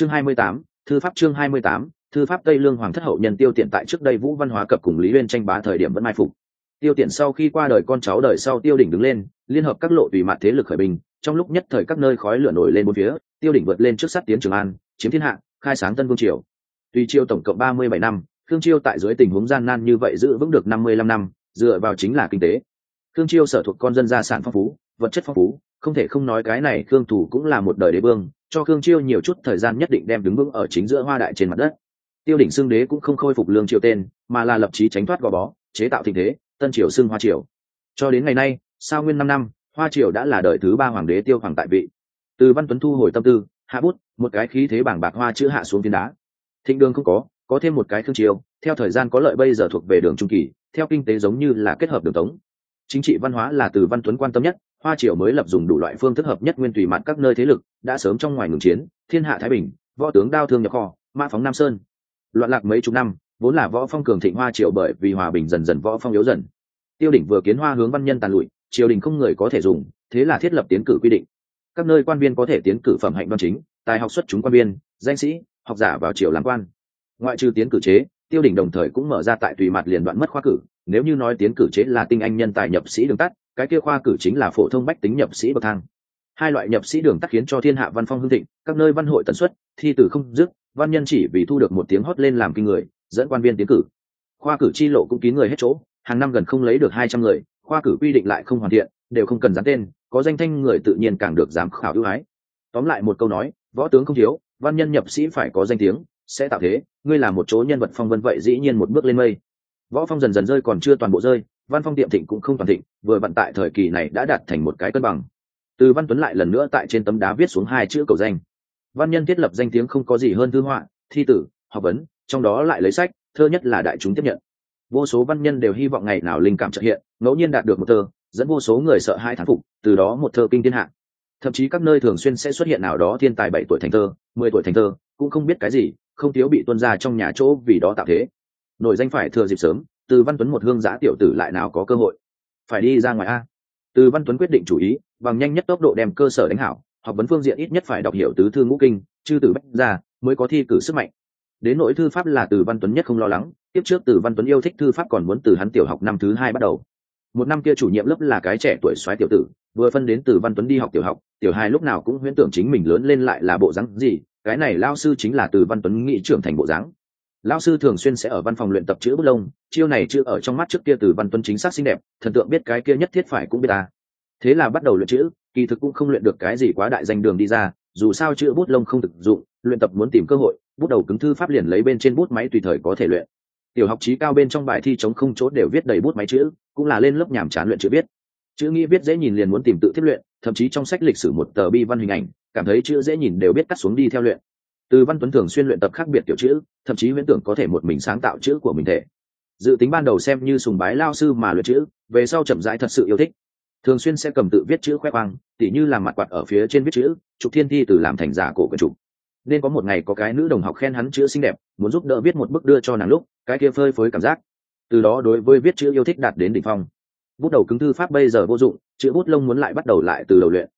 chương hai mươi tám, thư pháp chương hai mươi tám, thư pháp tây lương hoàng thất hậu nhân tiêu tiện tại trước đây vũ văn hóa cập cùng lý uyên tranh bá thời điểm vẫn mai phục. Tiêu tiện sau khi qua đời con cháu đời sau tiêu đỉnh đứng lên, liên hợp các lộ tùy mặt thế lực khởi bình trong lúc nhất thời các nơi khói lửa nổi lên bốn phía, tiêu đỉnh vượt lên trước sát tiến trường an, chiếm thiên hạ, khai sáng tân vương triều. Tuy chiêu tổng cộng ba mươi bảy năm, khương chiêu tại dưới tình huống gian nan như vậy giữ vững được năm mươi lăm năm, dựa vào chính là kinh tế. Khương chiêu sở thuộc con dân gia sản phong phú, vật chất phong phú, không thể không nói cái này khương thủ cũng là một đời đế vương cho khương chiêu nhiều chút thời gian nhất định đem đứng vững ở chính giữa hoa đại trên mặt đất. Tiêu đỉnh xương đế cũng không khôi phục lương triều tên, mà là lập chí tránh thoát gò bó, chế tạo tình thế, tân triều xưng hoa triều. Cho đến ngày nay, sau nguyên năm năm, hoa triều đã là đời thứ ba hoàng đế tiêu hoàng tại vị. Từ văn tuấn thu hồi tâm tư, hạ bút, một cái khí thế bảng bạc hoa chữ hạ xuống phiến đá. Thịnh đường không có có thêm một cái khương triều, theo thời gian có lợi bây giờ thuộc về đường trung kỳ, theo kinh tế giống như là kết hợp đường tống. Chính trị văn hóa là từ văn tuấn quan tâm nhất hoa triều mới lập dùng đủ loại phương thức hợp nhất nguyên tùy mặt các nơi thế lực, đã sớm trong ngoài ngừng chiến, thiên hạ thái bình, võ tướng đao thương nhập kho mã phóng nam sơn. Loạn lạc mấy chục năm, vốn là võ phong cường thịnh hoa triều bởi vì hòa bình dần dần võ phong yếu dần. Tiêu đỉnh vừa kiến hoa hướng văn nhân tàn lụi, triều đình không người có thể dùng, thế là thiết lập tiến cử quy định. Các nơi quan viên có thể tiến cử phẩm hạnh văn chính, tài học xuất chúng quan viên, danh sĩ, học giả vào triều làm quan. Ngoại trừ tiến cử chế, tiêu đỉnh đồng thời cũng mở ra tại tùy mặt liền đoạn mất khoa cử, nếu như nói tiến cử chế là tinh anh nhân tài nhập sĩ đường tắt cái kia khoa cử chính là phổ thông bách tính nhập sĩ bậc thang. Hai loại nhập sĩ đường tắt khiến cho thiên hạ văn phong hưng thịnh, các nơi văn hội tần suất, thi tử không dứt, văn nhân chỉ vì thu được một tiếng hót lên làm kinh người, dẫn quan viên tiến cử. Khoa cử chi lộ cũng kín người hết chỗ, hàng năm gần không lấy được hai trăm người, khoa cử quy định lại không hoàn thiện, đều không cần dán tên, có danh thanh người tự nhiên càng được giám khảo ưu ái. Tóm lại một câu nói, võ tướng không thiếu, văn nhân nhập sĩ phải có danh tiếng, sẽ tạo thế, ngươi là một chỗ nhân vật phong vân vậy dĩ nhiên một bước lên mây. Võ phong dần dần rơi còn chưa toàn bộ rơi văn phong tiệm thịnh cũng không toàn thịnh, vừa vận tại thời kỳ này đã đạt thành một cái cân bằng. Từ văn tuấn lại lần nữa tại trên tấm đá viết xuống hai chữ cầu danh. Văn nhân thiết lập danh tiếng không có gì hơn thư họa, thi tử, học vấn, trong đó lại lấy sách, thơ nhất là đại chúng tiếp nhận. Vô số văn nhân đều hy vọng ngày nào linh cảm trợ hiện, ngẫu nhiên đạt được một thơ, dẫn vô số người sợ hai thán phục, từ đó một thơ kinh thiên hạ. Thậm chí các nơi thường xuyên sẽ xuất hiện nào đó thiên tài bảy tuổi thành thơ, mười tuổi thành thơ, cũng không biết cái gì, không thiếu bị tuân ra trong nhà chỗ vì đó tạo thế. Nổi danh phải thừa dịp sớm từ văn tuấn một hương giã tiểu tử lại nào có cơ hội? Phải đi ra ngoài a. Từ văn tuấn quyết định chủ ý, bằng nhanh nhất tốc độ đem cơ sở đánh hảo, học vấn phương diện ít nhất phải đọc hiểu tứ thư ngũ kinh, chư tử bách ra mới có thi cử sức mạnh. Đến nỗi thư pháp là từ văn tuấn nhất không lo lắng tiếp trước từ văn tuấn yêu thích thư pháp còn muốn từ hắn tiểu học năm thứ hai bắt đầu. Một năm kia chủ nhiệm lớp là cái trẻ tuổi soái tiểu tử, vừa phân đến từ văn tuấn đi học tiểu học, tiểu hai lúc nào cũng huyễn tưởng chính mình lớn lên lại là bộ dáng gì, cái này lao sư chính là từ văn tuấn nghĩ trưởng thành bộ dáng lao sư thường xuyên sẽ ở văn phòng luyện tập chữ bút lông, chiêu này chưa ở trong mắt trước kia từ văn tuấn chính xác xinh đẹp, thần tượng biết cái kia nhất thiết phải cũng biết ta. Thế là bắt đầu luyện chữ, kỳ thực cũng không luyện được cái gì quá đại danh đường đi ra, dù sao chữ bút lông không thực dụng, luyện tập muốn tìm cơ hội, bút đầu cứng thư pháp liền lấy bên trên bút máy tùy thời có thể luyện. Tiểu học trí cao bên trong bài thi chống không chốt đều viết đầy bút máy chữ, cũng là lên lớp nhàm chán luyện chữ viết. Chữ nghĩ viết dễ nhìn liền muốn tìm tự thiết luyện, thậm chí trong sách lịch sử một tờ bi văn hình ảnh, cảm thấy chữ dễ nhìn đều biết cắt xuống đi theo luyện từ văn tuấn thường xuyên luyện tập khác biệt kiểu chữ, thậm chí huyễn tưởng có thể một mình sáng tạo chữ của mình thể. Dự tính ban đầu xem như sùng bái lao sư mà luyện chữ, về sau chậm rãi thật sự yêu thích. Thường xuyên sẽ cầm tự viết chữ khoe khoang, tỉ như làm mặt quạt ở phía trên viết chữ, trục thiên thi từ làm thành giả cổ quyển trục. Nên có một ngày có cái nữ đồng học khen hắn chữ xinh đẹp, muốn giúp đỡ viết một bức đưa cho nàng lúc, cái kia phơi phới cảm giác. Từ đó đối với viết chữ yêu thích đạt đến đỉnh phong. Bút đầu cứng thư pháp bây giờ vô dụng, chữ bút lông muốn lại bắt đầu lại từ đầu luyện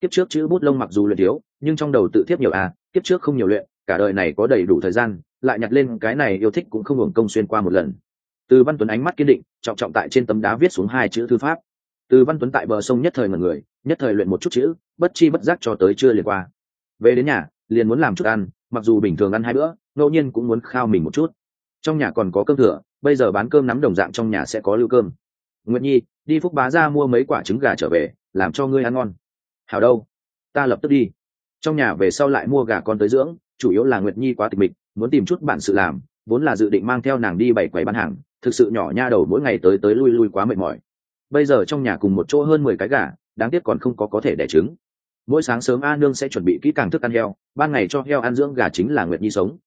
kiếp trước chữ bút lông mặc dù luyện thiếu, nhưng trong đầu tự thiếp nhiều à kiếp trước không nhiều luyện, cả đời này có đầy đủ thời gian, lại nhặt lên cái này yêu thích cũng không hưởng công xuyên qua một lần. Từ văn tuấn ánh mắt kiên định, trọng trọng tại trên tấm đá viết xuống hai chữ thư pháp. Từ văn tuấn tại bờ sông nhất thời mọi người, nhất thời luyện một chút chữ, bất chi bất giác cho tới chưa liền qua. Về đến nhà, liền muốn làm chút ăn, mặc dù bình thường ăn hai bữa, ngẫu nhiên cũng muốn khao mình một chút. Trong nhà còn có cơm thừa, bây giờ bán cơm nắm đồng dạng trong nhà sẽ có lưu cơm. Nguyệt nhi, đi phúc bá ra mua mấy quả trứng gà trở về, làm cho ngươi ăn ngon hào đâu? Ta lập tức đi. Trong nhà về sau lại mua gà con tới dưỡng, chủ yếu là nguyệt nhi quá tịch mịch, muốn tìm chút bản sự làm, vốn là dự định mang theo nàng đi bảy quầy bán hàng, thực sự nhỏ nha đầu mỗi ngày tới tới lui lui quá mệt mỏi. Bây giờ trong nhà cùng một chỗ hơn mười cái gà, đáng tiếc còn không có có thể đẻ trứng. Mỗi sáng sớm a nương sẽ chuẩn bị kỹ càng thức ăn heo, ban ngày cho heo ăn dưỡng gà chính là nguyệt nhi sống.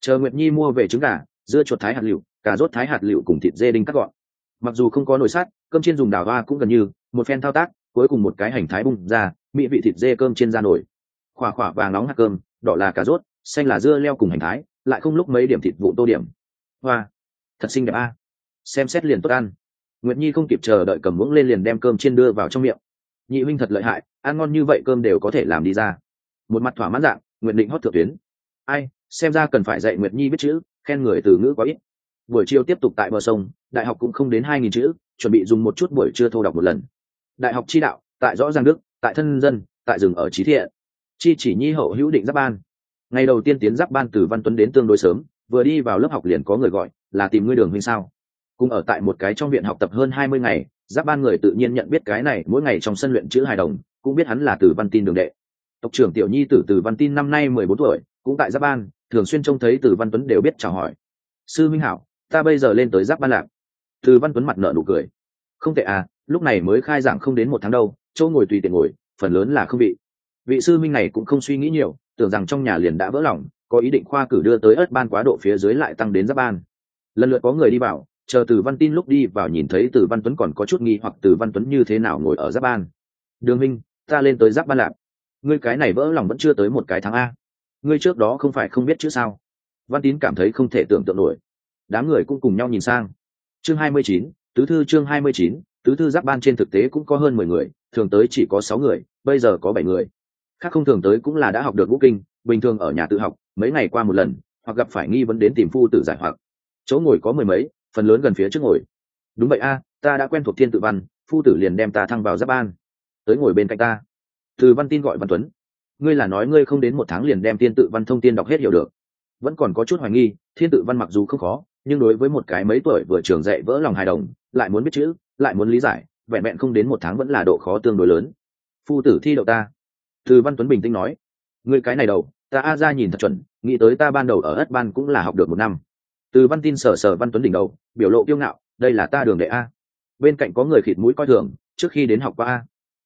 Chờ nguyệt nhi mua về trứng gà, dưa chuột thái hạt lựu, cà rốt thái hạt lựu cùng thịt dê đinh cắt gọn. Mặc dù không có nồi sắt, cơm chiên dùng đào hoa cũng gần như, một phen thao tác, cuối cùng một cái hành thái bung ra mỹ vị thịt dê cơm trên da nổi, khỏa khỏa vàng nóng hạt cơm đỏ là cà rốt xanh là dưa leo cùng hành thái lại không lúc mấy điểm thịt vụ tô điểm. Hoa thật xinh đẹp a. Xem xét liền tốt ăn. Nguyệt nhi không kịp chờ đợi cầm muỗng lên liền đem cơm chiên đưa vào trong miệng. Nhị huynh thật lợi hại ăn ngon như vậy cơm đều có thể làm đi ra. Một mặt thỏa mãn dạng nguyện định hót thượng tuyến. Ai xem ra cần phải dạy nguyệt nhi biết chữ khen người từ ngữ quá ít. Buổi chiều tiếp tục tại bờ sông đại học cũng không đến hai nghìn chữ chuẩn bị dùng một chút buổi trưa thâu đọc một lần. Đại học chi đạo tại rõ ràng đức tại thân dân, tại rừng ở trí thiện. Chi chỉ nhi hậu hữu định giáp ban. Ngày đầu tiên tiến giáp ban từ văn tuấn đến tương đối sớm, vừa đi vào lớp học liền có người gọi, là tìm ngươi đường huynh sao? Cùng ở tại một cái trong viện học tập hơn hai mươi ngày, giáp ban người tự nhiên nhận biết cái này, mỗi ngày trong sân luyện chữ hài đồng, cũng biết hắn là từ văn tin đường đệ. Tộc trưởng tiểu nhi tử từ văn tin năm nay mười bốn tuổi, cũng tại giáp ban, thường xuyên trông thấy từ văn tuấn đều biết chào hỏi. Sư minh hảo, ta bây giờ lên tới giáp ban lạc. Từ văn tuấn mặt nợ nụ cười. Không tệ à lúc này mới khai giảng không đến một tháng đâu, chỗ ngồi tùy tiện ngồi, phần lớn là không bị. Vị sư minh này cũng không suy nghĩ nhiều, tưởng rằng trong nhà liền đã vỡ lòng, có ý định khoa cử đưa tới ớt ban quá độ phía dưới lại tăng đến giáp ban. Lần lượt có người đi vào, chờ từ văn tin lúc đi vào nhìn thấy từ văn tuấn còn có chút nghi hoặc từ văn tuấn như thế nào ngồi ở giáp ban. Đường minh, ta lên tới giáp ban lạc ngươi cái này vỡ lòng vẫn chưa tới một cái tháng a. Ngươi trước đó không phải không biết chữ sao? Văn tín cảm thấy không thể tưởng tượng nổi. Đám người cũng cùng nhau nhìn sang. Chương hai mươi chín, tứ thư chương hai mươi chín tứ thư giáp ban trên thực tế cũng có hơn mười người, thường tới chỉ có sáu người, bây giờ có bảy người. Khác không thường tới cũng là đã học được vũ kinh, bình thường ở nhà tự học, mấy ngày qua một lần, hoặc gặp phải nghi vấn đến tìm phu tử giải hoặc. Chỗ ngồi có mười mấy, phần lớn gần phía trước ngồi. Đúng vậy a, ta đã quen thuộc thiên tự văn, phu tử liền đem ta thăng vào giáp ban. Tới ngồi bên cạnh ta. Từ văn tin gọi văn tuấn. Ngươi là nói ngươi không đến một tháng liền đem thiên tự văn thông tin đọc hết hiểu được. Vẫn còn có chút hoài nghi, thiên tự văn mặc dù không khó, nhưng đối với một cái mấy tuổi vừa trường dạy vỡ lòng hài đồng, lại muốn biết chữ lại muốn lý giải, vẹn vẹn không đến một tháng vẫn là độ khó tương đối lớn. Phu tử thi đậu ta. Từ văn tuấn bình tĩnh nói, ngươi cái này đầu, ta a ra nhìn thật chuẩn, nghĩ tới ta ban đầu ở ất ban cũng là học được một năm. Từ văn tin sở sở văn tuấn đỉnh đầu, biểu lộ kiêu ngạo, đây là ta đường đệ a. Bên cạnh có người khịt mũi coi thường, trước khi đến học qua a.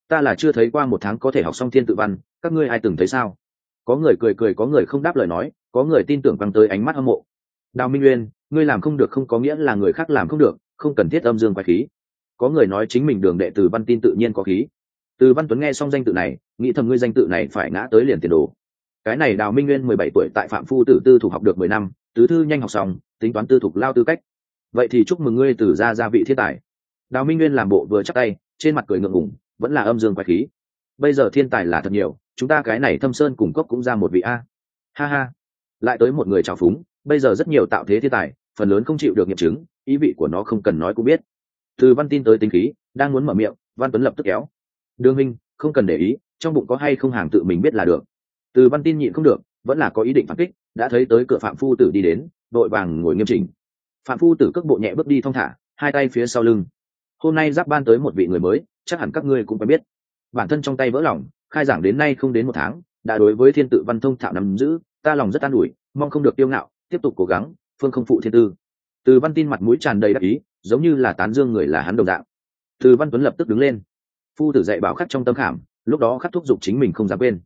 Ta là chưa thấy qua một tháng có thể học xong thiên tự văn, các ngươi ai từng thấy sao? Có người cười cười, có người không đáp lời nói, có người tin tưởng căng tới ánh mắt hâm mộ. Đào minh nguyên ngươi làm không được không có nghĩa là người khác làm không được, không cần thiết âm dương quái khí có người nói chính mình đường đệ từ văn tin tự nhiên có khí. Từ văn tuấn nghe xong danh tự này nghĩ thầm ngươi danh tự này phải ngã tới liền tiền đồ. Cái này đào minh nguyên mười bảy tuổi tại phạm phu tử tư thuộc học được mười năm tứ thư nhanh học xong tính toán tư thuộc lao tư cách. Vậy thì chúc mừng ngươi từ ra gia vị thiên tài. Đào minh nguyên làm bộ vừa chắc tay trên mặt cười ngượng ngùng, vẫn là âm dương quái khí. Bây giờ thiên tài là thật nhiều chúng ta cái này thâm sơn cùng cốc cũng ra một vị a. Ha ha. Lại tới một người trào phúng bây giờ rất nhiều tạo thế thiên tài phần lớn không chịu được nghiệm chứng ý vị của nó không cần nói cũng biết từ văn tin tới tính khí, đang muốn mở miệng, văn tuấn lập tức kéo. Đương minh không cần để ý, trong bụng có hay không hàng tự mình biết là được. Từ văn tin nhịn không được, vẫn là có ý định phản kích, đã thấy tới cửa phạm phu tử đi đến, đội vàng ngồi nghiêm chỉnh. Phạm phu tử cước bộ nhẹ bước đi thong thả, hai tay phía sau lưng. Hôm nay giáp ban tới một vị người mới, chắc hẳn các ngươi cũng phải biết. Bản thân trong tay vỡ lòng, khai giảng đến nay không đến một tháng, đã đối với thiên tự văn thông thạo nắm giữ, ta lòng rất an ủi, mong không được tiêu ngạo, tiếp tục cố gắng, phương không phụ thiên tư. Từ văn tin mặt mũi tràn đầy đắc ý giống như là tán dương người là hắn đồng dạng. từ văn tuấn lập tức đứng lên. Phu tử dạy bảo khắc trong tâm khảm, lúc đó khắc thúc giục chính mình không dám quên.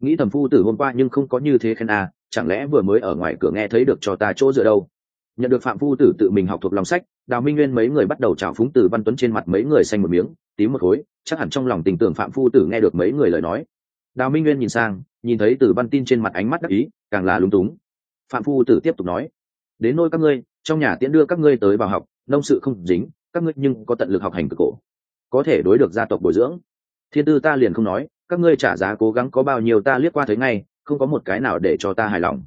Nghĩ thầm phu tử hôm qua nhưng không có như thế khen à chẳng lẽ vừa mới ở ngoài cửa nghe thấy được cho ta chỗ dựa đâu? Nhận được phạm phu tử tự mình học thuộc lòng sách, đào minh nguyên mấy người bắt đầu trào phúng từ văn tuấn trên mặt mấy người xanh một miếng, tím một khối, chắc hẳn trong lòng tình tưởng phạm phu tử nghe được mấy người lời nói. Đào minh nguyên nhìn sang, nhìn thấy từ văn tin trên mặt ánh mắt đắc ý, càng là lúng túng. Phạm phu tử tiếp tục nói, đến nôi các ngươi, trong nhà tiễn đưa các ngươi tới vào học nông sự không dính, các ngươi nhưng có tận lực học hành cực cổ có thể đối được gia tộc bồi dưỡng. Thiên tư ta liền không nói, các ngươi trả giá cố gắng có bao nhiêu ta liếc qua thấy ngay, không có một cái nào để cho ta hài lòng.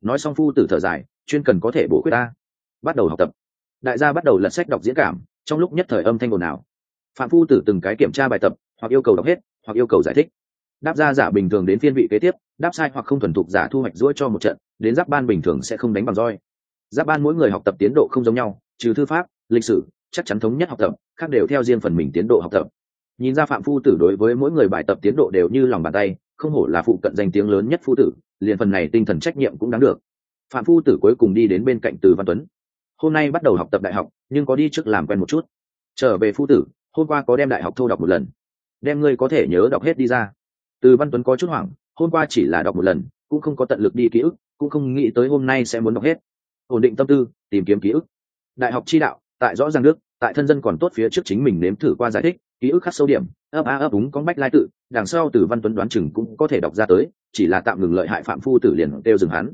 Nói xong phu tử thở dài, chuyên cần có thể bổ khuyết ta. Bắt đầu học tập. Đại gia bắt đầu lật sách đọc diễn cảm, trong lúc nhất thời âm thanh ồn ào. Phạm phu tử từng cái kiểm tra bài tập, hoặc yêu cầu đọc hết, hoặc yêu cầu giải thích. Đáp ra giả bình thường đến phiên vị kế tiếp, đáp sai hoặc không thuần thục giả thu hoạch rỗi cho một trận, đến giáp ban bình thường sẽ không đánh bằng roi. Giáp ban mỗi người học tập tiến độ không giống nhau trừ thư pháp, lịch sử, chắc chắn thống nhất học tập, khác đều theo riêng phần mình tiến độ học tập. Nhìn ra phạm phu tử đối với mỗi người bài tập tiến độ đều như lòng bàn tay, không hổ là phụ cận danh tiếng lớn nhất phu tử, liền phần này tinh thần trách nhiệm cũng đáng được. Phạm phu tử cuối cùng đi đến bên cạnh từ văn tuấn. Hôm nay bắt đầu học tập đại học, nhưng có đi trước làm quen một chút. Trở về phu tử, hôm qua có đem đại học thô đọc một lần. Đem ngươi có thể nhớ đọc hết đi ra. Từ văn tuấn có chút hoảng, hôm qua chỉ là đọc một lần, cũng không có tận lực đi ký ức, cũng không nghĩ tới hôm nay sẽ muốn đọc hết. Ổn định tâm tư, tìm kiếm ký ức đại học chi đạo, tại rõ ràng nước tại thân dân còn tốt phía trước chính mình nếm thử qua giải thích, ký ức khắc sâu điểm, ấp a ấp úng có bách lai tự, đằng sau từ văn tuấn đoán chừng cũng có thể đọc ra tới, chỉ là tạm ngừng lợi hại phạm phu tử liền kêu dừng hắn.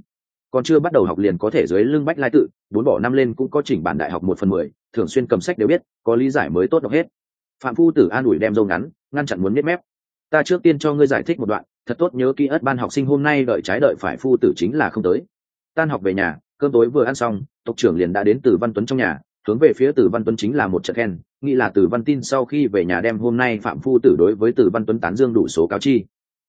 Còn chưa bắt đầu học liền có thể dưới lưng bách lai tự, bốn bỏ năm lên cũng có chỉnh bản đại học một phần mười, thường xuyên cầm sách đều biết, có lý giải mới tốt đọc hết. Phạm phu tử an ủi đem dâu ngắn, ngăn chặn muốn biết mép. Ta trước tiên cho ngươi giải thích một đoạn, thật tốt nhớ kỹ ất ban học sinh hôm nay đợi trái đợi phải phu tử chính là không tới. Tan học về nhà cơm tối vừa ăn xong, tộc trưởng liền đã đến từ văn tuấn trong nhà, hướng về phía từ văn tuấn chính là một trận khen, nghĩ là từ văn tin sau khi về nhà đem hôm nay phạm phu tử đối với từ văn tuấn tán dương đủ số cáo chi.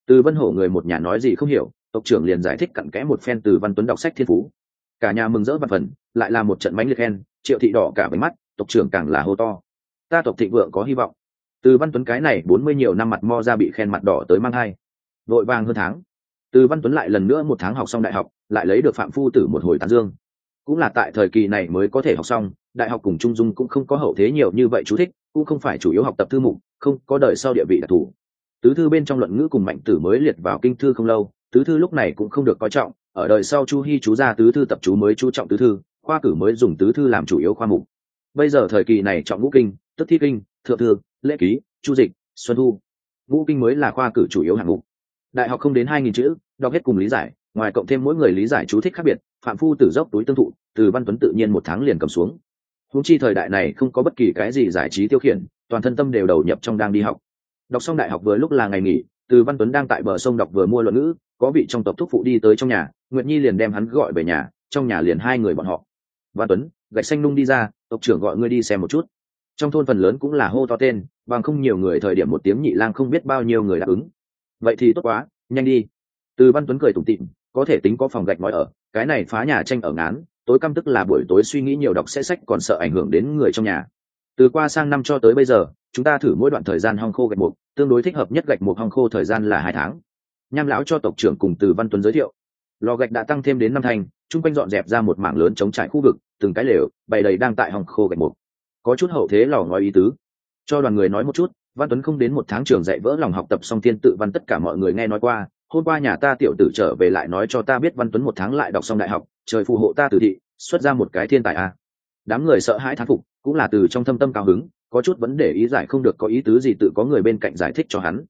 Từ vân hổ người một nhà nói gì không hiểu, tộc trưởng liền giải thích cặn kẽ một phen từ văn tuấn đọc sách thiên phú. Cả nhà mừng rỡ văn phần, lại là một trận mánh liệt khen, triệu thị đỏ cả với mắt, tộc trưởng càng là hô to. Ta tộc thịnh vượng có hy vọng. Từ văn tuấn cái này bốn mươi nhiều năm mặt mo ra bị khen mặt đỏ tới mang hai vội vàng hơn tháng từ văn tuấn lại lần nữa một tháng học xong đại học, lại lấy được phạm phu tử một hồi tán dương. Cũng là tại thời kỳ này mới có thể học xong, đại học cùng trung dung cũng không có hậu thế nhiều như vậy chú thích, cũng không phải chủ yếu học tập thư mục, không có đời sau địa vị đặc thù. Tứ thư bên trong luận ngữ cùng mạnh tử mới liệt vào kinh thư không lâu, tứ thư lúc này cũng không được coi trọng, ở đời sau chu hy chú ra tứ thư tập chú mới chú trọng tứ thư, khoa cử mới dùng tứ thư làm chủ yếu khoa mục. Bây giờ thời kỳ này trọng ngũ kinh, tức thi kinh, thượng thư, lễ ký, chu dịch, xuân thu. Ngũ kinh mới là khoa cử chủ yếu hạng mục. Đại học không đến hai nghìn chữ đọc hết cùng lý giải, ngoài cộng thêm mỗi người lý giải chú thích khác biệt, phạm phu tử dốc túi tương thụ, từ văn tuấn tự nhiên một tháng liền cầm xuống. Húng chi thời đại này không có bất kỳ cái gì giải trí tiêu khiển, toàn thân tâm đều đầu nhập trong đang đi học. Đọc xong đại học vừa lúc là ngày nghỉ, từ văn tuấn đang tại bờ sông đọc vừa mua luận ngữ, có vị trong tộc thúc phụ đi tới trong nhà, nguyệt nhi liền đem hắn gọi về nhà, trong nhà liền hai người bọn họ. Văn tuấn, gạch xanh nung đi ra, tộc trưởng gọi ngươi đi xem một chút. Trong thôn phần lớn cũng là hô to tên, bằng không nhiều người thời điểm một tiếng nhị lang không biết bao nhiêu người đáp ứng. Vậy thì tốt quá, nhanh đi từ văn tuấn cười tủm tịm có thể tính có phòng gạch nói ở, cái này phá nhà tranh ở ngán, tối căm tức là buổi tối suy nghĩ nhiều đọc sẽ sách còn sợ ảnh hưởng đến người trong nhà. Từ qua sang năm cho tới bây giờ, chúng ta thử mỗi đoạn thời gian hong khô gạch mục, tương đối thích hợp nhất gạch mục hong khô thời gian là hai tháng. Nham lão cho tộc trưởng cùng từ văn tuấn giới thiệu. Lò gạch đã tăng thêm đến năm thành, chung quanh dọn dẹp ra một mảng lớn chống trải khu vực, từng cái lều, bày đầy đang tại hong khô gạch mục. Có chút hậu thế lò ngói ý tứ. Cho đoàn người nói một chút, văn tuấn không đến một tháng trường dạy vỡ lòng học tập song thiên tự văn tất cả mọi người nghe nói qua hôm qua nhà ta tiểu tử trở về lại nói cho ta biết văn tuấn một tháng lại đọc xong đại học, trời phù hộ ta từ thị, xuất ra một cái thiên tài a. À. đám người sợ hãi thán phục, cũng là từ trong thâm tâm cao hứng, có chút vấn đề ý giải không được có ý tứ gì tự có người bên cạnh giải thích cho hắn.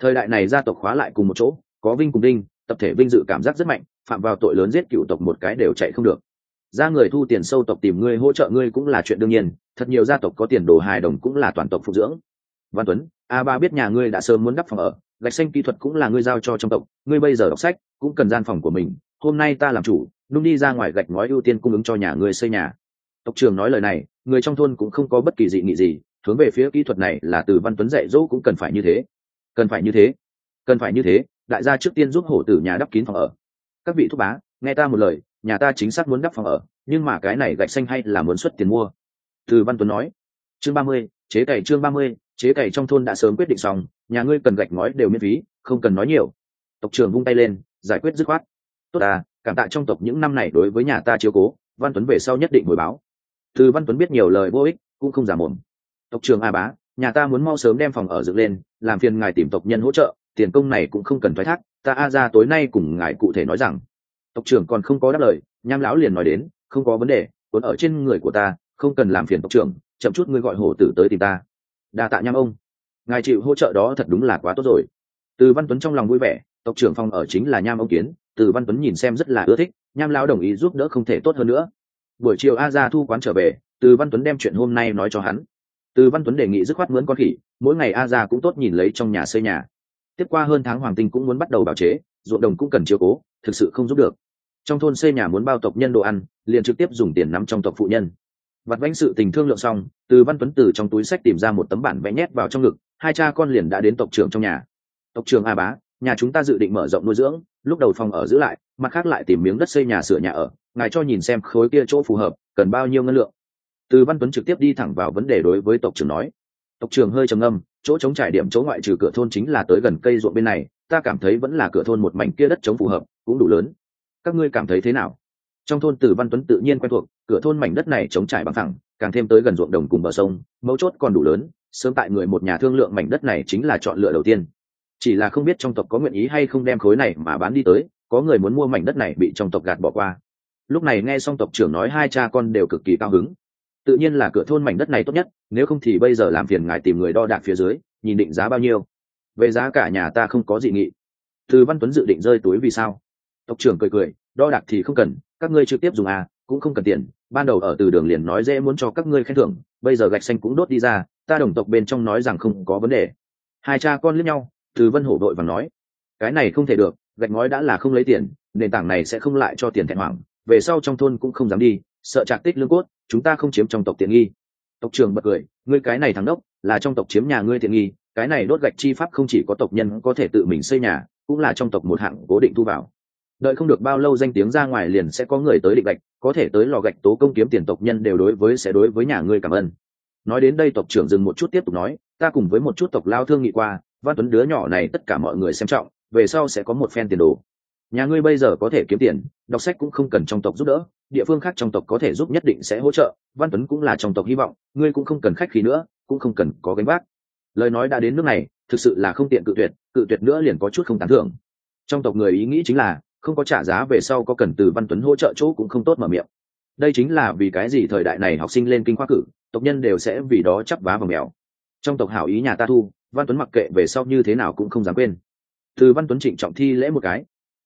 Thời đại này gia tộc khóa lại cùng một chỗ, có vinh cùng đinh, tập thể vinh dự cảm giác rất mạnh, phạm vào tội lớn giết cựu tộc một cái đều chạy không được. Ra người thu tiền sâu tộc tìm ngươi hỗ trợ ngươi cũng là chuyện đương nhiên, thật nhiều gia tộc có tiền đồ hài đồng cũng là toàn tộc phục dưỡng. Văn tuấn, a ba biết nhà ngươi đã sớm muốn đắp phòng ở gạch xanh kỹ thuật cũng là ngươi giao cho trong tộc, ngươi bây giờ đọc sách, cũng cần gian phòng của mình, hôm nay ta làm chủ, nung đi ra ngoài gạch ngói ưu tiên cung ứng cho nhà ngươi xây nhà. Tộc trường nói lời này, người trong thôn cũng không có bất kỳ dị nghị gì, hướng về phía kỹ thuật này là từ văn tuấn dạy dỗ cũng cần phải như thế. Cần phải như thế. Cần phải như thế, đại gia trước tiên giúp hổ tử nhà đắp kín phòng ở. Các vị thúc bá, nghe ta một lời, nhà ta chính xác muốn đắp phòng ở, nhưng mà cái này gạch xanh hay là muốn xuất tiền mua. Từ văn tuấn nói. Chương ba mươi, chế cày chương ba mươi chế cày trong thôn đã sớm quyết định xong, nhà ngươi cần gạch ngói đều miễn phí, không cần nói nhiều. Tộc trưởng vung tay lên, giải quyết dứt khoát. Tốt à cảm tạ trong tộc những năm này đối với nhà ta chiếu cố, văn tuấn về sau nhất định hồi báo. Từ văn tuấn biết nhiều lời vô ích, cũng không giả mồm. Tộc trưởng a bá, nhà ta muốn mau sớm đem phòng ở dựng lên, làm phiền ngài tìm tộc nhân hỗ trợ, tiền công này cũng không cần thoái thác, ta a ra tối nay cùng ngài cụ thể nói rằng. Tộc trưởng còn không có đáp lời, nham lão liền nói đến, không có vấn đề tuấn ở trên người của ta, không cần làm phiền tộc trưởng, chậm chút ngươi gọi hổ tử tới tìm ta đa tạ nham ông. Ngài chịu hỗ trợ đó thật đúng là quá tốt rồi. Từ văn tuấn trong lòng vui vẻ, tộc trưởng phòng ở chính là nham ông kiến. Từ văn tuấn nhìn xem rất là ưa thích, nham lao đồng ý giúp đỡ không thể tốt hơn nữa. Buổi chiều a ra thu quán trở về, từ văn tuấn đem chuyện hôm nay nói cho hắn. Từ văn tuấn đề nghị dứt khoát mướn con khỉ, mỗi ngày a ra cũng tốt nhìn lấy trong nhà xây nhà. Tiếp qua hơn tháng hoàng tinh cũng muốn bắt đầu bảo chế, ruộng đồng cũng cần chiếu cố, thực sự không giúp được. Trong thôn xây nhà muốn bao tộc nhân đồ ăn, liền trực tiếp dùng tiền nắm trong tộc phụ nhân vặt vãnh sự tình thương lượng xong, từ văn tuấn từ trong túi sách tìm ra một tấm bản vẽ nhét vào trong ngực, hai cha con liền đã đến tộc trưởng trong nhà. Tộc trưởng a bá, nhà chúng ta dự định mở rộng nuôi dưỡng, lúc đầu phòng ở giữ lại, mặt khác lại tìm miếng đất xây nhà sửa nhà ở, ngài cho nhìn xem khối kia chỗ phù hợp, cần bao nhiêu ngân lượng. Từ văn tuấn trực tiếp đi thẳng vào vấn đề đối với tộc trưởng nói. Tộc trưởng hơi trầm ngâm, chỗ chống trải điểm chỗ ngoại trừ cửa thôn chính là tới gần cây ruộng bên này, ta cảm thấy vẫn là cửa thôn một mảnh kia đất chống phù hợp, cũng đủ lớn. Các ngươi cảm thấy thế nào? Trong thôn từ văn tuấn tự nhiên quen thuộc, cửa thôn mảnh đất này chống trải bằng thẳng càng thêm tới gần ruộng đồng cùng bờ sông, mấu chốt còn đủ lớn, sớm tại người một nhà thương lượng mảnh đất này chính là chọn lựa đầu tiên. Chỉ là không biết trong tộc có nguyện ý hay không đem khối này mà bán đi tới, có người muốn mua mảnh đất này bị trong tộc gạt bỏ qua. Lúc này nghe xong tộc trưởng nói hai cha con đều cực kỳ cao hứng. Tự nhiên là cửa thôn mảnh đất này tốt nhất, nếu không thì bây giờ làm phiền ngài tìm người đo đạc phía dưới, nhìn định giá bao nhiêu. Về giá cả nhà ta không có dị nghị. Từ văn tuấn dự định rơi túi vì sao? Tộc trưởng cười cười, đo đạc thì không cần các ngươi trực tiếp dùng à cũng không cần tiền, ban đầu ở từ đường liền nói dễ muốn cho các ngươi khen thưởng, bây giờ gạch xanh cũng đốt đi ra, ta đồng tộc bên trong nói rằng không có vấn đề. Hai cha con lướt nhau, từ vân hổ đội và nói, cái này không thể được, gạch ngói đã là không lấy tiền, nền tảng này sẽ không lại cho tiền thẹn hoảng, về sau trong thôn cũng không dám đi, sợ trạc tích lương cốt, chúng ta không chiếm trong tộc tiện nghi. Tộc trưởng bật cười, ngươi cái này thắng đốc, là trong tộc chiếm nhà ngươi tiện nghi, cái này đốt gạch chi pháp không chỉ có tộc nhân có thể tự mình xây nhà, cũng là trong tộc một hạng cố định thu vào đợi không được bao lâu danh tiếng ra ngoài liền sẽ có người tới định gạch, có thể tới lò gạch tố công kiếm tiền tộc nhân đều đối với, sẽ đối với nhà ngươi cảm ơn. Nói đến đây tộc trưởng dừng một chút tiếp tục nói, ta cùng với một chút tộc lao thương nghị qua, văn tuấn đứa nhỏ này tất cả mọi người xem trọng, về sau sẽ có một phen tiền đồ. Nhà ngươi bây giờ có thể kiếm tiền, đọc sách cũng không cần trong tộc giúp đỡ, địa phương khác trong tộc có thể giúp nhất định sẽ hỗ trợ, văn tuấn cũng là trong tộc hy vọng, ngươi cũng không cần khách khí nữa, cũng không cần có gánh vác. Lời nói đã đến nước này, thực sự là không tiện cự tuyệt cự tuyệt nữa liền có chút không tán thưởng. Trong tộc người ý nghĩ chính là không có trả giá về sau có cần từ văn tuấn hỗ trợ chỗ cũng không tốt mở miệng. Đây chính là vì cái gì thời đại này học sinh lên kinh khoa cử, tộc nhân đều sẽ vì đó chắp vá vào mèo. Trong tộc hảo ý nhà ta thu, văn tuấn mặc kệ về sau như thế nào cũng không dám quên. Từ văn tuấn trịnh trọng thi lễ một cái.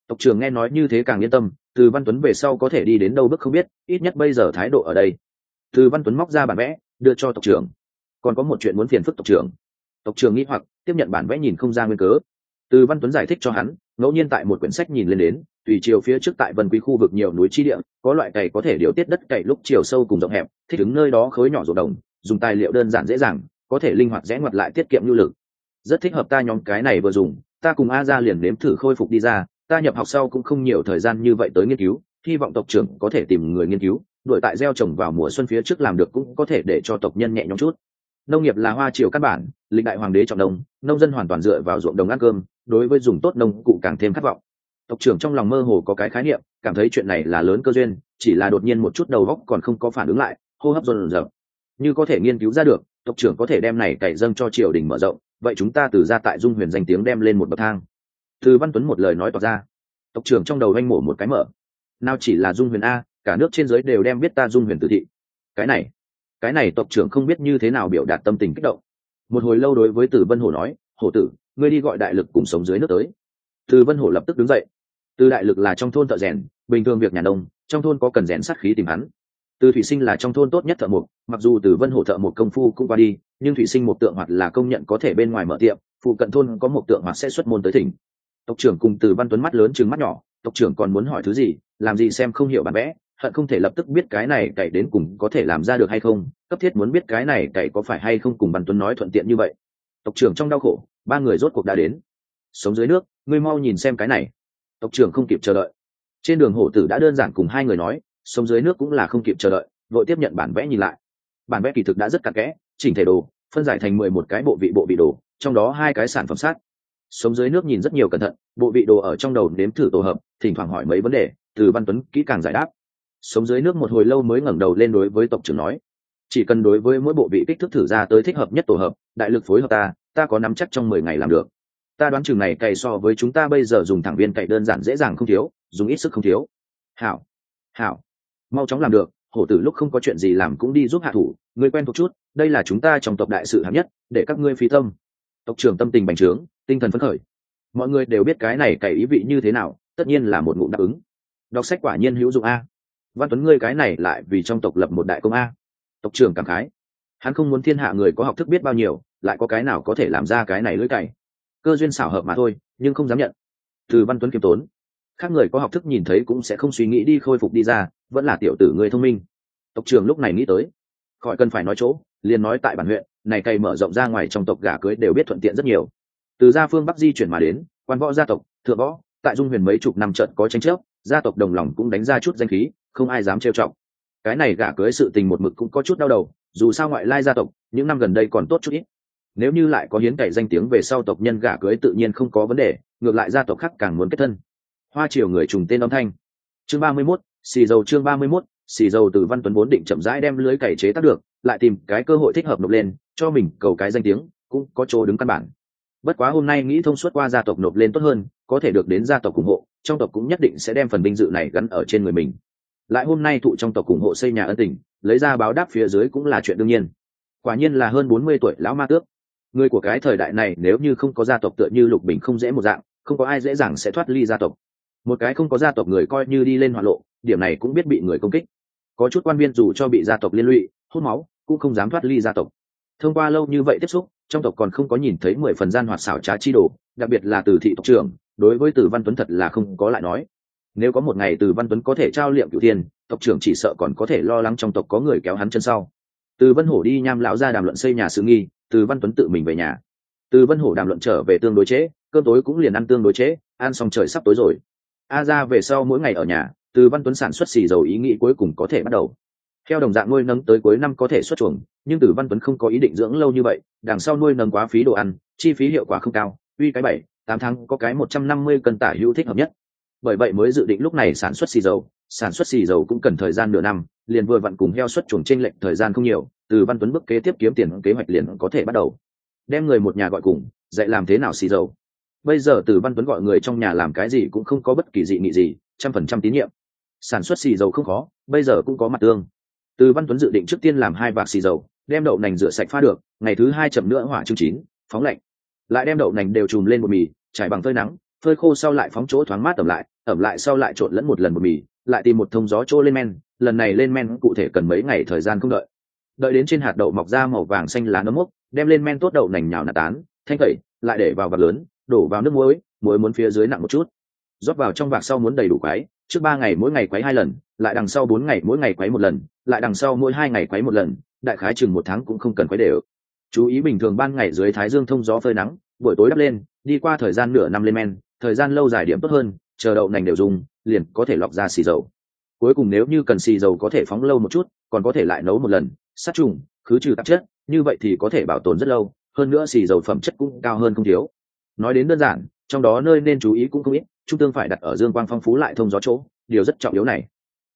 Tộc trưởng nghe nói như thế càng yên tâm, từ văn tuấn về sau có thể đi đến đâu bước không biết, ít nhất bây giờ thái độ ở đây. Từ văn tuấn móc ra bản vẽ, đưa cho tộc trưởng. Còn có một chuyện muốn phiền phức tộc trưởng. Tộc trưởng nghĩ hoặc, tiếp nhận bản vẽ nhìn không ra nguyên cớ. Từ văn tuấn giải thích cho hắn ngẫu nhiên tại một quyển sách nhìn lên đến tùy chiều phía trước tại vân quý khu vực nhiều núi chi địa, có loại cày có thể điều tiết đất cày lúc chiều sâu cùng rộng hẹp, thích ứng nơi đó khối nhỏ ruộng đồng, dùng tài liệu đơn giản dễ dàng, có thể linh hoạt rẽ ngoặt lại tiết kiệm nhu lực. Rất thích hợp ta nhóm cái này vừa dùng, ta cùng a ra liền nếm thử khôi phục đi ra, ta nhập học sau cũng không nhiều thời gian như vậy tới nghiên cứu, hy vọng tộc trưởng có thể tìm người nghiên cứu đội tại gieo trồng vào mùa xuân phía trước làm được cũng có thể để cho tộc nhân nhẹ nhõm chút nông nghiệp là hoa triều căn bản, lịch đại hoàng đế trọng đông nông dân hoàn toàn dựa vào ruộng đồng ăn cơm, đối với dùng tốt nông cụ càng thêm khát vọng. Tộc trưởng trong lòng mơ hồ có cái khái niệm, cảm thấy chuyện này là lớn cơ duyên, chỉ là đột nhiên một chút đầu góc còn không có phản ứng lại, hô hấp dồn dập. Như có thể nghiên cứu ra được, tộc trưởng có thể đem này cày dâng cho triều đình mở rộng, vậy chúng ta từ ra tại dung huyền danh tiếng đem lên một bậc thang. Từ văn tuấn một lời nói tỏ ra. Tộc trưởng trong đầu anh mổ một cái mở. Nào chỉ là dung huyền a, cả nước trên giới đều đem biết ta dung huyền tử thị. Cái này cái này tộc trưởng không biết như thế nào biểu đạt tâm tình kích động. Một hồi lâu đối với từ vân hổ nói, hổ tử, ngươi đi gọi đại lực cùng sống dưới nước tới. Từ vân hổ lập tức đứng dậy. Từ đại lực là trong thôn thợ rèn, bình thường việc nhà nông, trong thôn có cần rèn sắt khí tìm hắn. Từ thủy sinh là trong thôn tốt nhất thợ mộc, mặc dù từ vân hổ thợ mộc công phu cũng qua đi, nhưng thủy sinh một tượng hoạt là công nhận có thể bên ngoài mở tiệm, phụ cận thôn có một tượng hoạt sẽ xuất môn tới thỉnh. Tộc trưởng cùng từ văn tuấn mắt lớn chừng mắt nhỏ, tộc trưởng còn muốn hỏi thứ gì, làm gì xem không hiểu bản vẽ hận không thể lập tức biết cái này cậy đến cùng có thể làm ra được hay không, cấp thiết muốn biết cái này cậy có phải hay không cùng văn tuấn nói thuận tiện như vậy. Tộc trưởng trong đau khổ, ba người rốt cuộc đã đến. Sống dưới nước, ngươi mau nhìn xem cái này. Tộc trưởng không kịp chờ đợi. Trên đường hổ tử đã đơn giản cùng hai người nói, sống dưới nước cũng là không kịp chờ đợi, vội tiếp nhận bản vẽ nhìn lại. Bản vẽ kỳ thực đã rất cặn kẽ, chỉnh thể đồ, phân giải thành mười một cái bộ vị bộ vị đồ, trong đó hai cái sản phẩm sát. Sống dưới nước nhìn rất nhiều cẩn thận, bộ vị đồ ở trong đầu nếm thử tổ hợp, thỉnh thoảng hỏi mấy vấn đề, từ văn tuấn kỹ càng giải đáp sống dưới nước một hồi lâu mới ngẩng đầu lên đối với tộc trưởng nói. Chỉ cần đối với mỗi bộ vị kích thước thử ra tới thích hợp nhất tổ hợp, đại lực phối hợp ta ta có nắm chắc trong mười ngày làm được. Ta đoán chừng này cày so với chúng ta bây giờ dùng thẳng viên cày đơn giản dễ dàng không thiếu, dùng ít sức không thiếu. Hảo hảo, mau chóng làm được, hổ tử lúc không có chuyện gì làm cũng đi giúp hạ thủ, người quen thuộc chút, đây là chúng ta trong tộc đại sự hạng nhất, để các ngươi phí tâm. Tộc trưởng tâm tình bành trướng, tinh thần phấn khởi. Mọi người đều biết cái này cày ý vị như thế nào, tất nhiên là một ngụm đáp ứng. Đọc sách quả nhiên hữu dụng a văn tuấn ngươi cái này lại vì trong tộc lập một đại công a. Tộc trưởng cảm khái. Hắn không muốn thiên hạ người có học thức biết bao nhiêu, lại có cái nào có thể làm ra cái này lưỡi cày. Cơ duyên xảo hợp mà thôi, nhưng không dám nhận. Từ văn tuấn kiêm tốn, khác người có học thức nhìn thấy cũng sẽ không suy nghĩ đi khôi phục đi ra, vẫn là tiểu tử người thông minh. Tộc trưởng lúc này nghĩ tới, khỏi cần phải nói chỗ, liền nói tại bản huyện, này cày mở rộng ra ngoài trong tộc gà cưới đều biết thuận tiện rất nhiều. Từ gia phương bắc di chuyển mà đến, quan võ gia tộc, thượng võ, tại dung huyền mấy chục năm trận có tranh chấp, gia tộc đồng lòng cũng đánh ra chút danh khí không ai dám trêu trọng cái này gả cưới sự tình một mực cũng có chút đau đầu dù sao ngoại lai gia tộc những năm gần đây còn tốt chút ít. Nếu như lại có hiến cậy danh tiếng về sau tộc nhân gả cưới tự nhiên không có vấn đề ngược lại gia tộc khác càng muốn kết thân. Hoa triều người trùng tên âm thanh. Chương ba mươi 31, xì dầu chương ba mươi 31, xì dầu từ văn tuấn vốn định chậm rãi đem lưới cày chế tác được lại tìm cái cơ hội thích hợp nộp lên cho mình cầu cái danh tiếng cũng có chỗ đứng căn bản. Bất quá hôm nay nghĩ thông suốt qua gia tộc nộp lên tốt hơn có thể được đến gia tộc ủng hộ trong tộc cũng nhất định sẽ đem phần vinh dự này gắn ở trên người mình lại hôm nay thụ trong tộc ủng hộ xây nhà ân tình, lấy ra báo đáp phía dưới cũng là chuyện đương nhiên. Quả nhiên là hơn bốn mươi tuổi lão ma tước. Người của cái thời đại này nếu như không có gia tộc tựa như lục bình không dễ một dạng, không có ai dễ dàng sẽ thoát ly gia tộc. Một cái không có gia tộc người coi như đi lên hoạn lộ, điểm này cũng biết bị người công kích. Có chút quan viên dù cho bị gia tộc liên lụy, hút máu, cũng không dám thoát ly gia tộc. Thông qua lâu như vậy tiếp xúc, trong tộc còn không có nhìn thấy mười phần gian hoạt xảo trá chi đồ, đặc biệt là từ thị tộc trưởng, đối với từ văn tuấn thật là không có lại nói nếu có một ngày từ văn tuấn có thể trao liệm cửu thiên tộc trưởng chỉ sợ còn có thể lo lắng trong tộc có người kéo hắn chân sau. Từ vân hổ đi nham lão ra đàm luận xây nhà sự nghi từ văn tuấn tự mình về nhà. Từ vân hổ đàm luận trở về tương đối chế, cơm tối cũng liền ăn tương đối chế, ăn xong trời sắp tối rồi. A ra về sau mỗi ngày ở nhà từ văn tuấn sản xuất xì dầu ý nghĩ cuối cùng có thể bắt đầu. Theo đồng dạng nuôi nấng tới cuối năm có thể xuất chuồng nhưng từ văn tuấn không có ý định dưỡng lâu như vậy đằng sau nuôi nấng quá phí đồ ăn chi phí hiệu quả không cao uy cái bảy tám tháng có cái một trăm năm mươi cân tả hữu thích hợp nhất bởi vậy mới dự định lúc này sản xuất xì dầu. Sản xuất xì dầu cũng cần thời gian nửa năm, liền vừa vặn cùng heo xuất chuồng trên lệnh thời gian không nhiều, từ văn tuấn bước kế tiếp kiếm tiền kế hoạch liền có thể bắt đầu. Đem người một nhà gọi cùng, dạy làm thế nào xì dầu. Bây giờ từ văn tuấn gọi người trong nhà làm cái gì cũng không có bất kỳ dị nghị gì, trăm phần trăm tín nhiệm. Sản xuất xì dầu không khó, bây giờ cũng có mặt tương. Từ văn tuấn dự định trước tiên làm hai vạc xì dầu, đem đậu nành rửa sạch pha được, ngày thứ hai chậm nữa hỏa chương chín, phóng lạnh. Lại đem đậu nành đều chùm lên một mì, trải bằng phơi nắng, phơi khô sau lại phóng chỗ thoáng mát tầm lại ẩm lại sau lại trộn lẫn một lần bột mì, lại tìm một thông gió chỗ lên men, lần này lên men cụ thể cần mấy ngày thời gian không đợi. Đợi đến trên hạt đậu mọc ra màu vàng xanh lá nấm mốc, đem lên men tốt đậu nành nhào nạt tán, thanh tẩy, lại để vào vạc lớn, đổ vào nước muối muối muốn phía dưới nặng một chút. Rót vào trong vạc sau muốn đầy đủ quái, trước ba ngày mỗi ngày quấy hai lần, lại đằng sau bốn ngày mỗi ngày quấy một lần, lại đằng sau mỗi hai ngày quấy một lần, đại khái chừng một tháng cũng không cần quấy đều. Chú ý bình thường ban ngày dưới thái dương thông gió phơi nắng, buổi tối đắp lên, đi qua thời gian nửa năm lên men, thời gian lâu dài điểm tốt hơn chờ đậu nành đều dùng, liền có thể lọc ra xì dầu. Cuối cùng nếu như cần xì dầu có thể phóng lâu một chút, còn có thể lại nấu một lần, sát trùng, khứ trừ tạp chất, như vậy thì có thể bảo tồn rất lâu, hơn nữa xì dầu phẩm chất cũng cao hơn không thiếu. Nói đến đơn giản, trong đó nơi nên chú ý cũng không ít, trung tương phải đặt ở dương quang phong phú lại thông gió chỗ, điều rất trọng yếu này.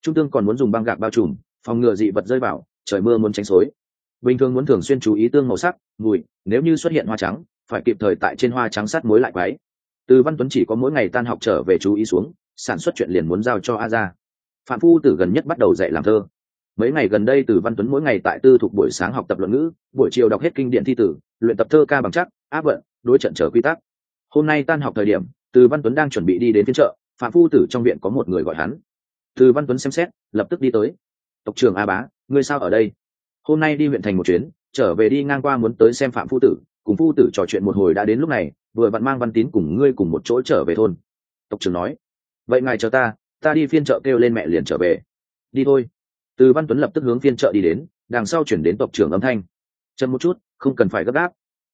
Trung tương còn muốn dùng băng gạc bao trùm, phòng ngừa dị vật rơi vào, trời mưa muốn tránh xối. Bình thường muốn thường xuyên chú ý tương màu sắc, mùi, nếu như xuất hiện hoa trắng, phải kịp thời tại trên hoa trắng sắt mối lại quái từ văn tuấn chỉ có mỗi ngày tan học trở về chú ý xuống, sản xuất chuyện liền muốn giao cho a ra phạm phu tử gần nhất bắt đầu dạy làm thơ. Mấy ngày gần đây từ văn tuấn mỗi ngày tại tư thuộc buổi sáng học tập luận ngữ, buổi chiều đọc hết kinh điển thi tử, luyện tập thơ ca bằng chắc, áp vận, đối trận trở quy tắc. Hôm nay tan học thời điểm, từ văn tuấn đang chuẩn bị đi đến phiên chợ, phạm phu tử trong viện có một người gọi hắn. Từ văn tuấn xem xét, lập tức đi tới. Tộc trưởng a bá, ngươi sao ở đây? Hôm nay đi huyện thành một chuyến, trở về đi ngang qua muốn tới xem phạm phu tử, cùng phu tử trò chuyện một hồi đã đến lúc này vừa vặn mang văn tín cùng ngươi cùng một chỗ trở về thôn. Tộc trưởng nói, vậy ngài chờ ta ta đi phiên chợ kêu lên mẹ liền trở về. Đi thôi. Từ văn tuấn lập tức hướng phiên chợ đi đến, đằng sau chuyển đến tộc trưởng âm thanh. Chậm một chút, không cần phải gấp gáp.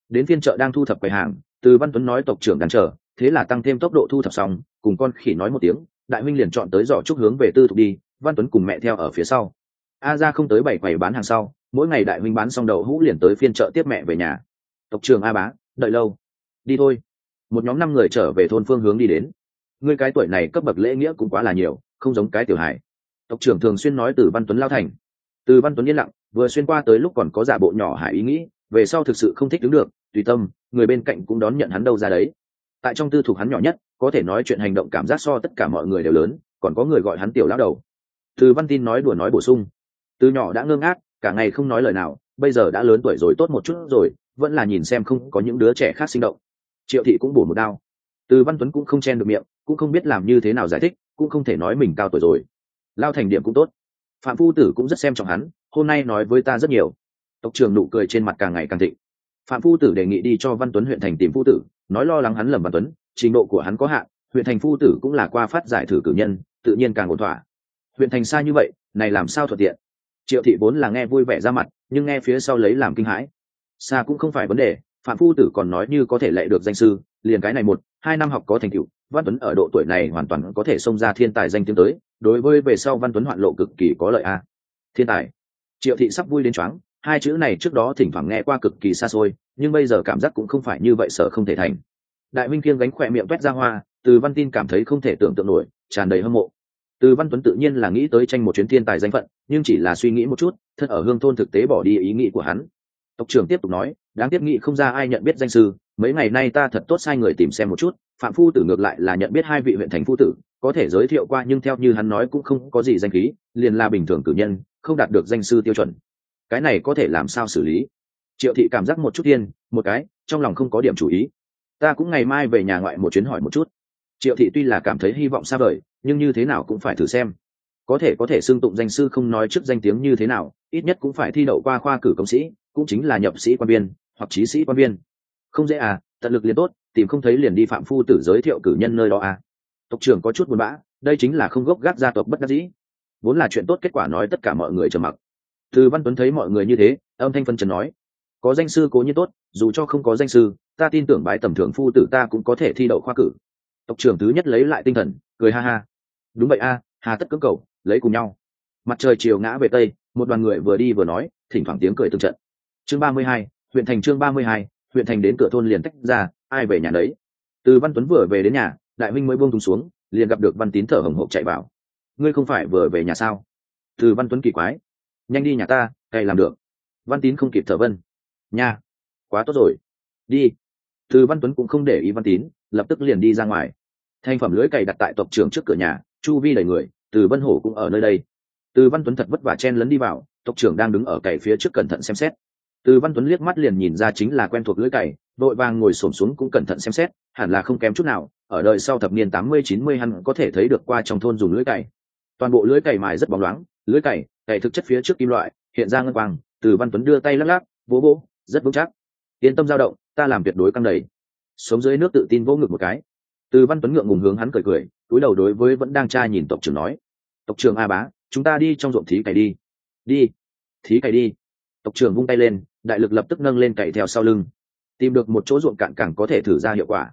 Đến phiên chợ đang thu thập quầy hàng, từ văn tuấn nói tộc trưởng đang chờ, thế là tăng thêm tốc độ thu thập xong, cùng con khỉ nói một tiếng, đại minh liền chọn tới giỏ trúc hướng về tư thục đi, văn tuấn cùng mẹ theo ở phía sau. A ra không tới bảy quầy bán hàng sau, mỗi ngày đại minh bán xong đầu hũ liền tới phiên chợ tiếp mẹ về nhà. Tộc trưởng a bá, đợi lâu đi thôi. Một nhóm năm người trở về thôn phương hướng đi đến. Người cái tuổi này cấp bậc lễ nghĩa cũng quá là nhiều, không giống cái tiểu hải tộc trưởng thường xuyên nói từ văn tuấn lao thành. Từ văn tuấn yên lặng, vừa xuyên qua tới lúc còn có giả bộ nhỏ hải ý nghĩ, về sau thực sự không thích đứng được, tùy tâm, người bên cạnh cũng đón nhận hắn đâu ra đấy. Tại trong tư thuộc hắn nhỏ nhất, có thể nói chuyện hành động cảm giác so tất cả mọi người đều lớn, còn có người gọi hắn tiểu lão đầu. Từ văn tin nói đùa nói bổ sung. Từ nhỏ đã ngơ ngác, cả ngày không nói lời nào, bây giờ đã lớn tuổi rồi tốt một chút rồi, vẫn là nhìn xem không có những đứa trẻ khác sinh động triệu thị cũng bổ một đao. Từ văn tuấn cũng không chen được miệng, cũng không biết làm như thế nào giải thích, cũng không thể nói mình cao tuổi rồi. Lao thành điểm cũng tốt. Phạm phu tử cũng rất xem trọng hắn, hôm nay nói với ta rất nhiều. Tộc Trường nụ cười trên mặt càng ngày càng thịnh. Phạm phu tử đề nghị đi cho văn tuấn huyện thành tìm phu tử, nói lo lắng hắn lầm văn tuấn, trình độ của hắn có hạn, huyện thành phu tử cũng là qua phát giải thử cử nhân, tự nhiên càng ổn thỏa. Huyện thành xa như vậy, này làm sao thuận tiện? Triệu thị vốn là nghe vui vẻ ra mặt, nhưng nghe phía sau lấy làm kinh hãi. Xa cũng không phải vấn đề phạm phu tử còn nói như có thể lệ được danh sư, liền cái này một, hai năm học có thành tựu, văn tuấn ở độ tuổi này hoàn toàn có thể xông ra thiên tài danh tiếng tới, đối với về sau văn tuấn hoạn lộ cực kỳ có lợi a. Thiên tài. Triệu thị sắp vui đến choáng, hai chữ này trước đó thỉnh thoảng nghe qua cực kỳ xa xôi, nhưng bây giờ cảm giác cũng không phải như vậy sợ không thể thành. Đại minh kiêng gánh khỏe miệng quét ra hoa, từ văn tin cảm thấy không thể tưởng tượng nổi, tràn đầy hâm mộ. Từ văn tuấn tự nhiên là nghĩ tới tranh một chuyến thiên tài danh phận, nhưng chỉ là suy nghĩ một chút, thật ở hương thôn thực tế bỏ đi ý nghĩ của hắn. Tộc trưởng tiếp tục nói đáng tiếc nghị không ra ai nhận biết danh sư, mấy ngày nay ta thật tốt sai người tìm xem một chút, phạm phu tử ngược lại là nhận biết hai vị huyện thành phu tử, có thể giới thiệu qua nhưng theo như hắn nói cũng không có gì danh khí, liền là bình thường cử nhân, không đạt được danh sư tiêu chuẩn. Cái này có thể làm sao xử lý? Triệu thị cảm giác một chút tiên một cái, trong lòng không có điểm chủ ý. Ta cũng ngày mai về nhà ngoại một chuyến hỏi một chút. Triệu thị tuy là cảm thấy hy vọng xa vời, nhưng như thế nào cũng phải thử xem. Có thể có thể xưng tụng danh sư không nói trước danh tiếng như thế nào, ít nhất cũng phải thi đậu qua khoa cử công sĩ, cũng chính là nhập sĩ quan viên hoặc trí sĩ quan viên. Không dễ à tận lực liền tốt, tìm không thấy liền đi phạm phu tử giới thiệu cử nhân nơi đó à. Tộc trưởng có chút buồn bã, đây chính là không gốc gác gia tộc bất đắc dĩ. Vốn là chuyện tốt kết quả nói tất cả mọi người trầm mặc. Từ văn tuấn thấy mọi người như thế, âm thanh phân trần nói, có danh sư cố nhiên tốt, dù cho không có danh sư, ta tin tưởng bái tầm thường phu tử ta cũng có thể thi đậu khoa cử. Tộc trưởng thứ nhất lấy lại tinh thần, cười ha ha. Đúng vậy a, hà tất cưỡng cầu, lấy cùng nhau. Mặt trời chiều ngã về tây, một đoàn người vừa đi vừa nói, thỉnh thoảng tiếng cười từng trận. Chương ba mươi hai huyện thành chương ba mươi hai, huyện thành đến cửa thôn liền tách ra, ai về nhà đấy từ văn tuấn vừa về đến nhà, đại minh mới buông thùng xuống, liền gặp được văn tín thở hồng hộc chạy vào. Ngươi không phải vừa về nhà sao? Từ văn tuấn kỳ quái. Nhanh đi nhà ta, cày làm được. Văn tín không kịp thở vân. Nha, quá tốt rồi. Đi. Từ văn tuấn cũng không để ý văn tín, lập tức liền đi ra ngoài. Thành phẩm lưới cày đặt tại tộc trưởng trước cửa nhà, chu vi đầy người, từ vân hổ cũng ở nơi đây. Từ văn tuấn thật vất vả chen lấn đi vào, tộc trưởng đang đứng ở cày phía trước cẩn thận xem xét từ văn tuấn liếc mắt liền nhìn ra chính là quen thuộc lưới cày vội vàng ngồi xổm xuống cũng cẩn thận xem xét, hẳn là không kém chút nào, ở đời sau thập niên tám mươi, chín mươi hắn có thể thấy được qua trong thôn dùng lưới cày. Toàn bộ lưới cày mài rất bóng loáng lưới cày cày thực chất phía trước kim loại, hiện ra ngân quang, từ văn tuấn đưa tay lắc lắc vỗ vỗ rất vững chắc. Yên tâm dao động, ta làm tuyệt đối căng đầy. Sống dưới nước tự tin vỗ ngực một cái. Từ văn tuấn ngượng ngùng hướng hắn cười cười, túi đầu đối với vẫn đang tra nhìn tộc trưởng nói, tộc trưởng a bá, chúng ta đi trong ruộng thí cày đi. Đi. Thí cày đi. Tộc trưởng vung tay lên đại lực lập tức nâng lên cày theo sau lưng. Tìm được một chỗ ruộng cạn càng có thể thử ra hiệu quả.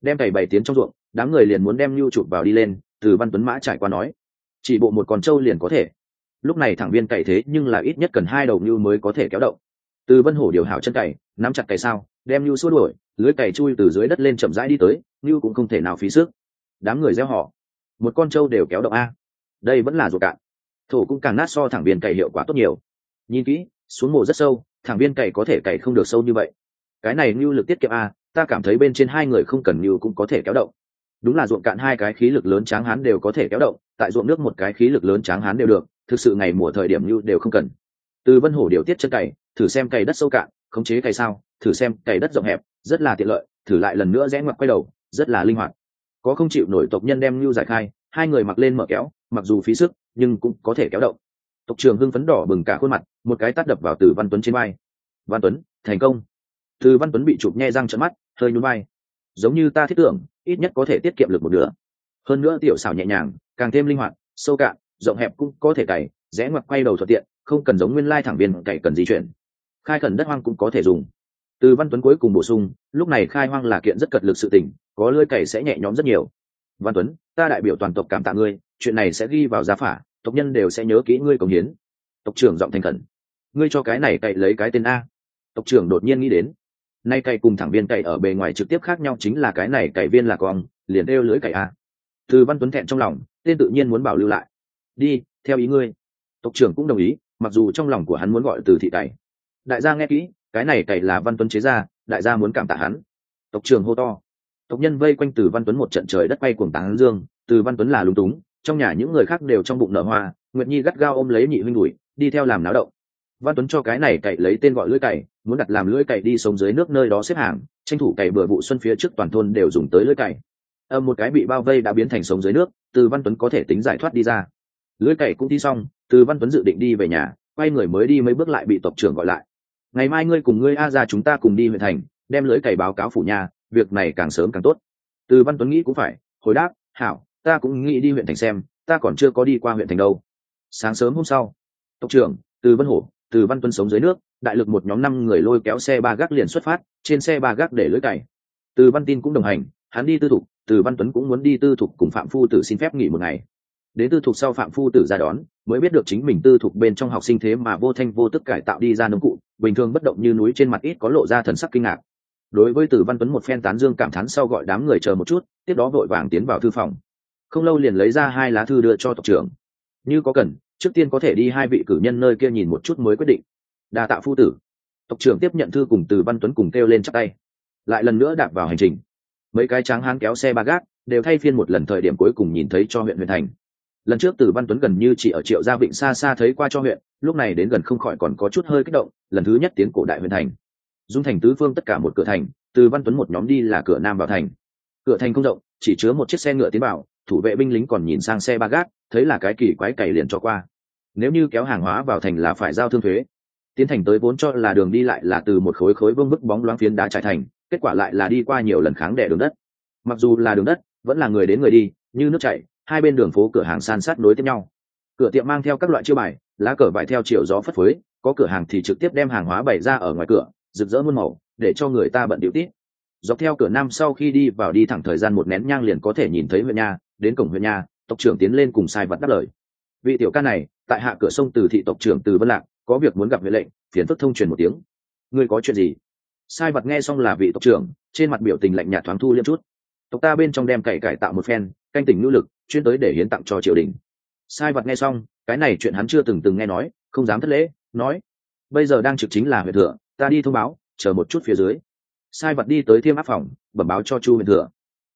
Đem cày bảy tiến trong ruộng, đám người liền muốn đem nhu chụp vào đi lên, từ văn tuấn mã trải qua nói, chỉ bộ một con trâu liền có thể. Lúc này thẳng viên cày thế nhưng là ít nhất cần hai đầu nhu mới có thể kéo động. Từ vân hổ điều hảo chân cày, nắm chặt cày sao, đem nhu xua đuổi, lưới cày chui từ dưới đất lên chậm rãi đi tới nhu cũng không thể nào phí sức. Đám người gieo họ, một con trâu đều kéo động a, đây vẫn là ruột cạn. Thổ cũng càng nát so thẳng viên cày hiệu quả tốt nhiều. Nhìn kỹ, xuống mồ rất sâu thẳng viên cày có thể cày không được sâu như vậy. Cái này như lực tiết kiệm a, ta cảm thấy bên trên hai người không cần như cũng có thể kéo động. Đúng là ruộng cạn hai cái khí lực lớn tráng hán đều có thể kéo động, tại ruộng nước một cái khí lực lớn tráng hán đều được, thực sự ngày mùa thời điểm như đều không cần. Từ vân hổ điều tiết chân cày, thử xem cày đất sâu cạn, khống chế cày sao, thử xem cày đất rộng hẹp, rất là tiện lợi, thử lại lần nữa rẽ ngoặt quay đầu, rất là linh hoạt. Có không chịu nổi tộc nhân đem như giải khai, hai người mặc lên mở kéo, mặc dù phí sức, nhưng cũng có thể kéo động. Tộc trưởng hưng phấn đỏ bừng cả khuôn mặt một cái tát đập vào từ văn tuấn trên vai. Văn tuấn, thành công. Từ văn tuấn bị chụp nhe răng trận mắt, hơi nhún vai. Giống như ta thiết tưởng, ít nhất có thể tiết kiệm lực một nửa. Hơn nữa tiểu xảo nhẹ nhàng, càng thêm linh hoạt, sâu cạn, rộng hẹp cũng có thể cày, rẽ ngoặt quay đầu thuận tiện, không cần giống nguyên lai thẳng viên cày cần di chuyển. Khai khẩn đất hoang cũng có thể dùng. Từ văn tuấn cuối cùng bổ sung, lúc này khai hoang là kiện rất cật lực sự tình, có lưỡi cày sẽ nhẹ nhõm rất nhiều. Văn tuấn, ta đại biểu toàn tộc cảm tạ ngươi, chuyện này sẽ ghi vào giá phả, tộc nhân đều sẽ nhớ kỹ ngươi cống hiến. Tộc trưởng giọng thành khẩn ngươi cho cái này cậy lấy cái tên a. Tộc trưởng đột nhiên nghĩ đến. Nay cậy cùng thẳng viên cậy ở bề ngoài trực tiếp khác nhau chính là cái này cậy viên là con liền đeo lưới cậy a. Từ văn tuấn thẹn trong lòng tên tự nhiên muốn bảo lưu lại. Đi theo ý ngươi. Tộc trưởng cũng đồng ý mặc dù trong lòng của hắn muốn gọi từ thị cậy. Đại gia nghe kỹ cái này cậy là văn tuấn chế ra đại gia muốn cảm tạ hắn. Tộc trưởng hô to. Tộc nhân vây quanh từ văn tuấn một trận trời đất bay cuồng táng dương từ văn tuấn là lúng túng trong nhà những người khác đều trong bụng nở hoa nguyệt nhi gắt gao ôm lấy nhị huynh đuổi, đi theo làm náo động văn tuấn cho cái này cậy lấy tên gọi lưỡi cày muốn đặt làm lưỡi cày đi sống dưới nước nơi đó xếp hàng, tranh thủ cày bừa vụ xuân phía trước toàn thôn đều dùng tới lưỡi cày âm ờ, một cái bị bao vây đã biến thành sống dưới nước, từ văn tuấn có thể tính giải thoát đi ra. Lưỡi cày cũng thi xong, từ văn tuấn dự định đi về nhà, quay người mới đi mấy bước lại bị tộc trưởng gọi lại. Ngày mai ngươi cùng ngươi a ra chúng ta cùng đi huyện thành, đem lưỡi cày báo cáo phủ nhà, việc này càng sớm càng tốt. Từ văn tuấn nghĩ cũng phải, hồi đáp, hảo, ta cũng nghĩ đi huyện thành xem, ta còn chưa có đi qua huyện thành đâu. Sáng sớm hôm sau, tộc trưởng từ vân hổ từ văn tuấn sống dưới nước, đại lực một nhóm năm người lôi kéo xe ba gác liền xuất phát, trên xe ba gác để lưỡi cày. Từ văn tin cũng đồng hành, hắn đi tư thục, từ văn tuấn cũng muốn đi tư thục cùng phạm phu tử xin phép nghỉ một ngày. Đến tư thục sau phạm phu tử ra đón, mới biết được chính mình tư thục bên trong học sinh thế mà vô thanh vô tức cải tạo đi ra nông cụ, bình thường bất động như núi trên mặt ít có lộ ra thần sắc kinh ngạc. Đối với từ văn tuấn một phen tán dương cảm thán sau gọi đám người chờ một chút, tiếp đó vội vàng tiến vào thư phòng. Không lâu liền lấy ra hai lá thư đưa cho tộc trưởng. Như có cần trước tiên có thể đi hai vị cử nhân nơi kia nhìn một chút mới quyết định. Đa tạ phu tử. Tộc trưởng tiếp nhận thư cùng từ văn tuấn cùng kêu lên chắc tay. Lại lần nữa đạp vào hành trình. Mấy cái tráng hán kéo xe ba gác, đều thay phiên một lần thời điểm cuối cùng nhìn thấy cho huyện huyện thành. Lần trước từ văn tuấn gần như chỉ ở triệu gia vịnh xa xa thấy qua cho huyện, lúc này đến gần không khỏi còn có chút hơi kích động, lần thứ nhất tiến cổ đại huyện thành. Dung thành tứ phương tất cả một cửa thành, từ văn tuấn một nhóm đi là cửa nam vào thành. Cửa thành không rộng, chỉ chứa một chiếc xe ngựa tiến vào, thủ vệ binh lính còn nhìn sang xe ba gác, thấy là cái kỳ quái cày liền cho qua nếu như kéo hàng hóa vào thành là phải giao thương thuế. Tiến thành tới vốn cho là đường đi lại là từ một khối khối vương bức bóng loáng phiến đá trải thành, kết quả lại là đi qua nhiều lần kháng đẻ đường đất. Mặc dù là đường đất, vẫn là người đến người đi, như nước chảy, hai bên đường phố cửa hàng san sát nối tiếp nhau. Cửa tiệm mang theo các loại chiêu bài, lá cờ vải theo chiều gió phất phới, có cửa hàng thì trực tiếp đem hàng hóa bày ra ở ngoài cửa, rực rỡ muôn màu, để cho người ta bận điệu tít. Dọc theo cửa nam sau khi đi vào đi thẳng thời gian một nén nhang liền có thể nhìn thấy huyện nha, đến cổng huyện nha, tộc trưởng tiến lên cùng sai vật đáp lời. Vị tiểu ca này tại hạ cửa sông từ thị tộc trưởng từ vân lạc, có việc muốn gặp huệ lệnh, phiền phức thông truyền một tiếng. Ngươi có chuyện gì? Sai vật nghe xong là vị tộc trưởng, trên mặt biểu tình lạnh nhạt thoáng thu liêm chút. Tộc ta bên trong đem cày cải tạo một phen, canh tỉnh nữ lực, chuyên tới để hiến tặng cho triều đình. Sai vật nghe xong, cái này chuyện hắn chưa từng từng nghe nói, không dám thất lễ, nói, bây giờ đang trực chính là huyện thừa, ta đi thông báo, chờ một chút phía dưới. Sai vật đi tới thiêm áp phòng, bẩm báo cho chu huyện thừa.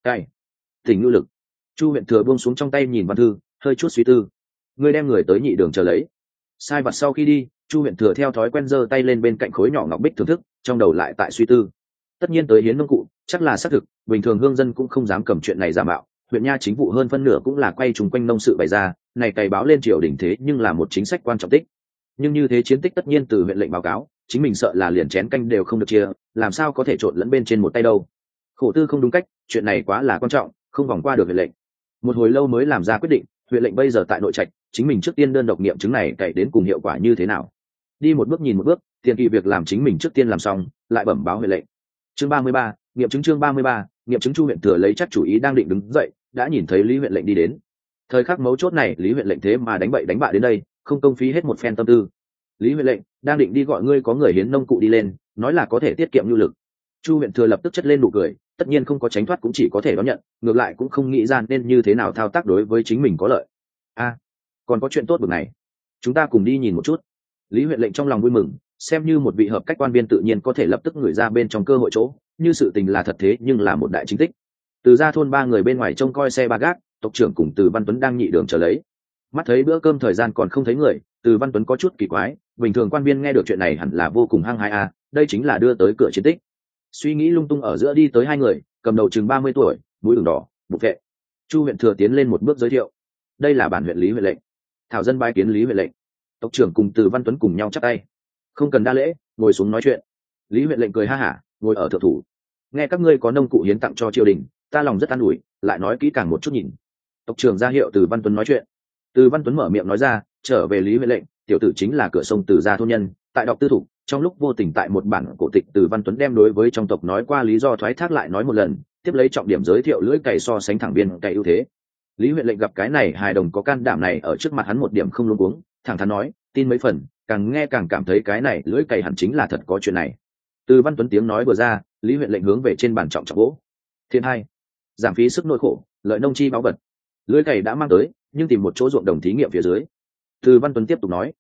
Cày tỉnh ngữ lực. Chu huyện thừa buông xuống trong tay nhìn văn thư, hơi chút suy tư ngươi đem người tới nhị đường chờ lấy. Sai vặt sau khi đi, chu huyện thừa theo thói quen giơ tay lên bên cạnh khối nhỏ ngọc bích thưởng thức, trong đầu lại tại suy tư. Tất nhiên tới hiến nông cụ, chắc là xác thực, bình thường hương dân cũng không dám cầm chuyện này giả mạo, huyện nha chính vụ hơn phân nửa cũng là quay trùng quanh nông sự bày ra, này cày báo lên triều đình thế nhưng là một chính sách quan trọng tích. Nhưng như thế chiến tích tất nhiên từ huyện lệnh báo cáo, chính mình sợ là liền chén canh đều không được chia, làm sao có thể trộn lẫn bên trên một tay đâu. Khổ tư không đúng cách, chuyện này quá là quan trọng, không vòng qua được huyện lệnh. Một hồi lâu mới làm ra quyết định huyện lệnh bây giờ tại nội trạch, chính mình trước tiên đơn độc nghiệm chứng này cậy đến cùng hiệu quả như thế nào. Đi một bước nhìn một bước, tiền kỳ việc làm chính mình trước tiên làm xong, lại bẩm báo huyện lệnh. Chương ba mươi ba, nghiệm chứng chương ba mươi ba, nghiệm chứng chu huyện thừa lấy chắc chủ ý đang định đứng dậy, đã nhìn thấy lý huyện lệnh đi đến. Thời khắc mấu chốt này, lý huyện lệnh thế mà đánh bậy đánh bạ đến đây, không công phí hết một phen tâm tư. Lý huyện lệnh, đang định đi gọi ngươi có người hiến nông cụ đi lên, nói là có thể tiết kiệm nhu lực. Chu huyện thừa lập tức chất lên nụ cười tất nhiên không có tránh thoát cũng chỉ có thể đón nhận, ngược lại cũng không nghĩ ra nên như thế nào thao tác đối với chính mình có lợi. A, còn có chuyện tốt bực này. Chúng ta cùng đi nhìn một chút. Lý huyện lệnh trong lòng vui mừng, xem như một vị hợp cách quan viên tự nhiên có thể lập tức người ra bên trong cơ hội chỗ, như sự tình là thật thế nhưng là một đại chính tích. Từ ra thôn ba người bên ngoài trông coi xe ba gác, tộc trưởng cùng từ văn tuấn đang nhị đường trở lấy. Mắt thấy bữa cơm thời gian còn không thấy người, từ văn tuấn có chút kỳ quái, bình thường quan viên nghe được chuyện này hẳn là vô cùng hăng hai a, đây chính là đưa tới cửa chiến tích suy nghĩ lung tung ở giữa đi tới hai người, cầm đầu chừng ba mươi tuổi, mũi đường đỏ, bục vệ. Chu huyện thừa tiến lên một bước giới thiệu. Đây là bản huyện lý huyện lệnh. Thảo dân bái kiến lý huyện lệnh. Tộc trưởng cùng từ văn tuấn cùng nhau chắc tay. Không cần đa lễ, ngồi xuống nói chuyện. Lý huyện lệnh cười ha hả, ngồi ở thượng thủ. Nghe các ngươi có nông cụ hiến tặng cho triều đình, ta lòng rất an ủi, lại nói kỹ càng một chút nhìn. Tộc trưởng ra hiệu từ văn tuấn nói chuyện. Từ văn tuấn mở miệng nói ra, trở về lý huyện lệnh, tiểu tử chính là cửa sông từ gia thôn nhân, tại đọc tư thục trong lúc vô tình tại một bản cổ tịch từ văn tuấn đem đối với trong tộc nói qua lý do thoái thác lại nói một lần, tiếp lấy trọng điểm giới thiệu lưỡi cày so sánh thẳng biên cày ưu thế. Lý huyện lệnh gặp cái này, hài đồng có can đảm này ở trước mặt hắn một điểm không luôn uống thẳng thắn nói, tin mấy phần, càng nghe càng cảm thấy cái này lưỡi cày hẳn chính là thật có chuyện này. Từ văn tuấn tiếng nói vừa ra, lý huyện lệnh hướng về trên bàn trọng trọng gỗ. Thiên hai, giảm phí sức nội khổ, lợi nông chi báo vật. Lưỡi cày đã mang tới, nhưng tìm một chỗ ruộng đồng thí nghiệm phía dưới. Từ văn tuấn tiếp tục nói,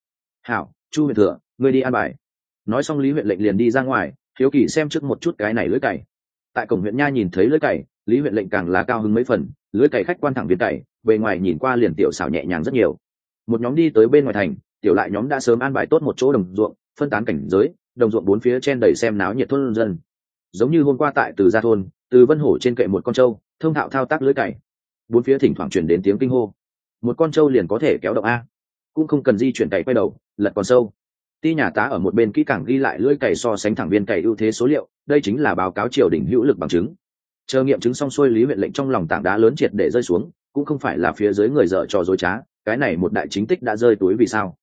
hảo, chu huyện thừa, ngươi đi an bài nói xong lý huyện lệnh liền đi ra ngoài, hiếu kỳ xem trước một chút cái này lưỡi cày. Tại cổng huyện nha nhìn thấy lưỡi cày, lý huyện lệnh càng là cao hứng mấy phần lưỡi cày khách quan thẳng viên cày về ngoài nhìn qua liền tiểu xảo nhẹ nhàng rất nhiều. Một nhóm đi tới bên ngoài thành, tiểu lại nhóm đã sớm an bài tốt một chỗ đồng ruộng, phân tán cảnh giới, đồng ruộng bốn phía trên đầy xem náo nhiệt thôn dân. Giống như hôm qua tại từ gia thôn, từ vân hổ trên kệ một con trâu, thông thạo thao tác lưỡi cày. Bốn phía thỉnh thoảng truyền đến tiếng kinh hô. Một con trâu liền có thể kéo động a. Cũng không cần di chuyển cày quay đầu, lật còn sâu ti nhà tá ở một bên kỹ càng ghi lại lưỡi cày so sánh thẳng viên cày ưu thế số liệu đây chính là báo cáo triều đình hữu lực bằng chứng. Chờ nghiệm chứng xong xuôi lý huyện lệnh trong lòng tảng đá lớn triệt để rơi xuống cũng không phải là phía dưới người dở trò dối trá cái này một đại chính tích đã rơi túi vì sao?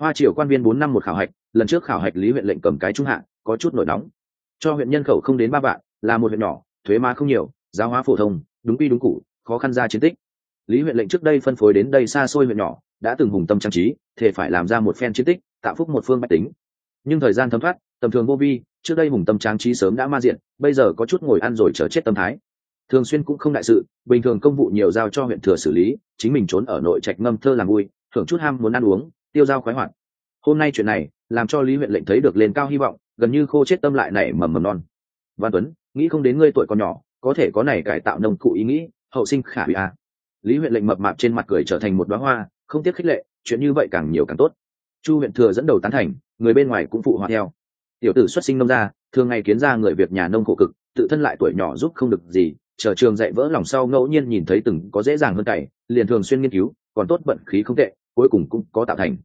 Hoa triều quan viên bốn năm một khảo hạch lần trước khảo hạch lý huyện lệnh cầm cái trung hạ, có chút nổi nóng. Cho huyện nhân khẩu không đến ba vạn là một huyện nhỏ thuế má không nhiều giáo hóa phổ thông đúng quy đúng cụ khó khăn ra chiến tích. Lý huyện lệnh trước đây phân phối đến đây xa xôi huyện nhỏ đã từng hùng tâm trang trí thể phải làm ra một phen chiến tích tạo phúc một phương bách tính. Nhưng thời gian thấm thoát, tầm thường vô vi, trước đây hùng tâm trang trí sớm đã ma diện bây giờ có chút ngồi ăn rồi chờ chết tâm thái. Thường xuyên cũng không đại sự, bình thường công vụ nhiều giao cho huyện thừa xử lý, chính mình trốn ở nội trạch ngâm thơ làm vui, thưởng chút ham muốn ăn uống, tiêu dao khoái hoạt. Hôm nay chuyện này, làm cho lý huyện lệnh thấy được lên cao hy vọng, gần như khô chết tâm lại này mầm mầm non. Văn tuấn, nghĩ không đến ngươi tuổi còn nhỏ, có thể có này cải tạo nông cụ ý nghĩ, hậu sinh khả hủy a lý huyện lệnh mập mạp trên mặt cười trở thành một đóa hoa, không tiếc khích lệ, chuyện như vậy càng nhiều càng tốt chu huyện thừa dẫn đầu tán thành, người bên ngoài cũng phụ họa theo. Tiểu tử xuất sinh nông ra thường ngày kiến ra người việc nhà nông khổ cực, tự thân lại tuổi nhỏ giúp không được gì, chờ trường dạy vỡ lòng sau ngẫu nhiên nhìn thấy từng có dễ dàng hơn cày, liền thường xuyên nghiên cứu, còn tốt vận khí không tệ, cuối cùng cũng có tạo thành.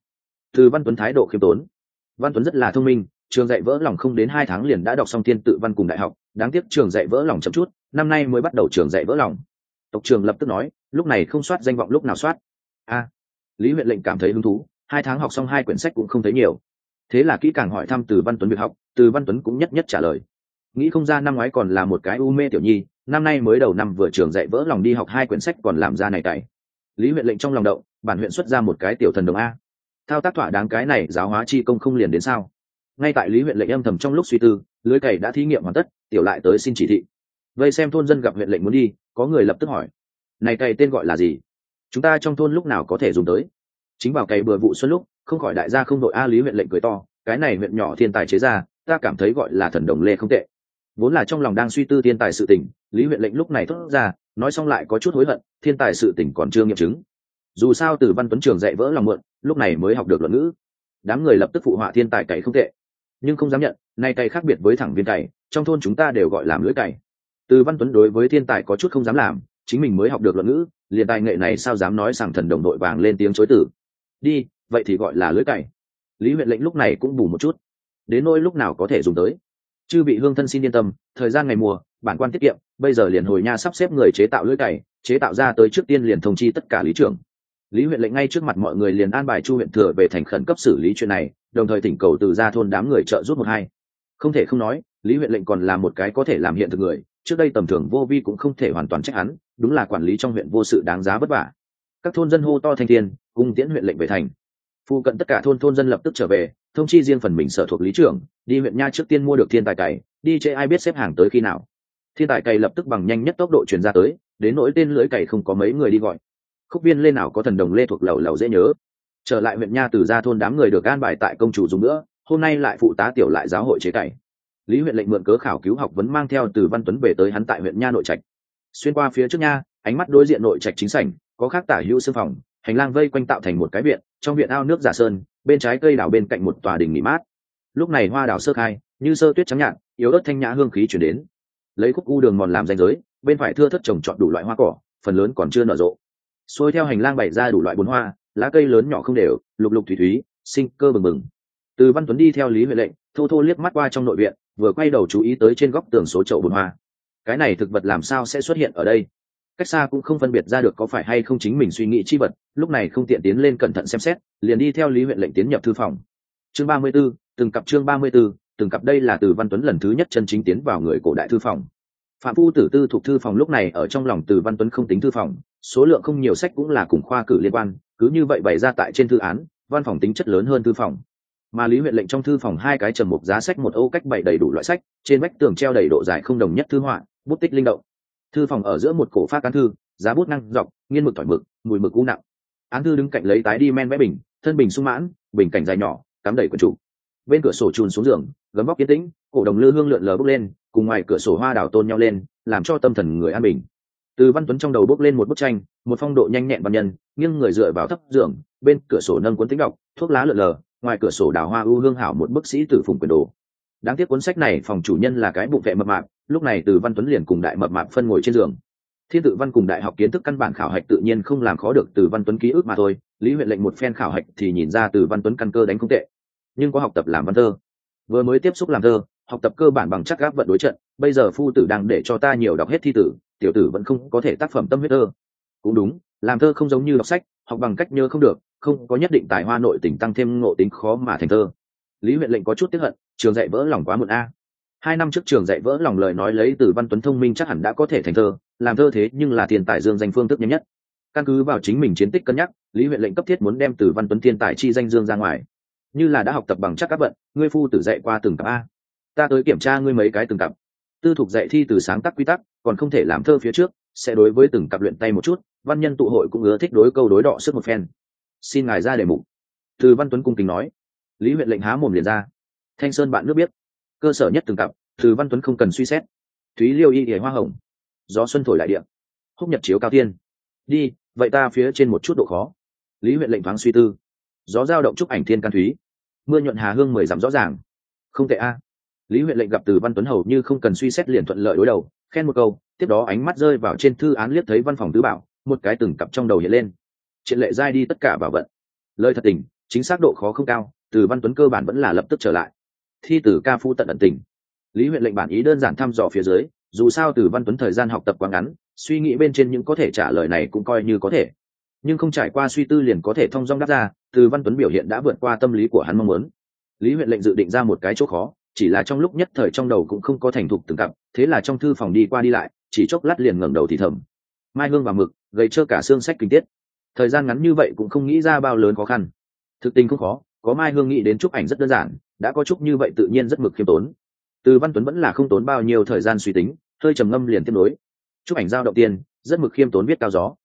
Từ văn tuấn thái độ khiêm tốn. Văn tuấn rất là thông minh, trường dạy vỡ lòng không đến hai tháng liền đã đọc xong thiên tự văn cùng đại học, đáng tiếc trường dạy vỡ lòng chậm chút, năm nay mới bắt đầu trường dạy vỡ lòng. Tộc trường lập tức nói, lúc này không soát danh vọng lúc nào soát. A, lý huyện lệnh cảm thấy hứng thú hai tháng học xong hai quyển sách cũng không thấy nhiều. Thế là kỹ càng hỏi thăm từ văn tuấn việc học, từ văn tuấn cũng nhất nhất trả lời. Nghĩ không ra năm ngoái còn là một cái u mê tiểu nhi, năm nay mới đầu năm vừa trường dạy vỡ lòng đi học hai quyển sách còn làm ra này tại. lý huyện lệnh trong lòng động, bản huyện xuất ra một cái tiểu thần đồng a. Thao tác thỏa đáng cái này, giáo hóa chi công không liền đến sao? Ngay tại lý huyện lệnh âm thầm trong lúc suy tư, lưới cày đã thí nghiệm hoàn tất, tiểu lại tới xin chỉ thị. Vây xem thôn dân gặp huyện lệnh muốn đi, có người lập tức hỏi. Này cày tên gọi là gì? Chúng ta trong thôn lúc nào có thể dùng tới? Chính vào cày bừa vụ xuân lúc, không khỏi đại gia không đội a lý huyện lệnh cười to, cái này huyện nhỏ thiên tài chế ra, ta cảm thấy gọi là thần đồng lê không tệ. Vốn là trong lòng đang suy tư thiên tài sự tình, lý huyện lệnh lúc này thốt ra, nói xong lại có chút hối hận, thiên tài sự tình còn chưa nghiệm chứng. Dù sao từ văn tuấn trường dạy vỡ lòng mượn lúc này mới học được luận ngữ. Đám người lập tức phụ họa thiên tài cày không tệ. Nhưng không dám nhận, nay cày khác biệt với thẳng viên cày, trong thôn chúng ta đều gọi làm lưỡi cày. Từ văn tuấn đối với thiên tài có chút không dám làm, chính mình mới học được luận ngữ, liền tài nghệ này sao dám nói rằng thần đồng đội vàng lên tiếng chối tử đi, vậy thì gọi là lưới cày. Lý huyện lệnh lúc này cũng bù một chút. Đến nỗi lúc nào có thể dùng tới. Chư bị hương thân xin yên tâm, thời gian ngày mùa, bản quan tiết kiệm, bây giờ liền hồi nha sắp xếp người chế tạo lưỡi cày, chế tạo ra tới trước tiên liền thông chi tất cả lý trưởng. Lý huyện lệnh ngay trước mặt mọi người liền an bài chu huyện thừa về thành khẩn cấp xử lý chuyện này, đồng thời thỉnh cầu từ ra thôn đám người trợ giúp một hai. Không thể không nói, lý huyện lệnh còn là một cái có thể làm hiện thực người, trước đây tầm thường vô vi cũng không thể hoàn toàn trách hắn, đúng là quản lý trong huyện vô sự đáng giá vất vả các thôn dân hô to thanh thiên, cùng tiễn huyện lệnh về thành. Phụ cận tất cả thôn thôn dân lập tức trở về, thông chi riêng phần mình sở thuộc lý trưởng, đi huyện nha trước tiên mua được thiên tài cày, đi chê ai biết xếp hàng tới khi nào. Thiên tài cày lập tức bằng nhanh nhất tốc độ chuyển ra tới, đến nỗi tên lưỡi cày không có mấy người đi gọi. Khúc viên lên nào có thần đồng lê thuộc lầu lầu dễ nhớ. Trở lại huyện nha từ ra thôn đám người được an bài tại công chủ dùng nữa, hôm nay lại phụ tá tiểu lại giáo hội chế cày. Lý huyện lệnh mượn cớ khảo cứu học vẫn mang theo từ văn tuấn về tới hắn tại huyện nha nội trạch. Xuyên qua phía trước nha, ánh mắt đối diện nội trạch chính sảnh có khác tả hữu sư phòng, hành lang vây quanh tạo thành một cái viện, trong viện ao nước giả sơn, bên trái cây đảo bên cạnh một tòa đình nghỉ mát. Lúc này hoa đảo sơ khai, như sơ tuyết trắng nhạn yếu ớt thanh nhã hương khí chuyển đến. Lấy khúc u đường mòn làm danh giới, bên phải thưa thất trồng chọn đủ loại hoa cỏ, phần lớn còn chưa nở rộ. Xuôi theo hành lang bày ra đủ loại bốn hoa, lá cây lớn nhỏ không đều, lục lục thủy thúy, sinh cơ bừng bừng. Từ văn tuấn đi theo lý huệ lệnh, thô thô liếc mắt qua trong nội viện, vừa quay đầu chú ý tới trên góc tường số chậu bồn hoa. Cái này thực vật làm sao sẽ xuất hiện ở đây? Cách xa cũng không phân biệt ra được có phải hay không chính mình suy nghĩ chi vật lúc này không tiện tiến lên cẩn thận xem xét liền đi theo lý huyện lệnh tiến nhập thư phòng. Chương ba mươi 34, từng cặp chương ba mươi 34, từng cặp đây là từ văn tuấn lần thứ nhất chân chính tiến vào người cổ đại thư phòng. Phạm phu tử tư thuộc thư phòng lúc này ở trong lòng từ văn tuấn không tính thư phòng số lượng không nhiều sách cũng là cùng khoa cử liên quan cứ như vậy bày ra tại trên thư án văn phòng tính chất lớn hơn thư phòng. Mà lý huyện lệnh trong thư phòng hai cái trầm mục giá sách một ô cách bày đầy đủ loại sách trên vách tường treo đầy độ dài không đồng nhất thư họa bút tích linh động thư phòng ở giữa một cổ phát án thư, giá bút năng, dọc, nghiên mực thỏi mực, mùi mực u nặng. Án thư đứng cạnh lấy tái đi men vẽ bình, thân bình sung mãn, bình cảnh dài nhỏ, cắm đầy quần chủ bên cửa sổ trùn xuống giường, gấm vóc yên tĩnh, cổ đồng lư hương lượn lờ bốc lên, cùng ngoài cửa sổ hoa đào tôn nhau lên, làm cho tâm thần người an bình. Từ văn tuấn trong đầu bốc lên một bức tranh, một phong độ nhanh nhẹn văn nhân, nghiêng người dựa vào thấp giường, bên cửa sổ nâng cuốn tính đọc, thuốc lá lượn lờ, ngoài cửa sổ đào hoa ưu hương hảo một bức sĩ tử phùng quyền đồ. Đáng tiếc cuốn sách này phòng chủ nhân là cái bụng vệ mập mạp lúc này từ văn tuấn liền cùng đại mập mạp phân ngồi trên giường. Thiên tự văn cùng đại học kiến thức căn bản khảo hạch tự nhiên không làm khó được từ văn tuấn ký ức mà thôi, lý huyện lệnh một phen khảo hạch thì nhìn ra từ văn tuấn căn cơ đánh không tệ. Nhưng có học tập làm văn thơ. Vừa mới tiếp xúc làm thơ, học tập cơ bản bằng chắc gáp vận đối trận, bây giờ phu tử đang để cho ta nhiều đọc hết thi tử, tiểu tử vẫn không có thể tác phẩm tâm huyết thơ. Cũng đúng, làm thơ không giống như đọc sách, học bằng cách nhớ không được, không có nhất định tài hoa nội tình tăng thêm ngộ tính khó mà thành thơ. Lý huyện lệnh có chút tiếp hận, trường dạy vỡ lòng quá muộn a hai năm trước trường dạy vỡ lòng lời nói lấy từ văn tuấn thông minh chắc hẳn đã có thể thành thơ, làm thơ thế nhưng là tiền tài dương danh phương thức nhanh nhất. Căn cứ vào chính mình chiến tích cân nhắc, lý huyện lệnh cấp thiết muốn đem từ văn tuấn thiên tài chi danh dương ra ngoài. Như là đã học tập bằng chắc các vận, ngươi phu tử dạy qua từng cặp a. Ta tới kiểm tra ngươi mấy cái từng cặp. Tư thục dạy thi từ sáng tác quy tắc, còn không thể làm thơ phía trước, sẽ đối với từng cặp luyện tay một chút, văn nhân tụ hội cũng ưa thích đối câu đối đọ sức một phen. Xin ngài ra đề mục. Từ văn tuấn cung kính nói. Lý huyện lệnh há mồm liền ra. Thanh sơn bạn nước biết cơ sở nhất từng cặp từ văn tuấn không cần suy xét. Thúy liêu y hề hoa hồng, gió xuân thổi lại điện húc nhật chiếu cao tiên đi, vậy ta phía trên một chút độ khó. Lý huyện lệnh thoáng suy tư. Gió giao động chúc ảnh thiên can thúy. Mưa nhuận hà hương mười dặm rõ ràng. Không tệ a. Lý huyện lệnh gặp từ văn tuấn hầu như không cần suy xét liền thuận lợi đối đầu, khen một câu, tiếp đó ánh mắt rơi vào trên thư án liếc thấy văn phòng tứ bảo, một cái từng cặp trong đầu hiện lên. Triện lệ giai đi tất cả bảo vận. Lời thật tình, chính xác độ khó không cao, từ văn tuấn cơ bản vẫn là lập tức trở lại thi tử ca phu tận ẩn tình. Lý huyện lệnh bản ý đơn giản thăm dò phía dưới, dù sao từ văn tuấn thời gian học tập quá ngắn, suy nghĩ bên trên những có thể trả lời này cũng coi như có thể. Nhưng không trải qua suy tư liền có thể thông dong đáp ra, từ văn tuấn biểu hiện đã vượt qua tâm lý của hắn mong muốn. Lý huyện lệnh dự định ra một cái chỗ khó, chỉ là trong lúc nhất thời trong đầu cũng không có thành thục từng cặp, thế là trong thư phòng đi qua đi lại, chỉ chốc lát liền ngẩng đầu thì thầm. Mai hương và mực gây trơ cả xương sách kinh tiết. Thời gian ngắn như vậy cũng không nghĩ ra bao lớn khó khăn. Thực tình không khó có mai hương nghĩ đến chúc ảnh rất đơn giản, đã có chúc như vậy tự nhiên rất mực khiêm tốn. Từ văn tuấn vẫn là không tốn bao nhiêu thời gian suy tính, hơi trầm ngâm liền tiếp nối. Chúc ảnh giao động tiên rất mực khiêm tốn viết cao gió.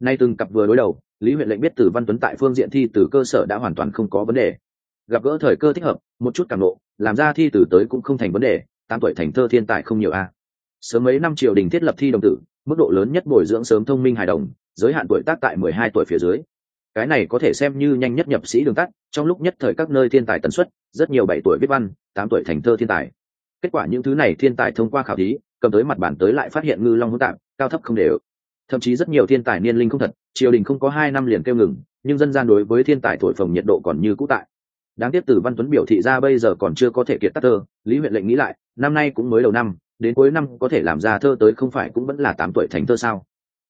Nay từng cặp vừa đối đầu, lý huyện lệnh biết từ văn tuấn tại phương diện thi từ cơ sở đã hoàn toàn không có vấn đề. Gặp gỡ thời cơ thích hợp, một chút cảm nộ làm ra thi từ tới cũng không thành vấn đề, tám tuổi thành thơ thiên tài không nhiều a. Sớm mấy năm triều đình thiết lập thi đồng tử, mức độ lớn nhất bồi dưỡng sớm thông minh hài đồng, giới hạn tuổi tác tại mười hai tuổi phía dưới cái này có thể xem như nhanh nhất nhập sĩ đường tắt, trong lúc nhất thời các nơi thiên tài tần suất, rất nhiều bảy tuổi viết văn, tám tuổi thành thơ thiên tài. Kết quả những thứ này thiên tài thông qua khảo thí, cầm tới mặt bản tới lại phát hiện ngư long hỗn tạp, cao thấp không đều thậm chí rất nhiều thiên tài niên linh không thật, triều đình không có hai năm liền kêu ngừng, nhưng dân gian đối với thiên tài thổi phồng nhiệt độ còn như cũ tại. Đáng tiếc từ văn tuấn biểu thị ra bây giờ còn chưa có thể kiệt tác thơ, lý huyện lệnh nghĩ lại, năm nay cũng mới đầu năm, đến cuối năm có thể làm ra thơ tới không phải cũng vẫn là tám tuổi thành thơ sao?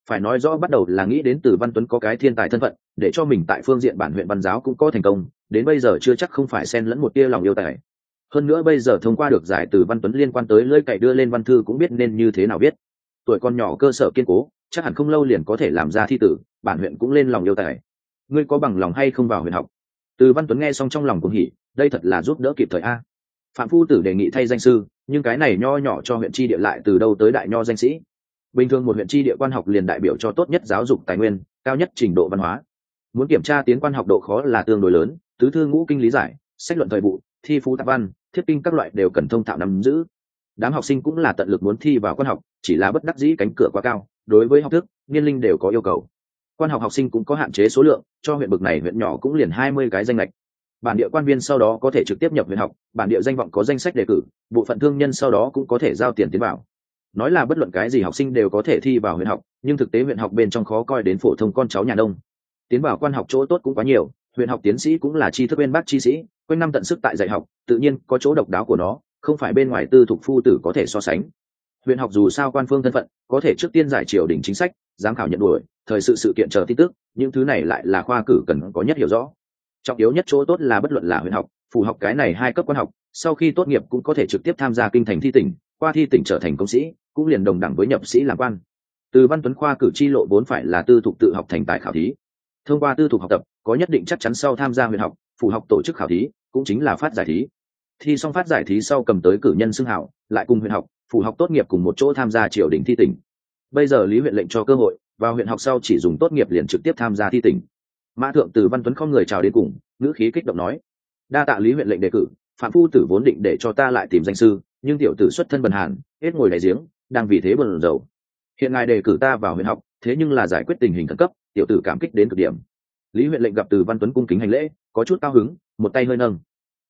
Phải nói rõ bắt đầu là nghĩ đến từ văn tuấn có cái thiên tài thân phận, để cho mình tại phương diện bản huyện văn giáo cũng có thành công, đến bây giờ chưa chắc không phải xen lẫn một tia lòng yêu tài. Hơn nữa bây giờ thông qua được giải từ văn tuấn liên quan tới lưỡi cậy đưa lên văn thư cũng biết nên như thế nào biết. tuổi con nhỏ cơ sở kiên cố, chắc hẳn không lâu liền có thể làm ra thi tử, bản huyện cũng lên lòng yêu tài. Ngươi có bằng lòng hay không vào huyện học? Từ văn tuấn nghe xong trong lòng cũng hỉ, đây thật là giúp đỡ kịp thời a. Phạm phu tử đề nghị thay danh sư, nhưng cái này nho nhỏ cho huyện tri địa lại từ đâu tới đại nho danh sĩ? Bình thường một huyện tri địa quan học liền đại biểu cho tốt nhất giáo dục tài nguyên, cao nhất trình độ văn hóa. Muốn kiểm tra tiến quan học độ khó là tương đối lớn, tứ thư ngũ kinh lý giải, sách luận thời vụ, thi phú tạp văn, thiết kinh các loại đều cần thông thạo nắm giữ. Đám học sinh cũng là tận lực muốn thi vào quan học, chỉ là bất đắc dĩ cánh cửa quá cao, đối với học thức, niên linh đều có yêu cầu. Quan học học sinh cũng có hạn chế số lượng, cho huyện bực này huyện nhỏ cũng liền hai mươi cái danh lệch bản địa quan viên sau đó có thể trực tiếp nhập huyện học, bản địa danh vọng có danh sách đề cử, bộ phận thương nhân sau đó cũng có thể giao tiền tiến vào nói là bất luận cái gì học sinh đều có thể thi vào huyện học, nhưng thực tế huyện học bên trong khó coi đến phổ thông con cháu nhà đông tiến vào quan học chỗ tốt cũng quá nhiều, huyện học tiến sĩ cũng là tri thức bên bác chi sĩ, quanh năm tận sức tại dạy học, tự nhiên có chỗ độc đáo của nó, không phải bên ngoài tư thục phu tử có thể so sánh. Huyện học dù sao quan phương thân phận, có thể trước tiên giải triều đình chính sách, giám khảo nhận đuổi, thời sự sự kiện chờ tin tức, những thứ này lại là khoa cử cần có nhất hiểu rõ. Trọng yếu nhất chỗ tốt là bất luận là huyện học phù học cái này hai cấp quan học, sau khi tốt nghiệp cũng có thể trực tiếp tham gia kinh thành thi tỉnh, qua thi tỉnh trở thành công sĩ cũng liền đồng đẳng với nhập sĩ làm quan. Từ văn tuấn khoa cử tri lộ vốn phải là tư thục tự học thành tài khảo thí. Thông qua tư thục học tập, có nhất định chắc chắn sau tham gia huyện học phụ học tổ chức khảo thí, cũng chính là phát giải thí. Thi xong phát giải thí sau cầm tới cử nhân xưng hảo, lại cùng huyện học phụ học tốt nghiệp cùng một chỗ tham gia triều đình thi tỉnh. Bây giờ lý huyện lệnh cho cơ hội, vào huyện học sau chỉ dùng tốt nghiệp liền trực tiếp tham gia thi tỉnh. Mã thượng từ văn tuấn không người chào đến cùng, ngữ khí kích động nói, đa tạ lý huyện lệnh đề cử, phạm phu tử vốn định để cho ta lại tìm danh sư, nhưng tiểu tử xuất thân bần hàn, hết ngồi đại giếng đang vì thế bận rầu hiện ngài đề cử ta vào huyện học, thế nhưng là giải quyết tình hình khẩn cấp, tiểu tử cảm kích đến cực điểm. Lý huyện lệnh gặp từ văn tuấn cung kính hành lễ, có chút cao hứng, một tay hơi nâng.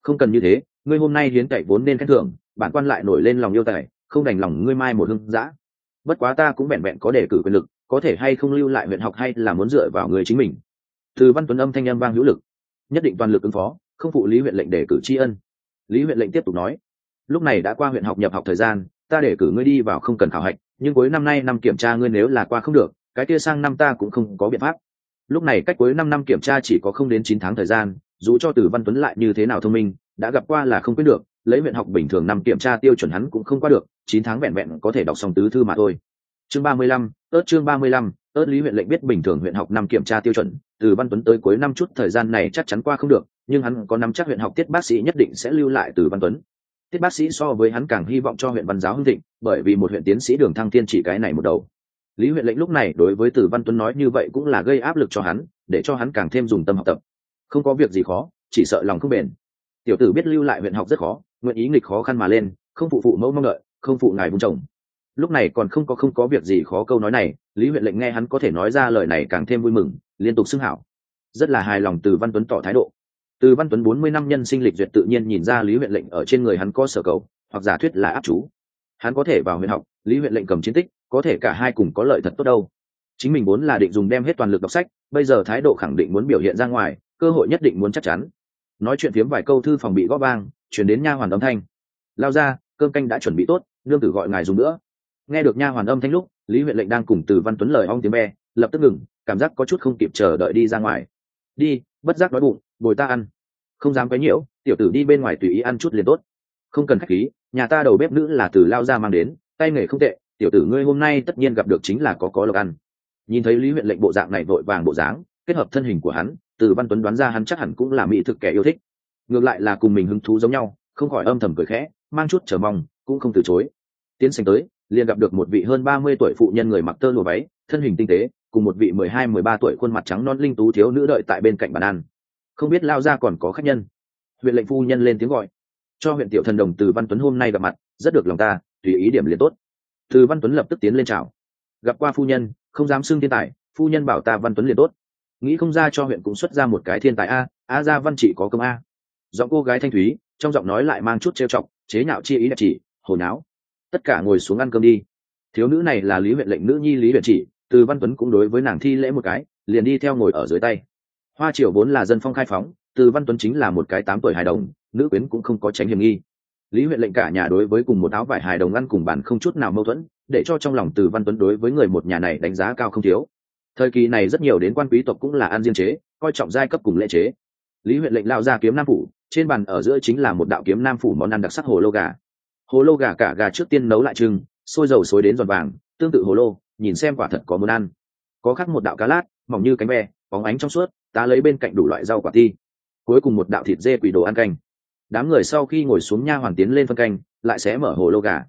Không cần như thế, ngươi hôm nay hiến tẩy vốn nên khen thưởng, bản quan lại nổi lên lòng yêu tài, không đành lòng ngươi mai một hưng dã. Bất quá ta cũng vẹn vẹn có đề cử quyền lực, có thể hay không lưu lại huyện học hay là muốn dựa vào người chính mình. Từ văn tuấn âm thanh âm vang hữu lực, nhất định toàn lực ứng phó, không phụ lý huyện lệnh đề cử tri ân. Lý huyện lệnh tiếp tục nói, lúc này đã qua huyện học nhập học thời gian ta để cử ngươi đi vào không cần khảo hạch, nhưng cuối năm nay năm kiểm tra ngươi nếu là qua không được, cái kia sang năm ta cũng không có biện pháp. Lúc này cách cuối năm năm kiểm tra chỉ có không đến chín tháng thời gian, dù cho từ văn tuấn lại như thế nào thông minh, đã gặp qua là không quyết được, lấy huyện học bình thường năm kiểm tra tiêu chuẩn hắn cũng không qua được, chín tháng vẹn vẹn có thể đọc xong tứ thư mà thôi. Chương ba mươi lăm, ớt chương ba mươi lăm, ớt lý huyện lệnh biết bình thường huyện học năm kiểm tra tiêu chuẩn, từ văn tuấn tới cuối năm chút thời gian này chắc chắn qua không được, nhưng hắn có năm chắc huyện học tiết bác sĩ nhất định sẽ lưu lại từ văn tuấn tiết bác sĩ so với hắn càng hy vọng cho huyện văn giáo hưng thịnh, bởi vì một huyện tiến sĩ đường thăng thiên chỉ cái này một đầu. Lý huyện lệnh lúc này đối với từ văn tuấn nói như vậy cũng là gây áp lực cho hắn, để cho hắn càng thêm dùng tâm học tập. Không có việc gì khó, chỉ sợ lòng không bền. Tiểu tử biết lưu lại huyện học rất khó, nguyện ý nghịch khó khăn mà lên, không phụ phụ mẫu mong đợi, không phụ ngài vung chồng. Lúc này còn không có không có việc gì khó câu nói này, lý huyện lệnh nghe hắn có thể nói ra lời này càng thêm vui mừng, liên tục xưng hảo. Rất là hài lòng từ văn tuấn tỏ thái độ từ văn tuấn bốn mươi năm nhân sinh lịch duyệt tự nhiên nhìn ra lý huyện lệnh ở trên người hắn có sở cầu, hoặc giả thuyết là áp chú. Hắn có thể vào huyện học, lý huyện lệnh cầm chiến tích, có thể cả hai cùng có lợi thật tốt đâu. Chính mình muốn là định dùng đem hết toàn lực đọc sách, bây giờ thái độ khẳng định muốn biểu hiện ra ngoài, cơ hội nhất định muốn chắc chắn. Nói chuyện phiếm vài câu thư phòng bị góp vang, chuyển đến nha hoàn âm thanh. Lao ra, cơm canh đã chuẩn bị tốt, nương tử gọi ngài dùng nữa. Nghe được nha hoàn âm thanh lúc, lý huyện lệnh đang cùng từ văn tuấn lời ong tiếng be, lập tức ngừng, cảm giác có chút không kịp chờ đợi đi ra ngoài đi, bất giác đói bụng, bồi ta ăn. Không dám quấy nhiễu, tiểu tử đi bên ngoài tùy ý ăn chút liền tốt. Không cần khách khí, nhà ta đầu bếp nữ là từ lao ra mang đến, tay nghề không tệ, tiểu tử ngươi hôm nay tất nhiên gặp được chính là có có lộc ăn. Nhìn thấy lý huyện lệnh bộ dạng này vội vàng bộ dáng, kết hợp thân hình của hắn, từ văn tuấn đoán ra hắn chắc hẳn cũng là mỹ thực kẻ yêu thích. Ngược lại là cùng mình hứng thú giống nhau, không khỏi âm thầm cười khẽ, mang chút chờ mong, cũng không từ chối. Tiến sành tới, liền gặp được một vị hơn ba mươi tuổi phụ nhân người mặc tơ lụa váy thân hình tinh tế, cùng một vị mười hai, mười ba tuổi khuôn mặt trắng non linh tú thiếu nữ đợi tại bên cạnh bàn ăn. Không biết lao ra còn có khách nhân. Huyện lệnh phu nhân lên tiếng gọi. Cho huyện tiểu thần đồng từ văn tuấn hôm nay gặp mặt, rất được lòng ta, tùy ý điểm liền tốt. Từ văn tuấn lập tức tiến lên chào. Gặp qua phu nhân, không dám xưng thiên tài, phu nhân bảo ta văn tuấn liền tốt. Nghĩ không ra cho huyện cũng xuất ra một cái thiên tài a a ra văn chỉ có công a. Giọng cô gái thanh thúy, trong giọng nói lại mang chút trêu chọc, chế nhạo chi ý đẹp chỉ hồi não tất cả ngồi xuống ăn cơm đi. Thiếu nữ này là lý huyện lệnh nữ nhi lý huyện chỉ từ văn tuấn cũng đối với nàng thi lễ một cái, liền đi theo ngồi ở dưới tay. Hoa triều vốn là dân phong khai phóng, từ văn tuấn chính là một cái tám tuổi hài đồng, nữ quyến cũng không có tránh hiểm nghi. Lý huyện lệnh cả nhà đối với cùng một áo vải hài đồng ăn cùng bàn không chút nào mâu thuẫn, để cho trong lòng từ văn tuấn đối với người một nhà này đánh giá cao không thiếu. Thời kỳ này rất nhiều đến quan quý tộc cũng là ăn riêng chế, coi trọng giai cấp cùng lễ chế. Lý huyện lệnh lao ra kiếm nam phủ, trên bàn ở giữa chính là một đạo kiếm nam phủ món ăn đặc sắc hồ lô gà. Hồ lô gà cả gà trước tiên nấu lại trưng sôi dầu xối đến giòn vàng, tương tự hồ lô nhìn xem quả thật có muốn ăn. Có khắc một đạo cá lát mỏng như cánh ve, bóng ánh trong suốt ta lấy bên cạnh đủ loại rau quả thi, cuối cùng một đạo thịt dê quỷ đồ ăn canh. Đám người sau khi ngồi xuống nha hoàn tiến lên phân canh lại sẽ mở hồ lô gà.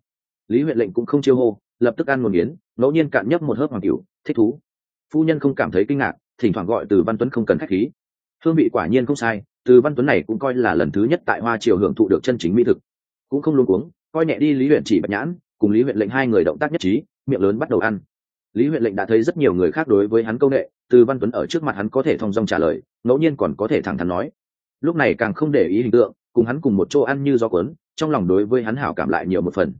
Lý huyện lệnh cũng không chiêu hô lập tức ăn một miếng ngẫu nhiên cạn nhấp một hớp hoàng cửu thích thú. Phu nhân không cảm thấy kinh ngạc thỉnh thoảng gọi từ văn tuấn không cần khách khí. Hương vị quả nhiên không sai từ văn tuấn này cũng coi là lần thứ nhất tại hoa triều hưởng thụ được chân chính mỹ thực. Cũng không luôn uống coi nhẹ đi lý huyện chỉ bạch nhãn cùng lý huyện lệnh hai người động tác nhất trí miệng lớn bắt đầu ăn lý huyện lệnh đã thấy rất nhiều người khác đối với hắn công nghệ, từ văn tuấn ở trước mặt hắn có thể thông dong trả lời, ngẫu nhiên còn có thể thẳng thắn nói. Lúc này càng không để ý hình tượng, cùng hắn cùng một chỗ ăn như gió cuốn, trong lòng đối với hắn hảo cảm lại nhiều một phần.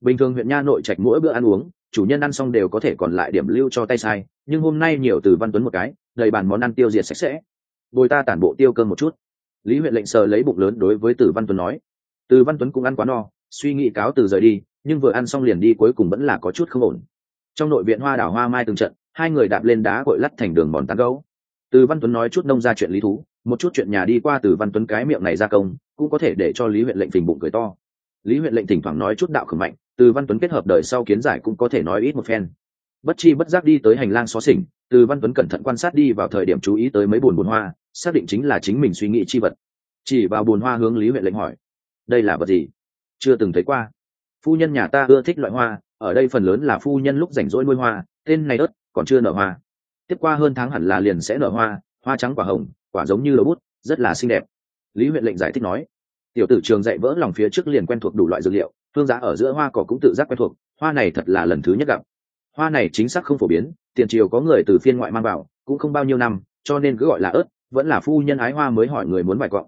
Bình thường huyện nha nội trạch mỗi bữa ăn uống, chủ nhân ăn xong đều có thể còn lại điểm lưu cho tay sai, nhưng hôm nay nhiều từ văn tuấn một cái, đầy bàn món ăn tiêu diệt sạch sẽ. Bồi ta tản bộ tiêu cơm một chút. Lý huyện lệnh sờ lấy bụng lớn đối với từ văn tuấn nói. Từ văn tuấn cũng ăn quá no, suy nghĩ cáo từ rời đi, nhưng vừa ăn xong liền đi cuối cùng vẫn là có chút không ổn trong nội viện hoa đảo hoa mai từng trận, hai người đạp lên đá cội lắt thành đường mòn tán gấu từ văn tuấn nói chút nông ra chuyện lý thú, một chút chuyện nhà đi qua từ văn tuấn cái miệng này ra công, cũng có thể để cho lý huyện lệnh phình bụng cười to. Lý huyện lệnh thỉnh thoảng nói chút đạo khẩn mạnh, từ văn tuấn kết hợp đời sau kiến giải cũng có thể nói ít một phen. Bất chi bất giác đi tới hành lang xó xỉnh, từ văn tuấn cẩn thận quan sát đi vào thời điểm chú ý tới mấy bồn bồn hoa, xác định chính là chính mình suy nghĩ chi vật. Chỉ vào bồn hoa hướng lý huyện lệnh hỏi, đây là vật gì? Chưa từng thấy qua. Phu nhân nhà ta ưa thích loại hoa ở đây phần lớn là phu nhân lúc rảnh rỗi nuôi hoa, tên này ớt còn chưa nở hoa. Tiếp qua hơn tháng hẳn là liền sẽ nở hoa hoa trắng quả hồng, quả giống như lỗ bút, rất là xinh đẹp. Lý huyện lệnh giải thích nói, tiểu tử trường dạy vỡ lòng phía trước liền quen thuộc đủ loại dược liệu, phương giá ở giữa hoa cỏ cũng tự giác quen thuộc, hoa này thật là lần thứ nhất gặp. Hoa này chính xác không phổ biến, tiền triều có người từ phiên ngoại mang vào, cũng không bao nhiêu năm, cho nên cứ gọi là ớt, vẫn là phu nhân ái hoa mới hỏi người muốn vài cọng.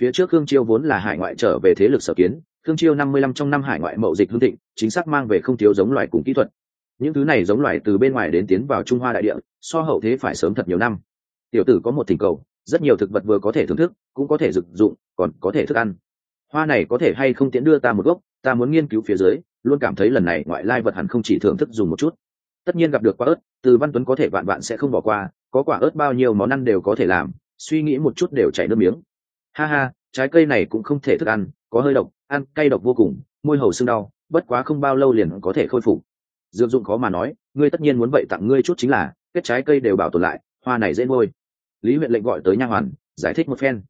Phía trước khương chiêu vốn là hải ngoại trở về thế lực sở kiến thương chiêu năm mươi lăm trong năm hải ngoại mậu dịch hương thịnh, chính xác mang về không thiếu giống loài cùng kỹ thuật. Những thứ này giống loài từ bên ngoài đến tiến vào trung hoa đại địa, so hậu thế phải sớm thật nhiều năm. Tiểu tử có một thỉnh cầu, rất nhiều thực vật vừa có thể thưởng thức, cũng có thể dựng dụng, còn có thể thức ăn. Hoa này có thể hay không tiễn đưa ta một gốc, ta muốn nghiên cứu phía dưới, luôn cảm thấy lần này ngoại lai vật hẳn không chỉ thưởng thức dùng một chút. Tất nhiên gặp được quả ớt, từ văn tuấn có thể vạn vạn sẽ không bỏ qua, có quả ớt bao nhiêu món ăn đều có thể làm, suy nghĩ một chút đều chảy nước miếng. Ha ha trái cây này cũng không thể thức ăn, có hơi độc, ăn cay độc vô cùng, môi hầu sưng đau, bất quá không bao lâu liền có thể khôi phục. Dược dụng khó mà nói, ngươi tất nhiên muốn vậy tặng ngươi chút chính là, kết trái cây đều bảo tồn lại, hoa này dễ môi. lý huyện lệnh gọi tới nha hoàn, giải thích một phen.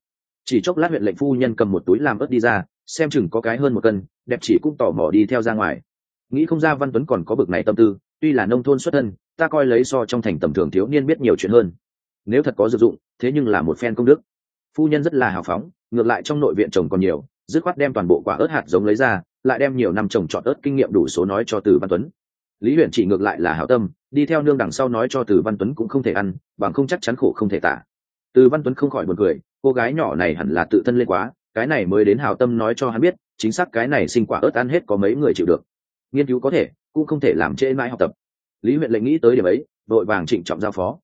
Chỉ chốc lát huyện lệnh phu nhân cầm một túi làm ớt đi ra, xem chừng có cái hơn một cân, đẹp chỉ cũng tò mò đi theo ra ngoài. Nghĩ không ra văn tuấn còn có bực này tâm tư, tuy là nông thôn xuất thân, ta coi lấy so trong thành tầm thường thiếu niên biết nhiều chuyện hơn. Nếu thật có dược dụng, thế nhưng là một phen công đức phu nhân rất là hào phóng, ngược lại trong nội viện trồng còn nhiều, dứt khoát đem toàn bộ quả ớt hạt giống lấy ra, lại đem nhiều năm trồng trọt ớt kinh nghiệm đủ số nói cho từ văn tuấn. Lý huyện chỉ ngược lại là hảo tâm, đi theo nương đằng sau nói cho từ văn tuấn cũng không thể ăn, bằng không chắc chắn khổ không thể tả. Từ văn tuấn không khỏi buồn cười, cô gái nhỏ này hẳn là tự thân lên quá, cái này mới đến hảo tâm nói cho hắn biết, chính xác cái này sinh quả ớt ăn hết có mấy người chịu được. Nghiên cứu có thể, cũng không thể làm trễ mãi học tập. Lý huyện lệnh nghĩ tới điểm ấy, vội vàng trịnh trọng giao phó.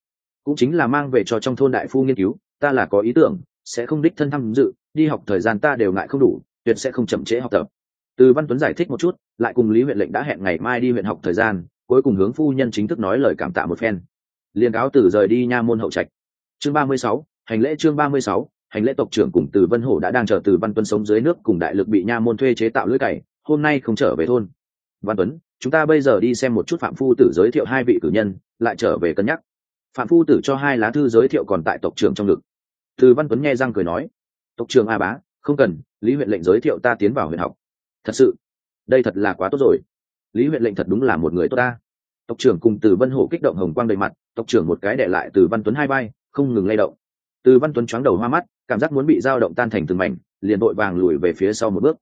Cũng chính là mang về cho trong thôn đại phu nghiên cứu, ta là có ý tưởng sẽ không đích thân tham dự, đi học thời gian ta đều ngại không đủ, tuyệt sẽ không chậm trễ học tập. Từ văn tuấn giải thích một chút, lại cùng lý huyện lệnh đã hẹn ngày mai đi huyện học thời gian, cuối cùng hướng phu nhân chính thức nói lời cảm tạ một phen. Liền cáo từ rời đi nha môn hậu trạch. Chương ba mươi sáu, hành lễ chương ba mươi sáu, hành lễ tộc trưởng cùng từ vân hổ đã đang chờ từ văn tuấn sống dưới nước cùng đại lực bị nha môn thuê chế tạo lưỡi cày, hôm nay không trở về thôn. Văn tuấn, chúng ta bây giờ đi xem một chút phạm phu tử giới thiệu hai vị cử nhân, lại trở về cân nhắc. Phạm phu tử cho hai lá thư giới thiệu còn tại tộc trưởng trong ngực từ văn tuấn nghe răng cười nói, tộc trưởng a bá, không cần, lý huyện lệnh giới thiệu ta tiến vào huyện học. Thật sự? Đây thật là quá tốt rồi. Lý huyện lệnh thật đúng là một người tốt ta. Tộc trưởng cùng từ vân hổ kích động hồng quang đầy mặt, tộc trưởng một cái đệ lại từ văn tuấn hai bay không ngừng lay động. Từ văn tuấn choáng đầu hoa mắt, cảm giác muốn bị dao động tan thành từng mảnh, liền đội vàng lùi về phía sau một bước.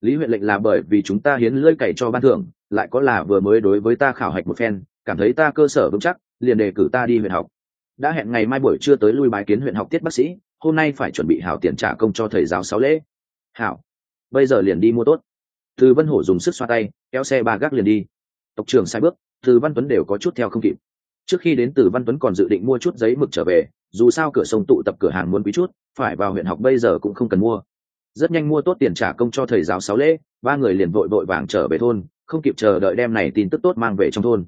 Lý huyện lệnh là bởi vì chúng ta hiến lưỡi cày cho ban thưởng, lại có là vừa mới đối với ta khảo hạch một phen, cảm thấy ta cơ sở vững chắc, liền đề cử ta đi huyện học đã hẹn ngày mai buổi trưa tới lui bái kiến huyện học tiết bác sĩ, hôm nay phải chuẩn bị hảo tiền trả công cho thầy giáo sáu lễ. Hảo. Bây giờ liền đi mua tốt. Từ vân hổ dùng sức xoa tay, kéo xe ba gác liền đi. Tộc trưởng sai bước, từ văn tuấn đều có chút theo không kịp. Trước khi đến từ văn tuấn còn dự định mua chút giấy mực trở về, dù sao cửa sông tụ tập cửa hàng muốn quý chút, phải vào huyện học bây giờ cũng không cần mua. Rất nhanh mua tốt tiền trả công cho thầy giáo sáu lễ, ba người liền vội vội vàng trở về thôn, không kịp chờ đợi đem này tin tức tốt mang về trong thôn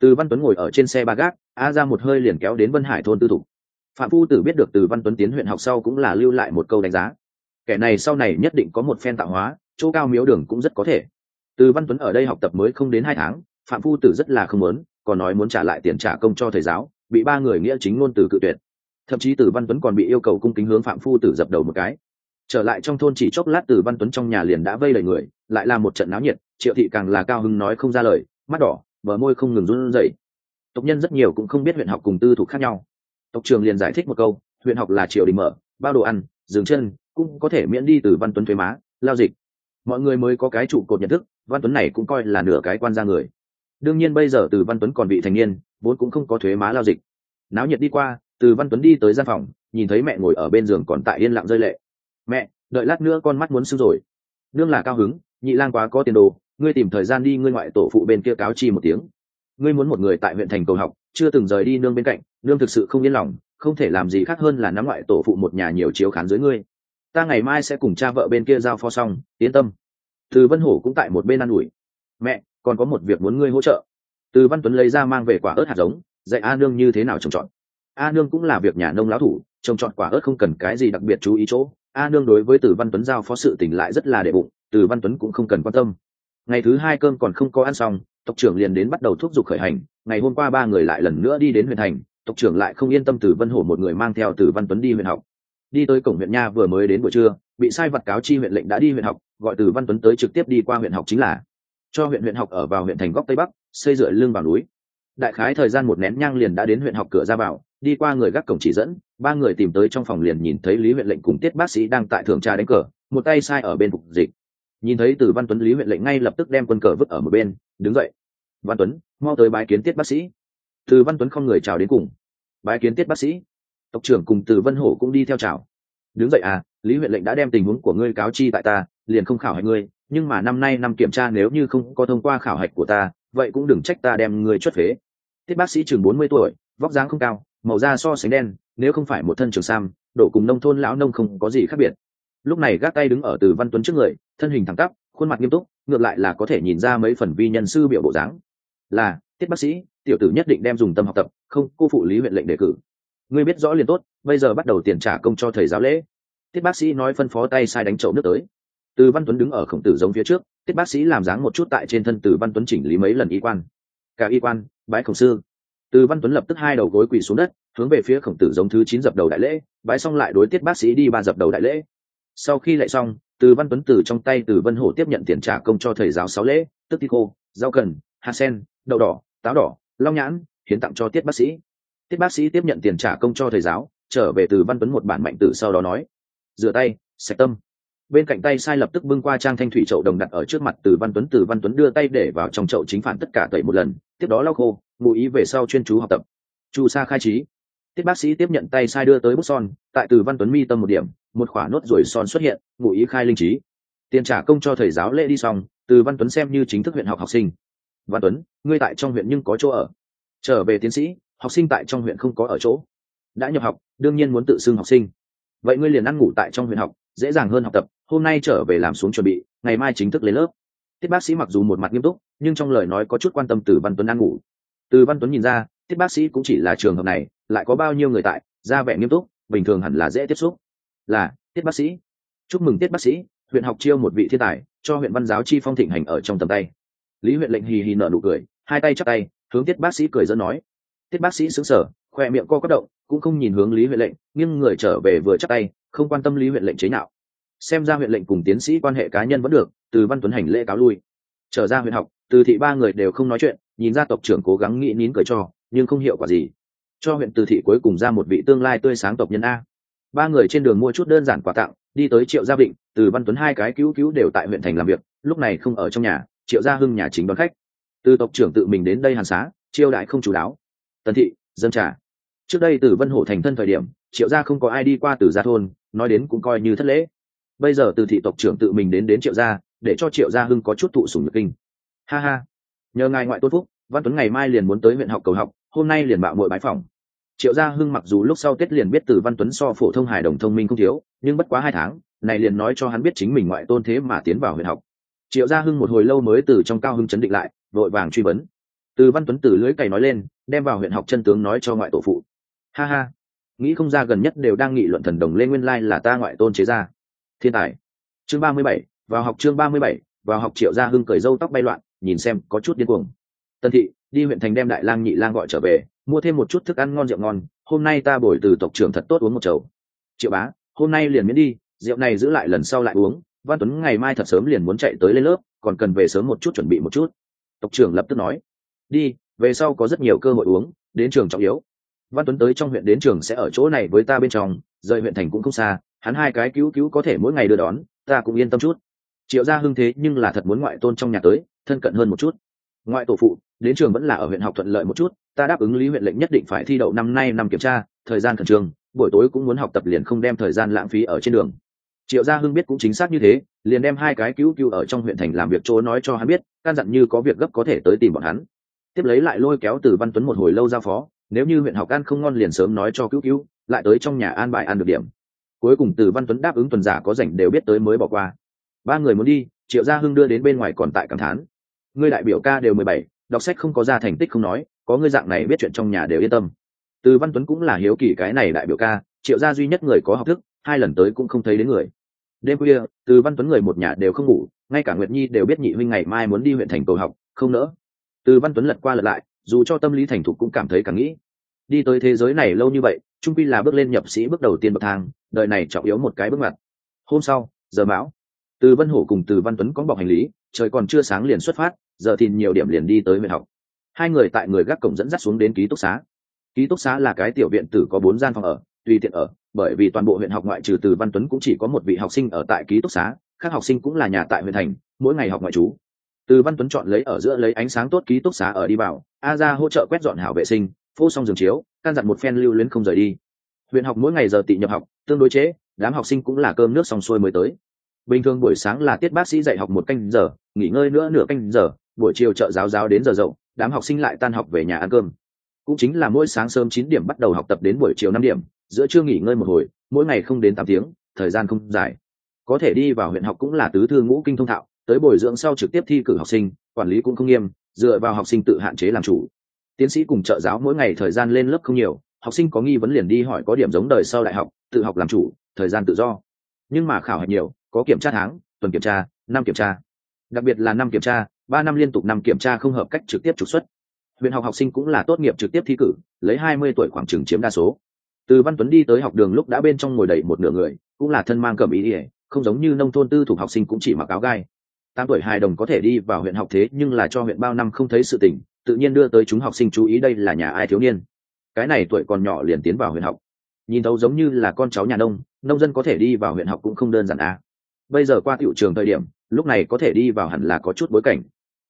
từ văn tuấn ngồi ở trên xe ba gác, a ra một hơi liền kéo đến vân hải thôn tư thục. Phạm phu tử biết được từ văn tuấn tiến huyện học sau cũng là lưu lại một câu đánh giá. Kẻ này sau này nhất định có một phen tạo hóa, chỗ cao miếu đường cũng rất có thể. Từ văn tuấn ở đây học tập mới không đến hai tháng, phạm phu tử rất là không muốn, còn nói muốn trả lại tiền trả công cho thầy giáo, bị ba người nghĩa chính ngôn từ cự tuyệt. Thậm chí từ văn tuấn còn bị yêu cầu cung kính hướng phạm phu tử dập đầu một cái. Trở lại trong thôn chỉ chốc lát từ văn tuấn trong nhà liền đã vây lời người, lại là một trận náo nhiệt, triệu thị càng là cao hưng nói không ra lời, mắt đỏ bờ môi không ngừng run rẩy. Tộc nhân rất nhiều cũng không biết huyện học cùng tư thuộc khác nhau. Tộc trường liền giải thích một câu, huyện học là triều đình mở, bao đồ ăn dừng chân, cũng có thể miễn đi từ văn tuấn thuế má, lao dịch. Mọi người mới có cái trụ cột nhận thức, văn tuấn này cũng coi là nửa cái quan gia người. Đương nhiên bây giờ từ văn tuấn còn bị thành niên, vốn cũng không có thuế má lao dịch. Náo nhiệt đi qua, từ văn tuấn đi tới gian phòng, nhìn thấy mẹ ngồi ở bên giường còn tại yên lặng rơi lệ. Mẹ, đợi lát nữa con mắt muốn sưng rồi. Nương là cao hứng, nhị lang quá có tiền đồ ngươi tìm thời gian đi ngươi ngoại tổ phụ bên kia cáo chi một tiếng. Ngươi muốn một người tại huyện thành cầu học, chưa từng rời đi nương bên cạnh, nương thực sự không yên lòng, không thể làm gì khác hơn là nắm ngoại tổ phụ một nhà nhiều chiếu khán dưới ngươi. Ta ngày mai sẽ cùng cha vợ bên kia giao phó xong, yên tâm. Từ vân hổ cũng tại một bên an ủi. Mẹ, còn có một việc muốn ngươi hỗ trợ. Từ văn tuấn lấy ra mang về quả ớt hạt giống, dạy a nương như thế nào trồng trọt. A nương cũng là việc nhà nông lão thủ, trồng trọt quả ớt không cần cái gì đặc biệt chú ý chỗ. A nương đối với từ văn tuấn giao phó sự tỉnh lại rất là đệ bụng, từ văn tuấn cũng không cần quan tâm ngày thứ hai cơm còn không có ăn xong, tộc trưởng liền đến bắt đầu thúc giục khởi hành. Ngày hôm qua ba người lại lần nữa đi đến huyện thành, tộc trưởng lại không yên tâm từ vân hổ một người mang theo từ văn tuấn đi huyện học. Đi tới cổng huyện nha vừa mới đến buổi trưa, bị sai vật cáo chi huyện lệnh đã đi huyện học, gọi từ văn tuấn tới trực tiếp đi qua huyện học chính là cho huyện huyện học ở vào huyện thành góc tây bắc, xây dựa lưng vào núi. Đại khái thời gian một nén nhang liền đã đến huyện học cửa ra vào, đi qua người gác cổng chỉ dẫn, ba người tìm tới trong phòng liền nhìn thấy lý huyện lệnh cùng tiết bác sĩ đang tại thượng tra đánh cờ, một tay sai ở bên phục dịch nhìn thấy từ văn tuấn, lý huyện lệnh ngay lập tức đem quân cờ vứt ở một bên, đứng dậy. Văn tuấn, mau tới bái kiến tiết bác sĩ. Từ văn tuấn không người chào đến cùng. Bái kiến tiết bác sĩ. Tộc trưởng cùng từ vân hổ cũng đi theo chào. Đứng dậy à lý huyện lệnh đã đem tình huống của ngươi cáo chi tại ta, liền không khảo hạch ngươi, nhưng mà năm nay năm kiểm tra nếu như không có thông qua khảo hạch của ta, vậy cũng đừng trách ta đem ngươi chuất phế. Tiết bác sĩ chừng bốn mươi tuổi, vóc dáng không cao, màu da so sánh đen, nếu không phải một thân trường sam, độ cùng nông thôn lão nông không có gì khác biệt lúc này gác tay đứng ở từ văn tuấn trước người, thân hình thẳng tắp, khuôn mặt nghiêm túc, ngược lại là có thể nhìn ra mấy phần vi nhân sư biểu bộ dáng. Là, tiết bác sĩ, tiểu tử nhất định đem dùng tâm học tập, không, cô phụ lý huyện lệnh đề cử. Ngươi biết rõ liền tốt, bây giờ bắt đầu tiền trả công cho thầy giáo lễ. Tiết bác sĩ nói phân phó tay sai đánh chậu nước tới. Từ văn tuấn đứng ở khổng tử giống phía trước, tiết bác sĩ làm dáng một chút tại trên thân từ văn tuấn chỉnh lý mấy lần y quan. Cả y quan, bái khổng sư. Từ văn tuấn lập tức hai đầu gối quỳ xuống đất, hướng về phía khổng tử giống thứ chín dập đầu đại lễ, bái xong lại đối tiết bác sĩ đi ba dập đầu đại lễ sau khi lại xong, từ văn tuấn từ trong tay từ vân hổ tiếp nhận tiền trả công cho thầy giáo sáu lễ, tức thi khô, rau cần, hạt sen, đậu đỏ, táo đỏ, long nhãn, hiến tặng cho tiết bác sĩ. Tiết bác sĩ tiếp nhận tiền trả công cho thầy giáo, trở về từ văn tuấn một bản mạnh tử sau đó nói, rửa tay, sạch tâm. Bên cạnh tay sai lập tức bưng qua trang thanh thủy chậu đồng đặt ở trước mặt từ văn tuấn, từ văn tuấn đưa tay để vào trong chậu chính phản tất cả tẩy một lần, tiếp đó lau khô, ngụ ý về sau chuyên chú học tập. Chu sa khai trí tiết bác sĩ tiếp nhận tay sai đưa tới bút son, tại từ văn tuấn mi tâm một điểm, một khỏa nốt ruồi son xuất hiện, ngụ ý khai linh trí. Tiền trả công cho thầy giáo lễ đi xong, từ văn tuấn xem như chính thức huyện học học sinh. Văn tuấn, ngươi tại trong huyện nhưng có chỗ ở. Trở về tiến sĩ, học sinh tại trong huyện không có ở chỗ. Đã nhập học, đương nhiên muốn tự xưng học sinh. Vậy ngươi liền ăn ngủ tại trong huyện học, dễ dàng hơn học tập, hôm nay trở về làm xuống chuẩn bị, ngày mai chính thức lên lớp. Tiết bác sĩ mặc dù một mặt nghiêm túc, nhưng trong lời nói có chút quan tâm từ văn tuấn ăn ngủ. Từ văn tuấn nhìn ra tiết bác sĩ cũng chỉ là trường hợp này, lại có bao nhiêu người tại, ra vẻ nghiêm túc, bình thường hẳn là dễ tiếp xúc. Là, tiết bác sĩ. Chúc mừng tiết bác sĩ, huyện học chiêu một vị thiên tài, cho huyện văn giáo chi phong thịnh hành ở trong tầm tay. Lý huyện lệnh hì hì nở nụ cười, hai tay chắp tay, hướng tiết bác sĩ cười dẫn nói. Tiết bác sĩ xứng sở khoe miệng co quất động, cũng không nhìn hướng lý huyện lệnh, nhưng người trở về vừa chắp tay, không quan tâm lý huyện lệnh chế nào xem ra huyện lệnh cùng tiến sĩ quan hệ cá nhân vẫn được, từ văn tuấn hành lễ cáo lui. Trở ra huyện học, từ thị ba người đều không nói chuyện, nhìn ra tộc trưởng cố gắng nghĩ nín cười cho nhưng không hiệu quả gì. Cho huyện từ thị cuối cùng ra một vị tương lai tươi sáng tộc nhân a. Ba người trên đường mua chút đơn giản quà tặng, đi tới triệu gia định từ văn tuấn hai cái cứu cứu đều tại huyện thành làm việc, lúc này không ở trong nhà, triệu gia hưng nhà chính đón khách. Từ tộc trưởng tự mình đến đây hàn xá chiêu đại không chú đáo. Tần thị, dân trà. Trước đây từ vân hổ thành thân thời điểm, triệu gia không có ai đi qua từ gia thôn, nói đến cũng coi như thất lễ. Bây giờ từ thị tộc trưởng tự mình đến đến triệu gia, để cho triệu gia hưng có chút thụ sùng nhược kinh. Ha ha. Nhờ ngài ngoại tôn phúc, văn tuấn ngày mai liền muốn tới huyện học cầu học hôm nay liền bạo muội bãi phòng triệu gia hưng mặc dù lúc sau tết liền biết từ văn tuấn so phổ thông hài đồng thông minh không thiếu, nhưng bất quá hai tháng, này liền nói cho hắn biết chính mình ngoại tôn thế mà tiến vào huyện học. Triệu gia hưng một hồi lâu mới từ trong cao hưng chấn định lại, vội vàng truy vấn. Từ văn tuấn từ lưới cày nói lên, đem vào huyện học chân tướng nói cho ngoại tổ phụ. Ha ha, nghĩ không ra gần nhất đều đang nghị luận thần đồng lê nguyên lai là ta ngoại tôn chế ra thiên tài. Chương ba mươi bảy, vào học chương ba mươi bảy, vào học triệu gia hưng cởi râu tóc bay loạn, nhìn xem có chút điên cuồng. Tân thị đi huyện thành đem đại lang nhị lang gọi trở về, mua thêm một chút thức ăn ngon, rượu ngon. Hôm nay ta bồi từ tộc trưởng thật tốt uống một chầu. Triệu bá, hôm nay liền miễn đi, rượu này giữ lại lần sau lại uống. Văn tuấn ngày mai thật sớm liền muốn chạy tới lên lớp, còn cần về sớm một chút chuẩn bị một chút. Tộc trưởng lập tức nói, đi, về sau có rất nhiều cơ hội uống, đến trường trọng yếu. Văn tuấn tới trong huyện đến trường sẽ ở chỗ này với ta bên trong, rời huyện thành cũng không xa, hắn hai cái cứu cứu có thể mỗi ngày đưa đón, ta cũng yên tâm chút. Triệu gia hưng thế nhưng là thật muốn ngoại tôn trong nhà tới, thân cận hơn một chút ngoại tổ phụ, đến trường vẫn là ở huyện học thuận lợi một chút, ta đáp ứng lý huyện lệnh nhất định phải thi đậu năm nay năm kiểm tra, thời gian khẩn trương, buổi tối cũng muốn học tập liền không đem thời gian lãng phí ở trên đường. Triệu gia hưng biết cũng chính xác như thế, liền đem hai cái cứu cứu ở trong huyện thành làm việc chỗ nói cho hắn biết, căn dặn như có việc gấp có thể tới tìm bọn hắn. Tiếp lấy lại lôi kéo từ văn tuấn một hồi lâu ra phó, nếu như huyện học ăn không ngon liền sớm nói cho cứu cứu, lại tới trong nhà an bài ăn được điểm. Cuối cùng từ văn tuấn đáp ứng tuần giả có rảnh đều biết tới mới bỏ qua. Ba người muốn đi, triệu gia hưng đưa đến bên ngoài còn tại cảm thán ngươi đại biểu ca đều mười bảy, đọc sách không có ra thành tích không nói, có ngươi dạng này biết chuyện trong nhà đều yên tâm. Từ văn tuấn cũng là hiếu kỳ cái này đại biểu ca, triệu gia duy nhất người có học thức, hai lần tới cũng không thấy đến người. Đêm khuya, từ văn tuấn người một nhà đều không ngủ, ngay cả nguyệt nhi đều biết nhị huynh ngày mai muốn đi huyện thành cầu học, không nỡ. Từ văn tuấn lật qua lật lại, dù cho tâm lý thành thục cũng cảm thấy càng nghĩ. Đi tới thế giới này lâu như vậy, trung pi là bước lên nhập sĩ bước đầu tiên bậc thang, đời này trọng yếu một cái bước ngoặt. Hôm sau, giờ mão, từ vân hổ cùng từ văn tuấn có bọc hành lý, trời còn chưa sáng liền xuất phát giờ thì nhiều điểm liền đi tới huyện học. Hai người tại người gác cổng dẫn dắt xuống đến ký túc xá. Ký túc xá là cái tiểu viện tử có bốn gian phòng ở, tùy tiện ở, bởi vì toàn bộ huyện học ngoại trừ từ văn tuấn cũng chỉ có một vị học sinh ở tại ký túc xá các học sinh cũng là nhà tại huyện thành, mỗi ngày học ngoại trú. Từ văn tuấn chọn lấy ở giữa lấy ánh sáng tốt ký túc xá ở đi vào, a ra hỗ trợ quét dọn hảo vệ sinh, phô xong giường chiếu, căn dặn một phen lưu luyến không rời đi. Huyện học mỗi ngày giờ tị nhập học, tương đối chế, đám học sinh cũng là cơm nước xong xuôi mới tới. Bình thường buổi sáng là tiết bác sĩ dạy học một canh giờ, nghỉ ngơi nữa nửa canh giờ buổi chiều chợ giáo giáo đến giờ dậu đám học sinh lại tan học về nhà ăn cơm. Cũng chính là mỗi sáng sớm chín điểm bắt đầu học tập đến buổi chiều năm điểm, giữa trưa nghỉ ngơi một hồi, mỗi ngày không đến tám tiếng, thời gian không dài. Có thể đi vào huyện học cũng là tứ thư ngũ kinh thông thạo, tới bồi dưỡng sau trực tiếp thi cử học sinh, quản lý cũng không nghiêm, dựa vào học sinh tự hạn chế làm chủ. Tiến sĩ cùng trợ giáo mỗi ngày thời gian lên lớp không nhiều, học sinh có nghi vấn liền đi hỏi có điểm giống đời sau đại học, tự học làm chủ, thời gian tự do. Nhưng mà khảo hạch nhiều, có kiểm tra tháng, tuần kiểm tra, năm kiểm tra. Đặc biệt là năm kiểm tra ba năm liên tục năm kiểm tra không hợp cách trực tiếp trục xuất. Huyện học học sinh cũng là tốt nghiệp trực tiếp thi cử, lấy hai mươi tuổi khoảng trừng chiếm đa số. Từ văn tuấn đi tới học đường lúc đã bên trong ngồi đầy một nửa người, cũng là thân mang cầm ý ỉa không giống như nông thôn tư thuộc học sinh cũng chỉ mặc áo gai. Tám tuổi hài đồng có thể đi vào huyện học thế, nhưng là cho huyện bao năm không thấy sự tỉnh tự nhiên đưa tới chúng học sinh chú ý đây là nhà ai thiếu niên. Cái này tuổi còn nhỏ liền tiến vào huyện học. Nhìn thấu giống như là con cháu nhà nông nông dân có thể đi vào huyện học cũng không đơn giản à. bây giờ qua tiểu trường thời điểm, lúc này có thể đi vào hẳn là có chút bối cảnh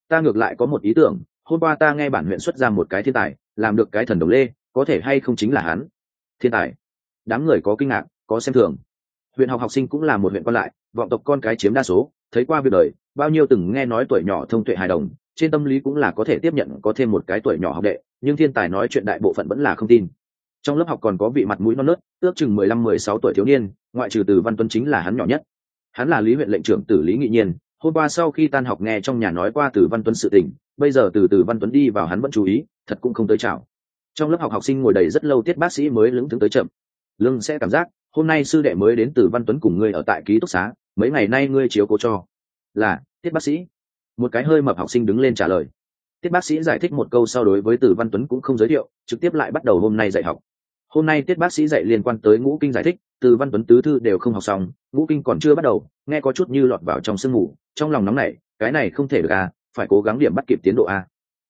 ta ngược lại có một ý tưởng, hôm qua ta nghe bản huyện xuất ra một cái thiên tài, làm được cái thần đồng lê, có thể hay không chính là hắn? Thiên tài. Đám người có kinh ngạc, có xem thường. Huyện học học sinh cũng là một huyện còn lại, vọng tộc con cái chiếm đa số, thấy qua việc đời, bao nhiêu từng nghe nói tuổi nhỏ thông tuệ hài đồng, trên tâm lý cũng là có thể tiếp nhận có thêm một cái tuổi nhỏ học đệ, nhưng thiên tài nói chuyện đại bộ phận vẫn là không tin. Trong lớp học còn có vị mặt mũi non nớt, ước chừng mười lăm mười sáu tuổi thiếu niên, ngoại trừ từ văn tuấn chính là hắn nhỏ nhất. Hắn là lý huyện lệnh trưởng tử lý nghị nhiên hôm qua sau khi tan học nghe trong nhà nói qua từ văn tuấn sự tình, bây giờ từ từ văn tuấn đi vào hắn vẫn chú ý, thật cũng không tới chào. Trong lớp học học sinh ngồi đầy rất lâu tiết bác sĩ mới lững thững tới chậm. Lương sẽ cảm giác, hôm nay sư đệ mới đến từ văn tuấn cùng ngươi ở tại ký túc xá, mấy ngày nay ngươi chiếu cố cho. Là, tiết bác sĩ. Một cái hơi mập học sinh đứng lên trả lời. Tiết bác sĩ giải thích một câu sau đối với từ văn tuấn cũng không giới thiệu, trực tiếp lại bắt đầu hôm nay dạy học. Hôm nay tiết bác sĩ dạy liên quan tới ngũ kinh giải thích từ văn tuấn tứ thư đều không học xong, ngũ kinh còn chưa bắt đầu, nghe có chút như lọt vào trong sương mù, trong lòng nóng nảy, cái này không thể được à phải cố gắng điểm bắt kịp tiến độ a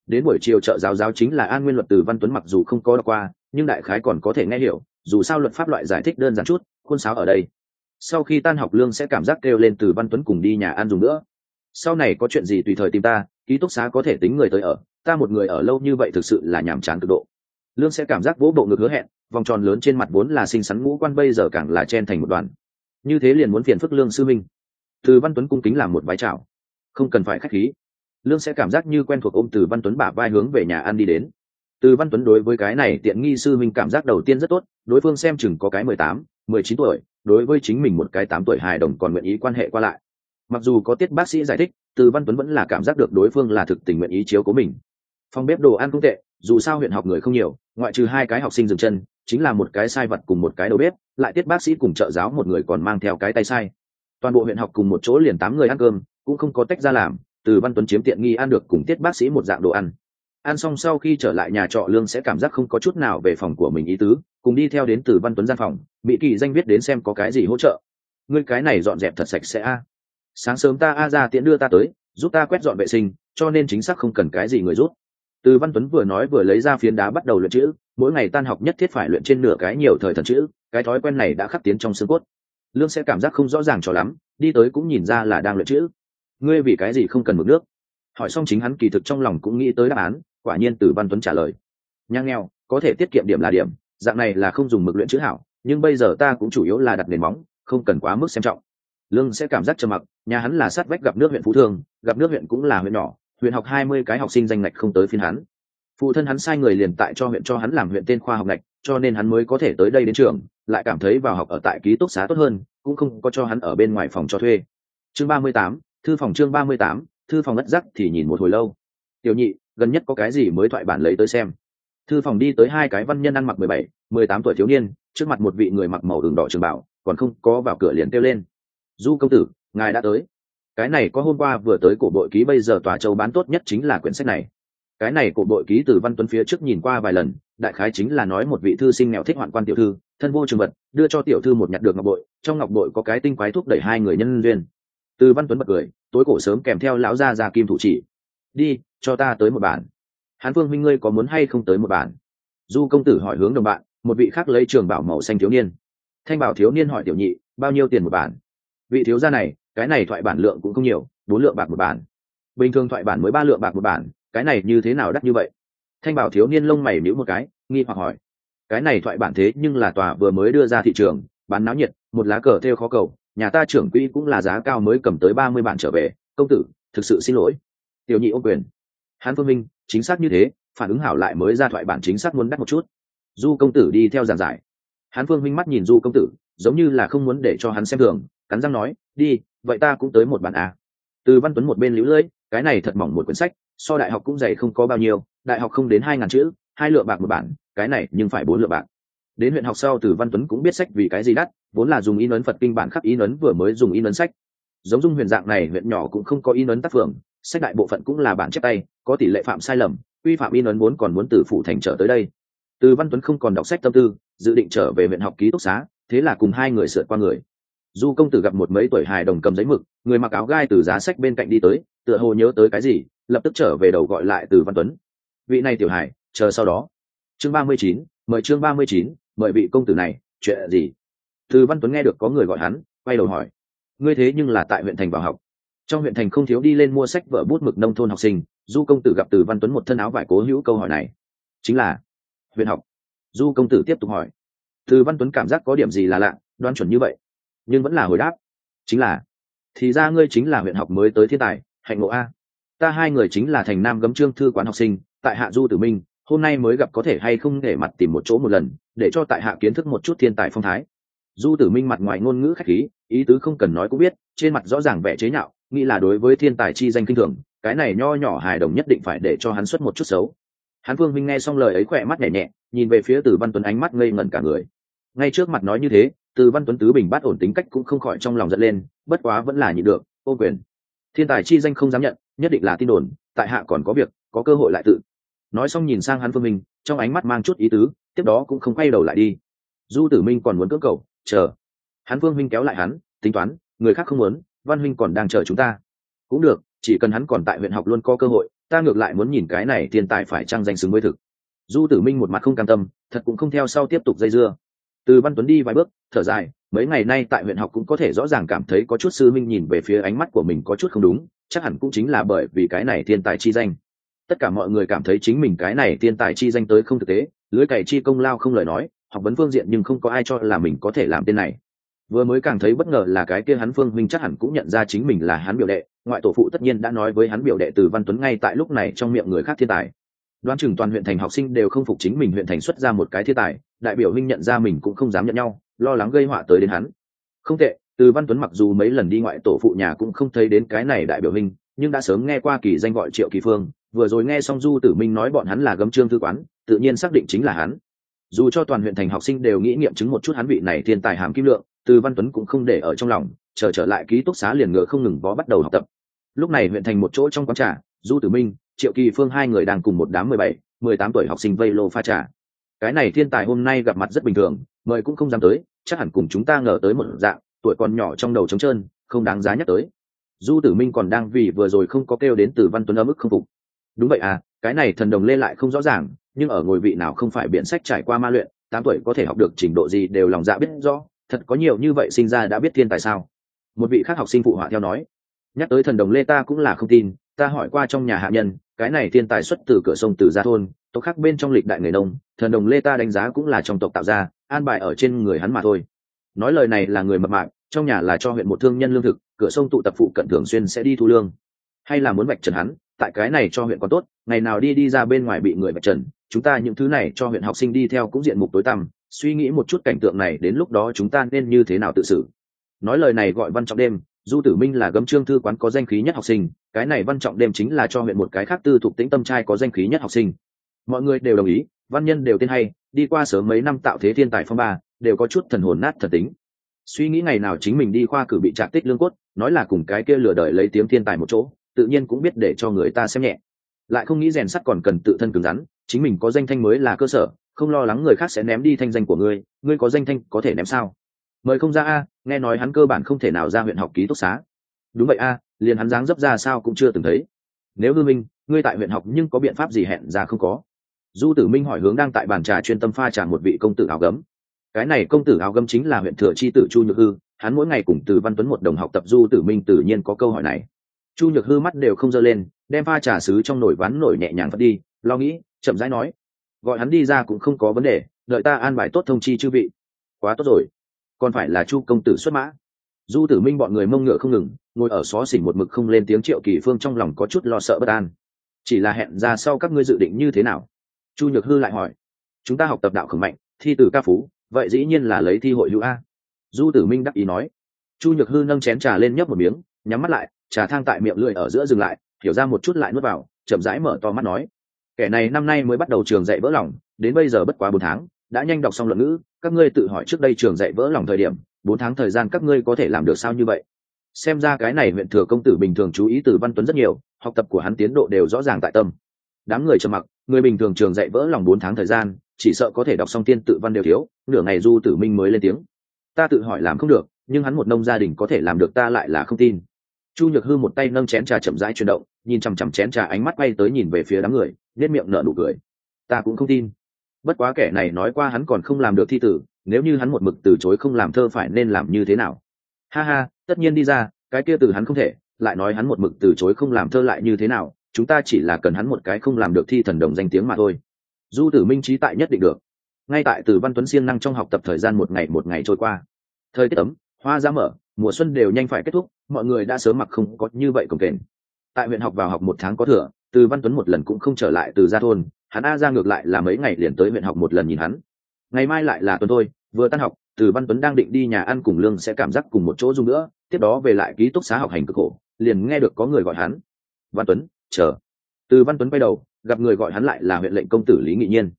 đến buổi chiều trợ giáo giáo chính là an nguyên luật từ văn tuấn mặc dù không có đọc qua, nhưng đại khái còn có thể nghe hiểu, dù sao luật pháp loại giải thích đơn giản chút, khuôn sáo ở đây. Sau khi tan học lương sẽ cảm giác kêu lên từ văn tuấn cùng đi nhà ăn dùng nữa. Sau này có chuyện gì tùy thời tìm ta, ký túc xá có thể tính người tới ở, ta một người ở lâu như vậy thực sự là nhàm chán cực độ. Lương sẽ cảm giác vỗ bộ ngực hứa hẹn vòng tròn lớn trên mặt vốn là xinh xắn ngũ quan, bây giờ càng là chen thành một đoàn. Như thế liền muốn phiền phức lương sư minh. Từ văn tuấn cung kính làm một vái chào. Không cần phải khách khí. Lương sẽ cảm giác như quen thuộc ôm từ văn tuấn bả vai hướng về nhà ăn đi đến. Từ văn tuấn đối với cái này tiện nghi sư minh cảm giác đầu tiên rất tốt, đối phương xem chừng có cái mười tám, mười chín tuổi, đối với chính mình một cái tám tuổi hài đồng còn nguyện ý quan hệ qua lại. Mặc dù có tiết bác sĩ giải thích, từ văn tuấn vẫn là cảm giác được đối phương là thực tình nguyện ý chiếu của mình. Phòng bếp đồ ăn cũng tệ, dù sao huyện học người không nhiều, ngoại trừ hai cái học sinh dừng chân chính là một cái sai vật cùng một cái đầu bếp, lại tiết bác sĩ cùng trợ giáo một người còn mang theo cái tay sai. Toàn bộ huyện học cùng một chỗ liền tám người ăn cơm, cũng không có tách ra làm, từ văn tuấn chiếm tiện nghi ăn được cùng tiết bác sĩ một dạng đồ ăn. Ăn xong sau khi trở lại nhà trọ lương sẽ cảm giác không có chút nào về phòng của mình ý tứ, cùng đi theo đến từ văn tuấn gian phòng, bị kỳ danh viết đến xem có cái gì hỗ trợ. Ngươi cái này dọn dẹp thật sạch sẽ a. Sáng sớm ta a ra tiện đưa ta tới, giúp ta quét dọn vệ sinh, cho nên chính xác không cần cái gì người rút từ văn tuấn vừa nói vừa lấy ra phiến đá bắt đầu luyện chữ, mỗi ngày tan học nhất thiết phải luyện trên nửa cái nhiều thời thần chữ, cái thói quen này đã khắc tiến trong xương cốt. Lương sẽ cảm giác không rõ ràng cho lắm, đi tới cũng nhìn ra là đang luyện chữ. Ngươi vì cái gì không cần mực nước? Hỏi xong chính hắn kỳ thực trong lòng cũng nghĩ tới đáp án, quả nhiên từ văn tuấn trả lời. Nhang nghèo có thể tiết kiệm điểm là điểm, dạng này là không dùng mực luyện chữ hảo, nhưng bây giờ ta cũng chủ yếu là đặt nền móng, không cần quá mức xem trọng. Lương sẽ cảm giác trầm mặc, nhà hắn là sát vách gặp nước huyện phú thương, gặp nước huyện cũng là huyện nhỏ huyện học hai mươi cái học sinh danh ngạch không tới phiên hắn. Phụ thân hắn sai người liền tại cho huyện cho hắn làm huyện tên khoa học ngạch, cho nên hắn mới có thể tới đây đến trường, lại cảm thấy vào học ở tại ký túc xá tốt hơn, cũng không có cho hắn ở bên ngoài phòng cho thuê. Chương ba mươi tám, thư phòng chương ba mươi tám, thư phòng ngất rắc thì nhìn một hồi lâu. Tiểu nhị, gần nhất có cái gì mới thoại bản lấy tới xem? Thư phòng đi tới hai cái văn nhân ăn mặc mười bảy, mười tám tuổi thiếu niên, trước mặt một vị người mặc màu đường đỏ trường bảo, còn không có vào cửa liền kêu lên. Du công tử, ngài đã tới cái này có hôm qua vừa tới cổ bội ký, bây giờ tòa châu bán tốt nhất chính là quyển sách này. Cái này cổ bội ký từ văn tuấn phía trước nhìn qua vài lần, đại khái chính là nói một vị thư sinh nghèo thích hoạn quan tiểu thư, thân vô trường vật, đưa cho tiểu thư một nhặt được ngọc bội, trong ngọc bội có cái tinh quái thúc đẩy hai người nhân duyên. Từ văn tuấn bật cười, tối cổ sớm kèm theo lão gia gia kim thủ chỉ. Đi, cho ta tới một bản. Hán phương minh ngươi có muốn hay không tới một bản? Du công tử hỏi hướng đồng bạn, một vị khác lấy trường bảo màu xanh thiếu niên. Thanh bảo thiếu niên hỏi tiểu nhị, bao nhiêu tiền một bản? Vị thiếu gia này cái này thoại bản lượng cũng không nhiều, bốn lượng bạc một bản. Bình thường thoại bản mới ba lượng bạc một bản, cái này như thế nào đắt như vậy? Thanh bảo thiếu niên lông mày nhíu một cái, nghi hoặc hỏi. Cái này thoại bản thế nhưng là tòa vừa mới đưa ra thị trường, bán náo nhiệt, một lá cờ theo khó cầu, nhà ta trưởng quỹ cũng là giá cao mới cầm tới ba mươi bản trở về, công tử, thực sự xin lỗi. Tiểu nhị ô quyền. Hán phương minh, chính xác như thế, phản ứng hảo lại mới ra thoại bản chính xác muốn đắt một chút. Du công tử đi theo giảng giải. Hán phương minh mắt nhìn du công tử, giống như là không muốn để cho hắn xem thường, cắn răng nói, đi vậy ta cũng tới một bản à. từ văn tuấn một bên lũ lưỡi, cái này thật mỏng một quyển sách, so đại học cũng dày không có bao nhiêu, đại học không đến hai ngàn chữ, hai lượng bạc một bản, cái này nhưng phải bốn lượng bạc. Đến huyện học sau từ văn tuấn cũng biết sách vì cái gì đắt, vốn là dùng in ấn phật kinh bản khắc in ấn vừa mới dùng in ấn sách. Giống dung huyền dạng này, huyện nhỏ cũng không có in ấn tác phường, sách đại bộ phận cũng là bản chép tay, có tỷ lệ phạm sai lầm, quy phạm in ấn vốn còn muốn từ phụ thành trở tới đây. Từ văn tuấn không còn đọc sách tâm tư, dự định trở về huyện học ký túc xá, thế là cùng hai người sượt qua người du công tử gặp một mấy tuổi hài đồng cầm giấy mực, người mặc áo gai từ giá sách bên cạnh đi tới, tựa hồ nhớ tới cái gì, lập tức trở về đầu gọi lại từ văn tuấn. Vị này tiểu hải chờ sau đó. Chương ba mươi chín, mời chương ba mươi chín, mời vị công tử này, chuyện gì? Từ văn tuấn nghe được có người gọi hắn, quay đầu hỏi. Ngươi thế nhưng là tại huyện thành vào học. Trong huyện thành không thiếu đi lên mua sách vở bút mực nông thôn học sinh, du công tử gặp từ văn tuấn một thân áo vải cố hữu câu hỏi này. Chính là huyện học. Du công tử tiếp tục hỏi. Từ văn tuấn cảm giác có điểm gì là lạ đoan chuẩn như vậy nhưng vẫn là hồi đáp. Chính là, thì ra ngươi chính là huyện học mới tới thiên tài, hạnh ngộ a. Ta hai người chính là thành nam gấm trương thư quán học sinh, tại hạ du tử minh, hôm nay mới gặp có thể hay không để mặt tìm một chỗ một lần, để cho tại hạ kiến thức một chút thiên tài phong thái. Du tử minh mặt ngoài ngôn ngữ khách khí, ý tứ không cần nói cũng biết, trên mặt rõ ràng vẻ chế nhạo, nghĩ là đối với thiên tài chi danh kinh thường, cái này nho nhỏ hài đồng nhất định phải để cho hắn xuất một chút xấu. Hắn vương minh nghe xong lời ấy khỏe mắt nhẹ nhẹ, nhìn về phía từ văn tuấn ánh mắt ngây ngẩn cả người. Ngay trước mặt nói như thế từ văn tuấn tứ bình bát ổn tính cách cũng không khỏi trong lòng giận lên, bất quá vẫn là nhịn được, ô quyền. Thiên tài chi danh không dám nhận, nhất định là tin đồn, tại hạ còn có việc, có cơ hội lại tự. Nói xong nhìn sang hắn phương minh, trong ánh mắt mang chút ý tứ, tiếp đó cũng không quay đầu lại đi. Du tử minh còn muốn cưỡng cầu, chờ. Hắn phương minh kéo lại hắn, tính toán, người khác không muốn, văn huynh còn đang chờ chúng ta. Cũng được, chỉ cần hắn còn tại huyện học luôn có cơ hội, ta ngược lại muốn nhìn cái này thiên tài phải trăng danh xứng với thực. Du tử minh một mặt không cam tâm, thật cũng không theo sau tiếp tục dây dưa từ văn tuấn đi vài bước, thở dài, mấy ngày nay tại huyện học cũng có thể rõ ràng cảm thấy có chút sư minh nhìn về phía ánh mắt của mình có chút không đúng, chắc hẳn cũng chính là bởi vì cái này thiên tài chi danh. Tất cả mọi người cảm thấy chính mình cái này thiên tài chi danh tới không thực tế, lưới cày chi công lao không lời nói, học vấn phương diện nhưng không có ai cho là mình có thể làm tên này. Vừa mới càng thấy bất ngờ là cái kia hắn phương minh chắc hẳn cũng nhận ra chính mình là hắn biểu đệ, ngoại tổ phụ tất nhiên đã nói với hắn biểu đệ từ văn tuấn ngay tại lúc này trong miệng người khác thiên tài đoán chừng toàn huyện thành học sinh đều không phục chính mình huyện thành xuất ra một cái thiên tài, đại biểu huynh nhận ra mình cũng không dám nhận nhau, lo lắng gây họa tới đến hắn. Không tệ, từ văn tuấn mặc dù mấy lần đi ngoại tổ phụ nhà cũng không thấy đến cái này đại biểu huynh, nhưng đã sớm nghe qua kỳ danh gọi triệu kỳ phương, vừa rồi nghe xong du tử minh nói bọn hắn là gấm trương thư quán, tự nhiên xác định chính là hắn. Dù cho toàn huyện thành học sinh đều nghĩ nghiệm chứng một chút hắn vị này thiên tài hàm kim lượng, từ văn tuấn cũng không để ở trong lòng, chờ trở lại ký túc xá liền ngựa không ngừng vó bắt đầu học tập. Lúc này huyện thành một chỗ trong quán trà, du tử minh triệu kỳ phương hai người đang cùng một đám mười bảy, mười tám tuổi học sinh vây lô pha trà. Cái này thiên tài hôm nay gặp mặt rất bình thường, mời cũng không dám tới, chắc hẳn cùng chúng ta ngờ tới một dạng, tuổi còn nhỏ trong đầu trống trơn, không đáng giá nhắc tới. Du tử minh còn đang vì vừa rồi không có kêu đến từ văn tuấn ở mức không phục. Đúng vậy à cái này thần đồng lê lại không rõ ràng, nhưng ở ngồi vị nào không phải biện sách trải qua ma luyện, tám tuổi có thể học được trình độ gì đều lòng dạ biết rõ, thật có nhiều như vậy sinh ra đã biết thiên tài sao? Một vị khác học sinh phụ họa theo nói, nhắc tới thần đồng lê ta cũng là không tin ta hỏi qua trong nhà hạ nhân, cái này thiên tài xuất từ cửa sông từ gia thôn, tộc khác bên trong lịch đại người nông, thần đồng lê ta đánh giá cũng là trong tộc tạo ra, an bài ở trên người hắn mà thôi. Nói lời này là người mập mạc trong nhà là cho huyện một thương nhân lương thực, cửa sông tụ tập phụ cận thường xuyên sẽ đi thu lương. Hay là muốn vạch trần hắn, tại cái này cho huyện còn tốt, ngày nào đi đi ra bên ngoài bị người vạch trần, chúng ta những thứ này cho huyện học sinh đi theo cũng diện mục tối tăm, suy nghĩ một chút cảnh tượng này đến lúc đó chúng ta nên như thế nào tự xử. Nói lời này gọi văn trọng đêm du tử minh là gấm trương thư quán có danh khí nhất học sinh, cái này văn trọng đêm chính là cho huyện một cái khác tư thuộc tĩnh tâm trai có danh khí nhất học sinh. Mọi người đều đồng ý, văn nhân đều tên hay, đi qua sớm mấy năm tạo thế thiên tài phong ba, đều có chút thần hồn nát thần tính. Suy nghĩ ngày nào chính mình đi khoa cử bị trạc tích lương cốt, nói là cùng cái kia lừa đợi lấy tiếng thiên tài một chỗ, tự nhiên cũng biết để cho người ta xem nhẹ. Lại không nghĩ rèn sắt còn cần tự thân cứng rắn, chính mình có danh thanh mới là cơ sở, không lo lắng người khác sẽ ném đi thanh danh của ngươi ngươi có danh thanh có thể ném sao? Mời không ra a, nghe nói hắn cơ bản không thể nào ra huyện học ký túc xá. Đúng vậy a, liền hắn dáng dấp ra sao cũng chưa từng thấy. Nếu hư minh, ngươi tại huyện học nhưng có biện pháp gì hẹn ra không có? Du tử minh hỏi hướng đang tại bàn trà chuyên tâm pha trà một vị công tử áo gấm. Cái này công tử áo gấm chính là huyện thừa chi tử chu nhược hư, hắn mỗi ngày cùng từ văn tuấn một đồng học tập du tử minh tự nhiên có câu hỏi này. Chu nhược hư mắt đều không dơ lên, đem pha trà xứ trong nồi ván nổi nhẹ nhàng phật đi, lo nghĩ, chậm rãi nói. Gọi hắn đi ra cũng không có vấn đề, đợi ta an bài tốt thông chi chư vị. Quá tốt rồi còn phải là chu công tử xuất mã. Du tử minh bọn người mông ngựa không ngừng, ngồi ở xó xỉnh một mực không lên tiếng triệu kỳ phương trong lòng có chút lo sợ bất an. Chỉ là hẹn ra sau các ngươi dự định như thế nào? Chu nhược hư lại hỏi. Chúng ta học tập đạo khẩn mạnh, thi từ ca phú, vậy dĩ nhiên là lấy thi hội hữu a. Du tử minh đắc ý nói. Chu nhược hư nâng chén trà lên nhấp một miếng, nhắm mắt lại, trà thang tại miệng lưỡi ở giữa dừng lại, hiểu ra một chút lại nuốt vào, chậm rãi mở to mắt nói. Kẻ này năm nay mới bắt đầu trường dạy vỡ lòng, đến bây giờ bất quá bốn tháng đã nhanh đọc xong luận ngữ, các ngươi tự hỏi trước đây trường dạy vỡ lòng thời điểm, bốn tháng thời gian các ngươi có thể làm được sao như vậy? Xem ra cái này huyện thừa công tử bình thường chú ý từ văn tuấn rất nhiều, học tập của hắn tiến độ đều rõ ràng tại tâm. Đám người trầm mặc, người bình thường trường dạy vỡ lòng bốn tháng thời gian, chỉ sợ có thể đọc xong tiên tự văn đều thiếu, nửa ngày du tử minh mới lên tiếng. Ta tự hỏi làm không được, nhưng hắn một nông gia đình có thể làm được ta lại là không tin. Chu nhược hư một tay nâng chén trà chậm rãi chuyển động, nhìn chằm chằm chén trà ánh mắt bay tới nhìn về phía đám người nếp miệng nở nụ cười. Ta cũng không tin bất quá kẻ này nói qua hắn còn không làm được thi tử, nếu như hắn một mực từ chối không làm thơ phải nên làm như thế nào? Ha ha, tất nhiên đi ra, cái kia từ hắn không thể, lại nói hắn một mực từ chối không làm thơ lại như thế nào, chúng ta chỉ là cần hắn một cái không làm được thi thần đồng danh tiếng mà thôi. Du tử minh trí tại nhất định được. Ngay tại từ văn tuấn siêng năng trong học tập thời gian một ngày một ngày trôi qua. Thời tiết ấm, hoa ra mở, mùa xuân đều nhanh phải kết thúc, mọi người đã sớm mặc không có như vậy cồng kềnh. Tại huyện học vào học một tháng có thừa, từ văn tuấn một lần cũng không trở lại từ gia thôn hắn a ra ngược lại là mấy ngày liền tới huyện học một lần nhìn hắn. Ngày mai lại là tuần thôi, vừa tan học, từ văn tuấn đang định đi nhà ăn cùng lương sẽ cảm giác cùng một chỗ dùng nữa, tiếp đó về lại ký túc xá học hành cực khổ, liền nghe được có người gọi hắn. Văn tuấn, chờ. Từ văn tuấn quay đầu, gặp người gọi hắn lại là huyện lệnh công tử lý nghị nhiên.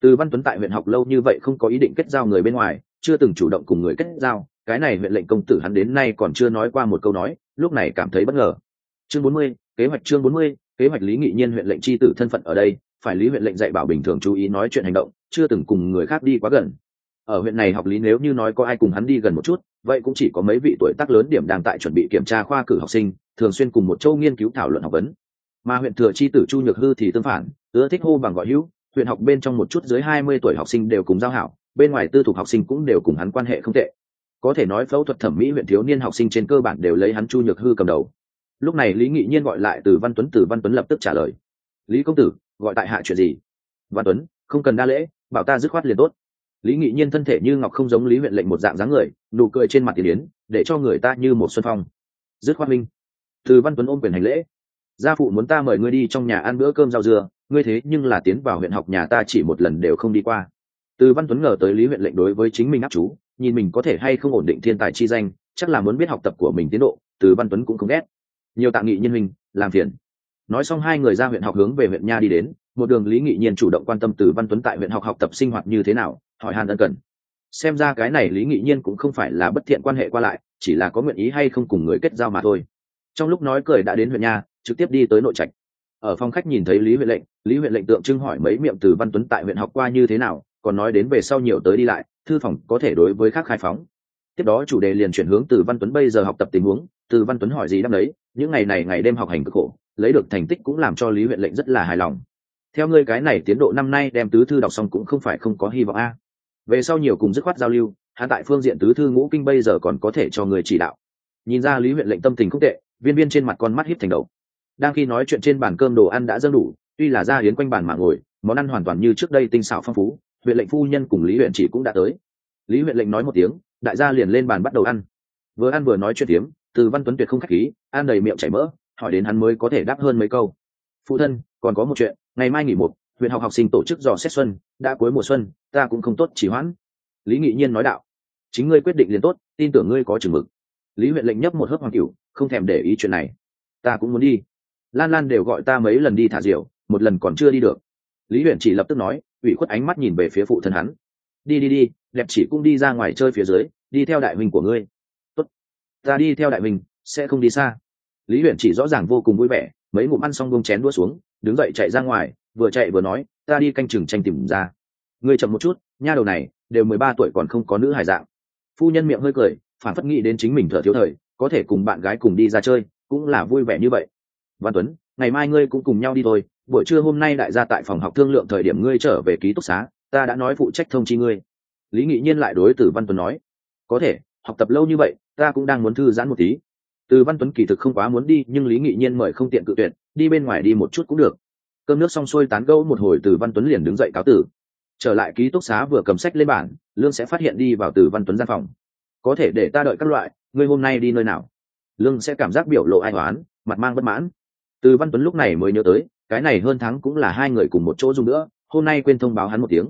Từ văn tuấn tại huyện học lâu như vậy không có ý định kết giao người bên ngoài, chưa từng chủ động cùng người kết giao, cái này huyện lệnh công tử hắn đến nay còn chưa nói qua một câu nói, lúc này cảm thấy bất ngờ. Chương bốn mươi, kế hoạch chương bốn mươi, kế hoạch lý nghị nhiên huyện lệnh chi tử thân phận ở đây phải lý huyện lệnh dạy bảo bình thường chú ý nói chuyện hành động, chưa từng cùng người khác đi quá gần. Ở huyện này học lý nếu như nói có ai cùng hắn đi gần một chút, vậy cũng chỉ có mấy vị tuổi tác lớn điểm đang tại chuẩn bị kiểm tra khoa cử học sinh, thường xuyên cùng một châu nghiên cứu thảo luận học vấn. Mà huyện thừa chi tử chu nhược hư thì tương phản, ưa thích hô bằng gọi hữu, huyện học bên trong một chút dưới hai mươi tuổi học sinh đều cùng giao hảo, bên ngoài tư thục học sinh cũng đều cùng hắn quan hệ không tệ. Có thể nói phẫu thuật thẩm mỹ huyện thiếu niên học sinh trên cơ bản đều lấy hắn chu nhược hư cầm đầu. Lúc này lý nghị nhiên gọi lại từ văn tuấn, từ văn tuấn lập tức trả lời. Lý công tử gọi tại hạ chuyện gì? Văn tuấn, không cần đa lễ, bảo ta dứt khoát liền tốt. Lý nghị nhiên thân thể như ngọc không giống lý huyện lệnh một dạng dáng người, nụ cười trên mặt tiền yến để cho người ta như một xuân phong. Dứt khoát minh. Từ văn tuấn ôm quyền hành lễ. Gia phụ muốn ta mời ngươi đi trong nhà ăn bữa cơm rau dưa, ngươi thế nhưng là tiến vào huyện học nhà ta chỉ một lần đều không đi qua. Từ văn tuấn ngờ tới lý huyện lệnh đối với chính mình áp chú, nhìn mình có thể hay không ổn định thiên tài chi danh, chắc là muốn biết học tập của mình tiến độ, từ văn tuấn cũng không ghét. Nhiều tạ nghị nhân minh làm phiền nói xong hai người ra huyện học hướng về huyện nha đi đến, một đường lý nghị nhiên chủ động quan tâm từ văn tuấn tại huyện học học tập sinh hoạt như thế nào, hỏi hàn ân cần. Xem ra cái này lý nghị nhiên cũng không phải là bất thiện quan hệ qua lại, chỉ là có nguyện ý hay không cùng người kết giao mà thôi. Trong lúc nói cười đã đến huyện nha, trực tiếp đi tới nội trạch. Ở phòng khách nhìn thấy lý huyện lệnh, lý huyện lệnh tượng trưng hỏi mấy miệng từ văn tuấn tại huyện học qua như thế nào, còn nói đến về sau nhiều tới đi lại, thư phòng có thể đối với khác khai phóng. Tiếp đó chủ đề liền chuyển hướng từ văn tuấn bây giờ học tập tình huống, từ văn tuấn hỏi gì đáp đấy, những ngày này ngày đêm học hành cực khổ lấy được thành tích cũng làm cho lý huyện lệnh rất là hài lòng. Theo ngươi cái này tiến độ năm nay đem tứ thư đọc xong cũng không phải không có hy vọng a. Về sau nhiều cùng dứt khoát giao lưu hạ tại phương diện tứ thư ngũ kinh bây giờ còn có thể cho người chỉ đạo. Nhìn ra lý huyện lệnh tâm tình không tệ, viên viên trên mặt con mắt hít thành đầu. Đang khi nói chuyện trên bàn cơm đồ ăn đã dâng đủ, tuy là ra hiến quanh bàn mà ngồi, món ăn hoàn toàn như trước đây tinh xảo phong phú, huyện lệnh phu nhân cùng lý huyện chỉ cũng đã tới. Lý huyện lệnh nói một tiếng, đại gia liền lên bàn bắt đầu ăn. Vừa ăn vừa nói chuyện tiếng từ văn tuấn tuyệt không khách khí, ăn đầy miệng chảy mỡ hỏi đến hắn mới có thể đáp hơn mấy câu. Phụ thân, còn có một chuyện, ngày mai nghỉ một, huyện học học sinh tổ chức dò xét xuân, đã cuối mùa xuân, ta cũng không tốt chỉ hoãn. Lý nghị nhiên nói đạo, chính ngươi quyết định liền tốt, tin tưởng ngươi có chừng mực. Lý huyện lệnh nhấp một hớp hoàng cửu, không thèm để ý chuyện này. Ta cũng muốn đi. Lan lan đều gọi ta mấy lần đi thả diều, một lần còn chưa đi được. Lý huyện chỉ lập tức nói, ủy khuất ánh mắt nhìn về phía phụ thân hắn. Đi đi đi, đẹp chỉ cũng đi ra ngoài chơi phía dưới, đi theo đại huynh của ngươi. Tốt. ta đi theo đại huynh, sẽ không đi xa lý huyện chỉ rõ ràng vô cùng vui vẻ, mấy ngụm ăn xong bông chén đua xuống, đứng dậy chạy ra ngoài, vừa chạy vừa nói, ta đi canh chừng tranh tìm ra. Ngươi chậm một chút, nha đầu này, đều mười ba tuổi còn không có nữ hài dạng. Phu nhân miệng hơi cười, phản phất nghĩ đến chính mình thở thiếu thời, có thể cùng bạn gái cùng đi ra chơi, cũng là vui vẻ như vậy. Văn tuấn, ngày mai ngươi cũng cùng nhau đi thôi, buổi trưa hôm nay đại gia tại phòng học thương lượng thời điểm ngươi trở về ký túc xá, ta đã nói phụ trách thông chi ngươi. Lý nghị nhiên lại đối từ văn tuấn nói, có thể, học tập lâu như vậy, ta cũng đang muốn thư giãn một tí từ văn tuấn kỳ thực không quá muốn đi, nhưng lý nghị nhiên mời không tiện cự tuyệt, đi bên ngoài đi một chút cũng được. Cơm nước xong xuôi tán gẫu một hồi từ văn tuấn liền đứng dậy cáo tử. Trở lại ký túc xá vừa cầm sách lên bản lương sẽ phát hiện đi vào từ văn tuấn gian phòng. Có thể để ta đợi các loại, ngươi hôm nay đi nơi nào? Lương sẽ cảm giác biểu lộ ai oán, mặt mang bất mãn. Từ văn tuấn lúc này mới nhớ tới, cái này hơn tháng cũng là hai người cùng một chỗ dùng nữa, hôm nay quên thông báo hắn một tiếng.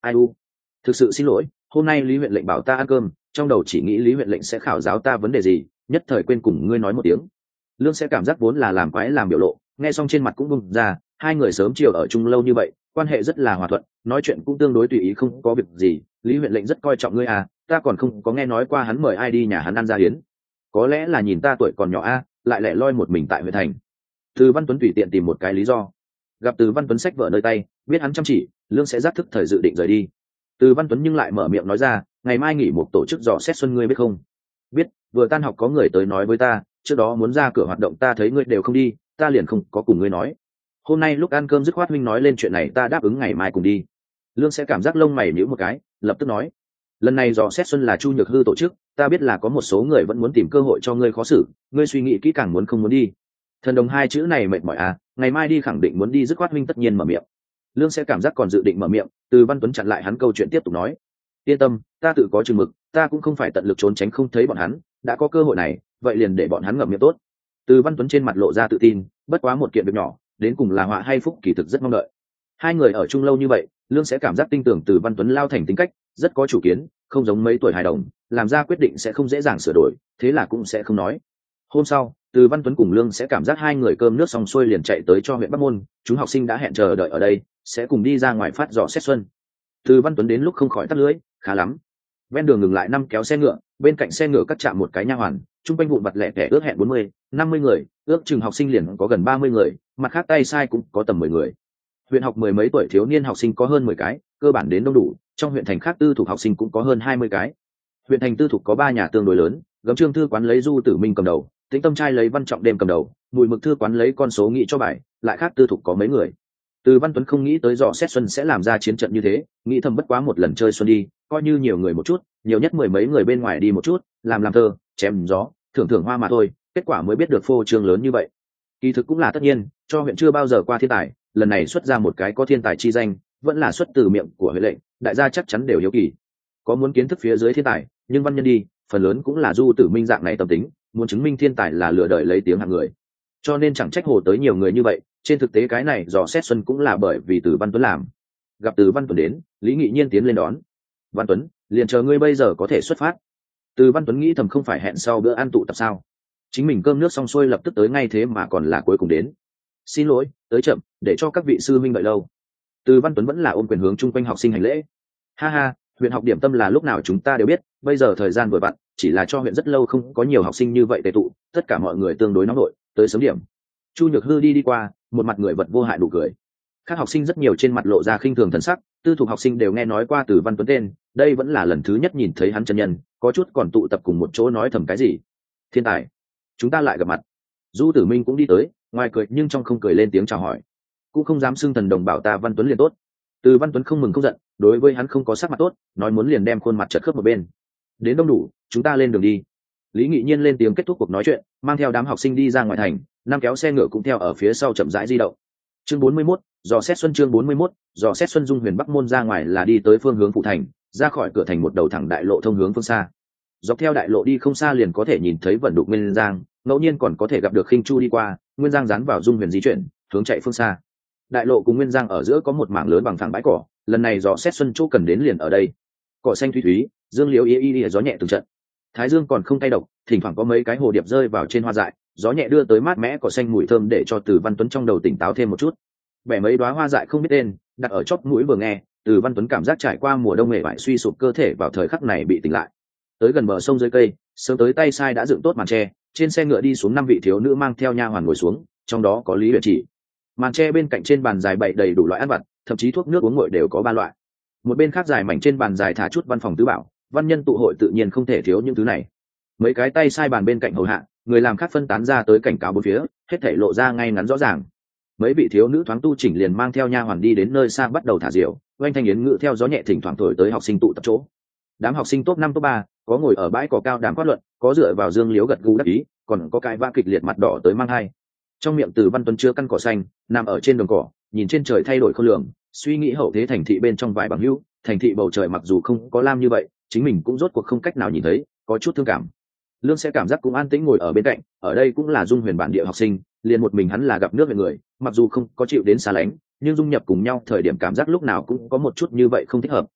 Ai u? Thực sự xin lỗi, hôm nay lý huyện lệnh bảo ta ăn cơm, trong đầu chỉ nghĩ lý huyện lệnh sẽ khảo giáo ta vấn đề gì nhất thời quên cùng ngươi nói một tiếng. Lương sẽ cảm giác vốn là làm quái làm biểu lộ, nghe xong trên mặt cũng bung ra, hai người sớm chiều ở chung lâu như vậy, quan hệ rất là hòa thuận, nói chuyện cũng tương đối tùy ý, không có việc gì. Lý huyện lệnh rất coi trọng ngươi à ta còn không có nghe nói qua hắn mời ai đi nhà hắn ăn ra hiến có lẽ là nhìn ta tuổi còn nhỏ a lại lẻ loi một mình tại huyện thành. Từ văn tuấn tùy tiện tìm một cái lý do. Gặp từ văn tuấn sách vợ nơi tay, biết hắn chăm chỉ, lương sẽ giác thức thời dự định rời đi. Từ văn tuấn nhưng lại mở miệng nói ra, ngày mai nghỉ một tổ chức dò xét xuân ngươi biết không? Biết vừa tan học có người tới nói với ta, trước đó muốn ra cửa hoạt động ta thấy ngươi đều không đi, ta liền không có cùng ngươi nói. Hôm nay lúc ăn cơm dứt khoát minh nói lên chuyện này ta đáp ứng ngày mai cùng đi. Lương sẽ cảm giác lông mày nhíu một cái, lập tức nói. Lần này dò xét xuân là chu nhược hư tổ chức, ta biết là có một số người vẫn muốn tìm cơ hội cho ngươi khó xử, ngươi suy nghĩ kỹ càng muốn không muốn đi. Thần đồng hai chữ này mệt mỏi à ngày mai đi khẳng định muốn đi dứt khoát minh tất nhiên mở miệng. Lương sẽ cảm giác còn dự định mở miệng, từ văn tuấn chặn lại hắn câu chuyện tiếp tục nói. Yên tâm, ta tự có chừng mực, ta cũng không phải tận lực trốn tránh không thấy bọn hắn đã có cơ hội này, vậy liền để bọn hắn ngậm miệng tốt. Từ văn tuấn trên mặt lộ ra tự tin, bất quá một kiện việc nhỏ, đến cùng là họa hay phúc kỳ thực rất mong đợi. Hai người ở chung lâu như vậy, lương sẽ cảm giác tin tưởng từ văn tuấn lao thành tính cách, rất có chủ kiến, không giống mấy tuổi hài đồng, làm ra quyết định sẽ không dễ dàng sửa đổi, thế là cũng sẽ không nói. Hôm sau, từ văn tuấn cùng lương sẽ cảm giác hai người cơm nước xong xuôi liền chạy tới cho huyện bắc môn, chúng học sinh đã hẹn chờ đợi ở đây, sẽ cùng đi ra ngoài phát dò xét xuân. Từ văn tuấn đến lúc không khỏi tắt lưới, khá lắm ven đường ngừng lại năm kéo xe ngựa, bên cạnh xe ngựa cắt chạm một cái nha hoàn, chung quanh vụn vặt lẻ tẻ ước hẹn bốn mươi, năm mươi người, ước chừng học sinh liền có gần ba mươi người, mặt khác tay sai cũng có tầm mười người. Huyện học mười mấy tuổi thiếu niên học sinh có hơn mười cái, cơ bản đến đông đủ, trong huyện thành khác tư thuộc học sinh cũng có hơn hai mươi cái. Huyện thành tư thuộc có ba nhà tương đối lớn, gấm trương thư quán lấy du tử minh cầm đầu, tĩnh tâm trai lấy văn trọng đêm cầm đầu, mùi mực thư quán lấy con số nghị cho bài, lại khác tư thuộc có mấy người từ văn tuấn không nghĩ tới dò xét xuân sẽ làm ra chiến trận như thế, nghĩ thầm bất quá một lần chơi xuân đi, coi như nhiều người một chút, nhiều nhất mười mấy người bên ngoài đi một chút, làm làm thơ, chém gió, thưởng thưởng hoa mà thôi, kết quả mới biết được phô trương lớn như vậy. Kỳ thực cũng là tất nhiên, cho huyện chưa bao giờ qua thiên tài, lần này xuất ra một cái có thiên tài chi danh, vẫn là xuất từ miệng của huệ lệnh, đại gia chắc chắn đều hiếu kỳ. Có muốn kiến thức phía dưới thiên tài, nhưng văn nhân đi, phần lớn cũng là du tử minh dạng này tâm tính, muốn chứng minh thiên tài là lừa đợi lấy tiếng hạng người. Cho nên chẳng trách hồ tới nhiều người như vậy trên thực tế cái này dò xét xuân cũng là bởi vì từ văn tuấn làm. Gặp từ văn tuấn đến, lý nghị nhiên tiến lên đón. Văn tuấn, liền chờ ngươi bây giờ có thể xuất phát. Từ văn tuấn nghĩ thầm không phải hẹn sau bữa ăn tụ tập sao. Chính mình cơm nước xong xuôi lập tức tới ngay thế mà còn là cuối cùng đến. Xin lỗi, tới chậm, để cho các vị sư minh đợi lâu. Từ văn tuấn vẫn là ôm quyền hướng chung quanh học sinh hành lễ. Ha ha, huyện học điểm tâm là lúc nào chúng ta đều biết, bây giờ thời gian vừa vặn, chỉ là cho huyện rất lâu không có nhiều học sinh như vậy tệ tụ, tất cả mọi người tương đối nóng nổi tới sớm điểm chu nhược hư đi đi qua, một mặt người vật vô hại đủ cười. Các học sinh rất nhiều trên mặt lộ ra khinh thường thần sắc, tư thuộc học sinh đều nghe nói qua từ văn tuấn tên, đây vẫn là lần thứ nhất nhìn thấy hắn chân nhân, có chút còn tụ tập cùng một chỗ nói thầm cái gì. Thiên tài, chúng ta lại gặp mặt. Du tử minh cũng đi tới, ngoài cười nhưng trong không cười lên tiếng chào hỏi. Cũng không dám xưng thần đồng bảo ta văn tuấn liền tốt. Từ văn tuấn không mừng không giận, đối với hắn không có sắc mặt tốt, nói muốn liền đem khuôn mặt chật khớp một bên. Đến đông đủ, chúng ta lên đường đi lý nghị nhiên lên tiếng kết thúc cuộc nói chuyện mang theo đám học sinh đi ra ngoài thành năm kéo xe ngựa cũng theo ở phía sau chậm rãi di động. Chương bốn mươi 41, dò xét xuân chương bốn mươi 41, dò xét xuân dung huyền bắc môn ra ngoài là đi tới phương hướng phụ thành ra khỏi cửa thành một đầu thẳng đại lộ thông hướng phương xa. Dọc theo đại lộ đi không xa liền có thể nhìn thấy vận đục nguyên giang ngẫu nhiên còn có thể gặp được khinh chu đi qua nguyên giang dán vào dung huyền di chuyển hướng chạy phương xa. Đại lộ cùng nguyên giang ở giữa có một mảng lớn bằng thẳng bãi cỏ lần này dò xét xuân chỗ cần đến liền ở đây. Cỏ xanh thủy thúy dương liễu y y gió nhẹ từng trận thái dương còn không tay độc thỉnh thoảng có mấy cái hồ điệp rơi vào trên hoa dại gió nhẹ đưa tới mát mẻ, cỏ xanh mùi thơm để cho từ văn tuấn trong đầu tỉnh táo thêm một chút. Bẻ mấy đoá hoa dại không biết tên đặt ở chóp mũi vừa nghe từ văn tuấn cảm giác trải qua mùa đông mề vải suy sụp cơ thể vào thời khắc này bị tỉnh lại. Tới gần bờ sông dưới cây sớm tới tay sai đã dựng tốt màn tre trên xe ngựa đi xuống năm vị thiếu nữ mang theo nha hoàn ngồi xuống trong đó có lý huyện chỉ. Màn tre bên cạnh trên bàn dài bậy đầy đủ loại ăn vặt thậm chí thuốc nước uống ngội đều có ba loại. Một bên khác dài mảnh trên bàn dài thả chút văn phòng tứ bảo văn nhân tụ hội tự nhiên không thể thiếu những thứ này. Mấy cái tay sai bàn bên cạnh hầu hạ, người làm khác phân tán ra tới cảnh cáo bốn phía, hết thể lộ ra ngay ngắn rõ ràng. Mấy vị thiếu nữ thoáng tu chỉnh liền mang theo nha hoàn đi đến nơi xa bắt đầu thả diều, oanh thanh yến ngự theo gió nhẹ thỉnh thoảng thổi tới học sinh tụ tập chỗ. Đám học sinh top năm, top ba, có ngồi ở bãi cỏ cao đàm phát luận, có dựa vào dương liếu gật gù đắc ý, còn có cái va kịch liệt mặt đỏ tới mang hai trong miệng từ văn tuấn chưa căn cỏ xanh, nằm ở trên đồng cỏ, nhìn trên trời thay đổi khôn lường, suy nghĩ hậu thế thành thị bên trong vài bằng hữu, thành thị bầu trời mặc dù không có lam như vậy chính mình cũng rốt cuộc không cách nào nhìn thấy, có chút thương cảm. Lương sẽ cảm giác cũng an tĩnh ngồi ở bên cạnh, ở đây cũng là dung huyền bản địa học sinh, liền một mình hắn là gặp nước về người, mặc dù không có chịu đến xa lánh, nhưng dung nhập cùng nhau thời điểm cảm giác lúc nào cũng có một chút như vậy không thích hợp.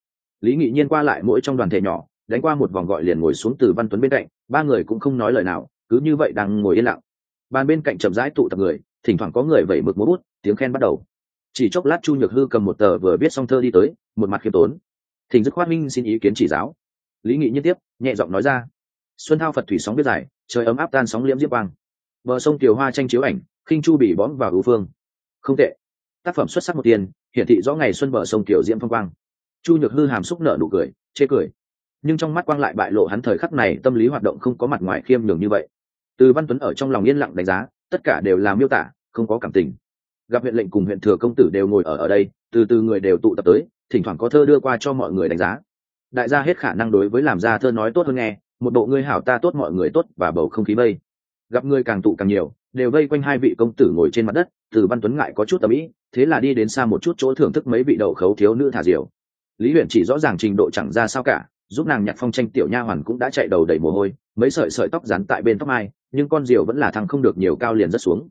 Lý nghị nhiên qua lại mỗi trong đoàn thể nhỏ, đánh qua một vòng gọi liền ngồi xuống từ văn tuấn bên cạnh, ba người cũng không nói lời nào, cứ như vậy đang ngồi yên lặng. Bàn bên cạnh chậm rãi tụ tập người, thỉnh thoảng có người vẩy mực múa bút, tiếng khen bắt đầu. Chỉ chốc lát chu nhược hư cầm một tờ vừa viết xong thơ đi tới, một mặt khiêm tốn. Thỉnh dứt khoát minh xin ý kiến chỉ giáo lý nghị nhiên tiếp, nhẹ giọng nói ra. Xuân thao phật thủy sóng biết dài, trời ấm áp tan sóng liễm diếp quang. Bờ sông kiều hoa tranh chiếu ảnh, khinh chu bị bóm vào hữu phương. Không tệ. Tác phẩm xuất sắc một tiền, hiển thị rõ ngày xuân bờ sông kiều diễm phong quang. Chu nhược hư hàm xúc nợ nụ cười, chê cười. Nhưng trong mắt quang lại bại lộ hắn thời khắc này, tâm lý hoạt động không có mặt ngoài khiêm nhường như vậy. Từ văn tuấn ở trong lòng yên lặng đánh giá, tất cả đều là miêu tả, không có cảm tình. Gặp huyện lệnh cùng huyện thừa công tử đều ngồi ở ở đây, từ từ người đều tụ tập tới, thỉnh thoảng có thơ đưa qua cho mọi người đánh giá đại gia hết khả năng đối với làm ra thơ nói tốt hơn nghe, một bộ ngươi hảo ta tốt mọi người tốt và bầu không khí vây. Gặp người càng tụ càng nhiều, đều vây quanh hai vị công tử ngồi trên mặt đất, từ văn tuấn ngại có chút tầm ý, thế là đi đến xa một chút chỗ thưởng thức mấy vị đậu khấu thiếu nữ thả diều. Lý huyện chỉ rõ ràng trình độ chẳng ra sao cả, giúp nàng nhặt phong tranh tiểu nha hoàn cũng đã chạy đầu đầy mồ hôi, mấy sợi sợi tóc rắn tại bên tóc mai nhưng con diều vẫn là thăng không được nhiều cao liền rất xuống.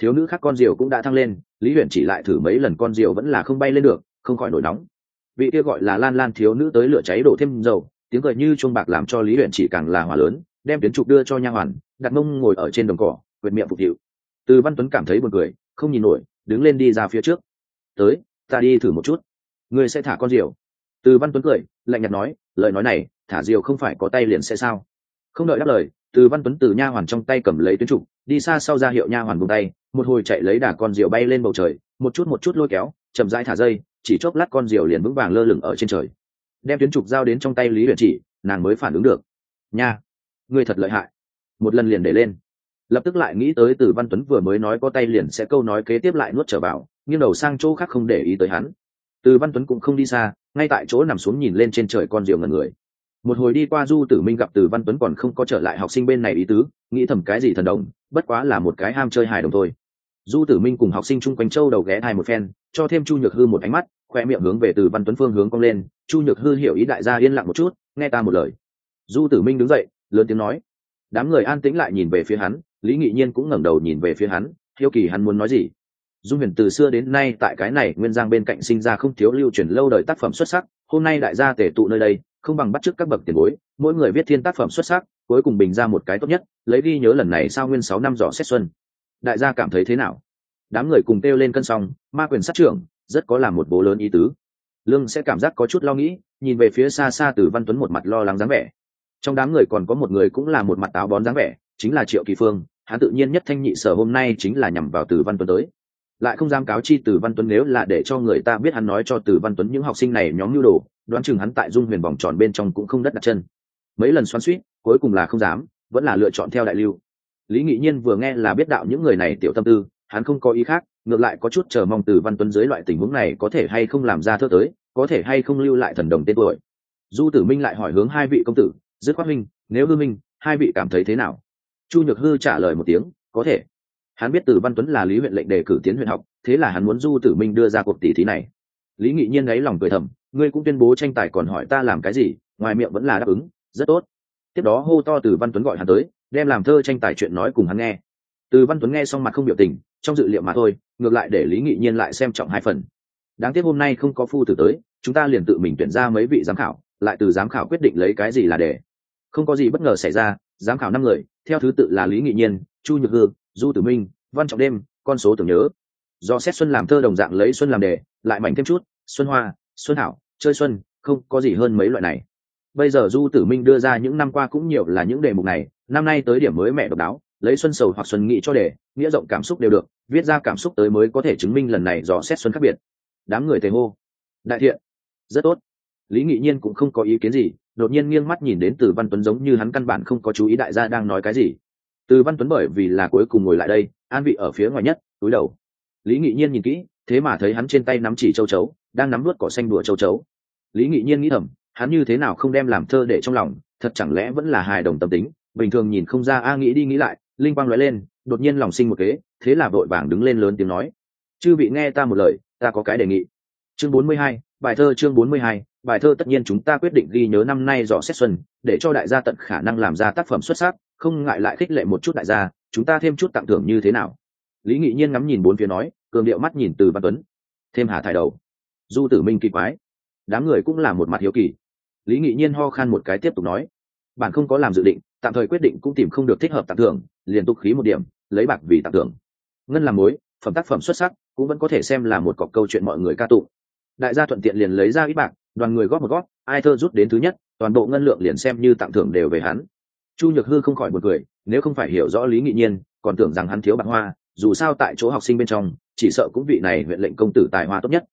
Thiếu nữ khác con diều cũng đã thăng lên, lý huyện chỉ lại thử mấy lần con diều vẫn là không bay lên được, không khỏi nổi nóng vị kia gọi là lan lan thiếu nữ tới lửa cháy đổ thêm dầu, tiếng cười như chuông bạc làm cho lý huyện chỉ càng là hỏa lớn, đem tuyến trục đưa cho nha hoàn, đặt mông ngồi ở trên đồng cỏ quyệt miệng phục vụ từ văn tuấn cảm thấy buồn cười, không nhìn nổi, đứng lên đi ra phía trước. Tới, ta đi thử một chút. Ngươi sẽ thả con diều. Từ văn tuấn cười, lạnh nhạt nói, lời nói này, thả diều không phải có tay liền sẽ sao? Không đợi đáp lời, từ văn tuấn từ nha hoàn trong tay cầm lấy tuyến trục, đi xa sau ra hiệu nha hoàn buông tay, một hồi chạy lấy đà con diều bay lên bầu trời, một chút một chút lôi kéo, chậm rãi thả dây chỉ chốc lát con diều liền vững vàng lơ lửng ở trên trời. Đem tuyến trục giao đến trong tay lý huyền chỉ, nàng mới phản ứng được. Nha, ngươi thật lợi hại. Một lần liền để lên. Lập tức lại nghĩ tới từ văn tuấn vừa mới nói có tay liền sẽ câu nói kế tiếp lại nuốt trở vào, nghiêng đầu sang chỗ khác không để ý tới hắn. Từ văn tuấn cũng không đi xa, ngay tại chỗ nằm xuống nhìn lên trên trời con diều ngần người. Một hồi đi qua du tử minh gặp từ văn tuấn còn không có trở lại học sinh bên này ý tứ, nghĩ thầm cái gì thần đồng, bất quá là một cái ham chơi hài đồng thôi. Du tử minh cùng học sinh chung quanh châu đầu ghé hai một phen cho thêm chu nhược hư một ánh mắt, khoe miệng hướng về từ văn tuấn phương hướng cong lên. Chu nhược hư hiểu ý đại gia yên lặng một chút, nghe ta một lời. Du tử minh đứng dậy, lớn tiếng nói. Đám người an tĩnh lại nhìn về phía hắn, lý nghị nhiên cũng ngẩng đầu nhìn về phía hắn, hiếu kỳ hắn muốn nói gì. Dung huyền từ xưa đến nay tại cái này nguyên giang bên cạnh sinh ra không thiếu lưu truyền lâu đời tác phẩm xuất sắc, hôm nay đại gia tể tụ nơi đây, không bằng bắt chước các bậc tiền bối, mỗi người viết thiên tác phẩm xuất sắc, cuối cùng bình ra một cái tốt nhất, lấy ghi nhớ lần này sau nguyên sáu năm dò xét xuân. Đại gia cảm thấy thế nào? Đám người cùng kêu lên cân xong ma quyền sát trưởng, rất có làm một bố lớn ý tứ. Lương sẽ cảm giác có chút lo nghĩ, nhìn về phía xa xa từ văn tuấn một mặt lo lắng dáng vẻ. Trong đám người còn có một người cũng là một mặt táo bón dáng vẻ, chính là triệu kỳ phương, hắn tự nhiên nhất thanh nhị sở hôm nay chính là nhằm vào từ văn tuấn tới. Lại không dám cáo chi từ văn tuấn nếu là để cho người ta biết hắn nói cho từ văn tuấn những học sinh này nhóm nhu đồ, đoán chừng hắn tại dung huyền vòng tròn bên trong cũng không đất đặt chân. Mấy lần xoắn suýt cuối cùng là không dám, vẫn là lựa chọn theo đại lưu. Lý nghị nhiên vừa nghe là biết đạo những người này tiểu tâm tư hắn không có ý khác, ngược lại có chút chờ mong từ văn tuấn dưới loại tình huống này có thể hay không làm ra thơ tới, có thể hay không lưu lại thần đồng tên tuổi. Du tử minh lại hỏi hướng hai vị công tử, dứt khoát minh nếu hư minh hai vị cảm thấy thế nào? Chu nhược hư trả lời một tiếng, có thể. Hắn biết từ văn tuấn là lý huyện lệnh đề cử tiến huyện học, thế là hắn muốn du tử minh đưa ra cuộc tỷ thí này. Lý nghị nhiên ấy lòng cười thầm, ngươi cũng tuyên bố tranh tài còn hỏi ta làm cái gì, ngoài miệng vẫn là đáp ứng, rất tốt. Tiếp đó hô to từ văn tuấn gọi hắn tới, đem làm thơ tranh tài chuyện nói cùng hắn nghe. Từ văn tuấn nghe xong mặt không biểu tình trong dự liệu mà thôi, ngược lại để lý nghị nhiên lại xem trọng hai phần. Đáng tiếc hôm nay không có phu tử tới, chúng ta liền tự mình tuyển ra mấy vị giám khảo, lại từ giám khảo quyết định lấy cái gì là để. Không có gì bất ngờ xảy ra, giám khảo năm người, theo thứ tự là lý nghị nhiên, chu nhược hương du tử minh, văn trọng đêm, con số tưởng nhớ. Do xét xuân làm thơ đồng dạng lấy xuân làm đề, lại mảnh thêm chút, xuân hoa, xuân hảo chơi xuân, không có gì hơn mấy loại này. Bây giờ du tử minh đưa ra những năm qua cũng nhiều là những đề mục này, năm nay tới điểm mới mẹ độc đáo lấy xuân sầu hoặc xuân nghĩ cho đề, nghĩa rộng cảm xúc đều được, viết ra cảm xúc tới mới có thể chứng minh lần này dò xét xuân khác biệt. Đám người thầy hô. Đại thiện. Rất tốt. Lý nghị nhiên cũng không có ý kiến gì, đột nhiên nghiêng mắt nhìn đến từ văn tuấn giống như hắn căn bản không có chú ý đại gia đang nói cái gì. Từ văn tuấn bởi vì là cuối cùng ngồi lại đây, an vị ở phía ngoài nhất, túi đầu. Lý nghị nhiên nhìn kỹ, thế mà thấy hắn trên tay nắm chỉ châu chấu, đang nắm nuốt cỏ xanh đùa châu chấu. Lý nghị nhiên nghĩ thầm, hắn như thế nào không đem làm thơ để trong lòng, thật chẳng lẽ vẫn là hài đồng tâm tính, bình thường nhìn không ra a nghĩ đi nghĩ lại linh quang nói lên đột nhiên lòng sinh một kế thế là vội vàng đứng lên lớn tiếng nói. Chư vị nghe ta một lời ta có cái đề nghị. Chương 42, bài thơ chương 42, bài thơ tất nhiên chúng ta quyết định ghi nhớ năm nay dò xét xuân để cho đại gia tận khả năng làm ra tác phẩm xuất sắc không ngại lại khích lệ một chút đại gia chúng ta thêm chút tặng thưởng như thế nào? Lý nghị nhiên ngắm nhìn bốn phía nói cường điệu mắt nhìn từ văn tuấn. Thêm hà thải đầu. Du tử minh kỳ quái. Đám người cũng là một mặt hiếu kỳ. Lý nghị nhiên ho khan một cái tiếp tục nói bạn không có làm dự định tạm thời quyết định cũng tìm không được thích hợp tặng thưởng liền tục khí một điểm, lấy bạc vì tặng thưởng. Ngân làm mối, phẩm tác phẩm xuất sắc, cũng vẫn có thể xem là một cọc câu chuyện mọi người ca tụng. Đại gia thuận tiện liền lấy ra ít bạc, đoàn người góp một góp, ai thơ rút đến thứ nhất, toàn bộ ngân lượng liền xem như tặng thưởng đều về hắn. Chu nhược hư không khỏi một cười, nếu không phải hiểu rõ lý nghị nhiên, còn tưởng rằng hắn thiếu bạc hoa, dù sao tại chỗ học sinh bên trong, chỉ sợ cũng vị này huyện lệnh công tử tài hoa tốt nhất.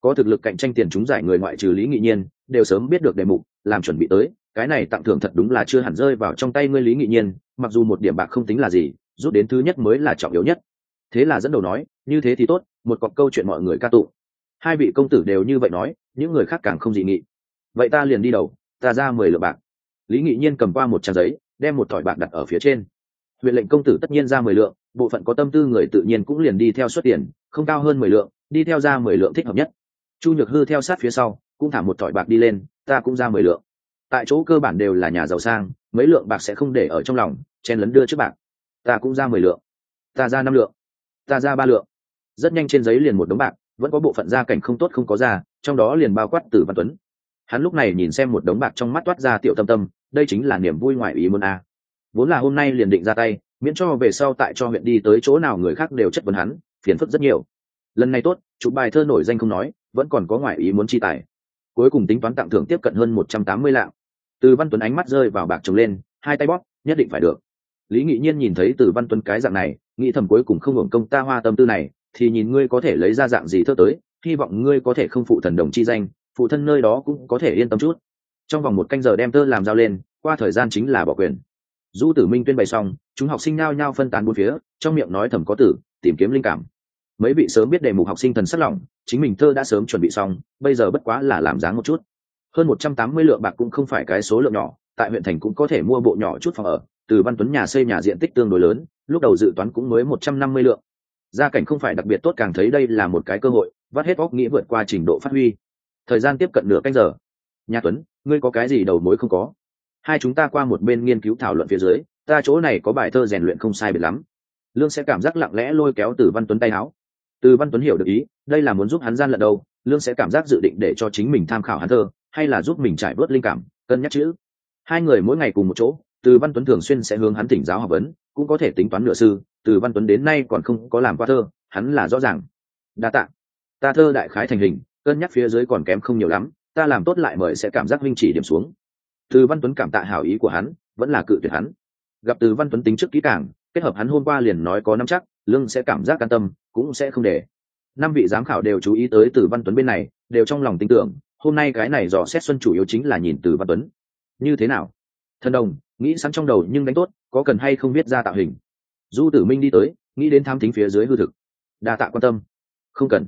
Có thực lực cạnh tranh tiền chúng giải người ngoại trừ lý nghị nhiên, đều sớm biết được đề mục, làm chuẩn bị tới cái này tặng thưởng thật đúng là chưa hẳn rơi vào trong tay ngươi lý nghị nhiên, mặc dù một điểm bạc không tính là gì, rút đến thứ nhất mới là trọng yếu nhất. Thế là dẫn đầu nói, như thế thì tốt, một cọc câu chuyện mọi người ca tụng. Hai vị công tử đều như vậy nói, những người khác càng không dị nghị. Vậy ta liền đi đầu, ta ra mười lượng bạc. Lý nghị nhiên cầm qua một trang giấy, đem một thỏi bạc đặt ở phía trên. Huyện lệnh công tử tất nhiên ra mười lượng, bộ phận có tâm tư người tự nhiên cũng liền đi theo xuất tiền, không cao hơn mười lượng, đi theo ra mười lượng thích hợp nhất. Chu nhược hư theo sát phía sau, cũng thả một thỏi bạc đi lên, ta cũng ra mười lượng tại chỗ cơ bản đều là nhà giàu sang, mấy lượng bạc sẽ không để ở trong lòng, chen lấn đưa trước bạc. Ta cũng ra mười lượng. Ta ra năm lượng. Ta ra ba lượng. Rất nhanh trên giấy liền một đống bạc, vẫn có bộ phận gia cảnh không tốt không có ra, trong đó liền bao quát từ văn tuấn. Hắn lúc này nhìn xem một đống bạc trong mắt toát ra tiểu tâm tâm, đây chính là niềm vui ngoại ý muốn a. Vốn là hôm nay liền định ra tay, miễn cho về sau tại cho huyện đi tới chỗ nào người khác đều chất vấn hắn, phiền phức rất nhiều. Lần này tốt, chụp bài thơ nổi danh không nói, vẫn còn có ngoại ý muốn chi tài. Cuối cùng tính toán tặng thưởng tiếp cận hơn một trăm tám mươi lạng từ văn tuấn ánh mắt rơi vào bạc trồng lên, hai tay bóp, nhất định phải được. Lý nghị nhiên nhìn thấy từ văn tuấn cái dạng này, nghĩ thầm cuối cùng không hưởng công ta hoa tâm tư này, thì nhìn ngươi có thể lấy ra dạng gì thơ tới, hy vọng ngươi có thể không phụ thần đồng chi danh, phụ thân nơi đó cũng có thể yên tâm chút. Trong vòng một canh giờ đem thơ làm giao lên, qua thời gian chính là bỏ quyền. Du tử minh tuyên bày xong, chúng học sinh nao nhao phân tán bốn phía, trong miệng nói thầm có tử, tìm kiếm linh cảm. Mấy vị sớm biết đề mục học sinh thần sắc lỏng, chính mình thơ đã sớm chuẩn bị xong, bây giờ bất quá là làm dáng một chút hơn một trăm tám mươi lượng bạc cũng không phải cái số lượng nhỏ, tại huyện thành cũng có thể mua bộ nhỏ chút phòng ở, từ văn tuấn nhà xây nhà diện tích tương đối lớn, lúc đầu dự toán cũng mới một trăm năm mươi lượng. Gia cảnh không phải đặc biệt tốt càng thấy đây là một cái cơ hội, vắt hết óc nghĩ vượt qua trình độ phát huy. Thời gian tiếp cận nửa canh giờ. Nhà tuấn, ngươi có cái gì đầu mối không có? Hai chúng ta qua một bên nghiên cứu thảo luận phía dưới, ta chỗ này có bài thơ rèn luyện không sai biệt lắm. Lương sẽ cảm giác lặng lẽ lôi kéo từ văn tuấn tay áo. Từ văn tuấn hiểu được ý, đây là muốn giúp hắn gian lận đâu, lương sẽ cảm giác dự định để cho chính mình tham khảo hắn thơ hay là giúp mình trải bớt linh cảm, cân nhắc chữ. Hai người mỗi ngày cùng một chỗ, từ văn tuấn thường xuyên sẽ hướng hắn thỉnh giáo học vấn, cũng có thể tính toán nửa sư, từ văn tuấn đến nay còn không có làm qua thơ, hắn là rõ ràng. Đa tạ. Ta thơ đại khái thành hình, cân nhắc phía dưới còn kém không nhiều lắm, ta làm tốt lại mời sẽ cảm giác minh chỉ điểm xuống. Từ văn tuấn cảm tạ hảo ý của hắn, vẫn là cự tuyệt hắn. Gặp từ văn tuấn tính trước kỹ càng, kết hợp hắn hôm qua liền nói có năm chắc, lương sẽ cảm giác an tâm, cũng sẽ không để. Năm vị giám khảo đều chú ý tới từ văn tuấn bên này, đều trong lòng tin tưởng hôm nay cái này dò xét xuân chủ yếu chính là nhìn từ văn tuấn. Như thế nào? Thần đồng, nghĩ sẵn trong đầu nhưng đánh tốt, có cần hay không biết ra tạo hình? Du tử minh đi tới, nghĩ đến tham thính phía dưới hư thực. Đa tạ quan tâm. Không cần.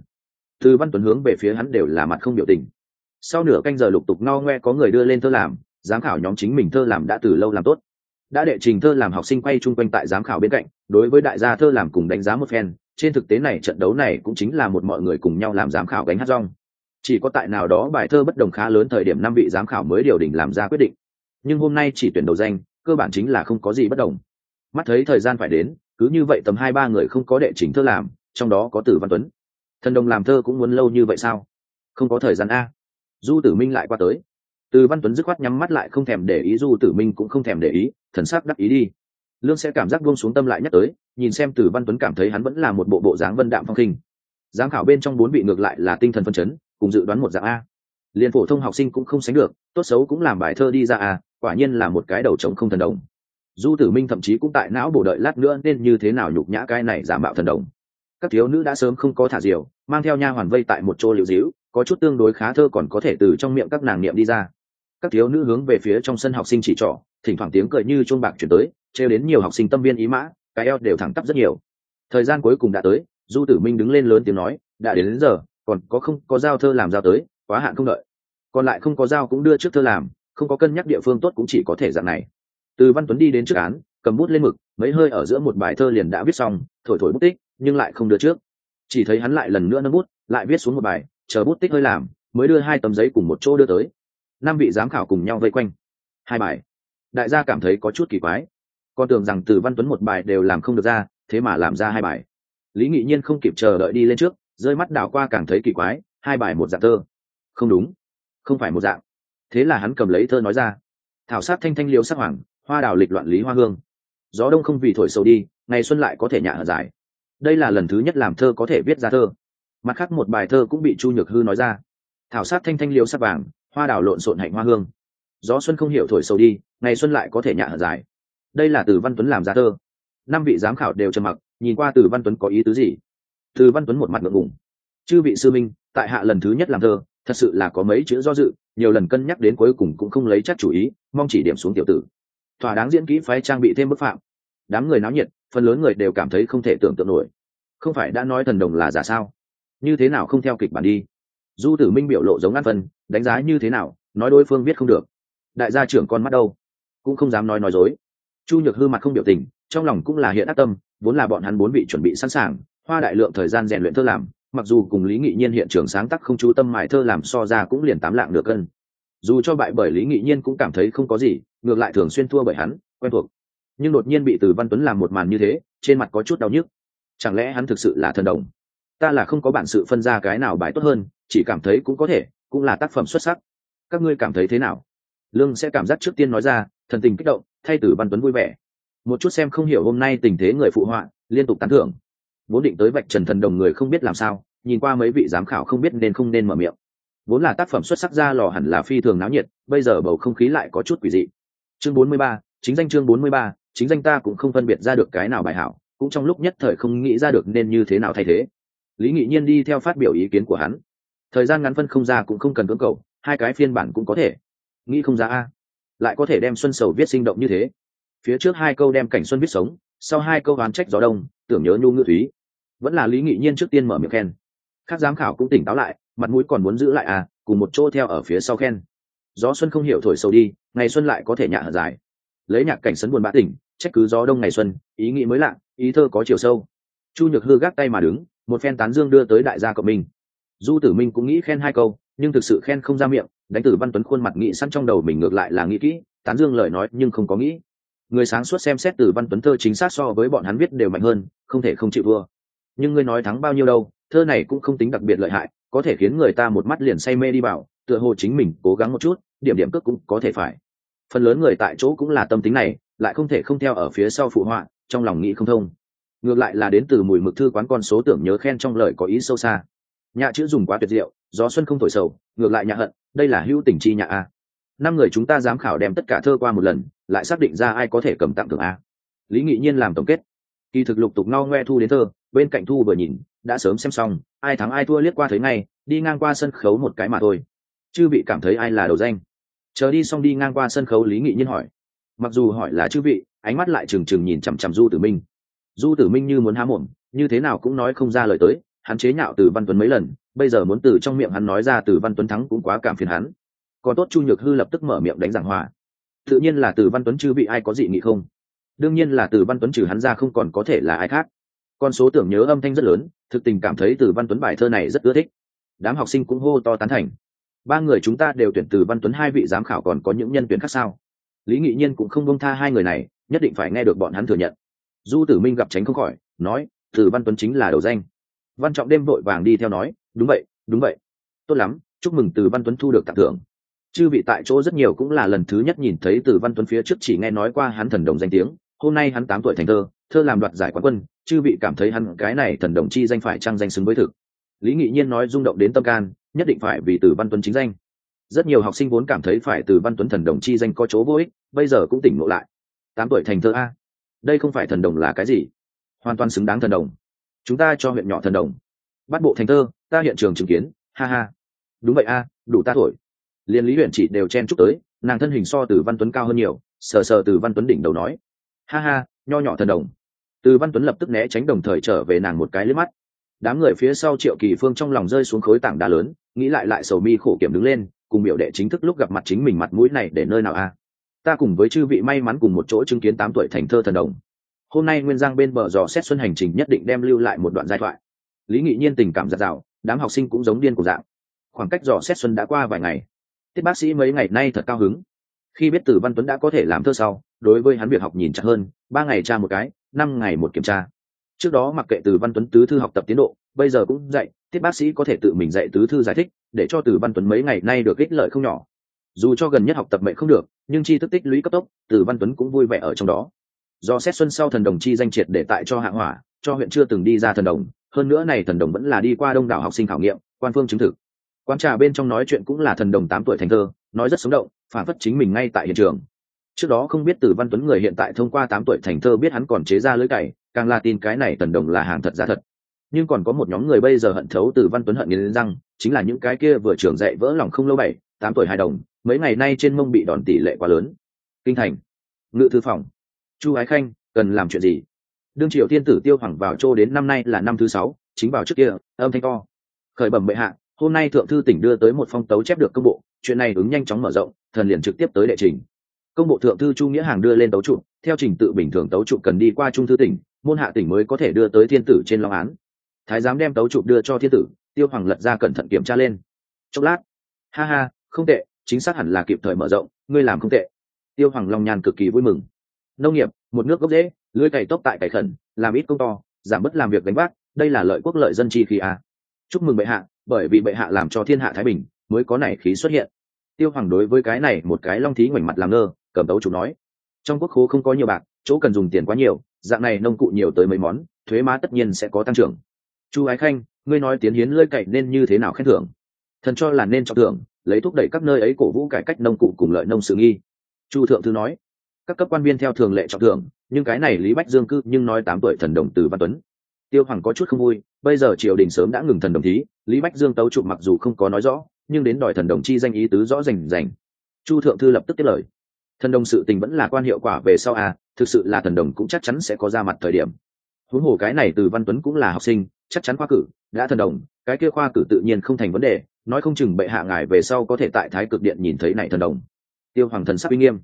Từ văn tuấn hướng về phía hắn đều là mặt không biểu tình. Sau nửa canh giờ lục tục no ngoe có người đưa lên thơ làm, giám khảo nhóm chính mình thơ làm đã từ lâu làm tốt. Đã đệ trình thơ làm học sinh quay chung quanh tại giám khảo bên cạnh, đối với đại gia thơ làm cùng đánh giá một phen, trên thực tế này trận đấu này cũng chính là một mọi người cùng nhau làm giám khảo gánh hát rong chỉ có tại nào đó bài thơ bất đồng khá lớn thời điểm năm vị giám khảo mới điều đình làm ra quyết định. Nhưng hôm nay chỉ tuyển đầu danh, cơ bản chính là không có gì bất đồng. Mắt thấy thời gian phải đến, cứ như vậy tầm hai ba người không có đệ trình thơ làm, trong đó có tử văn tuấn. Thần đồng làm thơ cũng muốn lâu như vậy sao? Không có thời gian a. Du tử minh lại qua tới. Từ văn tuấn dứt khoát nhắm mắt lại không thèm để ý, du tử minh cũng không thèm để ý, thần sắc đắc ý đi. Lương sẽ cảm giác buông xuống tâm lại nhắc tới, nhìn xem từ văn tuấn cảm thấy hắn vẫn là một bộ bộ dáng vân đạm phong khinh. Giám khảo bên trong bốn vị ngược lại là tinh thần phân chấn cùng dự đoán một dạng a. Liền phổ thông học sinh cũng không sánh được tốt xấu cũng làm bài thơ đi ra a quả nhiên là một cái đầu trống không thần đồng. Du tử minh thậm chí cũng tại não bổ đợi lát nữa nên như thế nào nhục nhã cái này giả mạo thần đồng. Các thiếu nữ đã sớm không có thả diều mang theo nha hoàn vây tại một chỗ liệu dĩu có chút tương đối khá thơ còn có thể từ trong miệng các nàng niệm đi ra. Các thiếu nữ hướng về phía trong sân học sinh chỉ trỏ thỉnh thoảng tiếng cười như chuông bạc chuyển tới trêu đến nhiều học sinh tâm viên ý mã cái eo đều thẳng tắp rất nhiều. Thời gian cuối cùng đã tới du tử minh đứng lên lớn tiếng nói đã đến, đến giờ còn có không có giao thơ làm giao tới, quá hạn không đợi. Còn lại không có giao cũng đưa trước thơ làm, không có cân nhắc địa phương tốt cũng chỉ có thể dạng này. Từ văn tuấn đi đến trước án, cầm bút lên mực, mấy hơi ở giữa một bài thơ liền đã viết xong, thổi thổi bút tích, nhưng lại không đưa trước. Chỉ thấy hắn lại lần nữa nâng bút, lại viết xuống một bài, chờ bút tích hơi làm, mới đưa hai tấm giấy cùng một chỗ đưa tới. Năm vị giám khảo cùng nhau vây quanh. Hai bài. Đại gia cảm thấy có chút kỳ quái. Con tưởng rằng từ văn tuấn một bài đều làm không được ra, thế mà làm ra hai bài. Lý nghị nhiên không kịp chờ đợi đi lên trước rơi mắt đảo qua càng thấy kỳ quái, hai bài một dạng thơ. Không đúng, không phải một dạng. Thế là hắn cầm lấy thơ nói ra. Thảo sát thanh thanh liêu sắc hoàng, hoa đào lịch loạn lý hoa hương. Gió đông không vì thổi sầu đi, ngày xuân lại có thể nhạ ở dài đây là lần thứ nhất làm thơ có thể viết ra thơ. Mặt khác một bài thơ cũng bị chu nhược hư nói ra. Thảo sát thanh thanh liêu sắc vàng, hoa đào lộn xộn hạnh hoa hương. Gió xuân không hiểu thổi sầu đi, ngày xuân lại có thể nhạ ở dài đây là từ văn tuấn làm ra thơ. Năm vị giám khảo đều trầm mặc, nhìn qua từ văn tuấn có ý tứ gì? Từ văn tuấn một mặt ngượng ngùng. Chư vị sư minh, tại hạ lần thứ nhất làm thơ, thật sự là có mấy chữ do dự, nhiều lần cân nhắc đến cuối cùng cũng không lấy chắc chủ ý, mong chỉ điểm xuống tiểu tử. Thỏa đáng diễn kỹ phái trang bị thêm bức phạm. Đám người náo nhiệt, phần lớn người đều cảm thấy không thể tưởng tượng nổi. Không phải đã nói thần đồng là giả sao? Như thế nào không theo kịch bản đi? Du tử minh biểu lộ giống ăn phân đánh giá như thế nào, nói đối phương biết không được. Đại gia trưởng con mắt đâu? Cũng không dám nói nói dối. Chu nhược hư mặt không biểu tình, trong lòng cũng là hiện ác tâm, vốn là bọn hắn bốn vị chuẩn bị sẵn sàng hoa đại lượng thời gian rèn luyện thơ làm, mặc dù cùng lý nghị nhiên hiện trường sáng tác không chú tâm mài thơ làm so ra cũng liền tám lạng được cân. Dù cho bại bởi lý nghị nhiên cũng cảm thấy không có gì, ngược lại thường xuyên thua bởi hắn, quen thuộc. Nhưng đột nhiên bị từ văn tuấn làm một màn như thế, trên mặt có chút đau nhức. Chẳng lẽ hắn thực sự là thần đồng? Ta là không có bản sự phân ra cái nào bài tốt hơn, chỉ cảm thấy cũng có thể, cũng là tác phẩm xuất sắc. Các ngươi cảm thấy thế nào? Lương sẽ cảm giác trước tiên nói ra, thần tình kích động, thay Từ văn tuấn vui vẻ. Một chút xem không hiểu hôm nay tình thế người phụ họa, liên tục tán thưởng vốn định tới vạch trần thần đồng người không biết làm sao nhìn qua mấy vị giám khảo không biết nên không nên mở miệng. Vốn là tác phẩm xuất sắc ra lò hẳn là phi thường náo nhiệt bây giờ bầu không khí lại có chút quỷ dị. Chương 43, chính danh chương 43, chính danh ta cũng không phân biệt ra được cái nào bài hảo cũng trong lúc nhất thời không nghĩ ra được nên như thế nào thay thế. Lý nghị nhiên đi theo phát biểu ý kiến của hắn. Thời gian ngắn phân không ra cũng không cần cưỡng cầu hai cái phiên bản cũng có thể. Nghĩ không ra a lại có thể đem xuân sầu viết sinh động như thế. Phía trước hai câu đem cảnh xuân viết sống sau hai câu oán trách gió đông, tưởng nhớ nhu ngữ thúy. Vẫn là lý nghị nhiên trước tiên mở miệng khen. Các giám khảo cũng tỉnh táo lại, mặt mũi còn muốn giữ lại à cùng một chỗ theo ở phía sau khen. Gió xuân không hiểu thổi sâu đi, ngày xuân lại có thể nhạ dài. Lấy nhạc cảnh sấn buồn bã tỉnh, trách cứ gió đông ngày xuân, ý nghĩ mới lạ, ý thơ có chiều sâu. Chu nhược hư gác tay mà đứng, một phen tán dương đưa tới đại gia cộng minh. Du tử minh cũng nghĩ khen hai câu, nhưng thực sự khen không ra miệng, đánh tử văn tuấn khuôn mặt nghĩ sẵn trong đầu mình ngược lại là nghĩ kỹ, tán dương lời nói nhưng không có nghĩ người sáng suốt xem xét từ văn tuấn thơ chính xác so với bọn hắn biết đều mạnh hơn, không thể không chịu thua. Nhưng ngươi nói thắng bao nhiêu đâu, thơ này cũng không tính đặc biệt lợi hại, có thể khiến người ta một mắt liền say mê đi bảo. tựa hồ chính mình cố gắng một chút, điểm điểm cước cũng có thể phải. Phần lớn người tại chỗ cũng là tâm tính này, lại không thể không theo ở phía sau phụ họa, trong lòng nghĩ không thông. Ngược lại là đến từ mùi mực thư quán con số tưởng nhớ khen trong lời có ý sâu xa. Nhạ chữ dùng quá tuyệt diệu, gió xuân không thổi sầu, ngược lại nhạ hận, đây là hữu tình chi nhạ a năm người chúng ta dám khảo đem tất cả thơ qua một lần, lại xác định ra ai có thể cầm tặng thưởng a. Lý nghị nhiên làm tổng kết. Kỳ thực lục tục no ngoe thu đến thơ, bên cạnh thu vừa nhìn, đã sớm xem xong, ai thắng ai thua liếc qua thấy ngay, đi ngang qua sân khấu một cái mà thôi. Chư vị cảm thấy ai là đầu danh? Chờ đi xong đi ngang qua sân khấu, lý nghị nhiên hỏi. Mặc dù hỏi là chư vị, ánh mắt lại trừng trừng nhìn chằm chằm du tử minh. Du tử minh như muốn há mồm, như thế nào cũng nói không ra lời tới, hắn chế nhạo từ văn tuấn mấy lần, bây giờ muốn từ trong miệng hắn nói ra từ văn tuấn thắng cũng quá cảm phiền hắn còn tốt chu nhược hư lập tức mở miệng đánh giảng hòa. Tự nhiên là từ văn tuấn chư bị ai có dị nghị không? Đương nhiên là từ văn tuấn trừ hắn ra không còn có thể là ai khác. Con số tưởng nhớ âm thanh rất lớn, thực tình cảm thấy từ văn tuấn bài thơ này rất ưa thích. Đám học sinh cũng hô to tán thành. Ba người chúng ta đều tuyển từ văn tuấn hai vị giám khảo còn có những nhân tuyển khác sao? Lý nghị nhiên cũng không bông tha hai người này, nhất định phải nghe được bọn hắn thừa nhận. Du tử minh gặp tránh không khỏi, nói, từ văn tuấn chính là đầu danh. Văn trọng đêm vội vàng đi theo nói, đúng vậy đúng vậy. Tốt lắm, chúc mừng từ văn tuấn thu được tặng thưởng chư vị tại chỗ rất nhiều cũng là lần thứ nhất nhìn thấy từ văn tuấn phía trước chỉ nghe nói qua hắn thần đồng danh tiếng, hôm nay hắn tám tuổi thành thơ thơ làm đoạt giải quán quân, chư vị cảm thấy hắn cái này thần đồng chi danh phải trang danh xứng với thực. Lý nghị nhiên nói rung động đến tâm can, nhất định phải vì từ văn tuấn chính danh. Rất nhiều học sinh vốn cảm thấy phải từ văn tuấn thần đồng chi danh có chỗ vô ích, bây giờ cũng tỉnh ngộ lại. Tám tuổi thành thơ a. Đây không phải thần đồng là cái gì? Hoàn toàn xứng đáng thần đồng. Chúng ta cho huyện nhỏ thần đồng. Bắt bộ thành thơ, ta hiện trường chứng kiến. Ha ha. Đúng vậy a, đủ ta thổi liên lý huyện chỉ đều chen chúc tới, nàng thân hình so từ văn tuấn cao hơn nhiều, sờ sờ từ văn tuấn đỉnh đầu nói, ha ha, nho nhỏ thần đồng. Từ văn tuấn lập tức né tránh đồng thời trở về nàng một cái lướt mắt. Đám người phía sau triệu kỳ phương trong lòng rơi xuống khối tảng đá lớn, nghĩ lại lại sầu mi khổ kiểm đứng lên, cùng biểu đệ chính thức lúc gặp mặt chính mình mặt mũi này để nơi nào a? Ta cùng với chư vị may mắn cùng một chỗ chứng kiến tám tuổi thành thơ thần đồng. Hôm nay nguyên giang bên bờ dò xét xuân hành trình nhất định đem lưu lại một đoạn giai thoại. Lý nghị nhiên tình cảm giặt rào, đám học sinh cũng giống điên của dạng. Khoảng cách dò xét xuân đã qua vài ngày tiết bác sĩ mấy ngày nay thật cao hứng. Khi biết tử văn tuấn đã có thể làm thơ sau, đối với hắn việc học nhìn chặt hơn, ba ngày tra một cái, năm ngày một kiểm tra. Trước đó mặc kệ từ văn tuấn tứ thư học tập tiến độ, bây giờ cũng dạy, tiết bác sĩ có thể tự mình dạy tứ thư giải thích, để cho từ văn tuấn mấy ngày nay được ích lợi không nhỏ. Dù cho gần nhất học tập mệnh không được, nhưng chi thức tích lũy cấp tốc từ văn tuấn cũng vui vẻ ở trong đó. Do xét xuân sau thần đồng chi danh triệt để tại cho hạng hỏa, cho huyện chưa từng đi ra thần đồng, hơn nữa này thần đồng vẫn là đi qua đông đảo học sinh khảo nghiệm, quan phương chứng thực quan trà bên trong nói chuyện cũng là thần đồng tám tuổi thành thơ, nói rất sống động, phản phất chính mình ngay tại hiện trường. Trước đó không biết từ văn tuấn người hiện tại thông qua tám tuổi thành thơ biết hắn còn chế ra lưỡi cày, càng là tin cái này thần đồng là hàng thật giá thật. Nhưng còn có một nhóm người bây giờ hận thấu từ văn tuấn hận nghiến răng, chính là những cái kia vừa trưởng dạy vỡ lòng không lâu bảy, tám tuổi hài đồng, mấy ngày nay trên mông bị đòn tỷ lệ quá lớn. Kinh thành. Ngự thư phòng. Chu ái khanh, cần làm chuyện gì? Đương triều thiên tử tiêu hoàng vào châu đến năm nay là năm thứ sáu, chính vào trước kia, âm thanh to. Khởi bẩm bệ hạ hôm nay thượng thư tỉnh đưa tới một phong tấu chép được công bộ, chuyện này ứng nhanh chóng mở rộng, thần liền trực tiếp tới đệ trình. Công bộ thượng thư chu nghĩa hàng đưa lên tấu trụ, theo trình tự bình thường tấu trụ cần đi qua trung thư tỉnh, môn hạ tỉnh mới có thể đưa tới thiên tử trên long án. Thái giám đem tấu trụ đưa cho thiên tử, tiêu hoàng lật ra cẩn thận kiểm tra lên. Chốc lát. Ha ha, không tệ, chính xác hẳn là kịp thời mở rộng, ngươi làm không tệ. Tiêu hoàng long nhàn cực kỳ vui mừng. Nông nghiệp, một nước gốc dễ, lưới cày tốc tại cày khẩn, làm ít công to, giảm bớt làm việc đánh bác đây là lợi quốc lợi dân chi khí à. chúc mừng bệ hạ bởi vì bệ hạ làm cho thiên hạ thái bình mới có này khí xuất hiện. Tiêu hoàng đối với cái này một cái long thí ngoảnh mặt làm ngơ, cầm tấu chủ nói, trong quốc khố không có nhiều bạc, chỗ cần dùng tiền quá nhiều, dạng này nông cụ nhiều tới mấy món, thuế má tất nhiên sẽ có tăng trưởng. Chu ái khanh, ngươi nói tiến hiến lơi cậy nên như thế nào khen thưởng? Thần cho là nên trọng thưởng, lấy thúc đẩy các nơi ấy cổ vũ cải cách nông cụ cùng lợi nông sự nghi. Chu thượng thư nói, các cấp quan viên theo thường lệ trọng thưởng, nhưng cái này lý bách dương cư nhưng nói tám tuổi thần đồng từ văn tuấn. Tiêu hoàng có chút không vui bây giờ triều đình sớm đã ngừng thần đồng thí, lý bách dương tấu chụp mặc dù không có nói rõ, nhưng đến đòi thần đồng chi danh ý tứ rõ rành rành. Chu thượng thư lập tức tiếp lời. Thần đồng sự tình vẫn là quan hiệu quả về sau à thực sự là thần đồng cũng chắc chắn sẽ có ra mặt thời điểm. Huống hồ cái này từ văn tuấn cũng là học sinh, chắc chắn khoa cử, đã thần đồng, cái kia khoa cử tự nhiên không thành vấn đề, nói không chừng bệ hạ ngài về sau có thể tại thái cực điện nhìn thấy này thần đồng. Tiêu hoàng thần sắc uy nghiêm.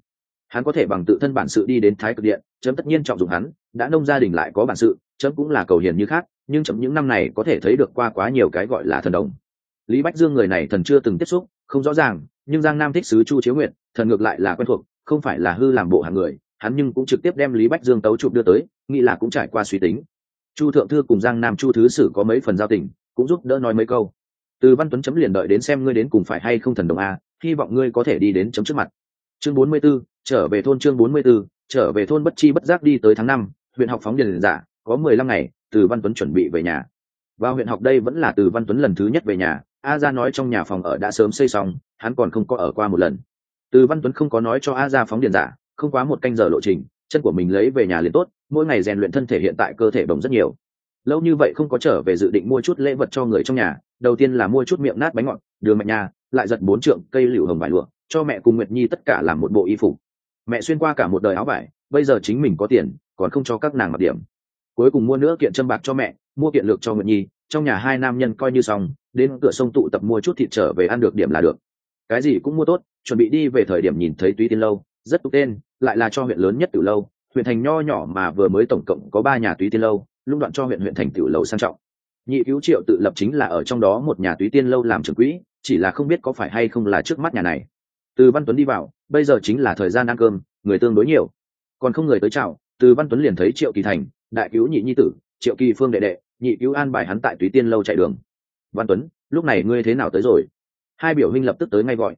Hắn có thể bằng tự thân bản sự đi đến thái cực điện, chấm tất nhiên trọng dụng hắn đã nông gia đình lại có bản sự chấm cũng là cầu hiền như khác nhưng chấm những năm này có thể thấy được qua quá nhiều cái gọi là thần đồng. Lý bách dương người này thần chưa từng tiếp xúc không rõ ràng nhưng giang nam thích sứ chu chiếu nguyện thần ngược lại là quen thuộc không phải là hư làm bộ hàng người hắn nhưng cũng trực tiếp đem lý bách dương tấu chụp đưa tới nghĩ là cũng trải qua suy tính. Chu thượng thư cùng giang nam chu thứ sử có mấy phần giao tình cũng giúp đỡ nói mấy câu. Từ văn tuấn chấm liền đợi đến xem ngươi đến cùng phải hay không thần đồng a hy vọng ngươi có thể đi đến chấm trước mặt. Chương bốn mươi 44, trở về thôn chương bốn mươi 44, trở về thôn bất chi bất giác đi tới tháng năm huyện học phóng điền giả, có mười lăm ngày, từ văn tuấn chuẩn bị về nhà. Vào huyện học đây vẫn là từ văn tuấn lần thứ nhất về nhà. A ra nói trong nhà phòng ở đã sớm xây xong, hắn còn không có ở qua một lần. Từ văn tuấn không có nói cho a ra phóng điền giả, không quá một canh giờ lộ trình, chân của mình lấy về nhà liền tốt, mỗi ngày rèn luyện thân thể hiện tại cơ thể bồng rất nhiều. Lâu như vậy không có trở về dự định mua chút lễ vật cho người trong nhà, đầu tiên là mua chút miệng nát bánh ngọt, đường mạnh nhà lại giật bốn trượng cây liễu hồng vải lụa, cho mẹ cùng nguyệt nhi tất cả làm một bộ y phục. Mẹ xuyên qua cả một đời áo vải bây giờ chính mình có tiền, còn không cho các nàng mặc điểm. Cuối cùng mua nữa kiện châm bạc cho mẹ, mua kiện lược cho nguyện nhi, trong nhà hai nam nhân coi như xong, đến cửa sông tụ tập mua chút thịt trở về ăn được điểm là được. Cái gì cũng mua tốt, chuẩn bị đi về thời điểm nhìn thấy túy tiên lâu, rất tục tên, lại là cho huyện lớn nhất từ lâu, huyện thành nho nhỏ mà vừa mới tổng cộng có ba nhà túy tiên lâu, lũng đoạn cho huyện huyện thành tiểu lâu sang trọng. Nhị cứu triệu tự lập chính là ở trong đó một nhà túy tiên lâu làm trưởng quỹ, chỉ là không biết có phải hay không là trước mắt nhà này. Từ văn tuấn đi vào, bây giờ chính là thời gian ăn cơm, người tương đối nhiều còn không người tới chào, từ văn tuấn liền thấy triệu kỳ thành, đại cứu nhị nhi tử, triệu kỳ phương đệ đệ, nhị cứu an bài hắn tại túy tiên lâu chạy đường. Văn tuấn, lúc này ngươi thế nào tới rồi? Hai biểu huynh lập tức tới ngay gọi.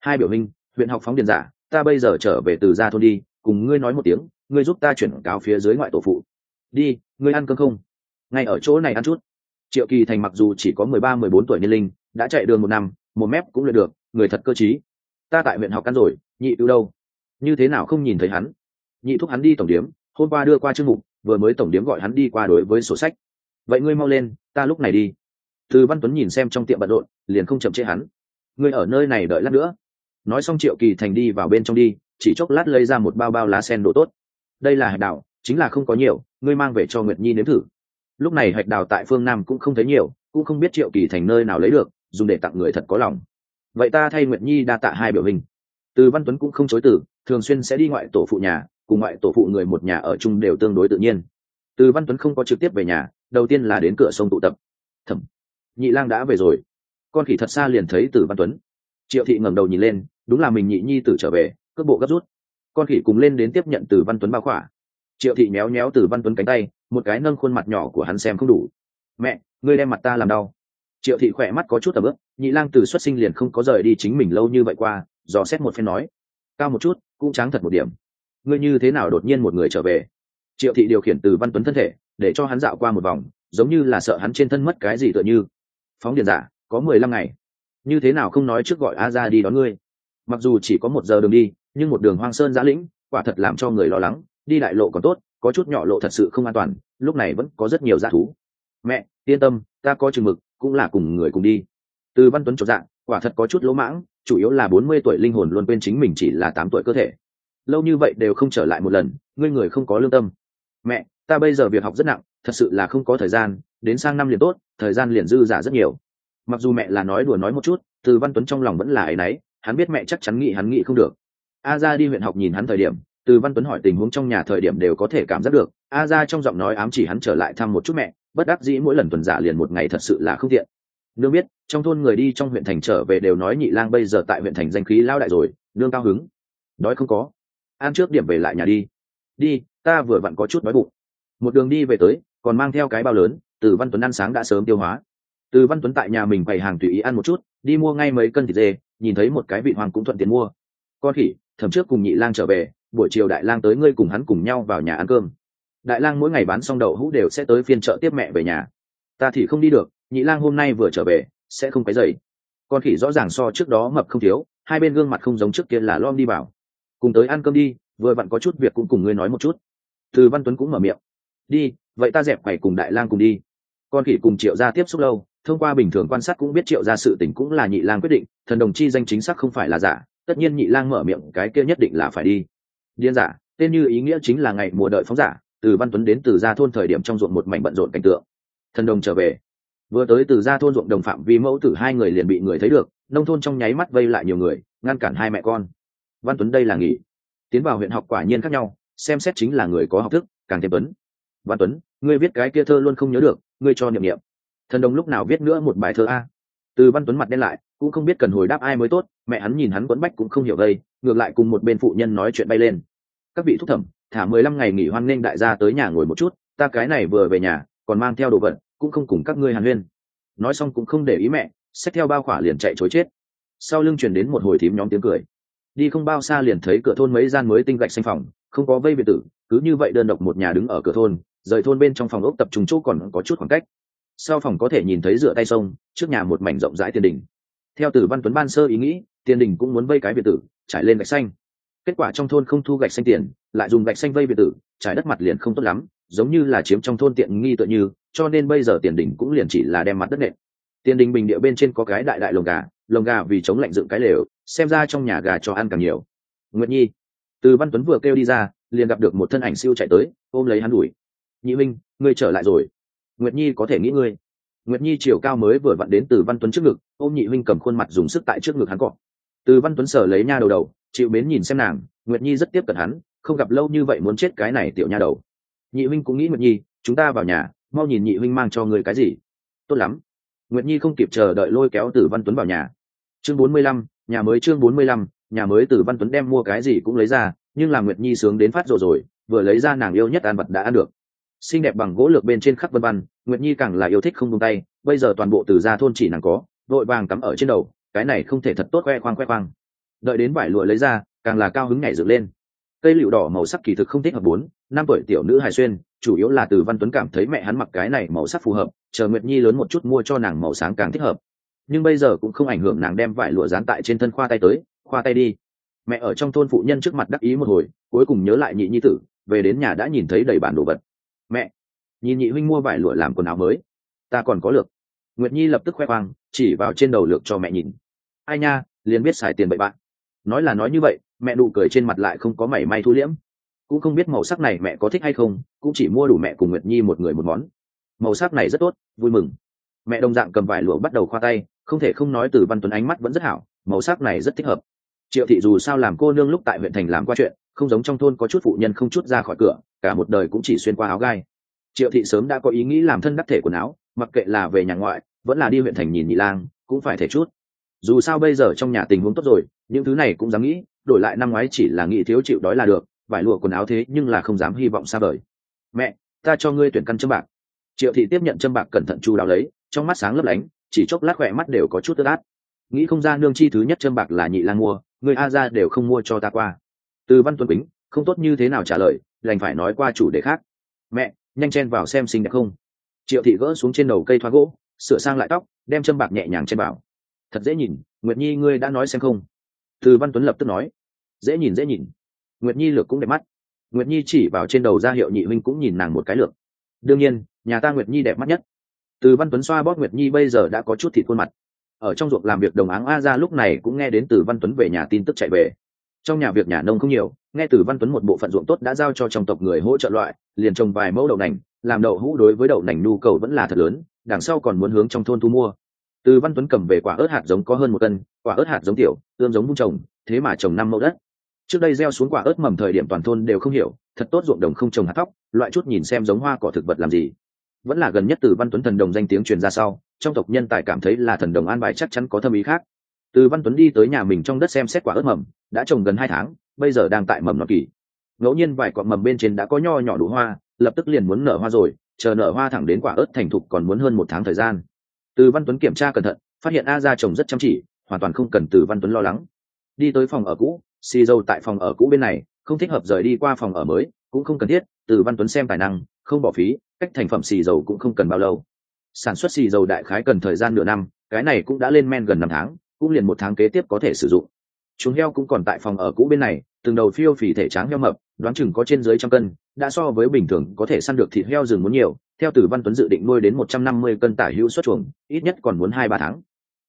Hai biểu huynh, huyện học phóng điện giả, ta bây giờ trở về từ gia thôn đi, cùng ngươi nói một tiếng, ngươi giúp ta chuyển cáo phía dưới ngoại tổ phụ. Đi, ngươi ăn cơm không? Ngay ở chỗ này ăn chút. Triệu kỳ thành mặc dù chỉ có mười ba, mười bốn tuổi niên linh, đã chạy đường một năm, một mép cũng luyện được, người thật cơ t ta tại huyện học ăn rồi, nhị cứu đâu? Như thế nào không nhìn thấy hắn? Nhị thúc hắn đi tổng điếm, hôm qua đưa qua chương mục, vừa mới tổng điếm gọi hắn đi qua đối với sổ sách. Vậy ngươi mau lên, ta lúc này đi. Từ văn tuấn nhìn xem trong tiệm bận rộn, liền không chậm chế hắn. Ngươi ở nơi này đợi lát nữa. Nói xong triệu kỳ thành đi vào bên trong đi, chỉ chốc lát lấy ra một bao bao lá sen đồ tốt. Đây là hạch đào, chính là không có nhiều, ngươi mang về cho nguyệt nhi nếm thử. Lúc này hạch đào tại phương nam cũng không thấy nhiều, cũng không biết triệu kỳ thành nơi nào lấy được, dùng để tặng người thật có lòng. Vậy ta thay nguyệt nhi đa tạ hai biểu hình. Từ văn tuấn cũng không chối từ, thường xuyên sẽ đi ngoại tổ phụ nhà cùng ngoại tổ phụ người một nhà ở chung đều tương đối tự nhiên. Từ văn tuấn không có trực tiếp về nhà, đầu tiên là đến cửa sông tụ tập. Thẩm, nhị lang đã về rồi. Con khỉ thật xa liền thấy từ văn tuấn. Triệu thị ngẩng đầu nhìn lên, đúng là mình nhị nhi tử trở về, cước bộ gấp rút. Con khỉ cùng lên đến tiếp nhận từ văn tuấn bao khỏa. Triệu thị méo méo từ văn tuấn cánh tay, một cái nâng khuôn mặt nhỏ của hắn xem không đủ. Mẹ, ngươi đem mặt ta làm đau. Triệu thị khỏe mắt có chút tầm ướp nhị lang từ xuất sinh liền không có rời đi chính mình lâu như vậy qua, dò xét một phen nói. Cao một chút, cũng trắng thật một điểm ngươi như thế nào đột nhiên một người trở về? Triệu thị điều khiển từ văn tuấn thân thể, để cho hắn dạo qua một vòng, giống như là sợ hắn trên thân mất cái gì tựa như. Phóng điện giả, có mười lăm ngày. Như thế nào không nói trước gọi a ra đi đón ngươi? Mặc dù chỉ có một giờ đường đi, nhưng một đường hoang sơn giã lĩnh, quả thật làm cho người lo lắng, đi đại lộ còn tốt, có chút nhỏ lộ thật sự không an toàn, lúc này vẫn có rất nhiều g thú. Mẹ, yên tâm, ta có chừng mực, cũng là cùng người cùng đi. Từ văn tuấn chột dạng quả thật có chút lỗ mãng, chủ yếu là bốn mươi tuổi linh hồn luôn quên chính mình chỉ là tám tuổi cơ thể lâu như vậy đều không trở lại một lần, ngươi người không có lương tâm. Mẹ, ta bây giờ việc học rất nặng, thật sự là không có thời gian, đến sang năm liền tốt, thời gian liền dư giả rất nhiều. Mặc dù mẹ là nói đùa nói một chút, từ văn tuấn trong lòng vẫn là ấy y hắn biết mẹ chắc chắn nghĩ hắn nghĩ không được. A ra đi huyện học nhìn hắn thời điểm, từ văn tuấn hỏi tình huống trong nhà thời điểm đều có thể cảm giác được. A ra trong giọng nói ám chỉ hắn trở lại thăm một chút mẹ, bất đắc dĩ mỗi lần tuần giả liền một ngày thật sự là không tiện. Nương biết, trong thôn người đi trong huyện thành trở về đều nói nhị lang bây giờ tại huyện thành danh khí lao đại rồi, nương cao hứng. Nói không có ăn trước điểm về lại nhà đi. Đi, ta vừa vặn có chút đói bụng. Một đường đi về tới, còn mang theo cái bao lớn, từ văn tuấn ăn sáng đã sớm tiêu hóa. Từ văn tuấn tại nhà mình bày hàng tùy ý ăn một chút, đi mua ngay mấy cân thịt dê, nhìn thấy một cái vị hoàng cũng thuận tiện mua. Con khỉ, thầm trước cùng nhị lang trở về, buổi chiều đại lang tới ngươi cùng hắn cùng nhau vào nhà ăn cơm. Đại lang mỗi ngày bán xong đậu hũ đều sẽ tới phiên chợ tiếp mẹ về nhà. Ta thì không đi được, nhị lang hôm nay vừa trở về, sẽ không cái dậy con khỉ rõ ràng so trước đó mập không thiếu, hai bên gương mặt không giống trước kia là lom đi vào cùng tới ăn cơm đi, vừa bạn có chút việc cũng cùng ngươi nói một chút. Từ văn tuấn cũng mở miệng. Đi, vậy ta dẹp quầy cùng đại lang cùng đi. Con khỉ cùng triệu gia tiếp xúc lâu, thông qua bình thường quan sát cũng biết triệu gia sự tình cũng là nhị lang quyết định, thần đồng chi danh chính xác không phải là giả, tất nhiên nhị lang mở miệng cái kia nhất định là phải đi. Điên giả, tên như ý nghĩa chính là ngày mùa đợi phóng giả, từ văn tuấn đến từ gia thôn thời điểm trong ruộng một mảnh bận rộn cảnh tượng. Thần đồng trở về. Vừa tới từ gia thôn ruộng đồng phạm vi mẫu tử hai người liền bị người thấy được, nông thôn trong nháy mắt vây lại nhiều người, ngăn cản hai mẹ con văn tuấn đây là nghỉ. Tiến vào huyện học quả nhiên khác nhau, xem xét chính là người có học thức, càng thêm tuấn. Văn tuấn, ngươi viết cái kia thơ luôn không nhớ được, ngươi cho niệm niệm. Thần đồng lúc nào viết nữa một bài thơ a? Từ văn tuấn mặt đen lại, cũng không biết cần hồi đáp ai mới tốt, mẹ hắn nhìn hắn quấn bách cũng không hiểu đây, ngược lại cùng một bên phụ nhân nói chuyện bay lên. Các vị thúc thẩm, thả mười lăm ngày nghỉ hoan nghênh đại gia tới nhà ngồi một chút, ta cái này vừa về nhà, còn mang theo đồ vật, cũng không cùng các ngươi hàn huyên. Nói xong cũng không để ý mẹ, xách theo bao khỏa liền chạy chối chết. Sau lưng truyền đến một hồi thím nhóm tiếng cười đi không bao xa liền thấy cửa thôn mấy gian mới tinh gạch xanh phòng, không có vây biệt tử, cứ như vậy đơn độc một nhà đứng ở cửa thôn, rời thôn bên trong phòng ốc tập trung chỗ còn có chút khoảng cách. Sau phòng có thể nhìn thấy rửa tay sông, trước nhà một mảnh rộng rãi tiền đình. Theo từ văn tuấn ban sơ ý nghĩ, tiền đình cũng muốn vây cái biệt tử, trải lên gạch xanh. Kết quả trong thôn không thu gạch xanh tiền, lại dùng gạch xanh vây biệt tử, trải đất mặt liền không tốt lắm, giống như là chiếm trong thôn tiện nghi tựa như, cho nên bây giờ tiền đình cũng liền chỉ là đem mặt đất nện. Tiền đình bình địa bên trên có cái đại đại lồng gà lồng gà vì chống lạnh dựng cái lều, xem ra trong nhà gà cho ăn càng nhiều. Nguyệt nhi, từ văn tuấn vừa kêu đi ra, liền gặp được một thân ảnh siêu chạy tới, ôm lấy hắn đuổi. Nhị minh, ngươi trở lại rồi. Nguyệt nhi có thể nghĩ ngươi. Nguyệt nhi chiều cao mới vừa vặn đến từ văn tuấn trước ngực, ôm nhị Minh cầm khuôn mặt dùng sức tại trước ngực hắn cọ. Từ văn tuấn sở lấy nha đầu đầu, chịu mến nhìn xem nàng, nguyệt nhi rất tiếp cận hắn, không gặp lâu như vậy muốn chết cái này tiểu nha đầu. Nhị Minh cũng nghĩ nguyệt nhi, chúng ta vào nhà, mau nhìn nhị Minh mang cho người cái gì. Tốt lắm. Nguyệt nhi không kịp chờ đợi lôi kéo từ văn tuấn vào nhà chương bốn mươi lăm, nhà mới chương bốn mươi lăm, nhà mới từ văn tuấn đem mua cái gì cũng lấy ra, nhưng làm nguyệt nhi sướng đến phát rồi rồi, vừa lấy ra nàng yêu nhất ăn vật đã ăn được. Xinh đẹp bằng gỗ lược bên trên khắc vân văn nguyệt nhi càng là yêu thích không tung tay, bây giờ toàn bộ từ gia thôn chỉ nàng có, vội vàng cắm ở trên đầu, cái này không thể thật tốt khoe khoang khoe khoang. Đợi đến vải lụa lấy ra, càng là cao hứng nhảy dựng lên. Cây lựu đỏ màu sắc kỳ thực không thích hợp bốn, năm tuổi tiểu nữ hài xuyên, chủ yếu là từ văn tuấn cảm thấy mẹ hắn mặc cái này màu sắc phù hợp, chờ nguyệt nhi lớn một chút mua cho nàng màu sáng càng thích hợp nhưng bây giờ cũng không ảnh hưởng nàng đem vải lụa dán tại trên thân khoa tay tới, khoa tay đi. Mẹ ở trong thôn phụ nhân trước mặt đắc ý một hồi, cuối cùng nhớ lại nhị nhi tử, về đến nhà đã nhìn thấy đầy bản đồ vật. Mẹ, nhìn nhị huynh mua vải lụa làm quần áo mới. Ta còn có lược. Nguyệt nhi lập tức khoe khoang, chỉ vào trên đầu lược cho mẹ nhìn. Ai nha, liền biết xài tiền bậy bạn. Nói là nói như vậy, mẹ nụ cười trên mặt lại không có mảy may thu liễm. Cũng không biết màu sắc này mẹ có thích hay không, cũng chỉ mua đủ mẹ cùng nguyệt nhi một người một món. Màu sắc này rất tốt, vui mừng. Mẹ đồng dạng cầm vải lụa bắt đầu khoa tay không thể không nói từ văn tuấn ánh mắt vẫn rất hảo, màu sắc này rất thích hợp. Triệu thị dù sao làm cô nương lúc tại huyện thành làm qua chuyện, không giống trong thôn có chút phụ nhân không chút ra khỏi cửa, cả một đời cũng chỉ xuyên qua áo gai. Triệu thị sớm đã có ý nghĩ làm thân đắc thể quần áo, mặc kệ là về nhà ngoại, vẫn là đi huyện thành nhìn nhị lang, cũng phải thể chút. Dù sao bây giờ trong nhà tình huống tốt rồi, những thứ này cũng dám nghĩ, đổi lại năm ngoái chỉ là nghĩ thiếu chịu đói là được, vải lụa quần áo thế nhưng là không dám hy vọng xa vời. Mẹ, ta cho ngươi tuyển căn châm bạc. Triệu thị tiếp nhận châm bạc cẩn thận chu đáo lấy, trong mắt sáng lấp lánh chỉ chốc lát khỏe mắt đều có chút tức át. Nghĩ không ra nương chi thứ nhất trâm bạc là nhị lang mua, người a ra đều không mua cho ta qua. Từ văn tuấn bính không tốt như thế nào trả lời lành phải nói qua chủ đề khác. Mẹ, nhanh chen vào xem xinh đẹp không? Triệu thị gỡ xuống trên đầu cây thoa gỗ, sửa sang lại tóc, đem châm bạc nhẹ nhàng trên bảo thật dễ nhìn, nguyệt nhi ngươi đã nói xem không? Từ văn tuấn lập tức nói. Dễ nhìn dễ nhìn. Nguyệt nhi lược cũng đẹp mắt. Nguyệt nhi chỉ vào trên đầu ra hiệu nhị huynh cũng nhìn nàng một cái lược. Đương nhiên, nhà ta nguyệt nhi đẹp mắt nhất từ văn tuấn xoa bóp nguyệt nhi bây giờ đã có chút thịt khuôn mặt. Ở trong ruộng làm việc đồng áng a ra lúc này cũng nghe đến từ văn tuấn về nhà tin tức chạy về. Trong nhà việc nhà nông không nhiều, nghe từ văn tuấn một bộ phận ruộng tốt đã giao cho trong tộc người hỗ trợ loại, liền trồng vài mẫu đậu nành, làm đậu hũ đối với đậu nành nhu cầu vẫn là thật lớn, đằng sau còn muốn hướng trong thôn thu mua. Từ văn tuấn cầm về quả ớt hạt giống có hơn một cân, quả ớt hạt giống tiểu ươm giống vung trồng, thế mà trồng năm mẫu đất. Trước đây gieo xuống quả ớt mầm thời điểm toàn thôn đều không hiểu, thật tốt ruộng đồng không trồng hạt thóc, loại chút nhìn xem giống hoa cỏ thực vật làm gì vẫn là gần nhất từ văn tuấn thần đồng danh tiếng truyền ra sau, trong tộc nhân tài cảm thấy là thần đồng an bài chắc chắn có thâm ý khác. Từ văn tuấn đi tới nhà mình trong đất xem xét quả ớt mầm, đã trồng gần hai tháng, bây giờ đang tại mầm nọ kỳ. Ngẫu nhiên vài quả mầm bên trên đã có nho nhỏ đủ hoa, lập tức liền muốn nở hoa rồi, chờ nở hoa thẳng đến quả ớt thành thục còn muốn hơn một tháng thời gian. Từ văn tuấn kiểm tra cẩn thận, phát hiện a ra trồng rất chăm chỉ, hoàn toàn không cần từ văn tuấn lo lắng. Đi tới phòng ở cũ, xì dâu tại phòng ở cũ bên này, không thích hợp rời đi qua phòng ở mới, cũng không cần thiết, từ văn tuấn xem tài năng, không bỏ phí cách thành phẩm xì dầu cũng không cần bao lâu. Sản xuất xì dầu đại khái cần thời gian nửa năm, cái này cũng đã lên men gần năm tháng, cũng liền một tháng kế tiếp có thể sử dụng. Chúng heo cũng còn tại phòng ở cũ bên này, từng đầu phiêu phì thể tráng heo mập, đoán chừng có trên dưới trăm cân, đã so với bình thường có thể săn được thịt heo rừng muốn nhiều, theo từ văn tuấn dự định nuôi đến một trăm năm mươi cân tả hữu xuất chuồng, ít nhất còn muốn hai ba tháng.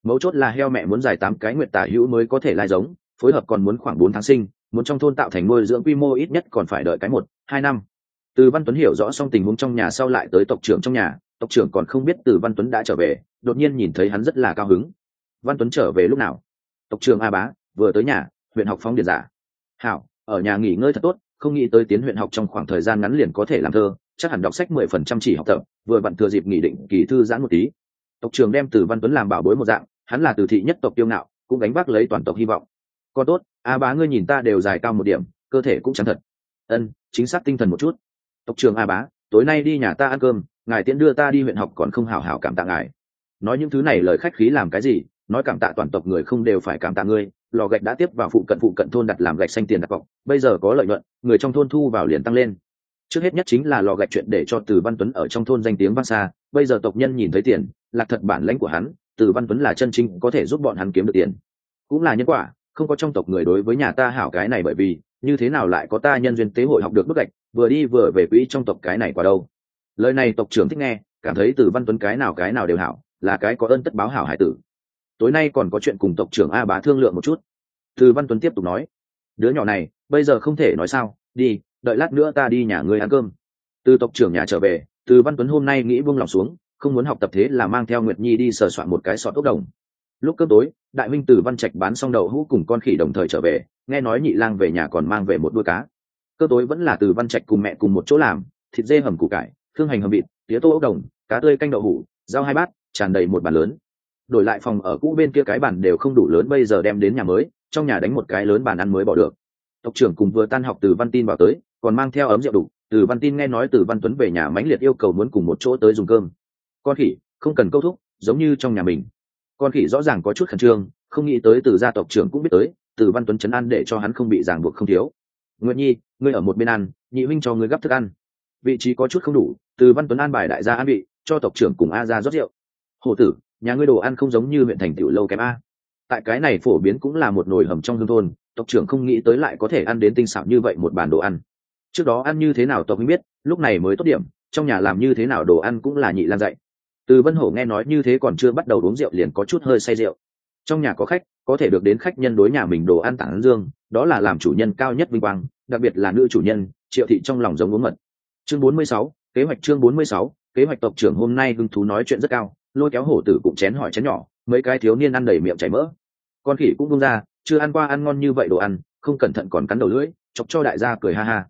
Mấu chốt là heo mẹ muốn dài tám cái nguyện tả hữu mới có thể lai giống, phối hợp còn muốn khoảng bốn tháng sinh, muốn trong thôn tạo thành nuôi dưỡng quy mô ít nhất còn phải đợi cái một, hai năm từ văn tuấn hiểu rõ xong tình huống trong nhà sau lại tới tộc trưởng trong nhà, tộc trưởng còn không biết từ văn tuấn đã trở về, đột nhiên nhìn thấy hắn rất là cao hứng. Văn tuấn trở về lúc nào? Tộc trưởng a bá, vừa tới nhà, huyện học phóng điện giả. Hảo, ở nhà nghỉ ngơi thật tốt, không nghĩ tới tiến huyện học trong khoảng thời gian ngắn liền có thể làm thơ, chắc hẳn đọc sách mười phần trăm chỉ học tập, vừa vặn thừa dịp nghỉ định kỳ thư giãn một tí. Tộc trưởng đem từ văn tuấn làm bảo bối một dạng, hắn là từ thị nhất tộc tiêu ngạo, cũng đánh vác lấy toàn tộc hy vọng. Còn tốt, a bá ngươi nhìn ta đều dài cao một điểm, cơ thể cũng chẳng thật. Ân, chính xác tinh thần một chút tộc trưởng a bá, tối nay đi nhà ta ăn cơm, ngài tiễn đưa ta đi huyện học còn không hảo hảo cảm tạ ngài. Nói những thứ này lời khách khí làm cái gì, nói cảm tạ toàn tộc người không đều phải cảm tạ ngươi, lò gạch đã tiếp vào phụ cận phụ cận thôn đặt làm gạch xanh tiền đặt cọc, bây giờ có lợi nhuận, người trong thôn thu vào liền tăng lên. Trước hết nhất chính là lò gạch chuyện để cho từ văn tuấn ở trong thôn danh tiếng vang xa, bây giờ tộc nhân nhìn thấy tiền, lạc thật bản lãnh của hắn, từ văn tuấn là chân chính có thể giúp bọn hắn kiếm được tiền. Cũng là nhân quả, không có trong tộc người đối với nhà ta hảo cái này bởi vì, như thế nào lại có ta nhân duyên tế hội học được bức gạch vừa đi vừa về quỹ trong tộc cái này qua đâu. Lời này tộc trưởng thích nghe, cảm thấy từ văn tuấn cái nào cái nào đều hảo, là cái có ơn tất báo hảo hải tử. Tối nay còn có chuyện cùng tộc trưởng a bá thương lượng một chút. Từ văn tuấn tiếp tục nói, đứa nhỏ này, bây giờ không thể nói sao, đi, đợi lát nữa ta đi nhà ngươi ăn cơm. Từ tộc trưởng nhà trở về, từ văn tuấn hôm nay nghĩ buông lòng xuống, không muốn học tập thế là mang theo nguyệt nhi đi sờ soạn một cái sọt ốc đồng. Lúc cơm tối, đại minh từ văn trạch bán xong đậu hũ cùng con khỉ đồng thời trở về, nghe nói nhị lang về nhà còn mang về một đuôi cá cơ tối vẫn là từ văn trạch cùng mẹ cùng một chỗ làm, thịt dê hầm củ cải, thương hành hầm vịt, tía tô ốc đồng, cá tươi canh đậu hũ rau hai bát, tràn đầy một bàn lớn. Đổi lại phòng ở cũ bên kia cái bàn đều không đủ lớn, bây giờ đem đến nhà mới, trong nhà đánh một cái lớn bàn ăn mới bỏ được. Tộc trưởng cùng vừa tan học từ văn tin vào tới, còn mang theo ấm rượu đủ. Từ văn tin nghe nói từ văn tuấn về nhà mãnh liệt yêu cầu muốn cùng một chỗ tới dùng cơm. Con khỉ, không cần câu thúc, giống như trong nhà mình. Con khỉ rõ ràng có chút khẩn trương, không nghĩ tới từ gia tộc trưởng cũng biết tới, từ văn tuấn chấn ăn để cho hắn không bị ràng buộc không thiếu nguyện nhi, ngươi ở một bên ăn, nhị huynh cho ngươi gấp thức ăn. Vị trí có chút không đủ, từ văn tuấn an bài đại gia an vị, cho tộc trưởng cùng a ra rót rượu. Hổ tử, nhà ngươi đồ ăn không giống như huyện thành tiểu lâu kém a. Tại cái này phổ biến cũng là một nồi hầm trong hương thôn, tộc trưởng không nghĩ tới lại có thể ăn đến tinh xảo như vậy một bàn đồ ăn. Trước đó ăn như thế nào tộc mới biết, lúc này mới tốt điểm, trong nhà làm như thế nào đồ ăn cũng là nhị lan dạy. Từ vân hổ nghe nói như thế còn chưa bắt đầu uống rượu liền có chút hơi say rượu. Trong nhà có khách, có thể được đến khách nhân đối nhà mình đồ ăn tảng dương, đó là làm chủ nhân cao nhất vinh quang đặc biệt là nữ chủ nhân triệu thị trong lòng giống uống mật. Chương 46, kế hoạch chương 46, kế hoạch tộc trưởng hôm nay hứng thú nói chuyện rất cao lôi kéo hổ tử cũng chén hỏi chén nhỏ mấy cái thiếu niên ăn đầy miệng chảy mỡ. Con khỉ cũng bung ra chưa ăn qua ăn ngon như vậy đồ ăn không cẩn thận còn cắn đầu lưỡi chọc cho đại gia cười ha ha.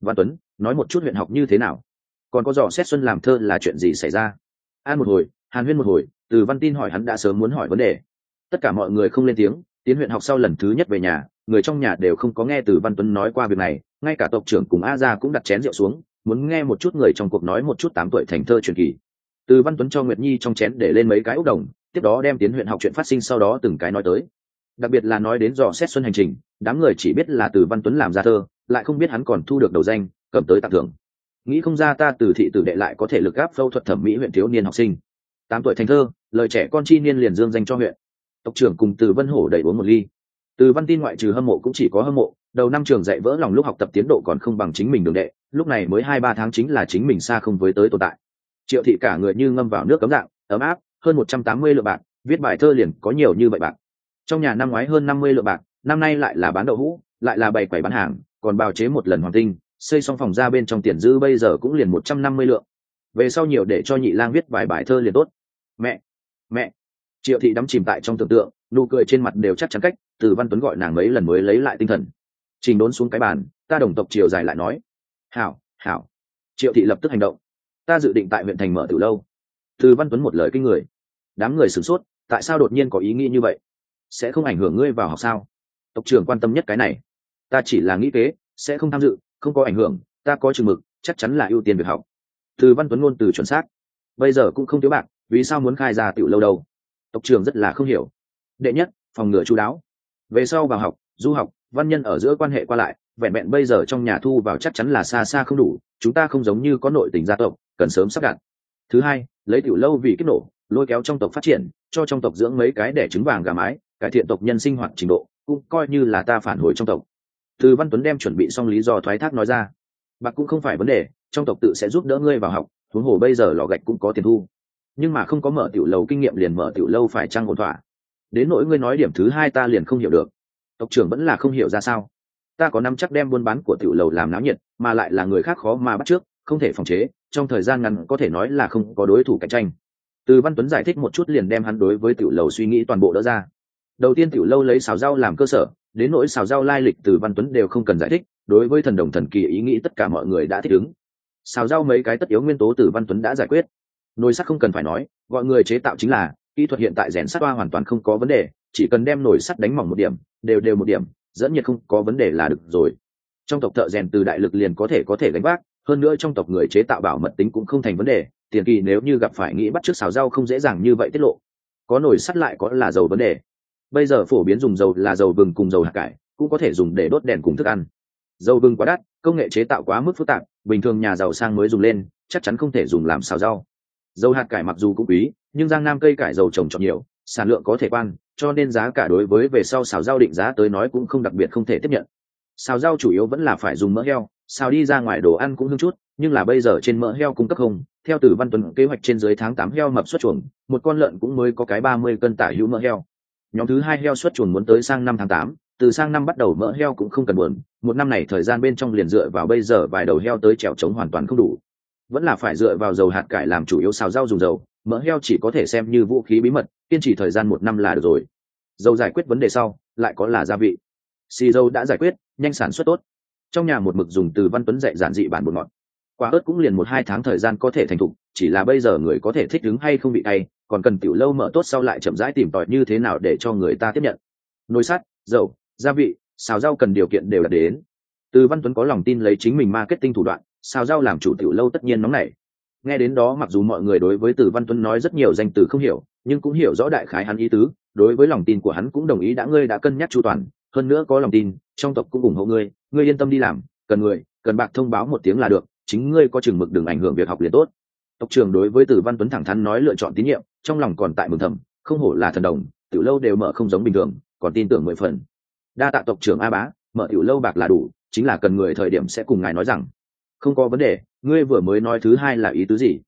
Văn tuấn nói một chút huyện học như thế nào? Còn có dò xét xuân làm thơ là chuyện gì xảy ra? An một hồi hàn huyên một hồi từ văn tin hỏi hắn đã sớm muốn hỏi vấn đề. Tất cả mọi người không lên tiếng tiến huyện học sau lần thứ nhất về nhà, người trong nhà đều không có nghe từ văn tuấn nói qua việc này, ngay cả tộc trưởng cùng a gia cũng đặt chén rượu xuống, muốn nghe một chút người trong cuộc nói một chút tám tuổi thành thơ truyền kỳ. Từ văn tuấn cho nguyệt nhi trong chén để lên mấy cái ốc đồng, tiếp đó đem tiến huyện học chuyện phát sinh sau đó từng cái nói tới. Đặc biệt là nói đến dò xét xuân hành trình, đám người chỉ biết là từ văn tuấn làm ra thơ, lại không biết hắn còn thu được đầu danh, cầm tới tặng thưởng. Nghĩ không ra ta từ thị tử đệ lại có thể lực gáp phẫu thuật thẩm mỹ huyện thiếu niên học sinh. Tám tuổi thành thơ, lời trẻ con chi niên liền dương danh cho huyện tộc trưởng cùng từ vân hổ đẩy uống một ly. Từ văn tin ngoại trừ hâm mộ cũng chỉ có hâm mộ, đầu năm trường dạy vỡ lòng lúc học tập tiến độ còn không bằng chính mình đường đệ, lúc này mới hai ba tháng chính là chính mình xa không với tới tồn tại. Triệu thị cả người như ngâm vào nước cấm dạng, ấm áp, hơn một trăm tám mươi lượng bạc, viết bài thơ liền có nhiều như vậy bạc. Trong nhà năm ngoái hơn năm mươi lượng bạc, năm nay lại là bán đậu hũ, lại là bày quầy bán hàng, còn bào chế một lần hoàng tinh, xây xong phòng ra bên trong tiền dư bây giờ cũng liền một trăm năm mươi lượng. Về sau nhiều để cho nhị lang viết vài bài thơ liền tốt. Mẹ mẹ triệu thị đắm chìm tại trong tưởng tượng, nụ cười trên mặt đều chắc chắn cách, từ văn tuấn gọi nàng mấy lần mới lấy lại tinh thần. Trình đốn xuống cái bàn, ta đồng tộc triều dài lại nói. Hảo hảo. Triệu thị lập tức hành động. Ta dự định tại huyện thành mở từ lâu. Từ văn tuấn một lời kinh người. Đám người sửng sốt, tại sao đột nhiên có ý nghĩ như vậy? Sẽ không ảnh hưởng ngươi vào học sao? Tộc trưởng quan tâm nhất cái này. Ta chỉ là nghĩ kế, sẽ không tham dự, không có ảnh hưởng, ta có chừng mực, chắc chắn là ưu tiên việc học. Từ văn tuấn ngôn từ chuẩn xác. Bây giờ cũng không thiếu bạc, vì sao muốn khai ra tiểu lâu đâu? Tộc trưởng rất là không hiểu. Đệ nhất, phòng ngừa chú đáo. Về sau vào học, du học, văn nhân ở giữa quan hệ qua lại, vẹn vẹn bây giờ trong nhà thu vào chắc chắn là xa xa không đủ, chúng ta không giống như có nội tình gia tộc, cần sớm sắp đặt. Thứ hai, lấy tiểu lâu vì kích nổ, lôi kéo trong tộc phát triển, cho trong tộc dưỡng mấy cái để trứng vàng gà mái, cải thiện tộc nhân sinh hoạt trình độ, cũng coi như là ta phản hồi trong tộc. Từ văn tuấn đem chuẩn bị xong lý do thoái thác nói ra. Bạc cũng không phải vấn đề, trong tộc tự sẽ giúp đỡ ngươi vào học, huống hồ bây giờ lò gạch cũng có tiền thu nhưng mà không có mở tiểu lầu kinh nghiệm liền mở tiểu lâu phải trang ổn thỏa. Đến nỗi ngươi nói điểm thứ hai ta liền không hiểu được. Tộc trưởng vẫn là không hiểu ra sao. Ta có năm chắc đem buôn bán của tiểu lầu làm náo nhiệt, mà lại là người khác khó mà bắt trước, không thể phòng chế, trong thời gian ngắn có thể nói là không có đối thủ cạnh tranh. Từ văn tuấn giải thích một chút liền đem hắn đối với tiểu lầu suy nghĩ toàn bộ đỡ ra. Đầu tiên tiểu lâu lấy xào rau làm cơ sở, đến nỗi xào rau lai lịch từ văn tuấn đều không cần giải thích, đối với thần đồng thần kỳ ý nghĩ tất cả mọi người đã thích ứng. Xào rau mấy cái tất yếu nguyên tố từ văn tuấn đã giải quyết nồi sắt không cần phải nói, gọi người chế tạo chính là, kỹ thuật hiện tại rèn sắt hoa hoàn toàn không có vấn đề, chỉ cần đem nồi sắt đánh mỏng một điểm, đều đều một điểm, dẫn nhiệt không có vấn đề là được rồi. Trong tộc thợ rèn từ đại lực liền có thể có thể đánh vác, hơn nữa trong tộc người chế tạo bảo mật tính cũng không thành vấn đề, tiền kỳ nếu như gặp phải nghĩ bắt trước xào rau không dễ dàng như vậy tiết lộ. Có nồi sắt lại có là dầu vấn đề. Bây giờ phổ biến dùng dầu là dầu vừng cùng dầu hạt cải, cũng có thể dùng để đốt đèn cùng thức ăn. Dầu vừng quá đắt, công nghệ chế tạo quá mức phức tạp, bình thường nhà giàu sang mới dùng lên, chắc chắn không thể dùng làm xào rau dầu hạt cải mặc dù cũng quý, nhưng giang nam cây cải dầu trồng trọt nhiều, sản lượng có thể quan, cho nên giá cả đối với về sau xào rau định giá tới nói cũng không đặc biệt không thể tiếp nhận. Xào rau chủ yếu vẫn là phải dùng mỡ heo, xào đi ra ngoài đồ ăn cũng hương chút, nhưng là bây giờ trên mỡ heo cung cấp không, theo từ văn tuấn kế hoạch trên dưới tháng tám heo mập xuất chuồng, một con lợn cũng mới có cái ba mươi cân tả hữu mỡ heo. Nhóm thứ hai heo xuất chuồng muốn tới sang năm tháng tám, từ sang năm bắt đầu mỡ heo cũng không cần buồn, một năm này thời gian bên trong liền dựa vào bây giờ vài đầu heo tới trèo trống hoàn toàn không đủ vẫn là phải dựa vào dầu hạt cải làm chủ yếu xào rau dùng dầu, mỡ heo chỉ có thể xem như vũ khí bí mật, kiên trì thời gian một năm là được rồi. Dầu giải quyết vấn đề sau, lại có là gia vị. Xì dầu đã giải quyết, nhanh sản xuất tốt. Trong nhà một mực dùng từ văn tuấn dạy giản dị bản bột ngọt. Quả ớt cũng liền một hai tháng thời gian có thể thành thục, chỉ là bây giờ người có thể thích ứng hay không bị tay còn cần tiểu lâu mở tốt sau lại chậm rãi tìm tòi như thế nào để cho người ta tiếp nhận. Nồi sắt, dầu, gia vị, xào rau cần điều kiện đều đạt đến từ văn tuấn có lòng tin lấy chính mình marketing thủ đoạn, xào rau làm chủ tiểu lâu tất nhiên nóng nảy. Nghe đến đó mặc dù mọi người đối với từ văn tuấn nói rất nhiều danh từ không hiểu, nhưng cũng hiểu rõ đại khái hắn ý tứ, đối với lòng tin của hắn cũng đồng ý đã ngươi đã cân nhắc chu toàn, hơn nữa có lòng tin, trong tộc cũng ủng hộ ngươi ngươi yên tâm đi làm, cần người, cần bạc thông báo một tiếng là được, chính ngươi có chừng mực đừng ảnh hưởng việc học liền tốt. Tộc trưởng đối với từ văn tuấn thẳng thắn nói lựa chọn tín nhiệm, trong lòng còn tại mừng thầm, không hổ là thần đồng, tiểu lâu đều mở không giống bình thường, còn tin tưởng mười phần. Đa tạ tộc trưởng a bá, mở tiểu lâu bạc là đủ chính là cần người thời điểm sẽ cùng ngài nói rằng, không có vấn đề, ngươi vừa mới nói thứ hai là ý tứ gì?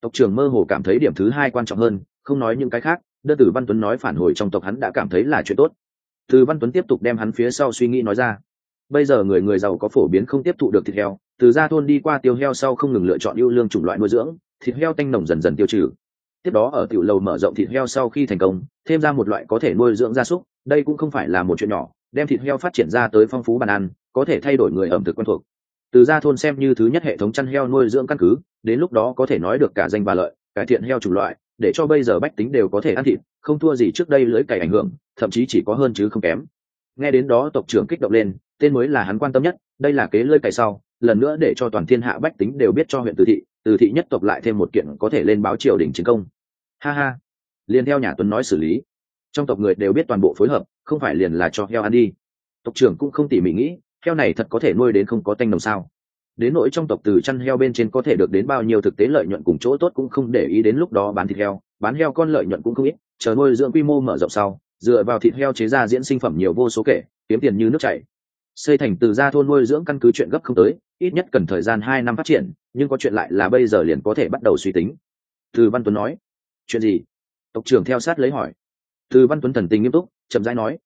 Tộc trưởng mơ hồ cảm thấy điểm thứ hai quan trọng hơn, không nói những cái khác, đơn tử văn tuấn nói phản hồi trong tộc hắn đã cảm thấy là chuyện tốt. Từ văn tuấn tiếp tục đem hắn phía sau suy nghĩ nói ra. Bây giờ người người giàu có phổ biến không tiếp thụ được thịt heo, từ gia thôn đi qua tiêu heo sau không ngừng lựa chọn ưu lương chủng loại nuôi dưỡng, thịt heo tanh nồng dần dần tiêu trừ. Tiếp đó ở tiểu lầu mở rộng thịt heo sau khi thành công, thêm ra một loại có thể nuôi dưỡng gia súc, đây cũng không phải là một chuyện nhỏ đem thịt heo phát triển ra tới phong phú bàn ăn, có thể thay đổi người ẩm thực quen thuộc. Từ ra thôn xem như thứ nhất hệ thống chăn heo nuôi dưỡng căn cứ, đến lúc đó có thể nói được cả danh và lợi, cải thiện heo chủng loại, để cho bây giờ bách tính đều có thể ăn thịt, không thua gì trước đây lưới cày ảnh hưởng, thậm chí chỉ có hơn chứ không kém. Nghe đến đó tộc trưởng kích động lên, tên mới là hắn quan tâm nhất, đây là kế lưới cày sau, lần nữa để cho toàn thiên hạ bách tính đều biết cho huyện từ thị từ thị nhất tộc lại thêm một kiện có thể lên báo triều đình chiến công. Ha ha. Liền theo nhà tuấn nói xử lý. Trong tộc người đều biết toàn bộ phối hợp không phải liền là cho heo ăn đi. Tộc trưởng cũng không tỉ mỉ nghĩ, heo này thật có thể nuôi đến không có tanh đồng sao? Đến nỗi trong tộc từ chăn heo bên trên có thể được đến bao nhiêu thực tế lợi nhuận cùng chỗ tốt cũng không để ý đến lúc đó bán thịt heo, bán heo con lợi nhuận cũng không ít, chờ nuôi dưỡng quy mô mở rộng sau, dựa vào thịt heo chế ra diễn sinh phẩm nhiều vô số kể, kiếm tiền như nước chảy. Xây thành từ gia thôn nuôi dưỡng căn cứ chuyện gấp không tới, ít nhất cần thời gian hai năm phát triển, nhưng có chuyện lại là bây giờ liền có thể bắt đầu suy tính. Từ văn tuấn nói, chuyện gì? Tộc trưởng theo sát lấy hỏi. Từ văn tuấn thần tình nghiêm túc chậm rãi nói,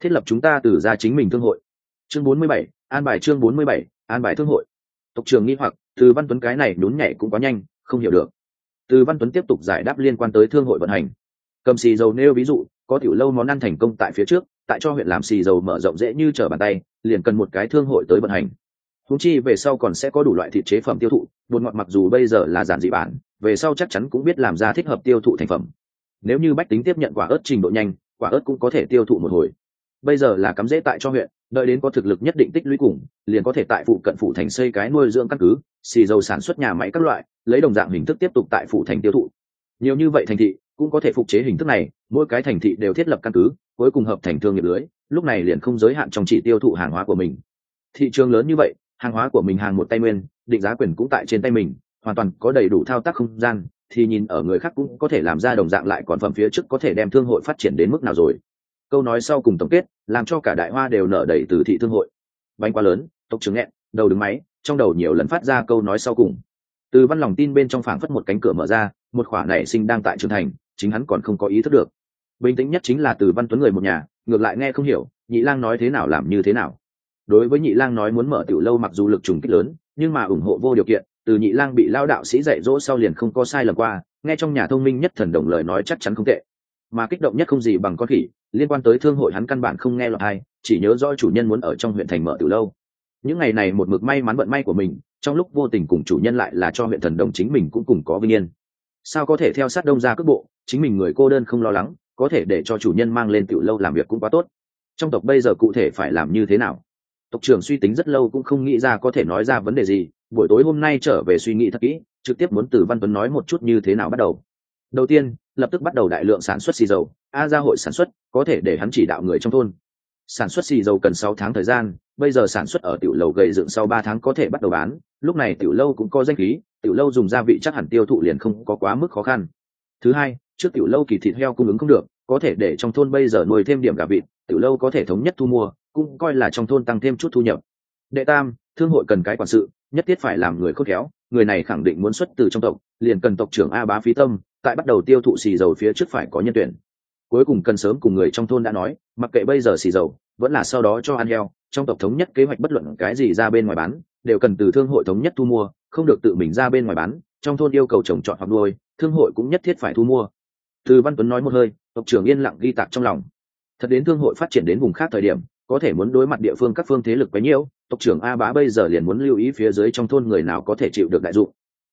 thiết lập chúng ta từ ra chính mình thương hội. Chương bốn mươi bảy, an bài chương bốn mươi bảy, an bài thương hội. Tộc trường nghi hoặc, từ văn tuấn cái này nhún nhảy cũng quá nhanh, không hiểu được. Từ văn tuấn tiếp tục giải đáp liên quan tới thương hội vận hành. Cầm xì dầu nêu ví dụ, có tiểu lâu món ăn thành công tại phía trước, tại cho huyện làm xì dầu mở rộng dễ như trở bàn tay, liền cần một cái thương hội tới vận hành. Húng chi về sau còn sẽ có đủ loại thịt chế phẩm tiêu thụ, bột ngọt mặc dù bây giờ là giản dị bản, về sau chắc chắn cũng biết làm ra thích hợp tiêu thụ thành phẩm. Nếu như bách tính tiếp nhận quả ớt trình độ nhanh quả ớt cũng có thể tiêu thụ một hồi. Bây giờ là cắm dễ tại cho huyện, đợi đến có thực lực nhất định tích lũy cùng, liền có thể tại phụ cận phủ thành xây cái nuôi dưỡng căn cứ, xì dầu sản xuất nhà máy các loại, lấy đồng dạng hình thức tiếp tục tại phủ thành tiêu thụ. Nhiều như vậy thành thị cũng có thể phục chế hình thức này, mỗi cái thành thị đều thiết lập căn cứ, cuối cùng hợp thành thương nghiệp lưới, lúc này liền không giới hạn trong chỉ tiêu thụ hàng hóa của mình. Thị trường lớn như vậy, hàng hóa của mình hàng một tay nguyên, định giá quyền cũng tại trên tay mình, hoàn toàn có đầy đủ thao tác không gian thì nhìn ở người khác cũng có thể làm ra đồng dạng lại còn phẩm phía trước có thể đem thương hội phát triển đến mức nào rồi. Câu nói sau cùng tổng kết, làm cho cả đại hoa đều nở đầy từ thị thương hội. Bánh quá lớn, tộc trứng nghẹn, đầu đứng máy, trong đầu nhiều lần phát ra câu nói sau cùng. Từ văn lòng tin bên trong phảng phất một cánh cửa mở ra, một khỏa nảy sinh đang tại trường thành, chính hắn còn không có ý thức được. Bình tĩnh nhất chính là từ văn tuấn người một nhà, ngược lại nghe không hiểu, nhị lang nói thế nào làm như thế nào. Đối với nhị lang nói muốn mở tiểu lâu mặc dù lực trùng kích lớn, nhưng mà ủng hộ vô điều kiện từ nhị lang bị lao đạo sĩ dạy dỗ sau liền không có sai lầm qua, nghe trong nhà thông minh nhất thần đồng lời nói chắc chắn không tệ. Mà kích động nhất không gì bằng con khỉ, liên quan tới thương hội hắn căn bản không nghe lọt hay chỉ nhớ do chủ nhân muốn ở trong huyện thành mở từ lâu. Những ngày này một mực may mắn vận may của mình, trong lúc vô tình cùng chủ nhân lại là cho huyện thần đồng chính mình cũng cùng có vinh yên. Sao có thể theo sát đông ra cước bộ, chính mình người cô đơn không lo lắng, có thể để cho chủ nhân mang lên tiểu lâu làm việc cũng quá tốt. Trong tộc bây giờ cụ thể phải làm như thế nào? Tộc trưởng suy tính rất lâu cũng không nghĩ ra có thể nói ra vấn đề gì buổi tối hôm nay trở về suy nghĩ thật kỹ, trực tiếp muốn từ văn tuấn nói một chút như thế nào bắt đầu. Đầu tiên, lập tức bắt đầu đại lượng sản xuất xì dầu. A ra hội sản xuất, có thể để hắn chỉ đạo người trong thôn. Sản xuất xì dầu cần sáu tháng thời gian, bây giờ sản xuất ở tiểu lầu gầy dựng sau ba tháng có thể bắt đầu bán. Lúc này tiểu lâu cũng có danh khí, tiểu lâu dùng gia vị chắc hẳn tiêu thụ liền không có quá mức khó khăn. Thứ hai, trước tiểu lâu kỳ thịt heo cung ứng không được, có thể để trong thôn bây giờ nuôi thêm điểm gà vịt, tiểu lâu có thể thống nhất thu mua, cũng coi là trong thôn tăng thêm chút thu nhập. Đệ tam, thương hội cần cái quản sự nhất thiết phải làm người khôn khéo, người này khẳng định muốn xuất từ trong tộc, liền cần tộc trưởng a bá phí tâm, tại bắt đầu tiêu thụ xì dầu phía trước phải có nhân tuyển. Cuối cùng cần sớm cùng người trong thôn đã nói, mặc kệ bây giờ xì dầu, vẫn là sau đó cho ăn heo, trong tộc thống nhất kế hoạch bất luận cái gì ra bên ngoài bán, đều cần từ thương hội thống nhất thu mua, không được tự mình ra bên ngoài bán, trong thôn yêu cầu trồng trọt hoặc nuôi, thương hội cũng nhất thiết phải thu mua. Từ văn tuấn nói một hơi, tộc trưởng yên lặng ghi tạc trong lòng. Thật đến thương hội phát triển đến vùng khác thời điểm có thể muốn đối mặt địa phương các phương thế lực bấy nhiêu, tộc trưởng a bá bây giờ liền muốn lưu ý phía dưới trong thôn người nào có thể chịu được đại dụng.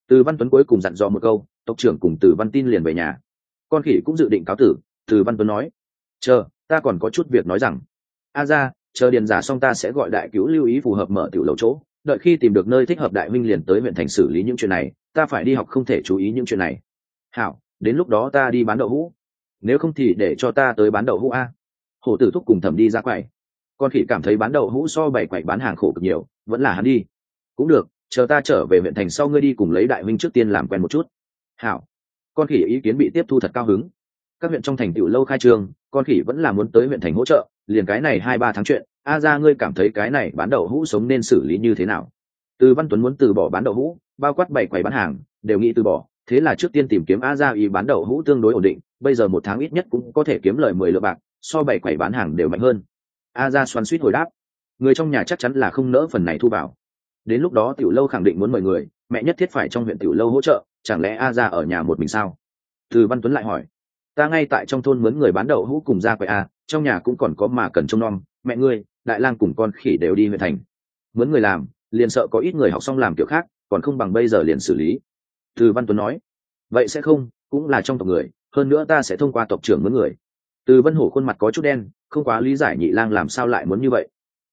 Từ văn tuấn cuối cùng dặn dò một câu, tộc trưởng cùng từ văn tin liền về nhà. Con khỉ cũng dự định cáo tử, từ văn tuấn nói. Chờ, ta còn có chút việc nói rằng. A ra, chờ điền giả xong ta sẽ gọi đại cứu lưu ý phù hợp mở tiểu lầu chỗ. Đợi khi tìm được nơi thích hợp đại minh liền tới huyện thành xử lý những chuyện này, ta phải đi học không thể chú ý những chuyện này. Hảo, đến lúc đó ta đi bán đậu hũ. Nếu không thì để cho ta tới bán đậu hũ a. Hổ tử thúc cùng thẩm đi ra quầy con khỉ cảm thấy bán đậu hũ so bảy quầy bán hàng khổ cực nhiều, vẫn là hắn đi. Cũng được, chờ ta trở về huyện thành sau ngươi đi cùng lấy đại huynh trước tiên làm quen một chút. Hảo. Con khỉ ý kiến bị tiếp thu thật cao hứng. Các huyện trong thành tựu lâu khai trương, con khỉ vẫn là muốn tới huyện thành hỗ trợ, liền cái này hai ba tháng chuyện, a ra ngươi cảm thấy cái này bán đậu hũ sống nên xử lý như thế nào? Từ văn tuấn muốn từ bỏ bán đậu hũ, bao quát bảy quầy bán hàng, đều nghĩ từ bỏ, thế là trước tiên tìm kiếm a ra y bán đậu hũ tương đối ổn định, bây giờ một tháng ít nhất cũng có thể kiếm lời mười lượng bạc, so bảy quầy bán hàng đều mạnh hơn a ra xoắn suýt hồi đáp. Người trong nhà chắc chắn là không nỡ phần này thu vào. Đến lúc đó tiểu lâu khẳng định muốn mời người, mẹ nhất thiết phải trong huyện tiểu lâu hỗ trợ, chẳng lẽ a ra ở nhà một mình sao? Từ văn tuấn lại hỏi. Ta ngay tại trong thôn mướn người bán đậu hũ cùng ra quầy a, trong nhà cũng còn có mà cần trông nom, mẹ ngươi, đại lang cùng con khỉ đều đi huyện thành. Mướn người làm, liền sợ có ít người học xong làm kiểu khác, còn không bằng bây giờ liền xử lý. Từ văn tuấn nói. Vậy sẽ không, cũng là trong tộc người, hơn nữa ta sẽ thông qua tộc trưởng mướn người từ vân hổ khuôn mặt có chút đen, không quá lý giải nhị lang làm sao lại muốn như vậy.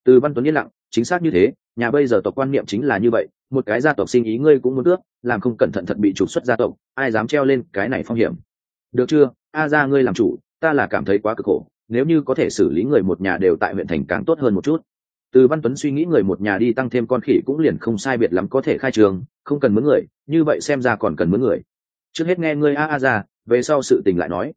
Từ văn tuấn yên lặng, chính xác như thế, nhà bây giờ tộc quan niệm chính là như vậy, một cái gia tộc sinh ý ngươi cũng muốn cướp làm không cẩn thận thật bị trục xuất gia tộc, ai dám treo lên cái này phong hiểm. Được chưa? A ra ngươi làm chủ, ta là cảm thấy quá cực khổ, nếu như có thể xử lý người một nhà đều tại huyện thành càng tốt hơn một chút. Từ văn tuấn suy nghĩ người một nhà đi tăng thêm con khỉ cũng liền không sai biệt lắm có thể khai trường, không cần mướn người, như vậy xem ra còn cần mướn người. Trước hết nghe ngươi a a ra, về sau sự tình lại nói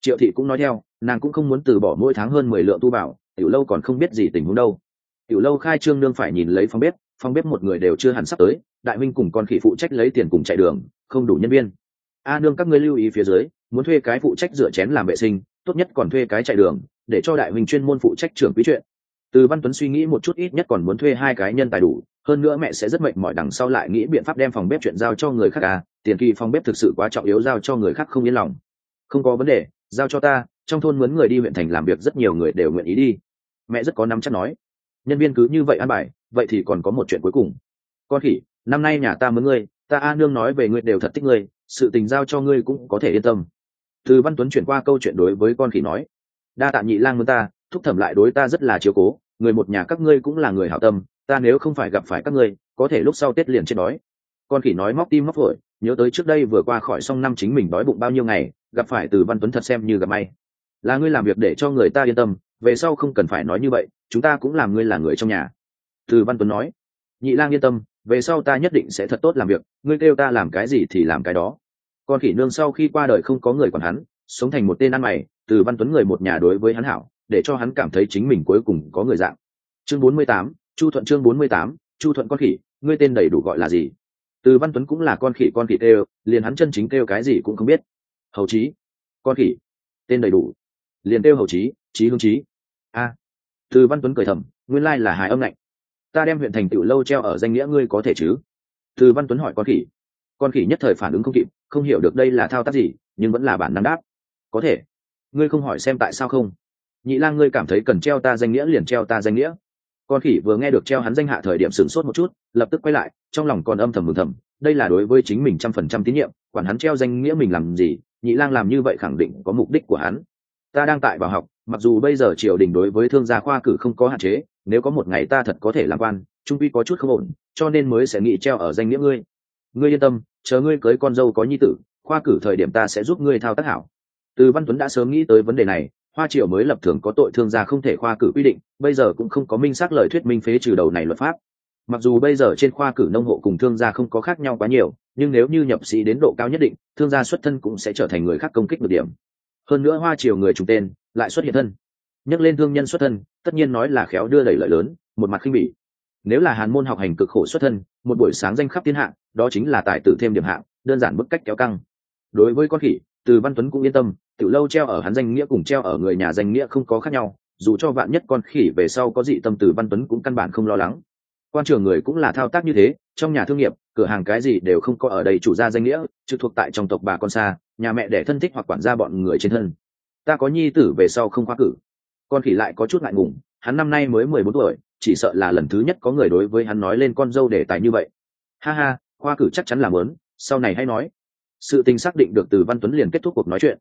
triệu thị cũng nói theo, nàng cũng không muốn từ bỏ mỗi tháng hơn mười lượng tu bảo tiểu lâu còn không biết gì tình huống đâu. Tiểu lâu khai trương nương phải nhìn lấy phòng bếp phòng bếp một người đều chưa hẳn sắp tới, đại minh cùng con khỉ phụ trách lấy tiền cùng chạy đường, không đủ nhân viên. A nương các ngươi lưu ý phía dưới, muốn thuê cái phụ trách rửa chén làm vệ sinh, tốt nhất còn thuê cái chạy đường, để cho đại minh chuyên môn phụ trách trưởng quý chuyện. Từ văn tuấn suy nghĩ một chút ít nhất còn muốn thuê hai cái nhân tài đủ, hơn nữa mẹ sẽ rất mệt mỏi đằng sau lại nghĩ biện pháp đem phòng bếp chuyện giao cho người khác à tiền kỳ phòng bếp thực sự quá trọng yếu giao cho người khác không yên lòng. Không có vấn đề giao cho ta, trong thôn mướn người đi huyện thành làm việc rất nhiều người đều nguyện ý đi. Mẹ rất có nắm chắc nói. Nhân viên cứ như vậy ăn bài, vậy thì còn có một chuyện cuối cùng. Con khỉ, năm nay nhà ta mướn ngươi, ta a nương nói về ngươi đều thật thích ngươi, sự tình giao cho ngươi cũng có thể yên tâm. Từ văn tuấn chuyển qua câu chuyện đối với con khỉ nói. Đa tạ nhị lang mướn ta, thúc thẩm lại đối ta rất là chiếu cố, người một nhà các ngươi cũng là người hảo tâm, ta nếu không phải gặp phải các ngươi, có thể lúc sau tết liền chết đói. Con khỉ nói móc tim móc phổi, nhớ tới trước đây vừa qua khỏi xong năm chính mình đói bụng bao nhiêu ngày gặp phải từ văn tuấn thật xem như gặp may. Là ngươi làm việc để cho người ta yên tâm về sau không cần phải nói như vậy chúng ta cũng làm ngươi là người trong nhà. Từ văn tuấn nói. Nhị lang yên tâm về sau ta nhất định sẽ thật tốt làm việc ngươi kêu ta làm cái gì thì làm cái đó. Con khỉ nương sau khi qua đời không có người còn hắn sống thành một tên ăn mày từ văn tuấn người một nhà đối với hắn hảo để cho hắn cảm thấy chính mình cuối cùng có người dạng. Chương 48, chu thuận chương 48, chu thuận con khỉ ngươi tên đầy đủ gọi là gì? Từ văn tuấn cũng là con khỉ con khỉ kêu liền hắn chân chính kêu cái gì cũng không biết hầu trí con khỉ. Tên đầy đủ. Liền kêu hầu trí trí hương trí a. Từ văn tuấn cười thầm, nguyên lai là hài âm lạnh. Ta đem huyện thành tựu lâu treo ở danh nghĩa ngươi có thể chứ? Từ văn tuấn hỏi con khỉ. Con khỉ nhất thời phản ứng không kịp, không hiểu được đây là thao tác gì, nhưng vẫn là bản năng đáp. Có thể. Ngươi không hỏi xem tại sao không? Nhị lang ngươi cảm thấy cần treo ta danh nghĩa liền treo ta danh nghĩa. Con khỉ vừa nghe được treo hắn danh hạ thời điểm sửng sốt một chút, lập tức quay lại, trong lòng còn âm thầm mừng thầm, đây là đối với chính mình trăm phần trăm tín nhiệm, quản hắn treo danh nghĩa mình làm gì nhị lang làm như vậy khẳng định có mục đích của hắn. Ta đang tại vào học, mặc dù bây giờ triều đình đối với thương gia khoa cử không có hạn chế, nếu có một ngày ta thật có thể làm quan, trung quy có chút không ổn, cho nên mới sẽ nghĩ treo ở danh nghĩa ngươi. Ngươi yên tâm, chờ ngươi cưới con dâu có nhi tử, khoa cử thời điểm ta sẽ giúp ngươi thao tác hảo. Từ văn tuấn đã sớm nghĩ tới vấn đề này, hoa triều mới lập thường có tội thương gia không thể khoa cử quy định, bây giờ cũng không có minh xác lời thuyết minh phế trừ đầu này luật pháp mặc dù bây giờ trên khoa cử nông hộ cùng thương gia không có khác nhau quá nhiều, nhưng nếu như nhập sĩ đến độ cao nhất định, thương gia xuất thân cũng sẽ trở thành người khác công kích được điểm. Hơn nữa hoa triều người trùng tên lại xuất hiện thân. Nhắc lên thương nhân xuất thân, tất nhiên nói là khéo đưa đẩy lợi lớn, một mặt khinh bỉ. Nếu là hàn môn học hành cực khổ xuất thân, một buổi sáng danh khắp thiên hạ, đó chính là tài tử thêm điểm hạng, đơn giản bức cách kéo căng. Đối với con khỉ, từ văn tuấn cũng yên tâm từ lâu treo ở hắn danh nghĩa cùng treo ở người nhà danh nghĩa không có khác nhau, dù cho vạn nhất con khỉ về sau có dị tâm từ văn tuấn cũng căn bản không lo lắng quan trường người cũng là thao tác như thế, trong nhà thương nghiệp, cửa hàng cái gì đều không có ở đây chủ gia danh nghĩa, trực thuộc tại trong tộc bà con xa, nhà mẹ để thân thích hoặc quản gia bọn người trên thân. Ta có nhi tử về sau không khoa cử. Con khỉ lại có chút ngại ngùng, hắn năm nay mới mười bốn tuổi, chỉ sợ là lần thứ nhất có người đối với hắn nói lên con dâu đề tài như vậy. Ha ha, khoa cử chắc chắn là mớn sau này hay nói. Sự tình xác định được từ văn tuấn liền kết thúc cuộc nói chuyện.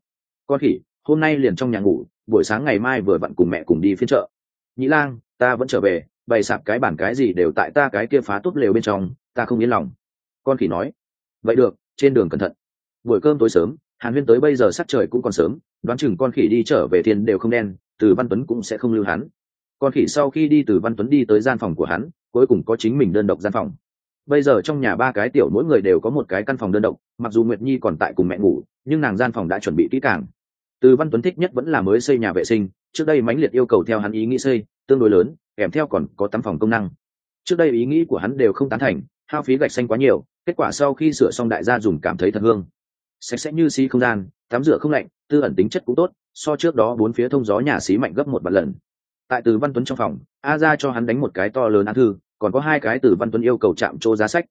Con khỉ, hôm nay liền trong nhà ngủ, buổi sáng ngày mai vừa vặn cùng mẹ cùng đi phiên chợ. Nhĩ lang, ta vẫn trở về bày sạp cái bản cái gì đều tại ta cái kia phá tốt lều bên trong, ta không yên lòng. Con khỉ nói. Vậy được, trên đường cẩn thận. Buổi cơm tối sớm, hàn huyên tới bây giờ sắc trời cũng còn sớm, đoán chừng con khỉ đi trở về thiên đều không đen, từ văn tuấn cũng sẽ không lưu hắn. Con khỉ sau khi đi từ văn tuấn đi tới gian phòng của hắn, cuối cùng có chính mình đơn độc gian phòng. Bây giờ trong nhà ba cái tiểu mỗi người đều có một cái căn phòng đơn độc, mặc dù nguyệt nhi còn tại cùng mẹ ngủ, nhưng nàng gian phòng đã chuẩn bị kỹ càng. Từ văn tuấn thích nhất vẫn là mới xây nhà vệ sinh, trước đây mãnh liệt yêu cầu theo hắn ý nghĩ xây, tương đối lớn kèm theo còn có tắm phòng công năng. Trước đây ý nghĩ của hắn đều không tán thành, hao phí gạch xanh quá nhiều, kết quả sau khi sửa xong đại gia dùng cảm thấy thật hương. Sạch sẽ như xí không gian, tắm rửa không lạnh, tư ẩn tính chất cũng tốt, so trước đó bốn phía thông gió nhà xí mạnh gấp một vạn lần. Tại từ văn tuấn trong phòng, a ra cho hắn đánh một cái to lớn án thư, còn có hai cái từ văn tuấn yêu cầu chạm chỗ giá sách.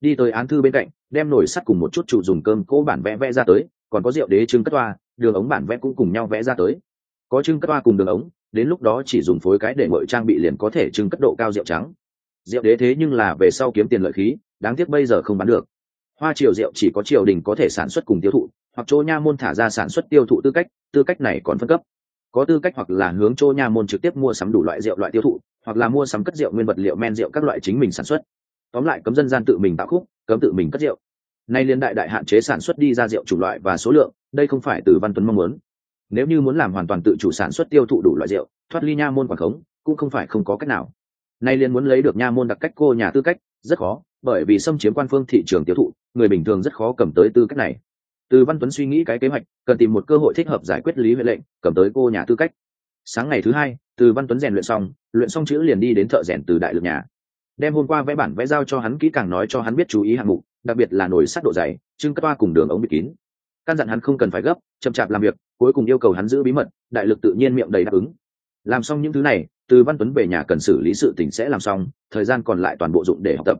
Đi tới án thư bên cạnh, đem nồi sắt cùng một chút chủ dùng cơm cỗ bản vẽ vẽ ra tới, còn có rượu đế trưng cất toa, đường ống bản vẽ cũng cùng nhau vẽ ra tới có trưng cất toa cùng đường ống, đến lúc đó chỉ dùng phối cái để mọi trang bị liền có thể trưng cất độ cao rượu trắng. Rượu đế thế nhưng là về sau kiếm tiền lợi khí, đáng tiếc bây giờ không bán được. Hoa triều rượu chỉ có triều đình có thể sản xuất cùng tiêu thụ, hoặc chỗ nha môn thả ra sản xuất tiêu thụ tư cách tư cách này còn phân cấp. Có tư cách hoặc là hướng chỗ nha môn trực tiếp mua sắm đủ loại rượu loại tiêu thụ, hoặc là mua sắm cất rượu nguyên vật liệu men rượu các loại chính mình sản xuất. Tóm lại cấm dân gian tự mình tạo khúc, cấm tự mình cất rượu. Nay liên đại đại hạn chế sản xuất đi ra rượu chủ loại và số lượng, đây không phải từ văn tuấn mong muốn nếu như muốn làm hoàn toàn tự chủ sản xuất tiêu thụ đủ loại rượu, thoát ly nha môn quảng khống, cũng không phải không có cách nào. Nay liền muốn lấy được nha môn đặc cách cô nhà tư cách, rất khó, bởi vì xâm chiếm quan phương thị trường tiêu thụ, người bình thường rất khó cầm tới tư cách này. Từ văn tuấn suy nghĩ cái kế hoạch, cần tìm một cơ hội thích hợp giải quyết lý huệ lệnh, cầm tới cô nhà tư cách. Sáng ngày thứ hai, từ văn tuấn rèn luyện xong luyện xong chữ liền đi đến thợ rèn từ đại lực nhà. Đem hôm qua vẽ bản vẽ giao cho hắn kỹ càng nói cho hắn biết chú ý hạng mục, đặc biệt là nồi sắt độ dày, trưng cấp toa cùng đường ống bịt kín căn dặn hắn không cần phải gấp, chậm chạp làm việc, cuối cùng yêu cầu hắn giữ bí mật, đại lực tự nhiên miệng đầy đáp ứng. Làm xong những thứ này, từ văn tuấn về nhà cần xử lý sự tình sẽ làm xong, thời gian còn lại toàn bộ dụng để học tập.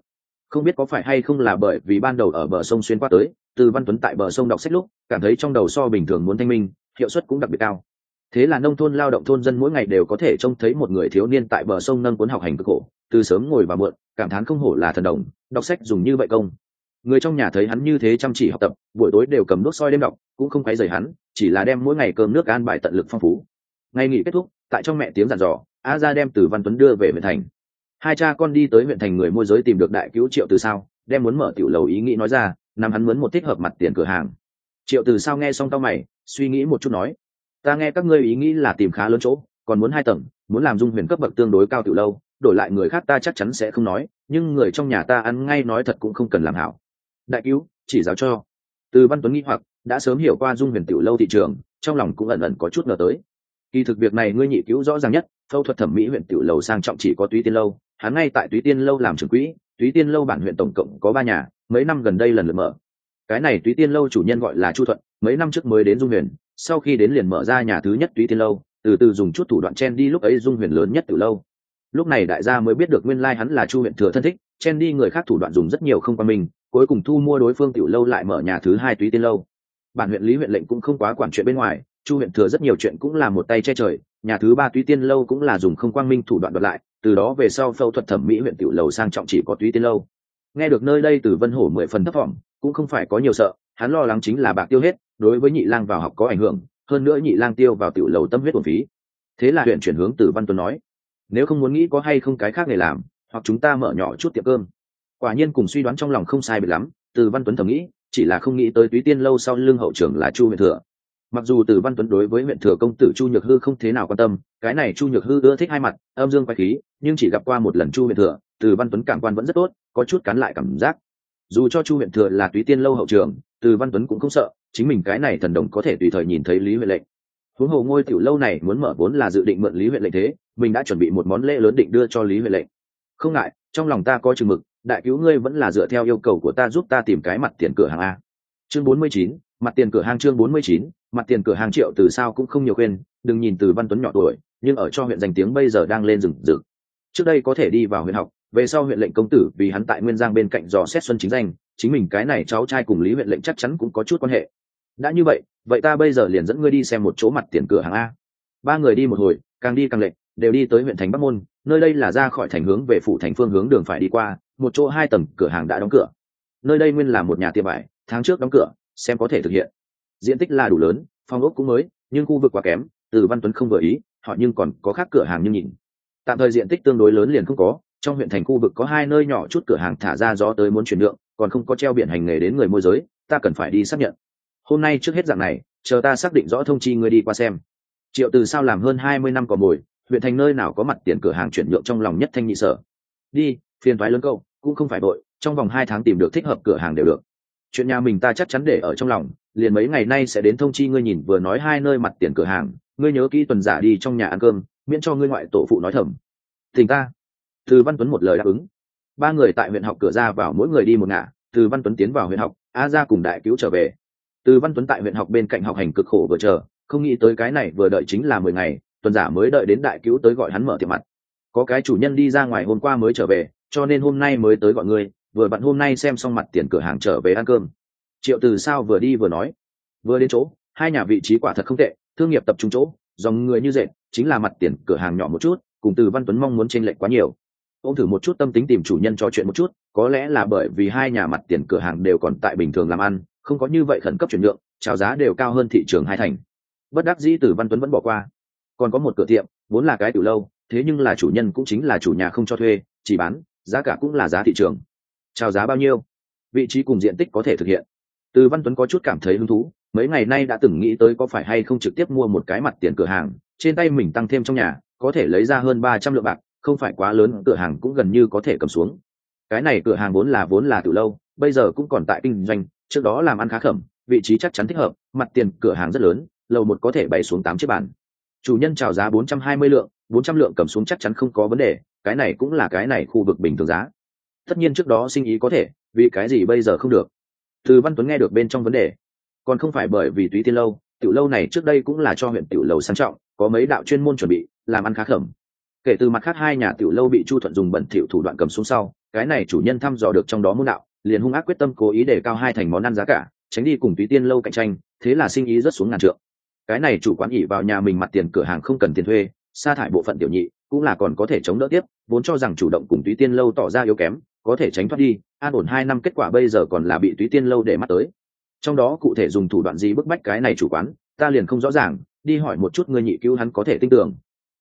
Không biết có phải hay không là bởi vì ban đầu ở bờ sông xuyên qua tới, từ văn tuấn tại bờ sông đọc sách lúc, cảm thấy trong đầu so bình thường muốn thanh minh, hiệu suất cũng đặc biệt cao. Thế là nông thôn lao động thôn dân mỗi ngày đều có thể trông thấy một người thiếu niên tại bờ sông nâng cuốn học hành cực khổ, từ sớm ngồi và mượn, cảm thán không hổ là thần đồng, đọc sách dùng như vậy công người trong nhà thấy hắn như thế chăm chỉ học tập, buổi tối đều cầm nước soi đêm đọc, cũng không quấy rầy hắn, chỉ là đem mỗi ngày cơm nước an bài tận lực phong phú. Ngày nghỉ kết thúc, tại trong mẹ tiếng giàn dò, a ra đem từ văn tuấn đưa về huyện thành. Hai cha con đi tới huyện thành người môi giới tìm được đại cứu triệu từ sao, đem muốn mở tiểu lầu ý nghĩ nói ra nằm hắn muốn một thích hợp mặt tiền cửa hàng. Triệu từ sao nghe xong tao mày, suy nghĩ một chút nói, ta nghe các ngươi ý nghĩ là tìm khá lớn chỗ, còn muốn hai tầng, muốn làm dung huyền cấp bậc tương đối cao tiểu lâu, đổi lại người khác ta chắc chắn sẽ không nói, nhưng người trong nhà ta ăn ngay nói thật cũng không cần làm hảo đại cứu, chỉ giáo cho. Từ văn tuấn nghĩ hoặc, đã sớm hiểu qua dung huyền tiểu lâu thị trường, trong lòng cũng ẩn ẩn có chút ngờ tới. Kỳ thực việc này ngươi nhị cứu rõ ràng nhất, phẫu thuật thẩm mỹ huyện tiểu lầu sang trọng chỉ có túy tiên lâu, hắn ngay tại túy tiên lâu làm trưởng quỹ, túy tiên lâu bản huyện tổng cộng có ba nhà, mấy năm gần đây lần lượt mở. Cái này túy tiên lâu chủ nhân gọi là chu thuận, mấy năm trước mới đến dung huyền, sau khi đến liền mở ra nhà thứ nhất túy tiên lâu, từ từ dùng chút thủ đoạn chen đi lúc ấy dung huyền lớn nhất từ lâu. Lúc này đại gia mới biết được nguyên lai hắn là chu huyện thừa thân thích, chen đi người khác thủ đoạn dùng rất nhiều không qua mình cuối cùng thu mua đối phương tiểu lâu lại mở nhà thứ hai túy tiên lâu. Bản huyện lý huyện lệnh cũng không quá quản chuyện bên ngoài, chu huyện thừa rất nhiều chuyện cũng là một tay che trời, nhà thứ ba túy tiên lâu cũng là dùng không quang minh thủ đoạn đoạt lại, từ đó về sau phẫu thuật thẩm mỹ huyện tiểu lầu sang trọng chỉ có túy tiên lâu. Nghe được nơi đây từ vân hổ mười phần thấp vọng, cũng không phải có nhiều sợ, hắn lo lắng chính là bạc tiêu hết, đối với nhị lang vào học có ảnh hưởng, hơn nữa nhị lang tiêu vào tiểu lầu tâm huyết của phí. Thế là huyện chuyển hướng từ văn tuấn nói, nếu không muốn nghĩ có hay không cái khác để làm, hoặc chúng ta mở nhỏ chút tiệm cơm quả nhiên cùng suy đoán trong lòng không sai bị lắm, từ văn tuấn thầm nghĩ, chỉ là không nghĩ tới túy tiên lâu sau lưng hậu trưởng là chu huyện thừa. Mặc dù từ văn tuấn đối với huyện thừa công tử chu nhược hư không thế nào quan tâm, cái này chu nhược hư ưa thích hai mặt, âm dương quay khí, nhưng chỉ gặp qua một lần chu huyện thừa, từ văn tuấn cảm quan vẫn rất tốt, có chút cắn lại cảm giác. Dù cho chu huyện thừa là túy tiên lâu hậu trường, từ văn tuấn cũng không sợ, chính mình cái này thần đồng có thể tùy thời nhìn thấy lý huệ lệnh. Huống hồ ngôi tiểu lâu này muốn mở vốn là dự định mượn lý huệ lệnh thế, mình đã chuẩn bị một món lễ lớn định đưa cho lý huệ lệnh. Không ngại, trong lòng ta có chừng mực đại cứu ngươi vẫn là dựa theo yêu cầu của ta giúp ta tìm cái mặt tiền cửa hàng a. Chương bốn mươi chín, mặt tiền cửa hàng chương bốn mươi chín, mặt tiền cửa hàng triệu từ sao cũng không nhiều khuyên, đừng nhìn từ văn tuấn nhỏ tuổi, nhưng ở cho huyện danh tiếng bây giờ đang lên rừng rực. Trước đây có thể đi vào huyện học, về sau huyện lệnh công tử vì hắn tại nguyên giang bên cạnh dò xét xuân chính danh, chính mình cái này cháu trai cùng lý huyện lệnh chắc chắn cũng có chút quan hệ. Đã như vậy vậy ta bây giờ liền dẫn ngươi đi xem một chỗ mặt tiền cửa hàng a. Ba người đi một hồi, càng đi càng lệnh đều đi tới huyện thành bắc môn nơi đây là ra khỏi thành hướng về phủ thành phương hướng đường phải đi qua, một chỗ hai tầng cửa hàng đã đóng cửa. Nơi đây nguyên là một nhà tiệm vải, tháng trước đóng cửa, xem có thể thực hiện. Diện tích là đủ lớn, phòng ốc cũng mới, nhưng khu vực quá kém, từ văn tuấn không vừa ý, họ nhưng còn có khác cửa hàng như nhìn. Tạm thời diện tích tương đối lớn liền không có, trong huyện thành khu vực có hai nơi nhỏ chút cửa hàng thả ra gió tới muốn chuyển nhượng, còn không có treo biển hành nghề đến người môi giới, ta cần phải đi xác nhận. Hôm nay trước hết dạng này, chờ ta xác định rõ thông chi ngươi đi qua xem. Triệu từ sao làm hơn hai mươi năm còn mồi huyện thành nơi nào có mặt tiền cửa hàng chuyển nhượng trong lòng nhất thanh nhị sở. Đi, phiền thoái lớn câu, cũng không phải vội, trong vòng hai tháng tìm được thích hợp cửa hàng đều được. Chuyện nhà mình ta chắc chắn để ở trong lòng, liền mấy ngày nay sẽ đến thông chi ngươi nhìn vừa nói hai nơi mặt tiền cửa hàng, ngươi nhớ kỹ tuần giả đi trong nhà ăn cơm, miễn cho ngươi ngoại tổ phụ nói thầm. Thỉnh ta. Từ văn tuấn một lời đáp ứng. Ba người tại huyện học cửa ra vào mỗi người đi một ngả, từ văn tuấn tiến vào huyện học, a ra cùng đại cứu trở về. Từ văn tuấn tại huyện học bên cạnh học hành cực khổ vừa chờ, không nghĩ tới cái này vừa đợi chính là mười ngày tuần giả mới đợi đến đại cứu tới gọi hắn mở tiệm mặt. Có cái chủ nhân đi ra ngoài hôm qua mới trở về, cho nên hôm nay mới tới gọi ngươi, vừa bạn hôm nay xem xong mặt tiền cửa hàng trở về ăn cơm. Triệu từ sao vừa đi vừa nói, vừa đến chỗ, hai nhà vị trí quả thật không tệ, thương nghiệp tập trung chỗ, dòng người như dệt, chính là mặt tiền cửa hàng nhỏ một chút, cùng từ văn tuấn mong muốn tranh lệch quá nhiều. Ông thử một chút tâm tính tìm chủ nhân trò chuyện một chút, có lẽ là bởi vì hai nhà mặt tiền cửa hàng đều còn tại bình thường làm ăn, không có như vậy khẩn cấp chuyển nhượng trào giá đều cao hơn thị trường hai thành. Bất đắc dĩ từ văn tuấn vẫn bỏ qua còn có một cửa tiệm, vốn là cái tiểu lâu, thế nhưng là chủ nhân cũng chính là chủ nhà không cho thuê, chỉ bán, giá cả cũng là giá thị trường. Chào giá bao nhiêu? Vị trí cùng diện tích có thể thực hiện. Từ văn tuấn có chút cảm thấy hứng thú, mấy ngày nay đã từng nghĩ tới có phải hay không trực tiếp mua một cái mặt tiền cửa hàng, trên tay mình tăng thêm trong nhà, có thể lấy ra hơn ba trăm lượng bạc, không phải quá lớn, cửa hàng cũng gần như có thể cầm xuống. Cái này cửa hàng vốn là vốn là từ lâu, bây giờ cũng còn tại kinh doanh, trước đó làm ăn khá khẩm, vị trí chắc chắn thích hợp, mặt tiền cửa hàng rất lớn, lầu một có thể bày xuống tám chiếc bàn chủ nhân chào giá bốn trăm hai mươi lượng, bốn trăm lượng cầm xuống chắc chắn không có vấn đề, cái này cũng là cái này khu vực bình thường giá. Tất nhiên trước đó sinh ý có thể, vì cái gì bây giờ không được? Từ văn tuấn nghe được bên trong vấn đề. Còn không phải bởi vì túy tiên lâu, tiểu lâu này trước đây cũng là cho huyện tiểu lầu sang trọng, có mấy đạo chuyên môn chuẩn bị, làm ăn khá khẩm kể từ mặt khác hai nhà tiểu lâu bị chu thuận dùng bẩn thỉu thủ đoạn cầm xuống sau, cái này chủ nhân thăm dò được trong đó môn đạo, liền hung ác quyết tâm cố ý để cao hai thành món ăn giá cả, tránh đi cùng túy tiên lâu cạnh tranh, thế là sinh ý rất xuống ngàn trượng cái này chủ quán ỉ vào nhà mình mặt tiền cửa hàng không cần tiền thuê, sa thải bộ phận tiểu nhị, cũng là còn có thể chống đỡ tiếp, vốn cho rằng chủ động cùng túy tiên lâu tỏ ra yếu kém, có thể tránh thoát đi, an ổn hai năm kết quả bây giờ còn là bị túy tiên lâu để mắt tới. Trong đó cụ thể dùng thủ đoạn gì bức bách cái này chủ quán, ta liền không rõ ràng, đi hỏi một chút người nhị cứu hắn có thể tin tưởng.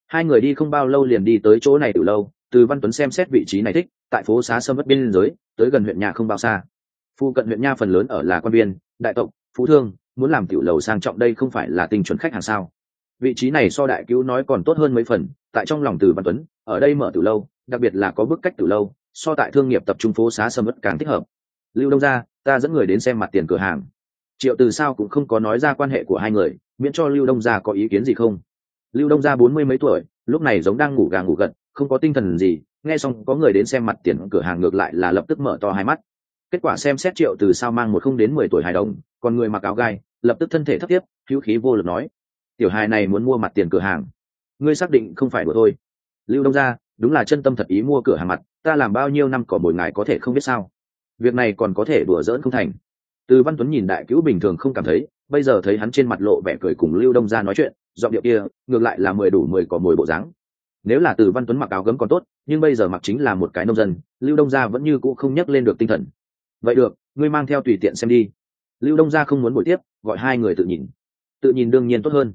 Hai người đi không bao lâu liền đi tới chỗ này từ lâu, từ văn tuấn xem xét vị trí này thích, tại phố xá sâm bất biên giới, tới gần huyện nhà không bao xa. Phu cận huyện nha phần lớn ở là quan viên, đại tộc, phú thương muốn làm tiểu lầu sang trọng đây không phải là tinh chuẩn khách hàng sao? Vị trí này so đại cứu nói còn tốt hơn mấy phần, tại trong lòng từ văn tuấn, ở đây mở tiểu lâu đặc biệt là có bức cách tiểu lâu so tại thương nghiệp tập trung phố xá sầm ớt càng thích hợp. Lưu đông ra ta dẫn người đến xem mặt tiền cửa hàng. Triệu từ sao cũng không có nói ra quan hệ của hai người, miễn cho lưu đông gia có ý kiến gì không? Lưu đông gia bốn mươi mấy tuổi, lúc này giống đang ngủ gà ngủ gật, không có tinh thần gì, nghe xong có người đến xem mặt tiền cửa hàng ngược lại là lập tức mở to hai mắt kết quả xem xét triệu từ sao mang một không đến mười tuổi hài đồng, còn người mặc áo gai, lập tức thân thể thấp tiếp, hữu khí vô lực nói, tiểu hài này muốn mua mặt tiền cửa hàng. Ngươi xác định không phải của tôi. Lưu đông gia, đúng là chân tâm thật ý mua cửa hàng mặt, ta làm bao nhiêu năm cỏ mỗi ngài có thể không biết sao. Việc này còn có thể đùa giỡn không thành. Từ văn tuấn nhìn đại cứu bình thường không cảm thấy, bây giờ thấy hắn trên mặt lộ vẻ cười cùng lưu đông gia nói chuyện, giọng điệu kia, ngược lại là mười đủ mười có mồi bộ dáng. Nếu là từ văn tuấn mặc áo gấm còn tốt, nhưng bây giờ mặc chính là một cái nông dân, lưu đông gia vẫn như cũ không nhắc lên được tinh thần vậy được, ngươi mang theo tùy tiện xem đi. Lưu đông gia không muốn buổi tiếp, gọi hai người tự nhìn. Tự nhìn đương nhiên tốt hơn.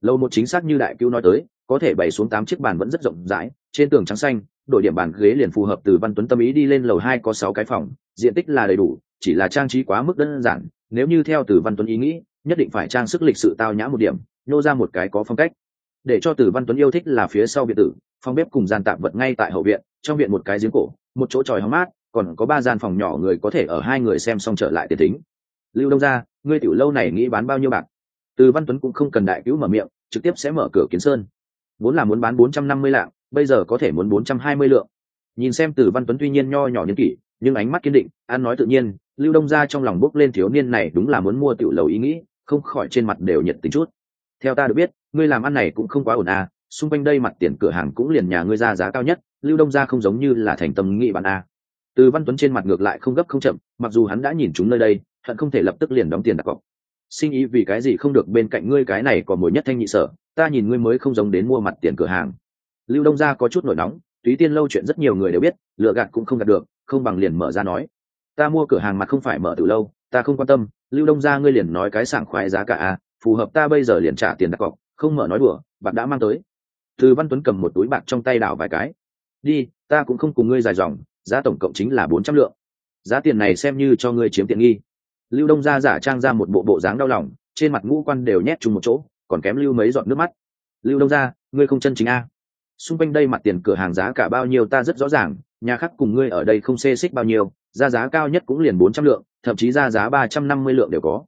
Lâu một chính xác như đại cứu nói tới, có thể bày xuống tám chiếc bàn vẫn rất rộng rãi, trên tường trắng xanh, đổi điểm bàn ghế liền phù hợp từ văn tuấn tâm ý đi lên lầu hai có sáu cái phòng, diện tích là đầy đủ, chỉ là trang trí quá mức đơn giản, nếu như theo từ văn tuấn ý nghĩ, nhất định phải trang sức lịch sự tao nhã một điểm nhô ra một cái có phong cách. Để cho từ văn tuấn yêu thích là phía sau biệt tử, phòng bếp cùng gian tạm vật ngay tại hậu viện, trong viện một cái giếng cổ, một chỗ tròi hóng mát còn có ba gian phòng nhỏ người có thể ở hai người xem xong trở lại tiền tính lưu đông ra ngươi tiểu lâu này nghĩ bán bao nhiêu bạc? Từ văn tuấn cũng không cần đại cứu mở miệng, trực tiếp sẽ mở cửa kiến sơn. Vốn là muốn bán bốn trăm năm mươi lạng, bây giờ có thể muốn bốn trăm hai mươi lượng. Nhìn xem từ văn tuấn tuy nhiên nho nhỏ nhân kỷ, nhưng ánh mắt kiên định, an nói tự nhiên, lưu đông ra trong lòng bốc lên thiếu niên này đúng là muốn mua tiểu lầu ý nghĩ, không khỏi trên mặt đều nhiệt tình chút. Theo ta được biết, ngươi làm ăn này cũng không quá ổn à xung quanh đây mặt tiền cửa hàng cũng liền nhà ngươi ra giá cao nhất, lưu đông ra không giống như là thành tâm nghị bạn a à từ văn tuấn trên mặt ngược lại không gấp không chậm mặc dù hắn đã nhìn chúng nơi đây hận không thể lập tức liền đóng tiền đặt cọc. Sinh ý vì cái gì không được bên cạnh ngươi cái này còn mồi nhất thanh nhị sở ta nhìn ngươi mới không giống đến mua mặt tiền cửa hàng. Lưu đông gia có chút nổi nóng túy tiên lâu chuyện rất nhiều người đều biết lựa gạt cũng không gạt được không bằng liền mở ra nói. Ta mua cửa hàng mặt không phải mở từ lâu ta không quan tâm lưu đông gia ngươi liền nói cái sảng khoái giá cả à, phù hợp ta bây giờ liền trả tiền đặt cọc không mở nói đùa bạn đã mang tới. Từ văn tuấn cầm một túi bạc trong tay đảo vài cái. Đi ta cũng không cùng ngươi dài dòng giá tổng cộng chính là bốn trăm lượng. Giá tiền này xem như cho ngươi chiếm tiện nghi. Lưu đông gia giả trang ra một bộ bộ dáng đau lòng, trên mặt ngũ quan đều nhét chung một chỗ, còn kém lưu mấy giọt nước mắt. Lưu đông gia ngươi không chân chính a. Xung quanh đây mặt tiền cửa hàng giá cả bao nhiêu ta rất rõ ràng, nhà khác cùng ngươi ở đây không xê xích bao nhiêu, ra giá cao nhất cũng liền bốn trăm lượng, thậm chí ra giá ba trăm năm mươi lượng đều có.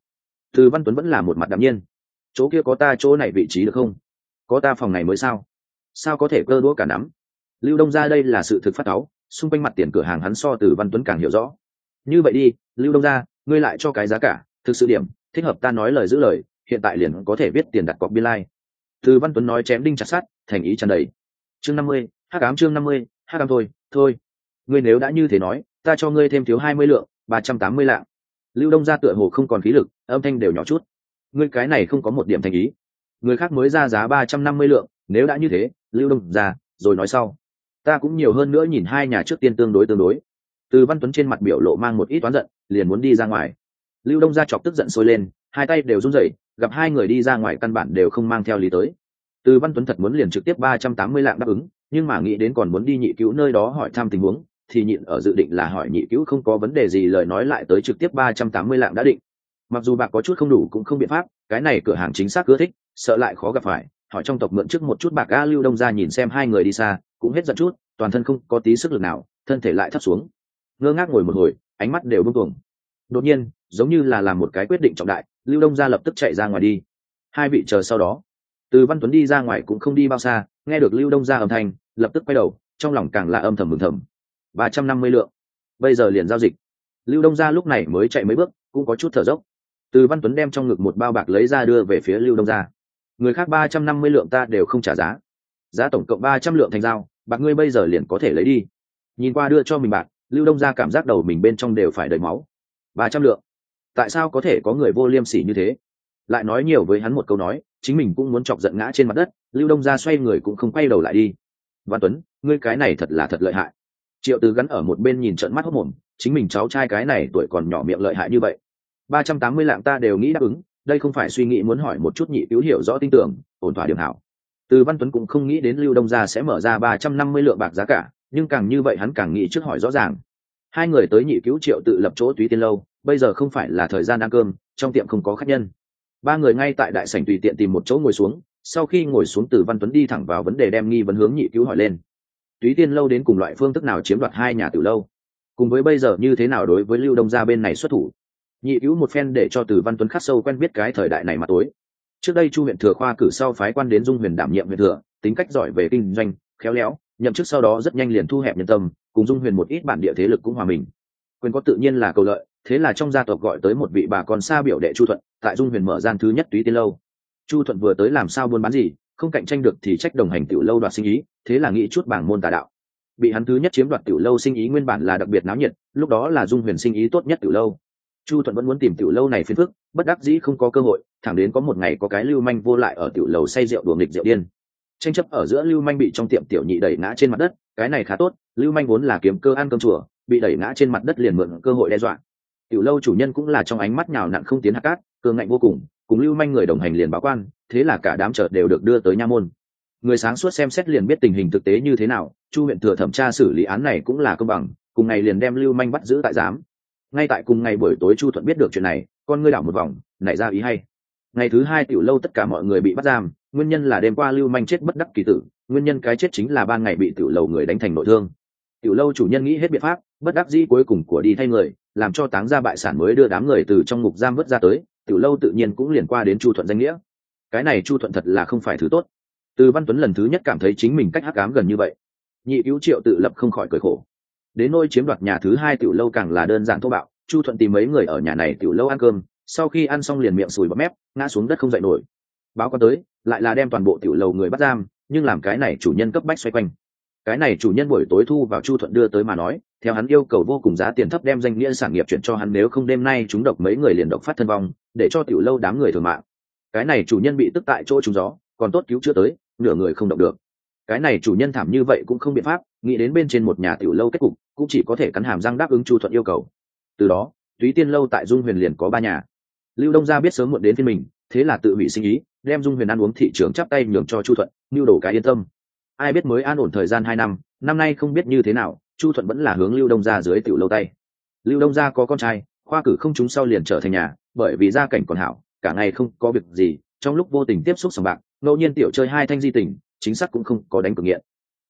Từ văn tuấn vẫn là một mặt đạm nhiên. Chỗ kia có ta, chỗ này vị trí được không? Có ta phòng này mới sao? Sao có thể cơ đũa cả nắm? Lưu đông gia đây là sự thực phát áo xung quanh mặt tiền cửa hàng hắn so từ văn tuấn càng hiểu rõ. Như vậy đi, lưu đông gia, ngươi lại cho cái giá cả, thực sự điểm, thích hợp ta nói lời giữ lời, hiện tại liền có thể biết tiền đặt cọc biên lai. Từ văn tuấn nói chém đinh chặt sát thành ý tràn đầy. Chương năm mươi, hắc ám chương năm mươi, hắc ám thôi thôi. Ngươi nếu đã như thế nói, ta cho ngươi thêm thiếu hai mươi lượng, ba trăm tám mươi lạng. Lưu đông gia tựa hồ không còn khí lực, âm thanh đều nhỏ chút. Ngươi cái này không có một điểm thành ý. Người khác mới ra giá ba trăm năm mươi lượng, nếu đã như thế, lưu đông ra rồi nói sau ta cũng nhiều hơn nữa nhìn hai nhà trước tiên tương đối tương đối. Từ văn tuấn trên mặt biểu lộ mang một ít toán giận, liền muốn đi ra ngoài. Lưu đông ra chọc tức giận sôi lên, hai tay đều run rẩy, gặp hai người đi ra ngoài căn bản đều không mang theo lý tới. Từ văn tuấn thật muốn liền trực tiếp ba trăm tám mươi lạng đáp ứng, nhưng mà nghĩ đến còn muốn đi nhị cứu nơi đó hỏi thăm tình huống, thì nhịn ở dự định là hỏi nhị cứu không có vấn đề gì lời nói lại tới trực tiếp ba trăm tám mươi lạng đã định. Mặc dù bạc có chút không đủ cũng không biện pháp, cái này cửa hàng chính xác ưa thích, sợ lại khó gặp phải hỏi trong tộc mượn trước một chút bạc a lưu đông ra nhìn xem hai người đi xa, cũng hết giận chút, toàn thân không có tí sức lực nào, thân thể lại thấp xuống. Ngơ ngác ngồi một hồi, ánh mắt đều bưng tuồng đột nhiên, giống như là làm một cái quyết định trọng đại, lưu đông ra lập tức chạy ra ngoài đi. Hai vị chờ sau đó. Từ văn tuấn đi ra ngoài cũng không đi bao xa, nghe được lưu đông ra âm thanh, lập tức quay đầu, trong lòng càng là âm thầm mừng thầm. Ba trăm năm mươi lượng. Bây giờ liền giao dịch. Lưu đông ra lúc này mới chạy mấy bước, cũng có chút thở dốc. Từ văn tuấn đem trong ngực một bao bạc lấy ra đưa về phía lưu đông gia người khác ba trăm năm mươi lượng ta đều không trả giá. Giá tổng cộng ba trăm lượng thành dao bạc ngươi bây giờ liền có thể lấy đi. Nhìn qua đưa cho mình bạc, lưu đông gia cảm giác đầu mình bên trong đều phải đầy máu. ba trăm lượng. Tại sao có thể có người vô liêm sỉ như thế? Lại nói nhiều với hắn một câu nói, chính mình cũng muốn chọc giận ngã trên mặt đất, lưu đông gia xoay người cũng không quay đầu lại đi. Văn tuấn, ngươi cái này thật là thật lợi hại. Triệu Tư gắn ở một bên nhìn trận mắt hốc mồm, chính mình cháu trai cái này tuổi còn nhỏ miệng lợi hại như vậy. ba trăm tám mươi lạng ta đều nghĩ đáp ứng đây không phải suy nghĩ muốn hỏi một chút nhị cứu hiểu rõ tin tưởng, ổn thỏa điểm hảo từ văn tuấn cũng không nghĩ đến lưu đông gia sẽ mở ra ba trăm năm mươi lượng bạc giá cả, nhưng càng như vậy hắn càng nghĩ trước hỏi rõ ràng. Hai người tới nhị cứu triệu tự lập chỗ túy tiên lâu, bây giờ không phải là thời gian ăn cơm, trong tiệm không có khách nhân. Ba người ngay tại đại sảnh tùy tiện tìm một chỗ ngồi xuống, sau khi ngồi xuống từ văn tuấn đi thẳng vào vấn đề đem nghi vấn hướng nhị cứu hỏi lên. Túy tiên lâu đến cùng loại phương thức nào chiếm đoạt hai nhà từ lâu? Cùng với bây giờ như thế nào đối với lưu đông gia bên này xuất thủ? Nhị cứu một phen để cho từ văn tuấn khắc sâu quen biết cái thời đại này mà tối. Trước đây chu huyện thừa khoa cử sau phái quan đến dung huyền đảm nhiệm huyện thừa, tính cách giỏi về kinh doanh, khéo léo, nhậm chức sau đó rất nhanh liền thu hẹp nhân tâm, cùng dung huyền một ít bản địa thế lực cũng hòa mình. Quyền có tự nhiên là cầu lợi, thế là trong gia tộc gọi tới một vị bà con xa biểu đệ chu thuận, tại dung huyền mở gian thứ nhất túy tiên lâu. Chu thuận vừa tới làm sao buôn bán gì, không cạnh tranh được thì trách đồng hành tiểu lâu đoạt sinh ý, thế là nghĩ chút bảng môn tà đạo. Bị hắn thứ nhất chiếm đoạt tiểu lâu sinh ý nguyên bản là đặc biệt náo nhiệt, lúc đó là dung huyền sinh ý tốt nhất tiểu lâu chu thuận vẫn muốn tìm tiểu lâu này phiền phức, bất đắc dĩ không có cơ hội, thẳng đến có một ngày có cái lưu manh vô lại ở tiểu lầu say rượu đùa nghịch rượu điên. Tranh chấp ở giữa lưu manh bị trong tiệm tiểu nhị đẩy ngã trên mặt đất, cái này khá tốt, lưu manh vốn là kiếm cơ ăn cơm chùa, bị đẩy ngã trên mặt đất liền mượn cơ hội đe dọa. Tiểu lâu chủ nhân cũng là trong ánh mắt nhào nặn không tiến hạt cát, cường ngạnh vô cùng cùng lưu manh người đồng hành liền báo quan, thế là cả đám chợ đều được đưa tới nha môn. Người sáng suốt xem xét liền biết tình hình thực tế như thế nào, chu huyện thừa thẩm tra xử lý án này cũng là công bằng, cùng ngày liền đem lưu manh bắt giữ tại giám ngay tại cùng ngày buổi tối chu thuận biết được chuyện này, con ngươi đảo một vòng, nảy ra ý hay. Ngày thứ hai tiểu lâu tất cả mọi người bị bắt giam, nguyên nhân là đêm qua lưu manh chết bất đắc kỳ tử, nguyên nhân cái chết chính là ban ngày bị tiểu lầu người đánh thành nội thương. Tiểu lâu chủ nhân nghĩ hết biện pháp, bất đắc dĩ cuối cùng của đi thay người, làm cho táng ra bại sản mới đưa đám người từ trong ngục giam vớt ra tới, tiểu lâu tự nhiên cũng liền qua đến chu thuận danh nghĩa. Cái này chu thuận thật là không phải thứ tốt. Từ văn tuấn lần thứ nhất cảm thấy chính mình cách hắc ám gần như vậy. Nhị cứu triệu tự lập không khỏi cười khổ đến nôi chiếm đoạt nhà thứ hai tiểu lâu càng là đơn giản thô bạo, chu thuận tìm mấy người ở nhà này tiểu lâu ăn cơm, sau khi ăn xong liền miệng sùi bọt mép, ngã xuống đất không dậy nổi. Báo quan tới, lại là đem toàn bộ tiểu lầu người bắt giam, nhưng làm cái này chủ nhân cấp bách xoay quanh. Cái này chủ nhân buổi tối thu vào chu thuận đưa tới mà nói, theo hắn yêu cầu vô cùng giá tiền thấp đem danh nghĩa sản nghiệp chuyển cho hắn nếu không đêm nay chúng độc mấy người liền độc phát thân vong, để cho tiểu lâu đám người thường mạng. Cái này chủ nhân bị tức tại chỗ trúng gió, còn tốt cứu chưa tới, nửa người không động được. Cái này chủ nhân thảm như vậy cũng không biện pháp, nghĩ đến bên trên một nhà tiểu lâu kết cục cũng chỉ có thể cắn hàm răng đáp ứng chu thuận yêu cầu. Từ đó, túy tiên lâu tại dung huyền liền có ba nhà. Lưu đông gia biết sớm muộn đến thiên mình, thế là tự hủy sinh ý, đem dung huyền ăn uống thị trường chắp tay nhường cho chu thuận, mưu đồ cái yên tâm. Ai biết mới an ổn thời gian hai năm năm nay không biết như thế nào, chu thuận vẫn là hướng lưu đông gia dưới tiểu lâu tay. Lưu đông gia có con trai, khoa cử không chúng sau liền trở thành nhà, bởi vì gia cảnh còn hảo, cả ngày không có việc gì, trong lúc vô tình tiếp xúc sòng bạc, ngẫu nhiên tiểu chơi hai thanh di tình, chính xác cũng không có đánh cực nghiện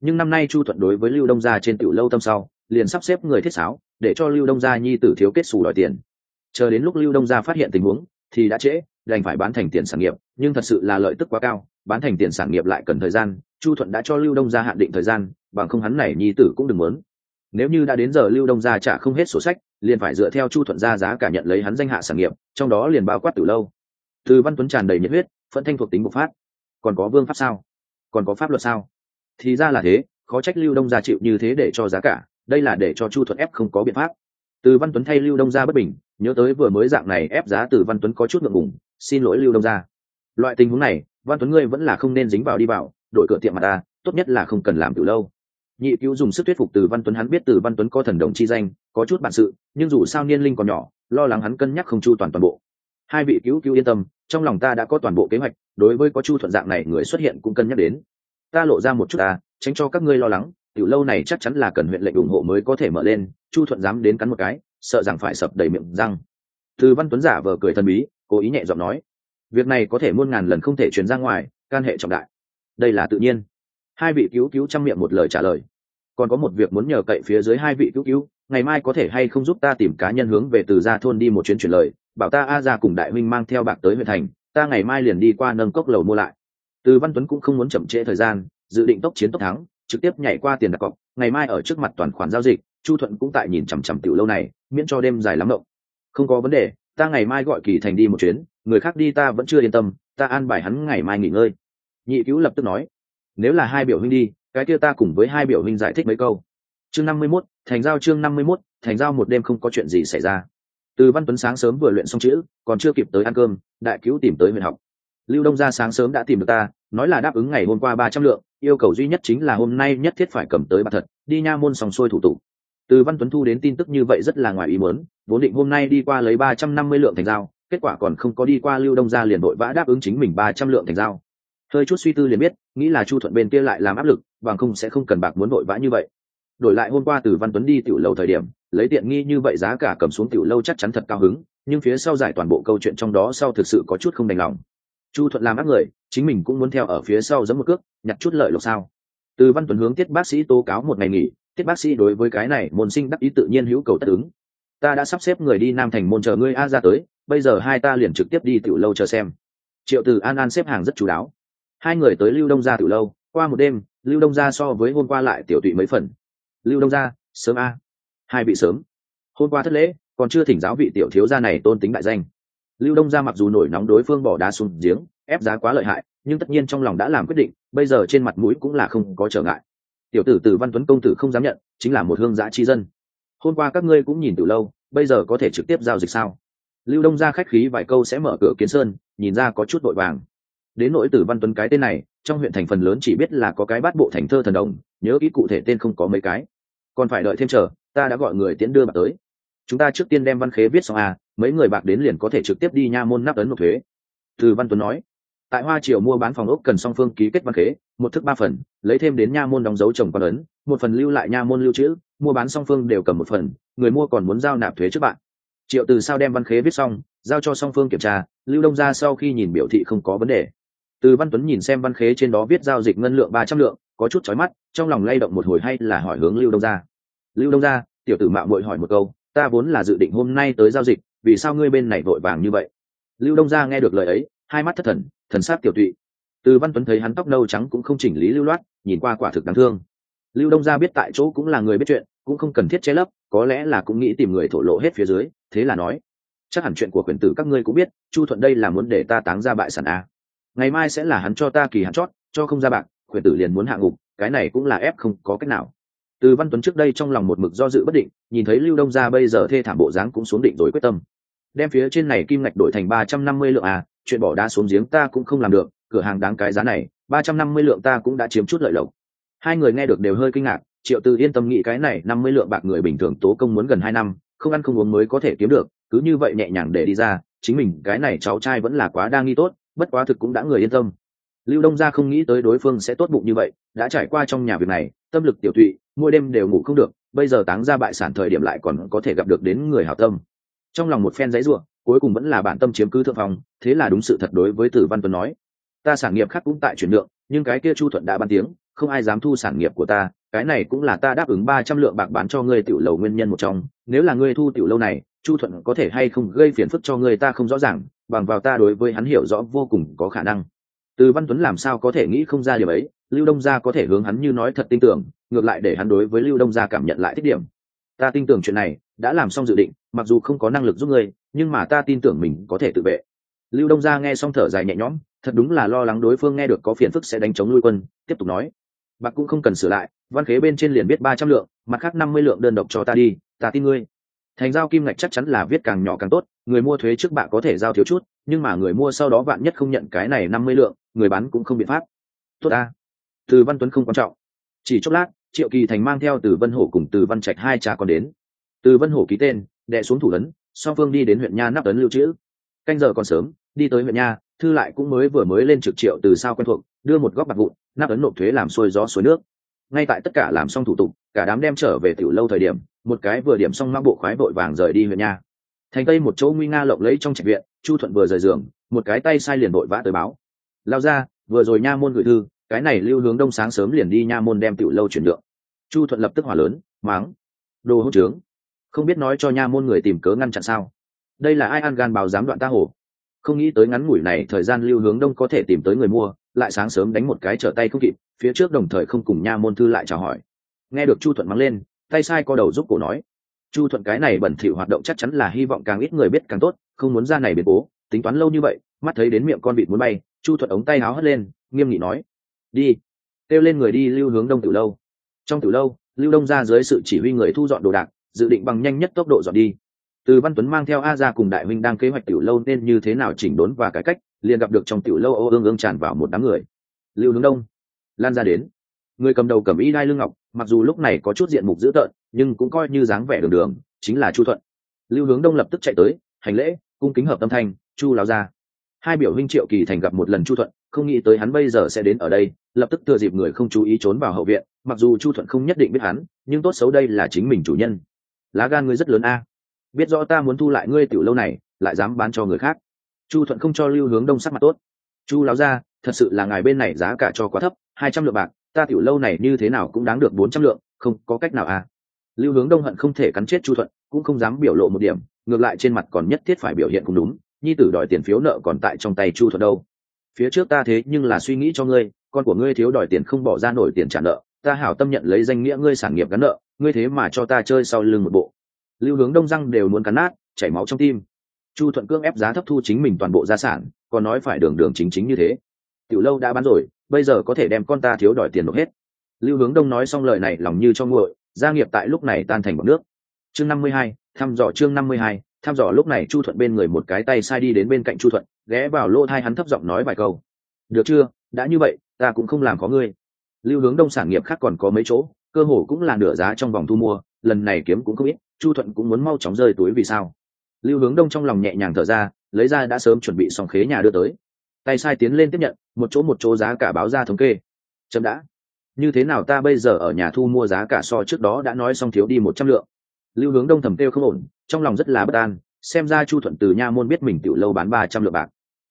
nhưng năm nay chu thuận đối với lưu đông gia trên tiểu lâu tâm sau, liền sắp xếp người thiết sáo, để cho lưu đông gia nhi tử thiếu kết xù đòi tiền. Chờ đến lúc lưu đông gia phát hiện tình huống, thì đã trễ, đành phải bán thành tiền sản nghiệp, nhưng thật sự là lợi tức quá cao, bán thành tiền sản nghiệp lại cần thời gian, chu thuận đã cho lưu đông gia hạn định thời gian, bằng không hắn này nhi tử cũng đừng muốn. Nếu như đã đến giờ lưu đông gia trả không hết sổ sách, liền phải dựa theo chu thuận gia giá cả nhận lấy hắn danh hạ sản nghiệp, trong đó liền bao quát từ lâu. Từ văn tuấn tràn đầy nhiệt huyết, phẫn thanh thuộc tính bộc phát. Còn có vương pháp sao? Còn có pháp luật sao? Thì ra là thế, khó trách lưu đông gia chịu như thế để cho giá cả, đây là để cho chu thuận ép không có biện pháp. Từ văn tuấn thay lưu đông gia bất bình, nhớ tới vừa mới dạng này ép giá từ văn tuấn có chút ngượng ngùng, xin lỗi lưu đông gia. Loại tình huống này, văn tuấn ngươi vẫn là không nên dính vào đi vào, đổi cửa tiệm mà ta, tốt nhất là không cần làm từ lâu. Nhị cứu dùng sức thuyết phục từ văn tuấn hắn biết từ văn tuấn có thần đồng chi danh, có chút bản sự, nhưng dù sao niên linh còn nhỏ, lo lắng hắn cân nhắc không chu toàn toàn bộ. Hai vị cứu cứu yên tâm, trong lòng ta đã có toàn bộ kế hoạch, đối với có chu thuận dạng này người xuất hiện cũng cân nhắc đến ta lộ ra một chút ta, tránh cho các ngươi lo lắng, tiểu lâu này chắc chắn là cần huyện lệnh ủng hộ mới có thể mở lên, chu thuận dám đến cắn một cái, sợ rằng phải sập đầy miệng răng. Từ văn tuấn giả vờ cười thần bí, cố ý nhẹ giọng nói, việc này có thể muôn ngàn lần không thể truyền ra ngoài, can hệ trọng đại. Đây là tự nhiên. Hai vị cứu cứu chăm miệng một lời trả lời. Còn có một việc muốn nhờ cậy phía dưới hai vị cứu cứu, ngày mai có thể hay không giúp ta tìm cá nhân hướng về từ gia thôn đi một chuyến chuyển lời, bảo ta a ra cùng đại minh mang theo bạc tới huyện thành, ta ngày mai liền đi qua nâng cốc lầu mua lại từ văn tuấn cũng không muốn chậm trễ thời gian, dự định tốc chiến tốc thắng, trực tiếp nhảy qua tiền đặt cọc, ngày mai ở trước mặt toàn khoản giao dịch, chu thuận cũng tại nhìn chằm chằm tiểu lâu này, miễn cho đêm dài lắm động không có vấn đề, ta ngày mai gọi kỳ thành đi một chuyến, người khác đi ta vẫn chưa yên tâm, ta an bài hắn ngày mai nghỉ ngơi. Nhị cứu lập tức nói, nếu là hai biểu huynh đi, cái kia ta cùng với hai biểu huynh giải thích mấy câu. Chương năm mươi mốt, thành giao chương năm mươi mốt, thành giao một đêm không có chuyện gì xảy ra. Từ văn tuấn sáng sớm vừa luyện xong chữ, còn chưa kịp tới ăn cơm, đại cứu tìm tới huyện học lưu đông ra sáng sớm đã tìm được ta, nói là đáp ứng ngày hôm qua ba trăm lượng, yêu cầu duy nhất chính là hôm nay nhất thiết phải cầm tới bạc thật, đi nha môn sòng xuôi thủ tục. Từ văn tuấn thu đến tin tức như vậy rất là ngoài ý muốn, vốn định hôm nay đi qua lấy ba trăm năm mươi lượng thành dao kết quả còn không có đi qua lưu đông ra liền đội vã đáp ứng chính mình ba trăm lượng thành dao hơi chút suy tư liền biết, nghĩ là chu thuận bên kia lại làm áp lực, bằng không sẽ không cần bạc muốn vội vã như vậy. Đổi lại hôm qua từ văn tuấn đi tiểu lâu thời điểm, lấy tiện nghi như vậy giá cả cầm xuống tiểu lâu chắc chắn thật cao hứng, nhưng phía sau giải toàn bộ câu chuyện trong đó sau thực sự có chút không đành lòng chu thuận làm ác người, chính mình cũng muốn theo ở phía sau giấm một cước, nhặt chút lợi lộc sao. Từ văn tuấn hướng tiết bác sĩ tố cáo một ngày nghỉ, tiết bác sĩ đối với cái này môn sinh đắc ý tự nhiên hữu cầu tất ứng. Ta đã sắp xếp người đi nam thành môn chờ ngươi a ra tới, bây giờ hai ta liền trực tiếp đi tiểu lâu chờ xem. Triệu từ an an xếp hàng rất chú đáo. Hai người tới lưu đông gia tiểu lâu, qua một đêm, lưu đông gia so với hôm qua lại tiểu tụy mấy phần. Lưu đông gia, sớm a. Hai vị sớm. Hôm qua thất lễ, còn chưa thỉnh giáo vị tiểu thiếu gia này tôn tính đại danh lưu đông gia mặc dù nổi nóng đối phương bỏ đá xuống giếng, ép giá quá lợi hại, nhưng tất nhiên trong lòng đã làm quyết định, bây giờ trên mặt mũi cũng là không có trở ngại. Tiểu tử từ văn tuấn công tử không dám nhận, chính là một hương giã chi dân. Hôm qua các ngươi cũng nhìn từ lâu, bây giờ có thể trực tiếp giao dịch sao? Lưu đông ra khách khí vài câu sẽ mở cửa kiến sơn, nhìn ra có chút vội vàng. Đến nỗi tử văn tuấn cái tên này, trong huyện thành phần lớn chỉ biết là có cái bát bộ thành thơ thần đồng, nhớ kỹ cụ thể tên không có mấy cái. Còn phải đợi thêm chờ, ta đã gọi người tiễn đưa bạc tới chúng ta trước tiên đem văn khế viết xong à mấy người bạc đến liền có thể trực tiếp đi nha môn nắp ấn nộp thuế. Từ văn tuấn nói, tại hoa triều mua bán phòng ốc cần song phương ký kết văn khế, một thức ba phần, lấy thêm đến nha môn đóng dấu trồng quan ấn, một phần lưu lại nha môn lưu trữ, mua bán song phương đều cầm một phần, người mua còn muốn giao nạp thuế trước bạn. Triệu từ sao đem văn khế viết xong, giao cho song phương kiểm tra, lưu đông ra sau khi nhìn biểu thị không có vấn đề. Từ văn tuấn nhìn xem văn khế trên đó viết giao dịch ngân lượng ba trăm lượng, có chút chói mắt, trong lòng lay động một hồi hay là hỏi hướng lưu đông ra. Lưu đông ra, tiểu tử mạo muội hỏi một câu ta vốn là dự định hôm nay tới giao dịch, vì sao ngươi bên này vội vàng như vậy? Lưu đông gia nghe được lời ấy, hai mắt thất thần thần sát tiểu tụy. Từ văn tuấn thấy hắn tóc nâu trắng cũng không chỉnh lý lưu loát, nhìn qua quả thực đáng thương. Lưu đông gia biết tại chỗ cũng là người biết chuyện, cũng không cần thiết che lấp, có lẽ là cũng nghĩ tìm người thổ lộ hết phía dưới, thế là nói, chắc hẳn chuyện của quyền tử các ngươi cũng biết, chu thuận đây là muốn để ta táng ra bại sản a ngày mai sẽ là hắn cho ta kỳ hạn chót, cho không ra bạc, quyền tử liền muốn hạ ngục, cái này cũng là ép không có cách nào từ văn tuấn trước đây trong lòng một mực do dự bất định, nhìn thấy lưu đông gia bây giờ thê thảm bộ dáng cũng xuống định rồi quyết tâm đem phía trên này kim ngạch đổi thành ba trăm năm mươi lượng à chuyện bỏ đá xuống giếng ta cũng không làm được, cửa hàng đáng cái giá này, ba trăm năm mươi lượng ta cũng đã chiếm chút lợi lộc hai người nghe được đều hơi kinh ngạc, triệu tư yên tâm nghĩ cái này, năm mươi lượng bạc người bình thường tố công muốn gần hai năm, không ăn không uống mới có thể kiếm được, cứ như vậy nhẹ nhàng để đi ra, chính mình, cái này cháu trai vẫn là quá đa nghi tốt, bất quá thực cũng đã người yên tâm lưu đông gia không nghĩ tới đối phương sẽ tốt bụng như vậy, đã trải qua trong nhà việc này, tâm lực tiểu thụy mỗi đêm đều ngủ không được, bây giờ táng ra bại sản thời điểm lại còn có thể gặp được đến người hảo tâm. Trong lòng một phen giấy ruộng cuối cùng vẫn là bản tâm chiếm cứ thượng phòng thế là đúng sự thật đối với tử văn tuấn nói. Ta sản nghiệp khác cũng tại chuyển lượng nhưng cái kia chu thuận đã ban tiếng, không ai dám thu sản nghiệp của ta, cái này cũng là ta đáp ứng ba trăm lượng bạc bán cho ngươi tiểu lầu nguyên nhân một trong, nếu là ngươi thu tiểu lâu này, chu thuận có thể hay không gây phiền phức cho ngươi ta không rõ ràng, bằng vào ta đối với hắn hiểu rõ vô cùng có khả năng. Từ văn tuấn làm sao có thể nghĩ không ra điều ấy lưu đông gia có thể hướng hắn như nói thật tin tưởng, ngược lại để hắn đối với lưu đông gia cảm nhận lại thích điểm. Ta tin tưởng chuyện này đã làm xong dự định, mặc dù không có năng lực giúp ngươi, nhưng mà ta tin tưởng mình có thể tự vệ. Lưu đông gia nghe xong thở dài nhẹ nhõm, thật đúng là lo lắng đối phương nghe được có phiền phức sẽ đánh chống nuôi quân, tiếp tục nói. Bạc cũng không cần sửa lại, văn khế bên trên liền biết ba trăm lượng, mặt khác năm mươi lượng đơn độc cho ta đi, ta tin ngươi. Thành giao kim ngạch chắc chắn là viết càng nhỏ càng tốt, người mua thuế trước bạ có thể giao thiếu chút, nhưng mà người mua sau đó bạn nhất không nhận cái này năm mươi lượng, người bán cũng không biện pháp. Tốt ta từ văn tuấn không quan trọng. Chỉ chốc lát, triệu kỳ thành mang theo từ vân hổ cùng từ văn trạch hai cha con đến. Từ vân hổ ký tên, đệ xuống thủ ấn, song phương đi đến huyện nha nắp tấn lưu trữ. Canh giờ còn sớm, đi tới huyện nha, thư lại cũng mới vừa mới lên trực triệu từ sao quen thuộc, đưa một góc bạc vụn, nắp tấn nộp thuế làm xuôi gió suối nước. Ngay tại tất cả làm xong thủ tục, cả đám đem trở về tiểu lâu thời điểm, một cái vừa điểm xong mang bộ khoái vội vàng rời đi huyện nha. Thành tây một chỗ nguy nga lộng lấy trong trạch viện, chu thuận vừa rời giường, một cái tay sai liền vội vã tới báo. Lao ra, vừa rồi nha môn gửi thư cái này lưu hướng đông sáng sớm liền đi nha môn đem tiểu lâu chuyển lượng chu thuận lập tức hỏa lớn, máng, đồ hỗn trướng. Không biết nói cho nha môn người tìm cớ ngăn chặn sao? Đây là ai ăn gan báo dám đoạn ta hổ? Không nghĩ tới ngắn ngủi này thời gian lưu hướng đông có thể tìm tới người mua, lại sáng sớm đánh một cái trở tay không kịp, phía trước đồng thời không cùng nha môn thư lại chào hỏi. Nghe được chu thuận mắng lên, tay sai co đầu giúp cổ nói. Chu thuận cái này bẩn thỉu hoạt động chắc chắn là hy vọng càng ít người biết càng tốt, không muốn ra này biến cố, tính toán lâu như vậy, mắt thấy đến miệng con vịt muốn bay, chu thuận ống tay háo hất lên, nghiêm nghị nói đi. Kêu lên người đi, lưu hướng đông từ lâu. Trong từ lâu, lưu đông ra dưới sự chỉ huy người thu dọn đồ đạc, dự định bằng nhanh nhất tốc độ dọn đi. Từ văn tuấn mang theo a ra cùng đại huynh đang kế hoạch tiểu lâu nên như thế nào chỉnh đốn và cải cách, liền gặp được trong tiểu lâu ô ương ương tràn vào một đám người. Lưu hướng đông, lan ra đến. Người cầm đầu cầm y đai lương ngọc, mặc dù lúc này có chút diện mục dữ tợn, nhưng cũng coi như dáng vẻ đường đường, chính là chu thuận. Lưu hướng đông lập tức chạy tới, hành lễ, cung kính hợp tâm thanh, chu lao ra hai biểu huynh triệu kỳ thành gặp một lần chu thuận không nghĩ tới hắn bây giờ sẽ đến ở đây, lập tức thừa dịp người không chú ý trốn vào hậu viện, mặc dù chu thuận không nhất định biết hắn, nhưng tốt xấu đây là chính mình chủ nhân. Lá gan ngươi rất lớn a. Biết rõ ta muốn thu lại ngươi tiểu lâu này, lại dám bán cho người khác. Chu thuận không cho lưu hướng đông sắc mặt tốt. Chu láo ra thật sự là ngài bên này giá cả cho quá thấp, hai trăm lượng bạc, ta tiểu lâu này như thế nào cũng đáng được bốn trăm lượng, không có cách nào à lưu hướng đông hận không thể cắn chết chu thuận, cũng không dám biểu lộ một điểm, ngược lại trên mặt còn nhất thiết phải biểu hiện cũng đúng, nhi tử đòi tiền phiếu nợ còn tại trong tay chu thuận đâu phía trước ta thế nhưng là suy nghĩ cho ngươi, con của ngươi thiếu đòi tiền không bỏ ra nổi tiền trả nợ, ta hảo tâm nhận lấy danh nghĩa ngươi sản nghiệp gắn nợ, ngươi thế mà cho ta chơi sau lưng một bộ. Lưu hướng đông răng đều muốn cắn nát, chảy máu trong tim. Chu thuận cương ép giá thấp thu chính mình toàn bộ gia sản, còn nói phải đường đường chính chính như thế. Tiểu lâu đã bán rồi, bây giờ có thể đem con ta thiếu đòi tiền nộp hết. Lưu hướng đông nói xong lời này lòng như cho nguội, gia nghiệp tại lúc này tan thành bọc nước. Chương năm mươi hai, thăm dò chương năm mươi hai, thăm dò lúc này chu thuận bên người một cái tay sai đi đến bên cạnh chu thuận ghé vào lỗ thai hắn thấp giọng nói vài câu. Được chưa? Đã như vậy, ta cũng không làm có ngươi. Lưu hướng đông sản nghiệp khác còn có mấy chỗ, cơ hồ cũng là nửa giá trong vòng thu mua, lần này kiếm cũng không ít, chu thuận cũng muốn mau chóng rơi túi vì sao. Lưu hướng đông trong lòng nhẹ nhàng thở ra, lấy ra đã sớm chuẩn bị xong khế nhà đưa tới. Tay sai tiến lên tiếp nhận, một chỗ một chỗ giá cả báo ra thống kê. Chậm đã. Như thế nào ta bây giờ ở nhà thu mua giá cả so trước đó đã nói xong thiếu đi một trăm lượng? Lưu hướng đông thầm kêu không ổn, trong lòng rất là bất an, xem ra chu thuận từ nha môn biết mình tiểu lâu bán ba trăm lượng bạc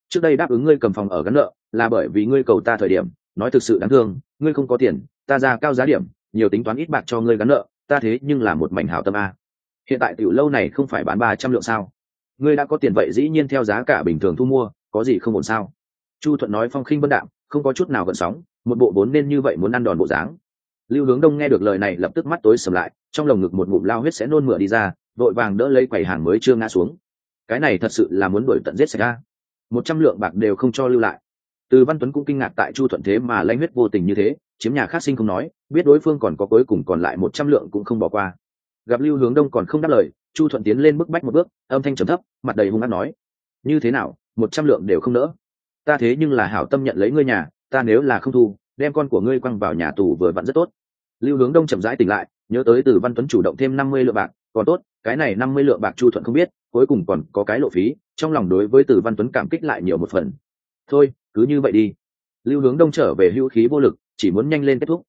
trước đây đáp ứng ngươi cầm phòng ở gắn nợ là bởi vì ngươi cầu ta thời điểm, nói thực sự đáng thương, ngươi không có tiền, ta ra cao giá điểm, nhiều tính toán ít bạc cho ngươi gắn nợ, ta thế nhưng là một mảnh hảo tâm a. Hiện tại tiểu lâu này không phải bán ba trăm lượng sao? Ngươi đã có tiền vậy dĩ nhiên theo giá cả bình thường thu mua, có gì không ổn sao? Chu thuận nói phong khinh vân đạm, không có chút nào gợn sóng, một bộ vốn nên như vậy muốn ăn đòn bộ dáng. Lưu hướng đông nghe được lời này lập tức mắt tối sầm lại, trong lồng ngực một ngụm lao huyết sẽ nôn mửa đi ra, vội vàng đỡ lấy quầy hàng mới chưa ngã xuống. Cái này thật sự là muốn đuổi tận giết sạch ra một trăm lượng bạc đều không cho lưu lại. Từ văn tuấn cũng kinh ngạc tại chu thuận thế mà lãnh huyết vô tình như thế, chiếm nhà khác sinh không nói, biết đối phương còn có cuối cùng còn lại một trăm lượng cũng không bỏ qua. Gặp lưu hướng đông còn không đáp lời, chu thuận tiến lên bức bách một bước, âm thanh trầm thấp, mặt đầy hung hát nói, như thế nào, một trăm lượng đều không nỡ? Ta thế nhưng là hảo tâm nhận lấy ngươi nhà, ta nếu là không thu, đem con của ngươi quăng vào nhà tù vừa vặn rất tốt. Lưu hướng đông chậm rãi tỉnh lại, nhớ tới từ văn tuấn chủ động thêm năm mươi lượng bạc, còn tốt, cái này năm mươi lượng bạc chu thuận không biết cuối cùng còn có cái lộ phí, trong lòng đối với từ văn tuấn cảm kích lại nhiều một phần. Thôi, cứ như vậy đi. Lưu hướng đông trở về hữu khí vô lực, chỉ muốn nhanh lên kết thúc.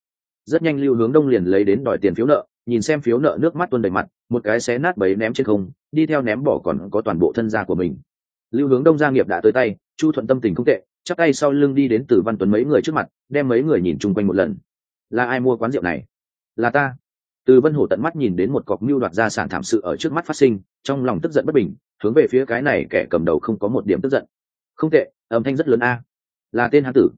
Rất nhanh lưu hướng đông liền lấy đến đòi tiền phiếu nợ, nhìn xem phiếu nợ nước mắt tuôn đầy mặt, một cái xé nát bấy ném trên không, đi theo ném bỏ còn có toàn bộ thân gia của mình. Lưu hướng đông gia nghiệp đã tới tay, chu thuận tâm tình không tệ chắc tay sau lưng đi đến từ văn tuấn mấy người trước mặt, đem mấy người nhìn chung quanh một lần. Là ai mua quán rượu này? Là ta từ vân hổ tận mắt nhìn đến một cọc mưu đoạt gia sản thảm sự ở trước mắt phát sinh, trong lòng tức giận bất bình, hướng về phía cái này kẻ cầm đầu không có một điểm tức giận. Không tệ, âm thanh rất lớn a. Là tên hán tử.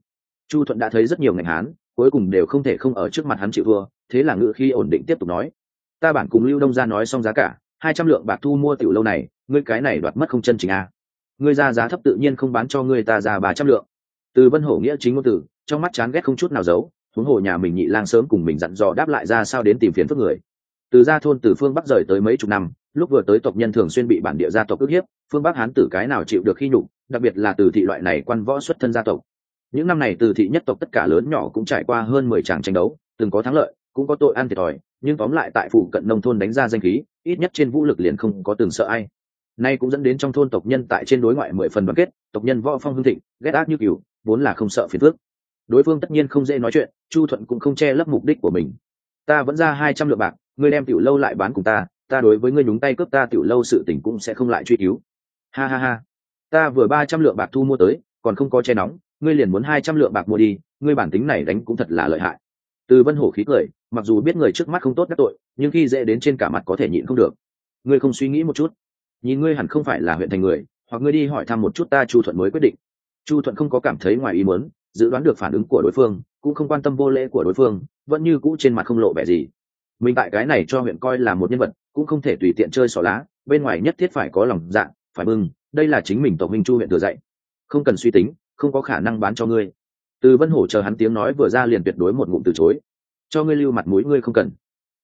Chu thuận đã thấy rất nhiều ngành hán, cuối cùng đều không thể không ở trước mặt hắn chịu thua, thế là ngự khi ổn định tiếp tục nói. Ta bản cùng lưu đông ra nói xong giá cả, hai trăm lượng bạc thu mua tiểu lâu này, ngươi cái này đoạt mất không chân chính a. Ngươi ra giá thấp tự nhiên không bán cho ngươi ta ra ba trăm lượng. Từ vân hổ nghĩa chính ngôn từ, trong mắt chán ghét không chút nào giấu huống hồ nhà mình nhị lang sớm cùng mình dặn dò đáp lại ra sao đến tìm phiền phức người. Từ gia thôn từ phương bắc rời tới mấy chục năm, lúc vừa tới tộc nhân thường xuyên bị bản địa gia tộc ức hiếp, phương bắc hán tử cái nào chịu được khi nhục, đặc biệt là từ thị loại này quan võ xuất thân gia tộc. Những năm này từ thị nhất tộc tất cả lớn nhỏ cũng trải qua hơn mười tràng tranh đấu, từng có thắng lợi, cũng có tội ăn thiệt thòi, nhưng tóm lại tại phủ cận nông thôn đánh ra danh khí, ít nhất trên vũ lực liền không có từng sợ ai. Nay cũng dẫn đến trong thôn tộc nhân tại trên đối ngoại mười phần đoàn kết, tộc nhân võ phong hưng thịnh, ghét ác như cừu, vốn là không sợ phiền phước đối phương tất nhiên không dễ nói chuyện, chu thuận cũng không che lấp mục đích của mình. Ta vẫn ra hai trăm lượng bạc, ngươi đem tiểu lâu lại bán cùng ta ta đối với ngươi nhúng tay cướp ta tiểu lâu sự tình cũng sẽ không lại truy cứu. Ha ha ha, ta vừa ba trăm lượng bạc thu mua tới, còn không có che nóng, ngươi liền muốn hai trăm lượng bạc mua đi, ngươi bản tính này đánh cũng thật là lợi hại. Từ vân hổ khí cười, mặc dù biết người trước mắt không tốt các tội, nhưng khi dễ đến trên cả mặt có thể nhịn không được. Ngươi không suy nghĩ một chút? Nhìn ngươi hẳn không phải là huyện thành người, hoặc ngươi đi hỏi thăm một chút ta chu thuận mới quyết định. Chu thuận không có cảm thấy ngoài ý muốn dự đoán được phản ứng của đối phương, cũng không quan tâm vô lễ của đối phương, vẫn như cũ trên mặt không lộ vẻ gì. Mình tại cái này cho huyện coi là một nhân vật, cũng không thể tùy tiện chơi xỏ lá, bên ngoài nhất thiết phải có lòng dạ phải bưng đây là chính mình tổng minh chu huyện thừa dạy. Không cần suy tính, không có khả năng bán cho ngươi. Từ vân hổ chờ hắn tiếng nói vừa ra liền tuyệt đối một ngụm từ chối. Cho ngươi lưu mặt mũi ngươi không cần.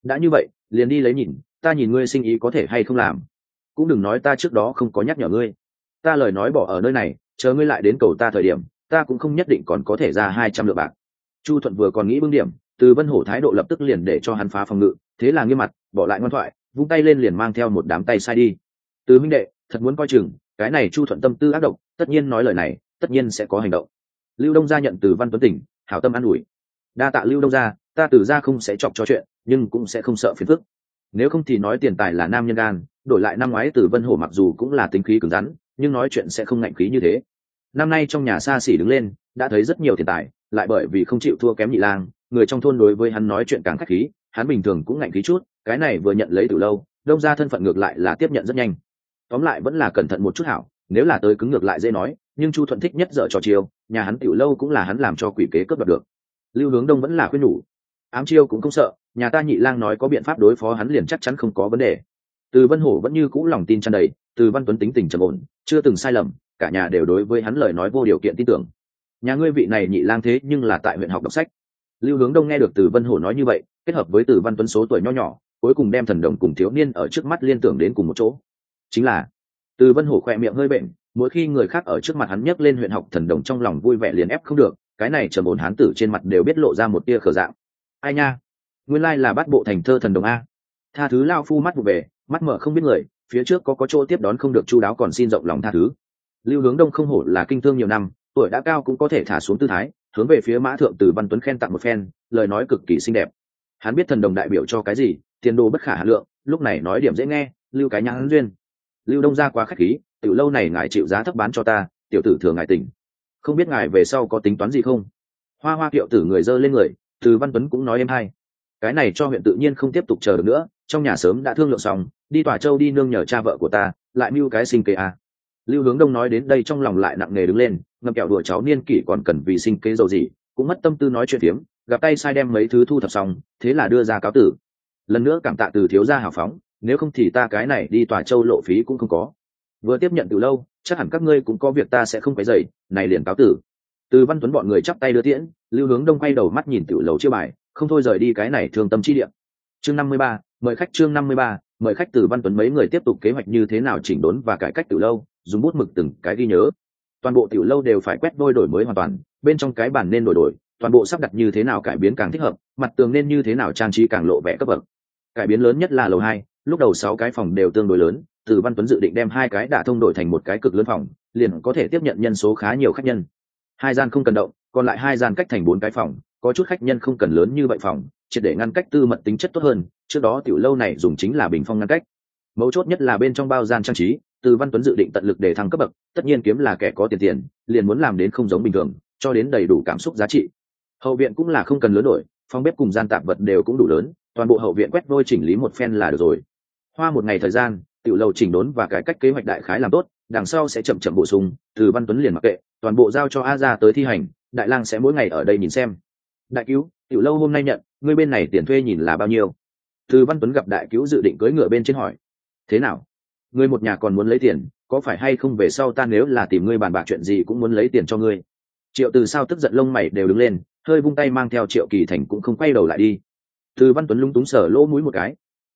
Đã như vậy, liền đi lấy nhìn, ta nhìn ngươi sinh ý có thể hay không làm. Cũng đừng nói ta trước đó không có nhắc nhở ngươi. Ta lời nói bỏ ở nơi này, chờ ngươi lại đến cầu ta thời điểm ta cũng không nhất định còn có thể ra hai trăm lượng bạc. Chu thuận vừa còn nghĩ bưng điểm, từ vân hổ thái độ lập tức liền để cho hắn phá phòng ngự, thế là nghiêm mặt, bỏ lại ngoan thoại, vung tay lên liền mang theo một đám tay sai đi. Từ minh đệ, thật muốn coi chừng, cái này chu thuận tâm tư ác độc, tất nhiên nói lời này, tất nhiên sẽ có hành động. Lưu đông gia nhận từ văn tuấn tỉnh, hảo tâm an ủi. Đa tạ lưu đông gia, ta từ ra không sẽ chọc cho chuyện, nhưng cũng sẽ không sợ phiền phức. Nếu không thì nói tiền tài là nam nhân gan, đổi lại năm ngoái từ vân hổ mặc dù cũng là tính khí cứng rắn, nhưng nói chuyện sẽ không ngạnh khí như thế năm nay trong nhà xa xỉ đứng lên, đã thấy rất nhiều tiền tài, lại bởi vì không chịu thua kém nhị lang, người trong thôn đối với hắn nói chuyện càng khách khí, hắn bình thường cũng ngạnh khí chút, cái này vừa nhận lấy từ lâu, đông ra thân phận ngược lại là tiếp nhận rất nhanh. Tóm lại vẫn là cẩn thận một chút hảo, nếu là tới cứng ngược lại dễ nói, nhưng chu thuận thích nhất dở trò chiêu, nhà hắn tiểu lâu cũng là hắn làm cho quỷ kế cướp đoạt được. Lưu hướng đông vẫn là khuyên nhủ, ám chiêu cũng không sợ, nhà ta nhị lang nói có biện pháp đối phó hắn liền chắc chắn không có vấn đề. Từ vân hổ vẫn như cũ lòng tin tràn đầy, từ văn tuấn tính tình trầm ổn, chưa từng sai lầm cả nhà đều đối với hắn lời nói vô điều kiện tin tưởng. Nhà ngươi vị này nhị lang thế nhưng là tại huyện học đọc sách. Lưu hướng đông nghe được từ vân hổ nói như vậy, kết hợp với từ văn tuấn số tuổi nho nhỏ, cuối cùng đem thần đồng cùng thiếu niên ở trước mắt liên tưởng đến cùng một chỗ. Chính là, từ vân hổ khỏe miệng hơi bệnh, mỗi khi người khác ở trước mặt hắn nhấc lên huyện học thần đồng trong lòng vui vẻ liền ép không được, cái này trầm ổn hán tử trên mặt đều biết lộ ra một tia khở dạng. Ai nha, nguyên lai là bắt bộ thành thơ thần đồng a. Tha thứ lao phu mắt vụ về, mắt mở không biết người, phía trước có có chỗ tiếp đón không được chu đáo còn xin rộng lòng tha thứ lưu hướng đông không hổ là kinh thương nhiều năm, tuổi đã cao cũng có thể thả xuống tư thái, hướng về phía mã thượng từ văn tuấn khen tặng một phen, lời nói cực kỳ xinh đẹp. Hắn biết thần đồng đại biểu cho cái gì, tiền đồ bất khả hà lượng, lúc này nói điểm dễ nghe, lưu cái nhãn duyên. Lưu đông ra quá khách khí từ lâu này ngài chịu giá thấp bán cho ta, tiểu tử thường ngài tỉnh. Không biết ngài về sau có tính toán gì không? Hoa hoa kiệu tử người dơ lên người, từ văn tuấn cũng nói em hay. Cái này cho huyện tự nhiên không tiếp tục chờ được nữa, trong nhà sớm đã thương lượng xong, đi tòa châu đi nương nhờ cha vợ của ta, lại mưu cái sinh kế à lưu hướng đông nói đến đây trong lòng lại nặng nề đứng lên, ngậm kẹo đùa cháu niên kỷ còn cần vì sinh kế dầu gì cũng mất tâm tư nói chuyện phiếm, gặp tay sai đem mấy thứ thu thập xong, thế là đưa ra cáo tử. Lần nữa cảm tạ từ thiếu gia hào phóng, nếu không thì ta cái này đi tòa châu lộ phí cũng không có. Vừa tiếp nhận từ lâu, chắc hẳn các ngươi cũng có việc ta sẽ không phải dậy này liền cáo tử. Từ văn tuấn bọn người chắp tay đưa tiễn, lưu hướng đông quay đầu mắt nhìn tiểu lầu chưa bài, không thôi rời đi cái này thương tâm chi địa. chương năm mươi ba, mời khách chương năm mươi ba, mời khách từ văn tuấn mấy người tiếp tục kế hoạch như thế nào chỉnh đốn và cải cách tiểu lâu dùng bút mực từng cái ghi nhớ. Toàn bộ tiểu lâu đều phải quét đôi đổi mới hoàn toàn, bên trong cái bản nên đổi đổi, toàn bộ sắp đặt như thế nào cải biến càng thích hợp, mặt tường nên như thế nào trang trí càng lộ vẻ cấp bậc. Cải biến lớn nhất là lầu hai, lúc đầu sáu cái phòng đều tương đối lớn, từ văn tuấn dự định đem hai cái đã thông đổi thành một cái cực lớn phòng, liền có thể tiếp nhận nhân số khá nhiều khách nhân. Hai gian không cần động, còn lại hai gian cách thành bốn cái phòng, có chút khách nhân không cần lớn như vậy phòng, triệt để ngăn cách tư mật tính chất tốt hơn, trước đó tiểu lâu này dùng chính là bình phong ngăn cách. Mấu chốt nhất là bên trong bao gian trang trí từ văn tuấn dự định tận lực để thăng cấp bậc, tất nhiên kiếm là kẻ có tiền tiền, liền muốn làm đến không giống bình thường, cho đến đầy đủ cảm xúc giá trị. Hậu viện cũng là không cần lớn đổi, phòng bếp cùng gian tạp vật đều cũng đủ lớn, toàn bộ hậu viện quét vôi chỉnh lý một phen là được rồi. Hoa một ngày thời gian, tiểu lâu chỉnh đốn và cải cách kế hoạch đại khái làm tốt, đằng sau sẽ chậm chậm bổ sung từ văn tuấn liền mặc kệ, toàn bộ giao cho a ra tới thi hành, đại lang sẽ mỗi ngày ở đây nhìn xem. Đại cứu, tiểu lâu hôm nay nhận, ngươi bên này tiền thuê nhìn là bao nhiêu? Từ văn tuấn gặp đại cứu dự định cưỡi ngựa bên trên hỏi. Thế nào? Ngươi một nhà còn muốn lấy tiền, có phải hay không về sau ta nếu là tìm ngươi bàn bạc chuyện gì cũng muốn lấy tiền cho ngươi? Triệu từ sao tức giận lông mày đều đứng lên, hơi vung tay mang theo triệu kỳ thành cũng không quay đầu lại đi. Từ văn tuấn lung túng sở lỗ mũi một cái.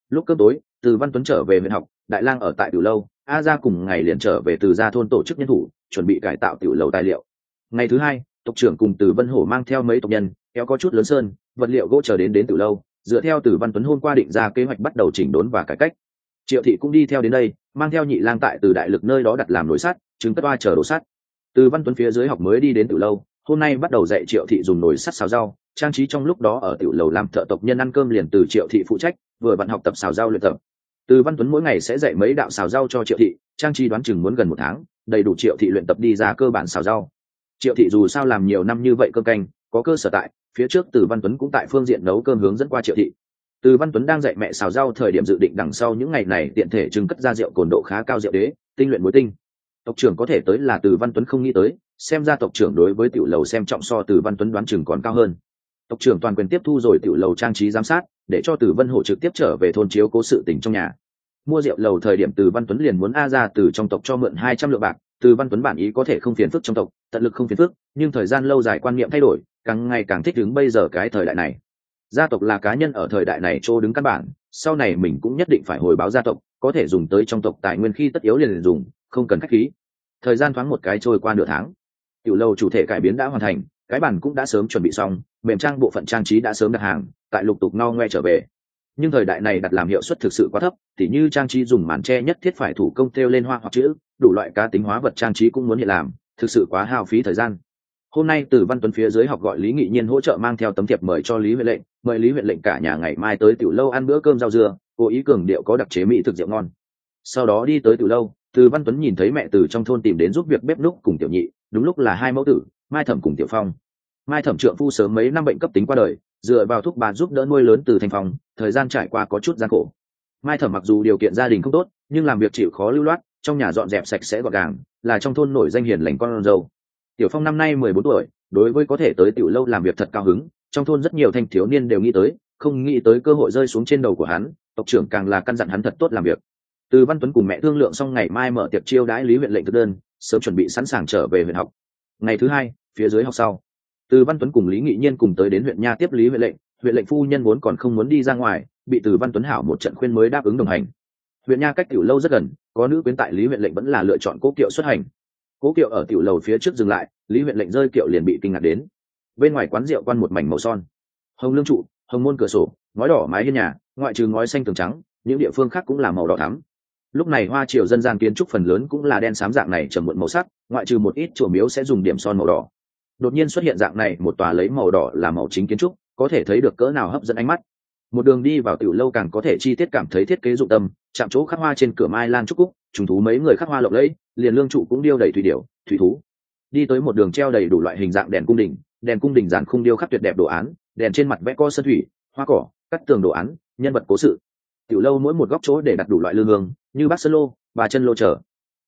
Lúc cơm tối, từ văn tuấn trở về huyện học, đại lang ở tại tiểu lâu, a ra cùng ngày liền trở về từ gia thôn tổ chức nhân thủ, chuẩn bị cải tạo tiểu lầu tài liệu. Ngày thứ hai, tộc trưởng cùng từ vân hổ mang theo mấy tộc nhân, kéo có chút lớn sơn, vật liệu gỗ chờ đến đến tiểu lâu, dựa theo từ văn tuấn hôm qua định ra kế hoạch bắt đầu chỉnh đốn và cải cách. Triệu thị cũng đi theo đến đây mang theo nhị lang tại từ đại lực nơi đó đặt làm nồi sắt chứng tất ba chờ đồ sắt. Từ văn tuấn phía dưới học mới đi đến từ lâu, hôm nay bắt đầu dạy triệu thị dùng nồi sắt xào rau. Trang trí trong lúc đó ở tiểu lầu làm thợ tộc nhân ăn cơm liền từ triệu thị phụ trách, vừa bạn học tập xào rau luyện tập. Từ văn tuấn mỗi ngày sẽ dạy mấy đạo xào rau cho triệu thị, trang trí đoán chừng muốn gần một tháng, đầy đủ triệu thị luyện tập đi ra cơ bản xào rau. Triệu thị dù sao làm nhiều năm như vậy cơ canh, có cơ sở tại, phía trước từ văn tuấn cũng tại phương diện nấu cơm hướng dẫn qua triệu thị từ văn tuấn đang dạy mẹ xào rau thời điểm dự định đằng sau những ngày này tiện thể trưng cất ra rượu cồn độ khá cao rượu đế, tinh luyện mối tinh. Tộc trưởng có thể tới là từ văn tuấn không nghĩ tới, xem ra tộc trưởng đối với tiểu lầu xem trọng so từ văn tuấn đoán chừng còn cao hơn. Tộc trưởng toàn quyền tiếp thu rồi tiểu lầu trang trí giám sát, để cho từ vân hổ trực tiếp trở về thôn chiếu cố sự tình trong nhà. Mua rượu lầu thời điểm từ văn tuấn liền muốn a ra từ trong tộc cho mượn hai trăm lượng bạc, từ văn tuấn bản ý có thể không phiền phức trong tộc, tận lực không phiền phức, nhưng thời gian lâu dài quan niệm thay đổi, càng ngày càng thích ứng bây giờ cái thời đại này gia tộc là cá nhân ở thời đại này chỗ đứng căn bản, sau này mình cũng nhất định phải hồi báo gia tộc, có thể dùng tới trong tộc tài nguyên khi tất yếu liền dùng, không cần khách khí. Thời gian thoáng một cái trôi qua nửa tháng. Tiểu lâu chủ thể cải biến đã hoàn thành, cái bản cũng đã sớm chuẩn bị xong, mềm trang bộ phận trang trí đã sớm đặt hàng, tại lục tục no ngoe trở về. Nhưng thời đại này đặt làm hiệu suất thực sự quá thấp thì như trang trí dùng màn tre nhất thiết phải thủ công treo lên hoa hoặc chữ, đủ loại cá tính hóa vật trang trí cũng muốn hiện làm, thực sự quá hao phí thời gian. Hôm nay từ văn tuấn phía dưới học gọi lý nghị nhiên hỗ trợ mang theo tấm thiệp mời cho lý huệ lệnh mời lý huyện lệnh cả nhà ngày mai tới tiểu lâu ăn bữa cơm rau dưa, cố ý cường điệu có đặc chế mỹ thực rượu ngon. Sau đó đi tới tiểu lâu, từ văn tuấn nhìn thấy mẹ từ trong thôn tìm đến giúp việc bếp núc cùng tiểu nhị, đúng lúc là hai mẫu tử, mai thẩm cùng tiểu phong. Mai thẩm trượng phu sớm mấy năm bệnh cấp tính qua đời, dựa vào thuốc bà giúp đỡ nuôi lớn từ thành phòng, thời gian trải qua có chút gian khổ. Mai thẩm mặc dù điều kiện gia đình không tốt, nhưng làm việc chịu khó lưu loát, trong nhà dọn dẹp sạch sẽ gọn gàng, là trong thôn nổi danh hiền lành con dâu. Tiểu phong năm nay mười bốn tuổi, đối với có thể tới tiểu lâu làm việc thật cao hứng trong thôn rất nhiều thanh thiếu niên đều nghĩ tới, không nghĩ tới cơ hội rơi xuống trên đầu của hắn, tộc trưởng càng là căn dặn hắn thật tốt làm việc. Từ văn tuấn cùng mẹ thương lượng xong ngày mai mở tiệc chiêu đãi lý huyện lệnh thực đơn, sớm chuẩn bị sẵn sàng trở về huyện học. Ngày thứ hai, phía dưới học sau. Từ văn tuấn cùng lý nghị nhiên cùng tới đến huyện nha tiếp lý huyện lệnh huyện lệnh phu nhân vốn còn không muốn đi ra ngoài, bị từ văn tuấn hảo một trận khuyên mới đáp ứng đồng hành. Huyện nha cách tiểu lâu rất gần, có nữ quyến tại lý huyện lệnh vẫn là lựa chọn cố kiệu xuất hành. Cố kiệu ở tiểu lầu phía trước dừng lại, lý huyện lệnh rơi kiệu liền bị kinh ngạc đến bên ngoài quán rượu quan một mảnh màu son. Hồng lương trụ, hồng môn cửa sổ, ngói đỏ mái hiên nhà, ngoại trừ ngói xanh tường trắng, những địa phương khác cũng là màu đỏ thắm. Lúc này hoa triều dân gian kiến trúc phần lớn cũng là đen xám dạng này trầm muộn màu sắc, ngoại trừ một ít chùa miếu sẽ dùng điểm son màu đỏ. Đột nhiên xuất hiện dạng này, một tòa lấy màu đỏ là màu chính kiến trúc, có thể thấy được cỡ nào hấp dẫn ánh mắt. Một đường đi vào tiểu lâu càng có thể chi tiết cảm thấy thiết kế dụng tâm, chạm chỗ khắc hoa trên cửa mai lan trúc cúc, trùng thú mấy người khắc hoa lộng lẫy, liền lương trụ cũng điêu đầy thủy điểu, thủy thú. Đi tới một đường treo đầy đủ loại hình dạng đèn cung đình đèn cung đình giản khung điêu khắc tuyệt đẹp đồ án, đèn trên mặt vẽ co sơn thủy, hoa cỏ, cắt tường đồ án, nhân vật cố sự. Tiểu lâu mỗi một góc chỗ để đặt đủ loại lương hương, như bát sơn lô bà chân lô trở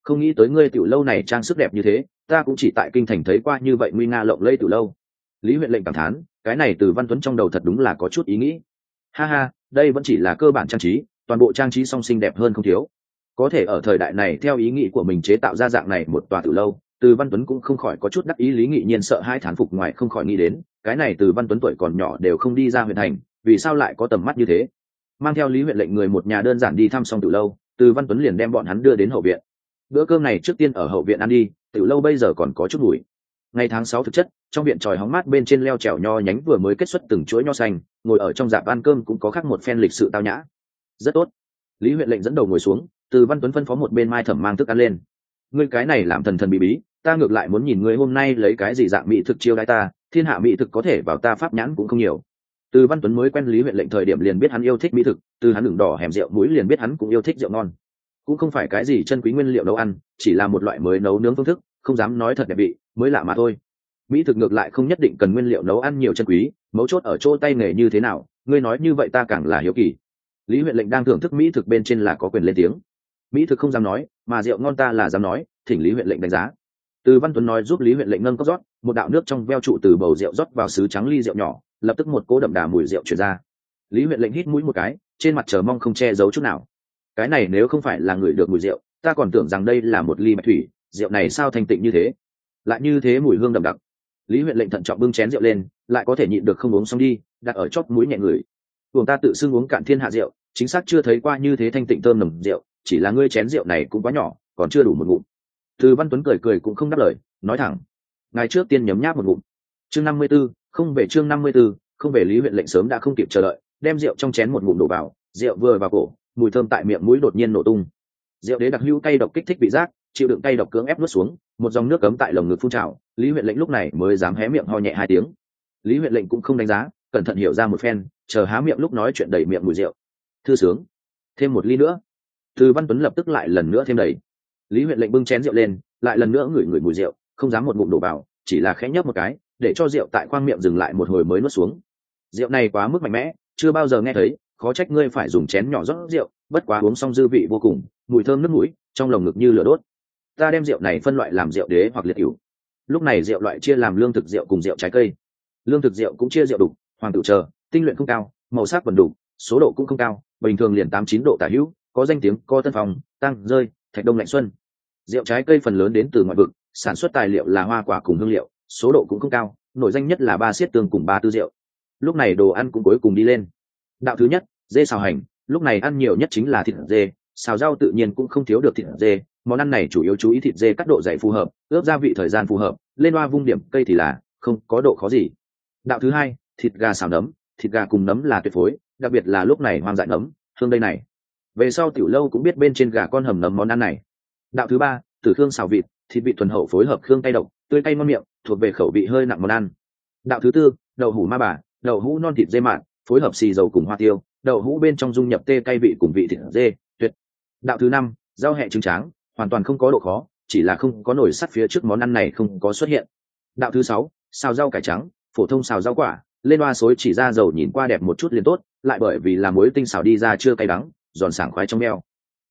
không nghĩ tới ngươi tiểu lâu này trang sức đẹp như thế, ta cũng chỉ tại kinh thành thấy qua như vậy nguy nga lộng lây tiểu lâu. Lý huyện lệnh cảm thán, cái này từ văn tuấn trong đầu thật đúng là có chút ý nghĩ. Ha ha, đây vẫn chỉ là cơ bản trang trí, toàn bộ trang trí song xinh đẹp hơn không thiếu. Có thể ở thời đại này theo ý nghĩ của mình chế tạo ra dạng này một tòa tiểu lâu từ văn tuấn cũng không khỏi có chút đắc ý lý nghị nhiên sợ hai thán phục ngoài không khỏi nghĩ đến, cái này từ văn tuấn tuổi còn nhỏ đều không đi ra huyện thành, vì sao lại có tầm mắt như thế? Mang theo lý huyện lệnh người một nhà đơn giản đi thăm xong từ lâu, từ văn tuấn liền đem bọn hắn đưa đến hậu viện. Bữa cơm này trước tiên ở hậu viện ăn đi, từ lâu bây giờ còn có chút bụi. Ngày tháng sáu thực chất, trong viện tròi hóng mát bên trên leo trèo nho nhánh vừa mới kết xuất từng chuỗi nho xanh, ngồi ở trong dạp ăn cơm cũng có khác một phen lịch sự tao nhã. Rất tốt. Lý huyện lệnh dẫn đầu ngồi xuống, từ văn tuấn phân phó một bên mai thẩm mang thức ăn lên. Ngươi cái này làm thần thần bí bí ta ngược lại muốn nhìn ngươi hôm nay lấy cái gì dạng mỹ thực chiêu đãi ta, thiên hạ mỹ thực có thể vào ta pháp nhãn cũng không nhiều. Từ văn tuấn mới quen lý huyện lệnh thời điểm liền biết hắn yêu thích mỹ thực, từ hắn đường đỏ hẻm rượu mũi liền biết hắn cũng yêu thích rượu ngon. Cũng không phải cái gì chân quý nguyên liệu nấu ăn, chỉ là một loại mới nấu nướng phương thức, không dám nói thật đẹp vị, mới lạ mà thôi. Mỹ thực ngược lại không nhất định cần nguyên liệu nấu ăn nhiều chân quý, mấu chốt ở chỗ tay nghề như thế nào, ngươi nói như vậy ta càng là hiếu kỳ. Lý huyện lệnh đang thưởng thức mỹ thực bên trên là có quyền lên tiếng. Mỹ thực không dám nói, mà rượu ngon ta là dám nói, thỉnh lý huyện lệnh đánh giá từ văn tuấn nói giúp lý huyện lệnh ngâm cốc rót, một đạo nước trong veo trụ từ bầu rượu rót vào sứ trắng ly rượu nhỏ, lập tức một cỗ đậm đà mùi rượu chuyển ra. Lý huyện lệnh hít mũi một cái, trên mặt chờ mong không che giấu chút nào. Cái này nếu không phải là người được mùi rượu, ta còn tưởng rằng đây là một ly mạch thủy, rượu này sao thanh tịnh như thế? Lại như thế mùi hương đậm đặc. Lý huyện lệnh thận trọng bưng chén rượu lên, lại có thể nhịn được không uống xong đi, đặt ở chóp mũi nhẹ người. Buồng ta tự xưng uống cạn thiên hạ rượu, chính xác chưa thấy qua như thế thanh tịnh thơm nồng rượu, chỉ là ngươi chén rượu này cũng quá nhỏ, còn chưa đủ một ngụm từ văn tuấn cười cười cũng không đáp lời nói thẳng ngài trước tiên nhấm nháp một ngụm. Chương năm mươi 54, không về chương năm mươi 54, không về lý huyện lệnh sớm đã không kịp chờ đợi đem rượu trong chén một ngụm đổ vào rượu vừa vào cổ mùi thơm tại miệng mũi đột nhiên nổ tung. Rượu đế đặc hữu cay độc kích thích vị giác chịu đựng cay độc cưỡng ép nuốt xuống một dòng nước cấm tại lồng ngực phun trào lý huyện lệnh lúc này mới dám hé miệng ho nhẹ hai tiếng. Lý huyện lệnh cũng không đánh giá cẩn thận hiểu ra một phen chờ há miệng lúc nói chuyện đầy miệng mùi rượu. Thư sướng. Thêm một ly nữa. Thư văn tuấn lập tức lại lần nữa thêm đầy lý huyện lệnh bưng chén rượu lên, lại lần nữa ngửi ngửi mùi rượu, không dám một ngụm đổ vào, chỉ là khẽ nhấp một cái, để cho rượu tại khoang miệng dừng lại một hồi mới nuốt xuống. Rượu này quá mức mạnh mẽ, chưa bao giờ nghe thấy, khó trách ngươi phải dùng chén nhỏ rót rượu, bất quá uống xong dư vị vô cùng, mùi thơm nước mũi, trong lồng ngực như lửa đốt. Ta đem rượu này phân loại làm rượu đế hoặc liệt cửu lúc này rượu loại chia làm lương thực rượu cùng rượu trái cây. Lương thực rượu cũng chia rượu đục hoàng tử chờ, tinh luyện không cao, màu sắc vẫn đủ, số độ cũng không cao, bình thường liền tám chín độ tả hữu, có danh tiếng co tân phòng tăng, rơi, thạch đông lạnh xuân rượu trái cây phần lớn đến từ ngoại vực, sản xuất tài liệu là hoa quả cùng hương liệu, số độ cũng không cao, nổi danh nhất là ba xiết tương cùng ba tư rượu. Lúc này đồ ăn cũng cuối cùng đi lên. Đạo thứ nhất, dê xào hành, lúc này ăn nhiều nhất chính là thịt dê, xào rau tự nhiên cũng không thiếu được thịt dê, món ăn này chủ yếu chú ý thịt dê cắt độ dày phù hợp, ướp gia vị thời gian phù hợp, lên hoa vung điểm, cây thì là, không có độ khó gì. Đạo thứ hai, thịt gà xào nấm, thịt gà cùng nấm là tuyệt phối, đặc biệt là lúc này hoang dại nấm, hương đây này. Về sau tiểu lâu cũng biết bên trên gà con hầm nấm món ăn này đạo thứ ba, tử khương xào vịt, thịt vị thuần hậu phối hợp khương tay độc, tươi cay ngon miệng, thuộc về khẩu vị hơi nặng món ăn. Đạo thứ tư, đậu hủ ma bà, đậu hũ non thịt dê mạn phối hợp xì dầu cùng hoa tiêu, đậu hũ bên trong dung nhập tê cay vị cùng vị thịt dê, tuyệt. Đạo thứ năm, rau hẹ trứng tráng, hoàn toàn không có độ khó, chỉ là không có nổi sắt phía trước món ăn này không có xuất hiện. Đạo thứ sáu, xào rau cải trắng, phổ thông xào rau quả, lên hoa xối chỉ ra dầu nhìn qua đẹp một chút liền tốt, lại bởi vì là muối tinh xào đi ra chưa cay đắng, giòn sảng khoái trong beo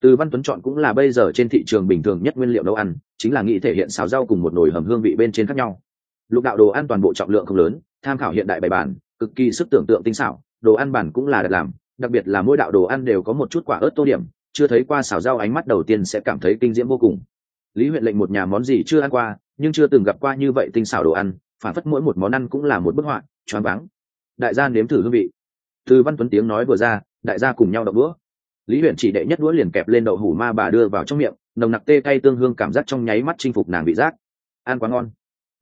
từ văn tuấn chọn cũng là bây giờ trên thị trường bình thường nhất nguyên liệu nấu ăn, chính là nghĩ thể hiện xào rau cùng một nồi hầm hương vị bên trên khác nhau. Lục đạo đồ ăn toàn bộ trọng lượng không lớn, tham khảo hiện đại bài bản, cực kỳ sức tưởng tượng tinh xảo, đồ ăn bản cũng là đặt làm, đặc biệt là mỗi đạo đồ ăn đều có một chút quả ớt tô điểm, chưa thấy qua xào rau ánh mắt đầu tiên sẽ cảm thấy kinh diễm vô cùng. Lý huyện lệnh một nhà món gì chưa ăn qua, nhưng chưa từng gặp qua như vậy tinh xảo đồ ăn, phản phất mỗi một món ăn cũng là một bức họa, choáng váng. Đại gia nếm thử hương vị. Từ văn tuấn tiếng nói vừa ra, đại gia cùng nhau đậu bữa lý huyện chỉ đệ nhất đũa liền kẹp lên đậu hủ ma bà đưa vào trong miệng, nồng nặc tê cay tương hương cảm giác trong nháy mắt chinh phục nàng vị giác. Ăn quá ngon.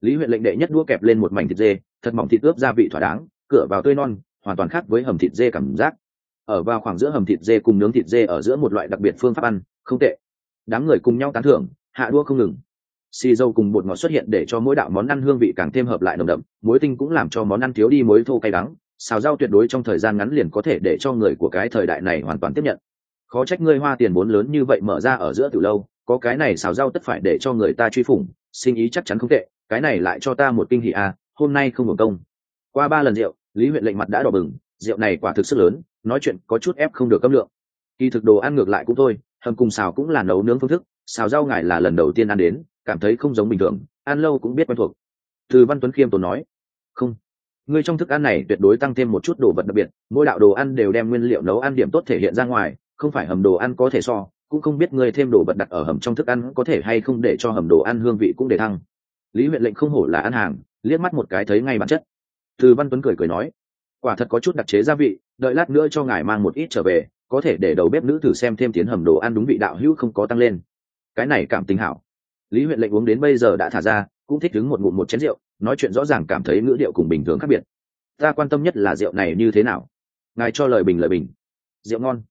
Lý huyện lệnh đệ nhất đũa kẹp lên một mảnh thịt dê, thật mỏng thịt ướp gia vị thỏa đáng, cửa vào tươi non, hoàn toàn khác với hầm thịt dê cảm giác. Ở vào khoảng giữa hầm thịt dê cùng nướng thịt dê ở giữa một loại đặc biệt phương pháp ăn, không tệ. Đám người cùng nhau tán thưởng, hạ đua không ngừng. Xì dâu cùng bột ngọt xuất hiện để cho mỗi đạo món ăn hương vị càng thêm hợp lại nồng đậm, muối tinh cũng làm cho món ăn thiếu đi muối thô cay đắng, xào rau tuyệt đối trong thời gian ngắn liền có thể để cho người của cái thời đại này hoàn toàn tiếp nhận khó trách ngươi hoa tiền vốn lớn như vậy mở ra ở giữa từ lâu, có cái này xào rau tất phải để cho người ta truy phủng, sinh ý chắc chắn không tệ, cái này lại cho ta một kinh hỷ à hôm nay không hưởng công. Qua ba lần rượu, lý huyện lệnh mặt đã đỏ bừng, rượu này quả thực sức lớn, nói chuyện có chút ép không được cấp lượng. Kỳ thực đồ ăn ngược lại cũng thôi, hầm cùng xào cũng là nấu nướng phương thức, xào rau ngải là lần đầu tiên ăn đến, cảm thấy không giống bình thường, ăn lâu cũng biết quen thuộc. Từ văn tuấn khiêm tốn nói, không, ngươi trong thức ăn này tuyệt đối tăng thêm một chút đồ vật đặc biệt, mỗi đạo đồ ăn đều đem nguyên liệu nấu ăn điểm tốt thể hiện ra ngoài không phải hầm đồ ăn có thể so, cũng không biết ngươi thêm đồ vật đặt ở hầm trong thức ăn có thể hay không để cho hầm đồ ăn hương vị cũng để thăng. Lý huyện lệnh không hổ là ăn hàng, liếc mắt một cái thấy ngay bản chất. Từ văn tuấn cười cười nói, quả thật có chút đặc chế gia vị, đợi lát nữa cho ngài mang một ít trở về, có thể để đầu bếp nữ thử xem thêm tiến hầm đồ ăn đúng vị đạo hữu không có tăng lên. Cái này cảm tình hảo. Lý huyện lệnh uống đến bây giờ đã thả ra, cũng thích đứng một ngụm một chén rượu, nói chuyện rõ ràng cảm thấy ngữ điệu cùng bình thường khác biệt. Ta quan tâm nhất là rượu này như thế nào. Ngài cho lời bình lời bình. Rượu ngon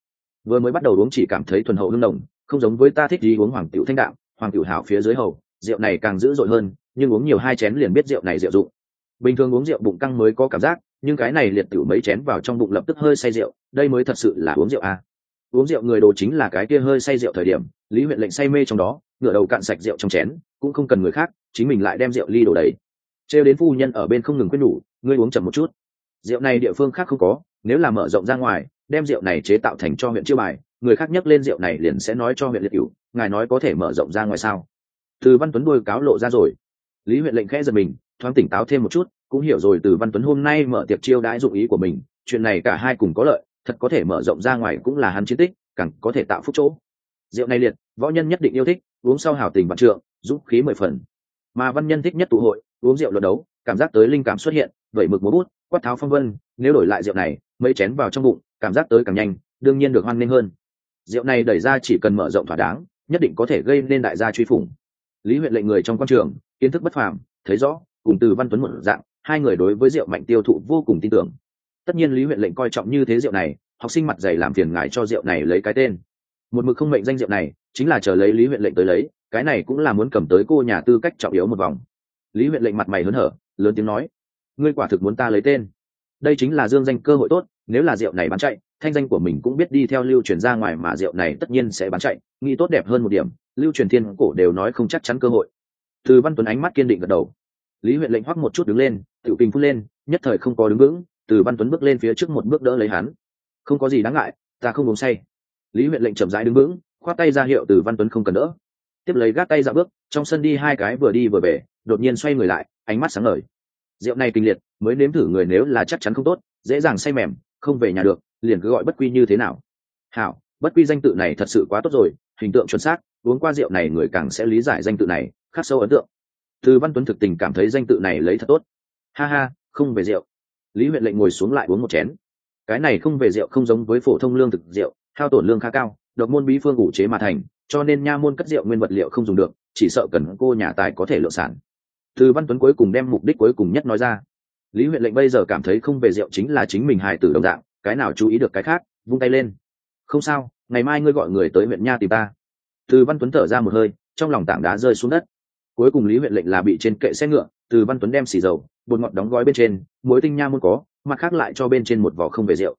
vừa mới bắt đầu uống chỉ cảm thấy thuần hậu hương nồng, không giống với ta thích gì uống hoàng tiểu thanh đạm, hoàng tiểu hảo phía dưới hầu, rượu này càng dữ dội hơn, nhưng uống nhiều hai chén liền biết rượu này rượu dụng. Bình thường uống rượu bụng căng mới có cảm giác, nhưng cái này liệt tiểu mấy chén vào trong bụng lập tức hơi say rượu, đây mới thật sự là uống rượu à. uống rượu người đồ chính là cái kia hơi say rượu thời điểm, lý huyện lệnh say mê trong đó, ngửa đầu cạn sạch rượu trong chén, cũng không cần người khác, chính mình lại đem rượu ly đổ đầy. Trêu đến phu nhân ở bên không ngừng quyết nhủ, ngươi uống chậm một chút. Rượu này địa phương khác không có, nếu là mở rộng ra ngoài đem rượu này chế tạo thành cho huyện chiêu bài, người khác nhắc lên rượu này liền sẽ nói cho huyện liệt cửu, ngài nói có thể mở rộng ra ngoài sao? Từ văn tuấn đôi cáo lộ ra rồi. Lý huyện lệnh khẽ giật mình, thoáng tỉnh táo thêm một chút, cũng hiểu rồi từ văn tuấn hôm nay mở tiệc chiêu đãi dụng ý của mình, chuyện này cả hai cùng có lợi, thật có thể mở rộng ra ngoài cũng là hắn chiến tích, càng có thể tạo phúc chỗ. Rượu này liệt, võ nhân nhất định yêu thích, uống sau hào tình vạn trượng giúp khí mười phần. Mà văn nhân thích nhất tụ hội, uống rượu luận đấu, cảm giác tới linh cảm xuất hiện vậy mực múa bút, quát tháo phong vân, nếu đổi lại rượu này, mấy chén vào trong bụng cảm giác tới càng nhanh, đương nhiên được hoan nghênh hơn. Rượu này đẩy ra chỉ cần mở rộng thỏa đáng, nhất định có thể gây nên đại gia truy phủng. Lý huyện lệnh người trong quan trường, kiến thức bất phàm, thấy rõ, cùng từ văn tuấn một dạng, hai người đối với rượu mạnh tiêu thụ vô cùng tin tưởng. Tất nhiên lý huyện lệnh coi trọng như thế rượu này, học sinh mặt dày làm phiền ngài cho rượu này lấy cái tên. Một mực không mệnh danh rượu này, chính là chờ lấy lý huyện lệnh tới lấy, cái này cũng là muốn cầm tới cô nhà tư cách trọng yếu một vòng. Lý huyện lệnh mặt mày hớn hở, lớn tiếng nói, ngươi quả thực muốn ta lấy tên. Đây chính là dương danh cơ hội tốt nếu là rượu này bán chạy, thanh danh của mình cũng biết đi theo lưu truyền ra ngoài mà rượu này tất nhiên sẽ bán chạy, nghĩ tốt đẹp hơn một điểm, lưu truyền thiên cổ đều nói không chắc chắn cơ hội. Từ văn tuấn ánh mắt kiên định gật đầu. Lý huyện lệnh hoắc một chút đứng lên tự kinh phun lên, nhất thời không có đứng vững, từ văn tuấn bước lên phía trước một bước đỡ lấy hắn. Không có gì đáng ngại, ta không uống say. Lý huyện lệnh chậm rãi đứng vững, khoát tay ra hiệu từ văn tuấn không cần đỡ. Tiếp lấy gác tay ra bước, trong sân đi hai cái vừa đi vừa về, đột nhiên xoay người lại, ánh mắt sáng ngời. Rượu này kinh liệt, mới nếm thử người nếu là chắc chắn không tốt, dễ dàng say mềm không về nhà được, liền cứ gọi bất quy như thế nào. Hảo, bất quy danh tự này thật sự quá tốt rồi, hình tượng chuẩn xác, uống qua rượu này người càng sẽ lý giải danh tự này, khắc sâu ấn tượng. Từ văn tuấn thực tình cảm thấy danh tự này lấy thật tốt. Ha ha, không về rượu. Lý huyện lệnh ngồi xuống lại uống một chén. Cái này không về rượu không giống với phổ thông lương thực rượu, hao tổn lương khá cao, độc môn bí phương ủ chế mà thành, cho nên nha môn cất rượu nguyên vật liệu không dùng được, chỉ sợ cần cô nhà tài có thể lượng sản. Từ văn tuấn cuối cùng đem mục đích cuối cùng nhất nói ra lý huyện lệnh bây giờ cảm thấy không về rượu chính là chính mình hài tử đồng dạng, cái nào chú ý được cái khác, vung tay lên. Không sao, ngày mai ngươi gọi người tới huyện nha tìm ta. Từ văn tuấn thở ra một hơi, trong lòng tảng đá rơi xuống đất. Cuối cùng lý huyện lệnh là bị trên kệ xe ngựa, từ văn tuấn đem xì dầu, bột ngọt đóng gói bên trên, muối tinh nha muốn có, mặt khác lại cho bên trên một vỏ không về rượu.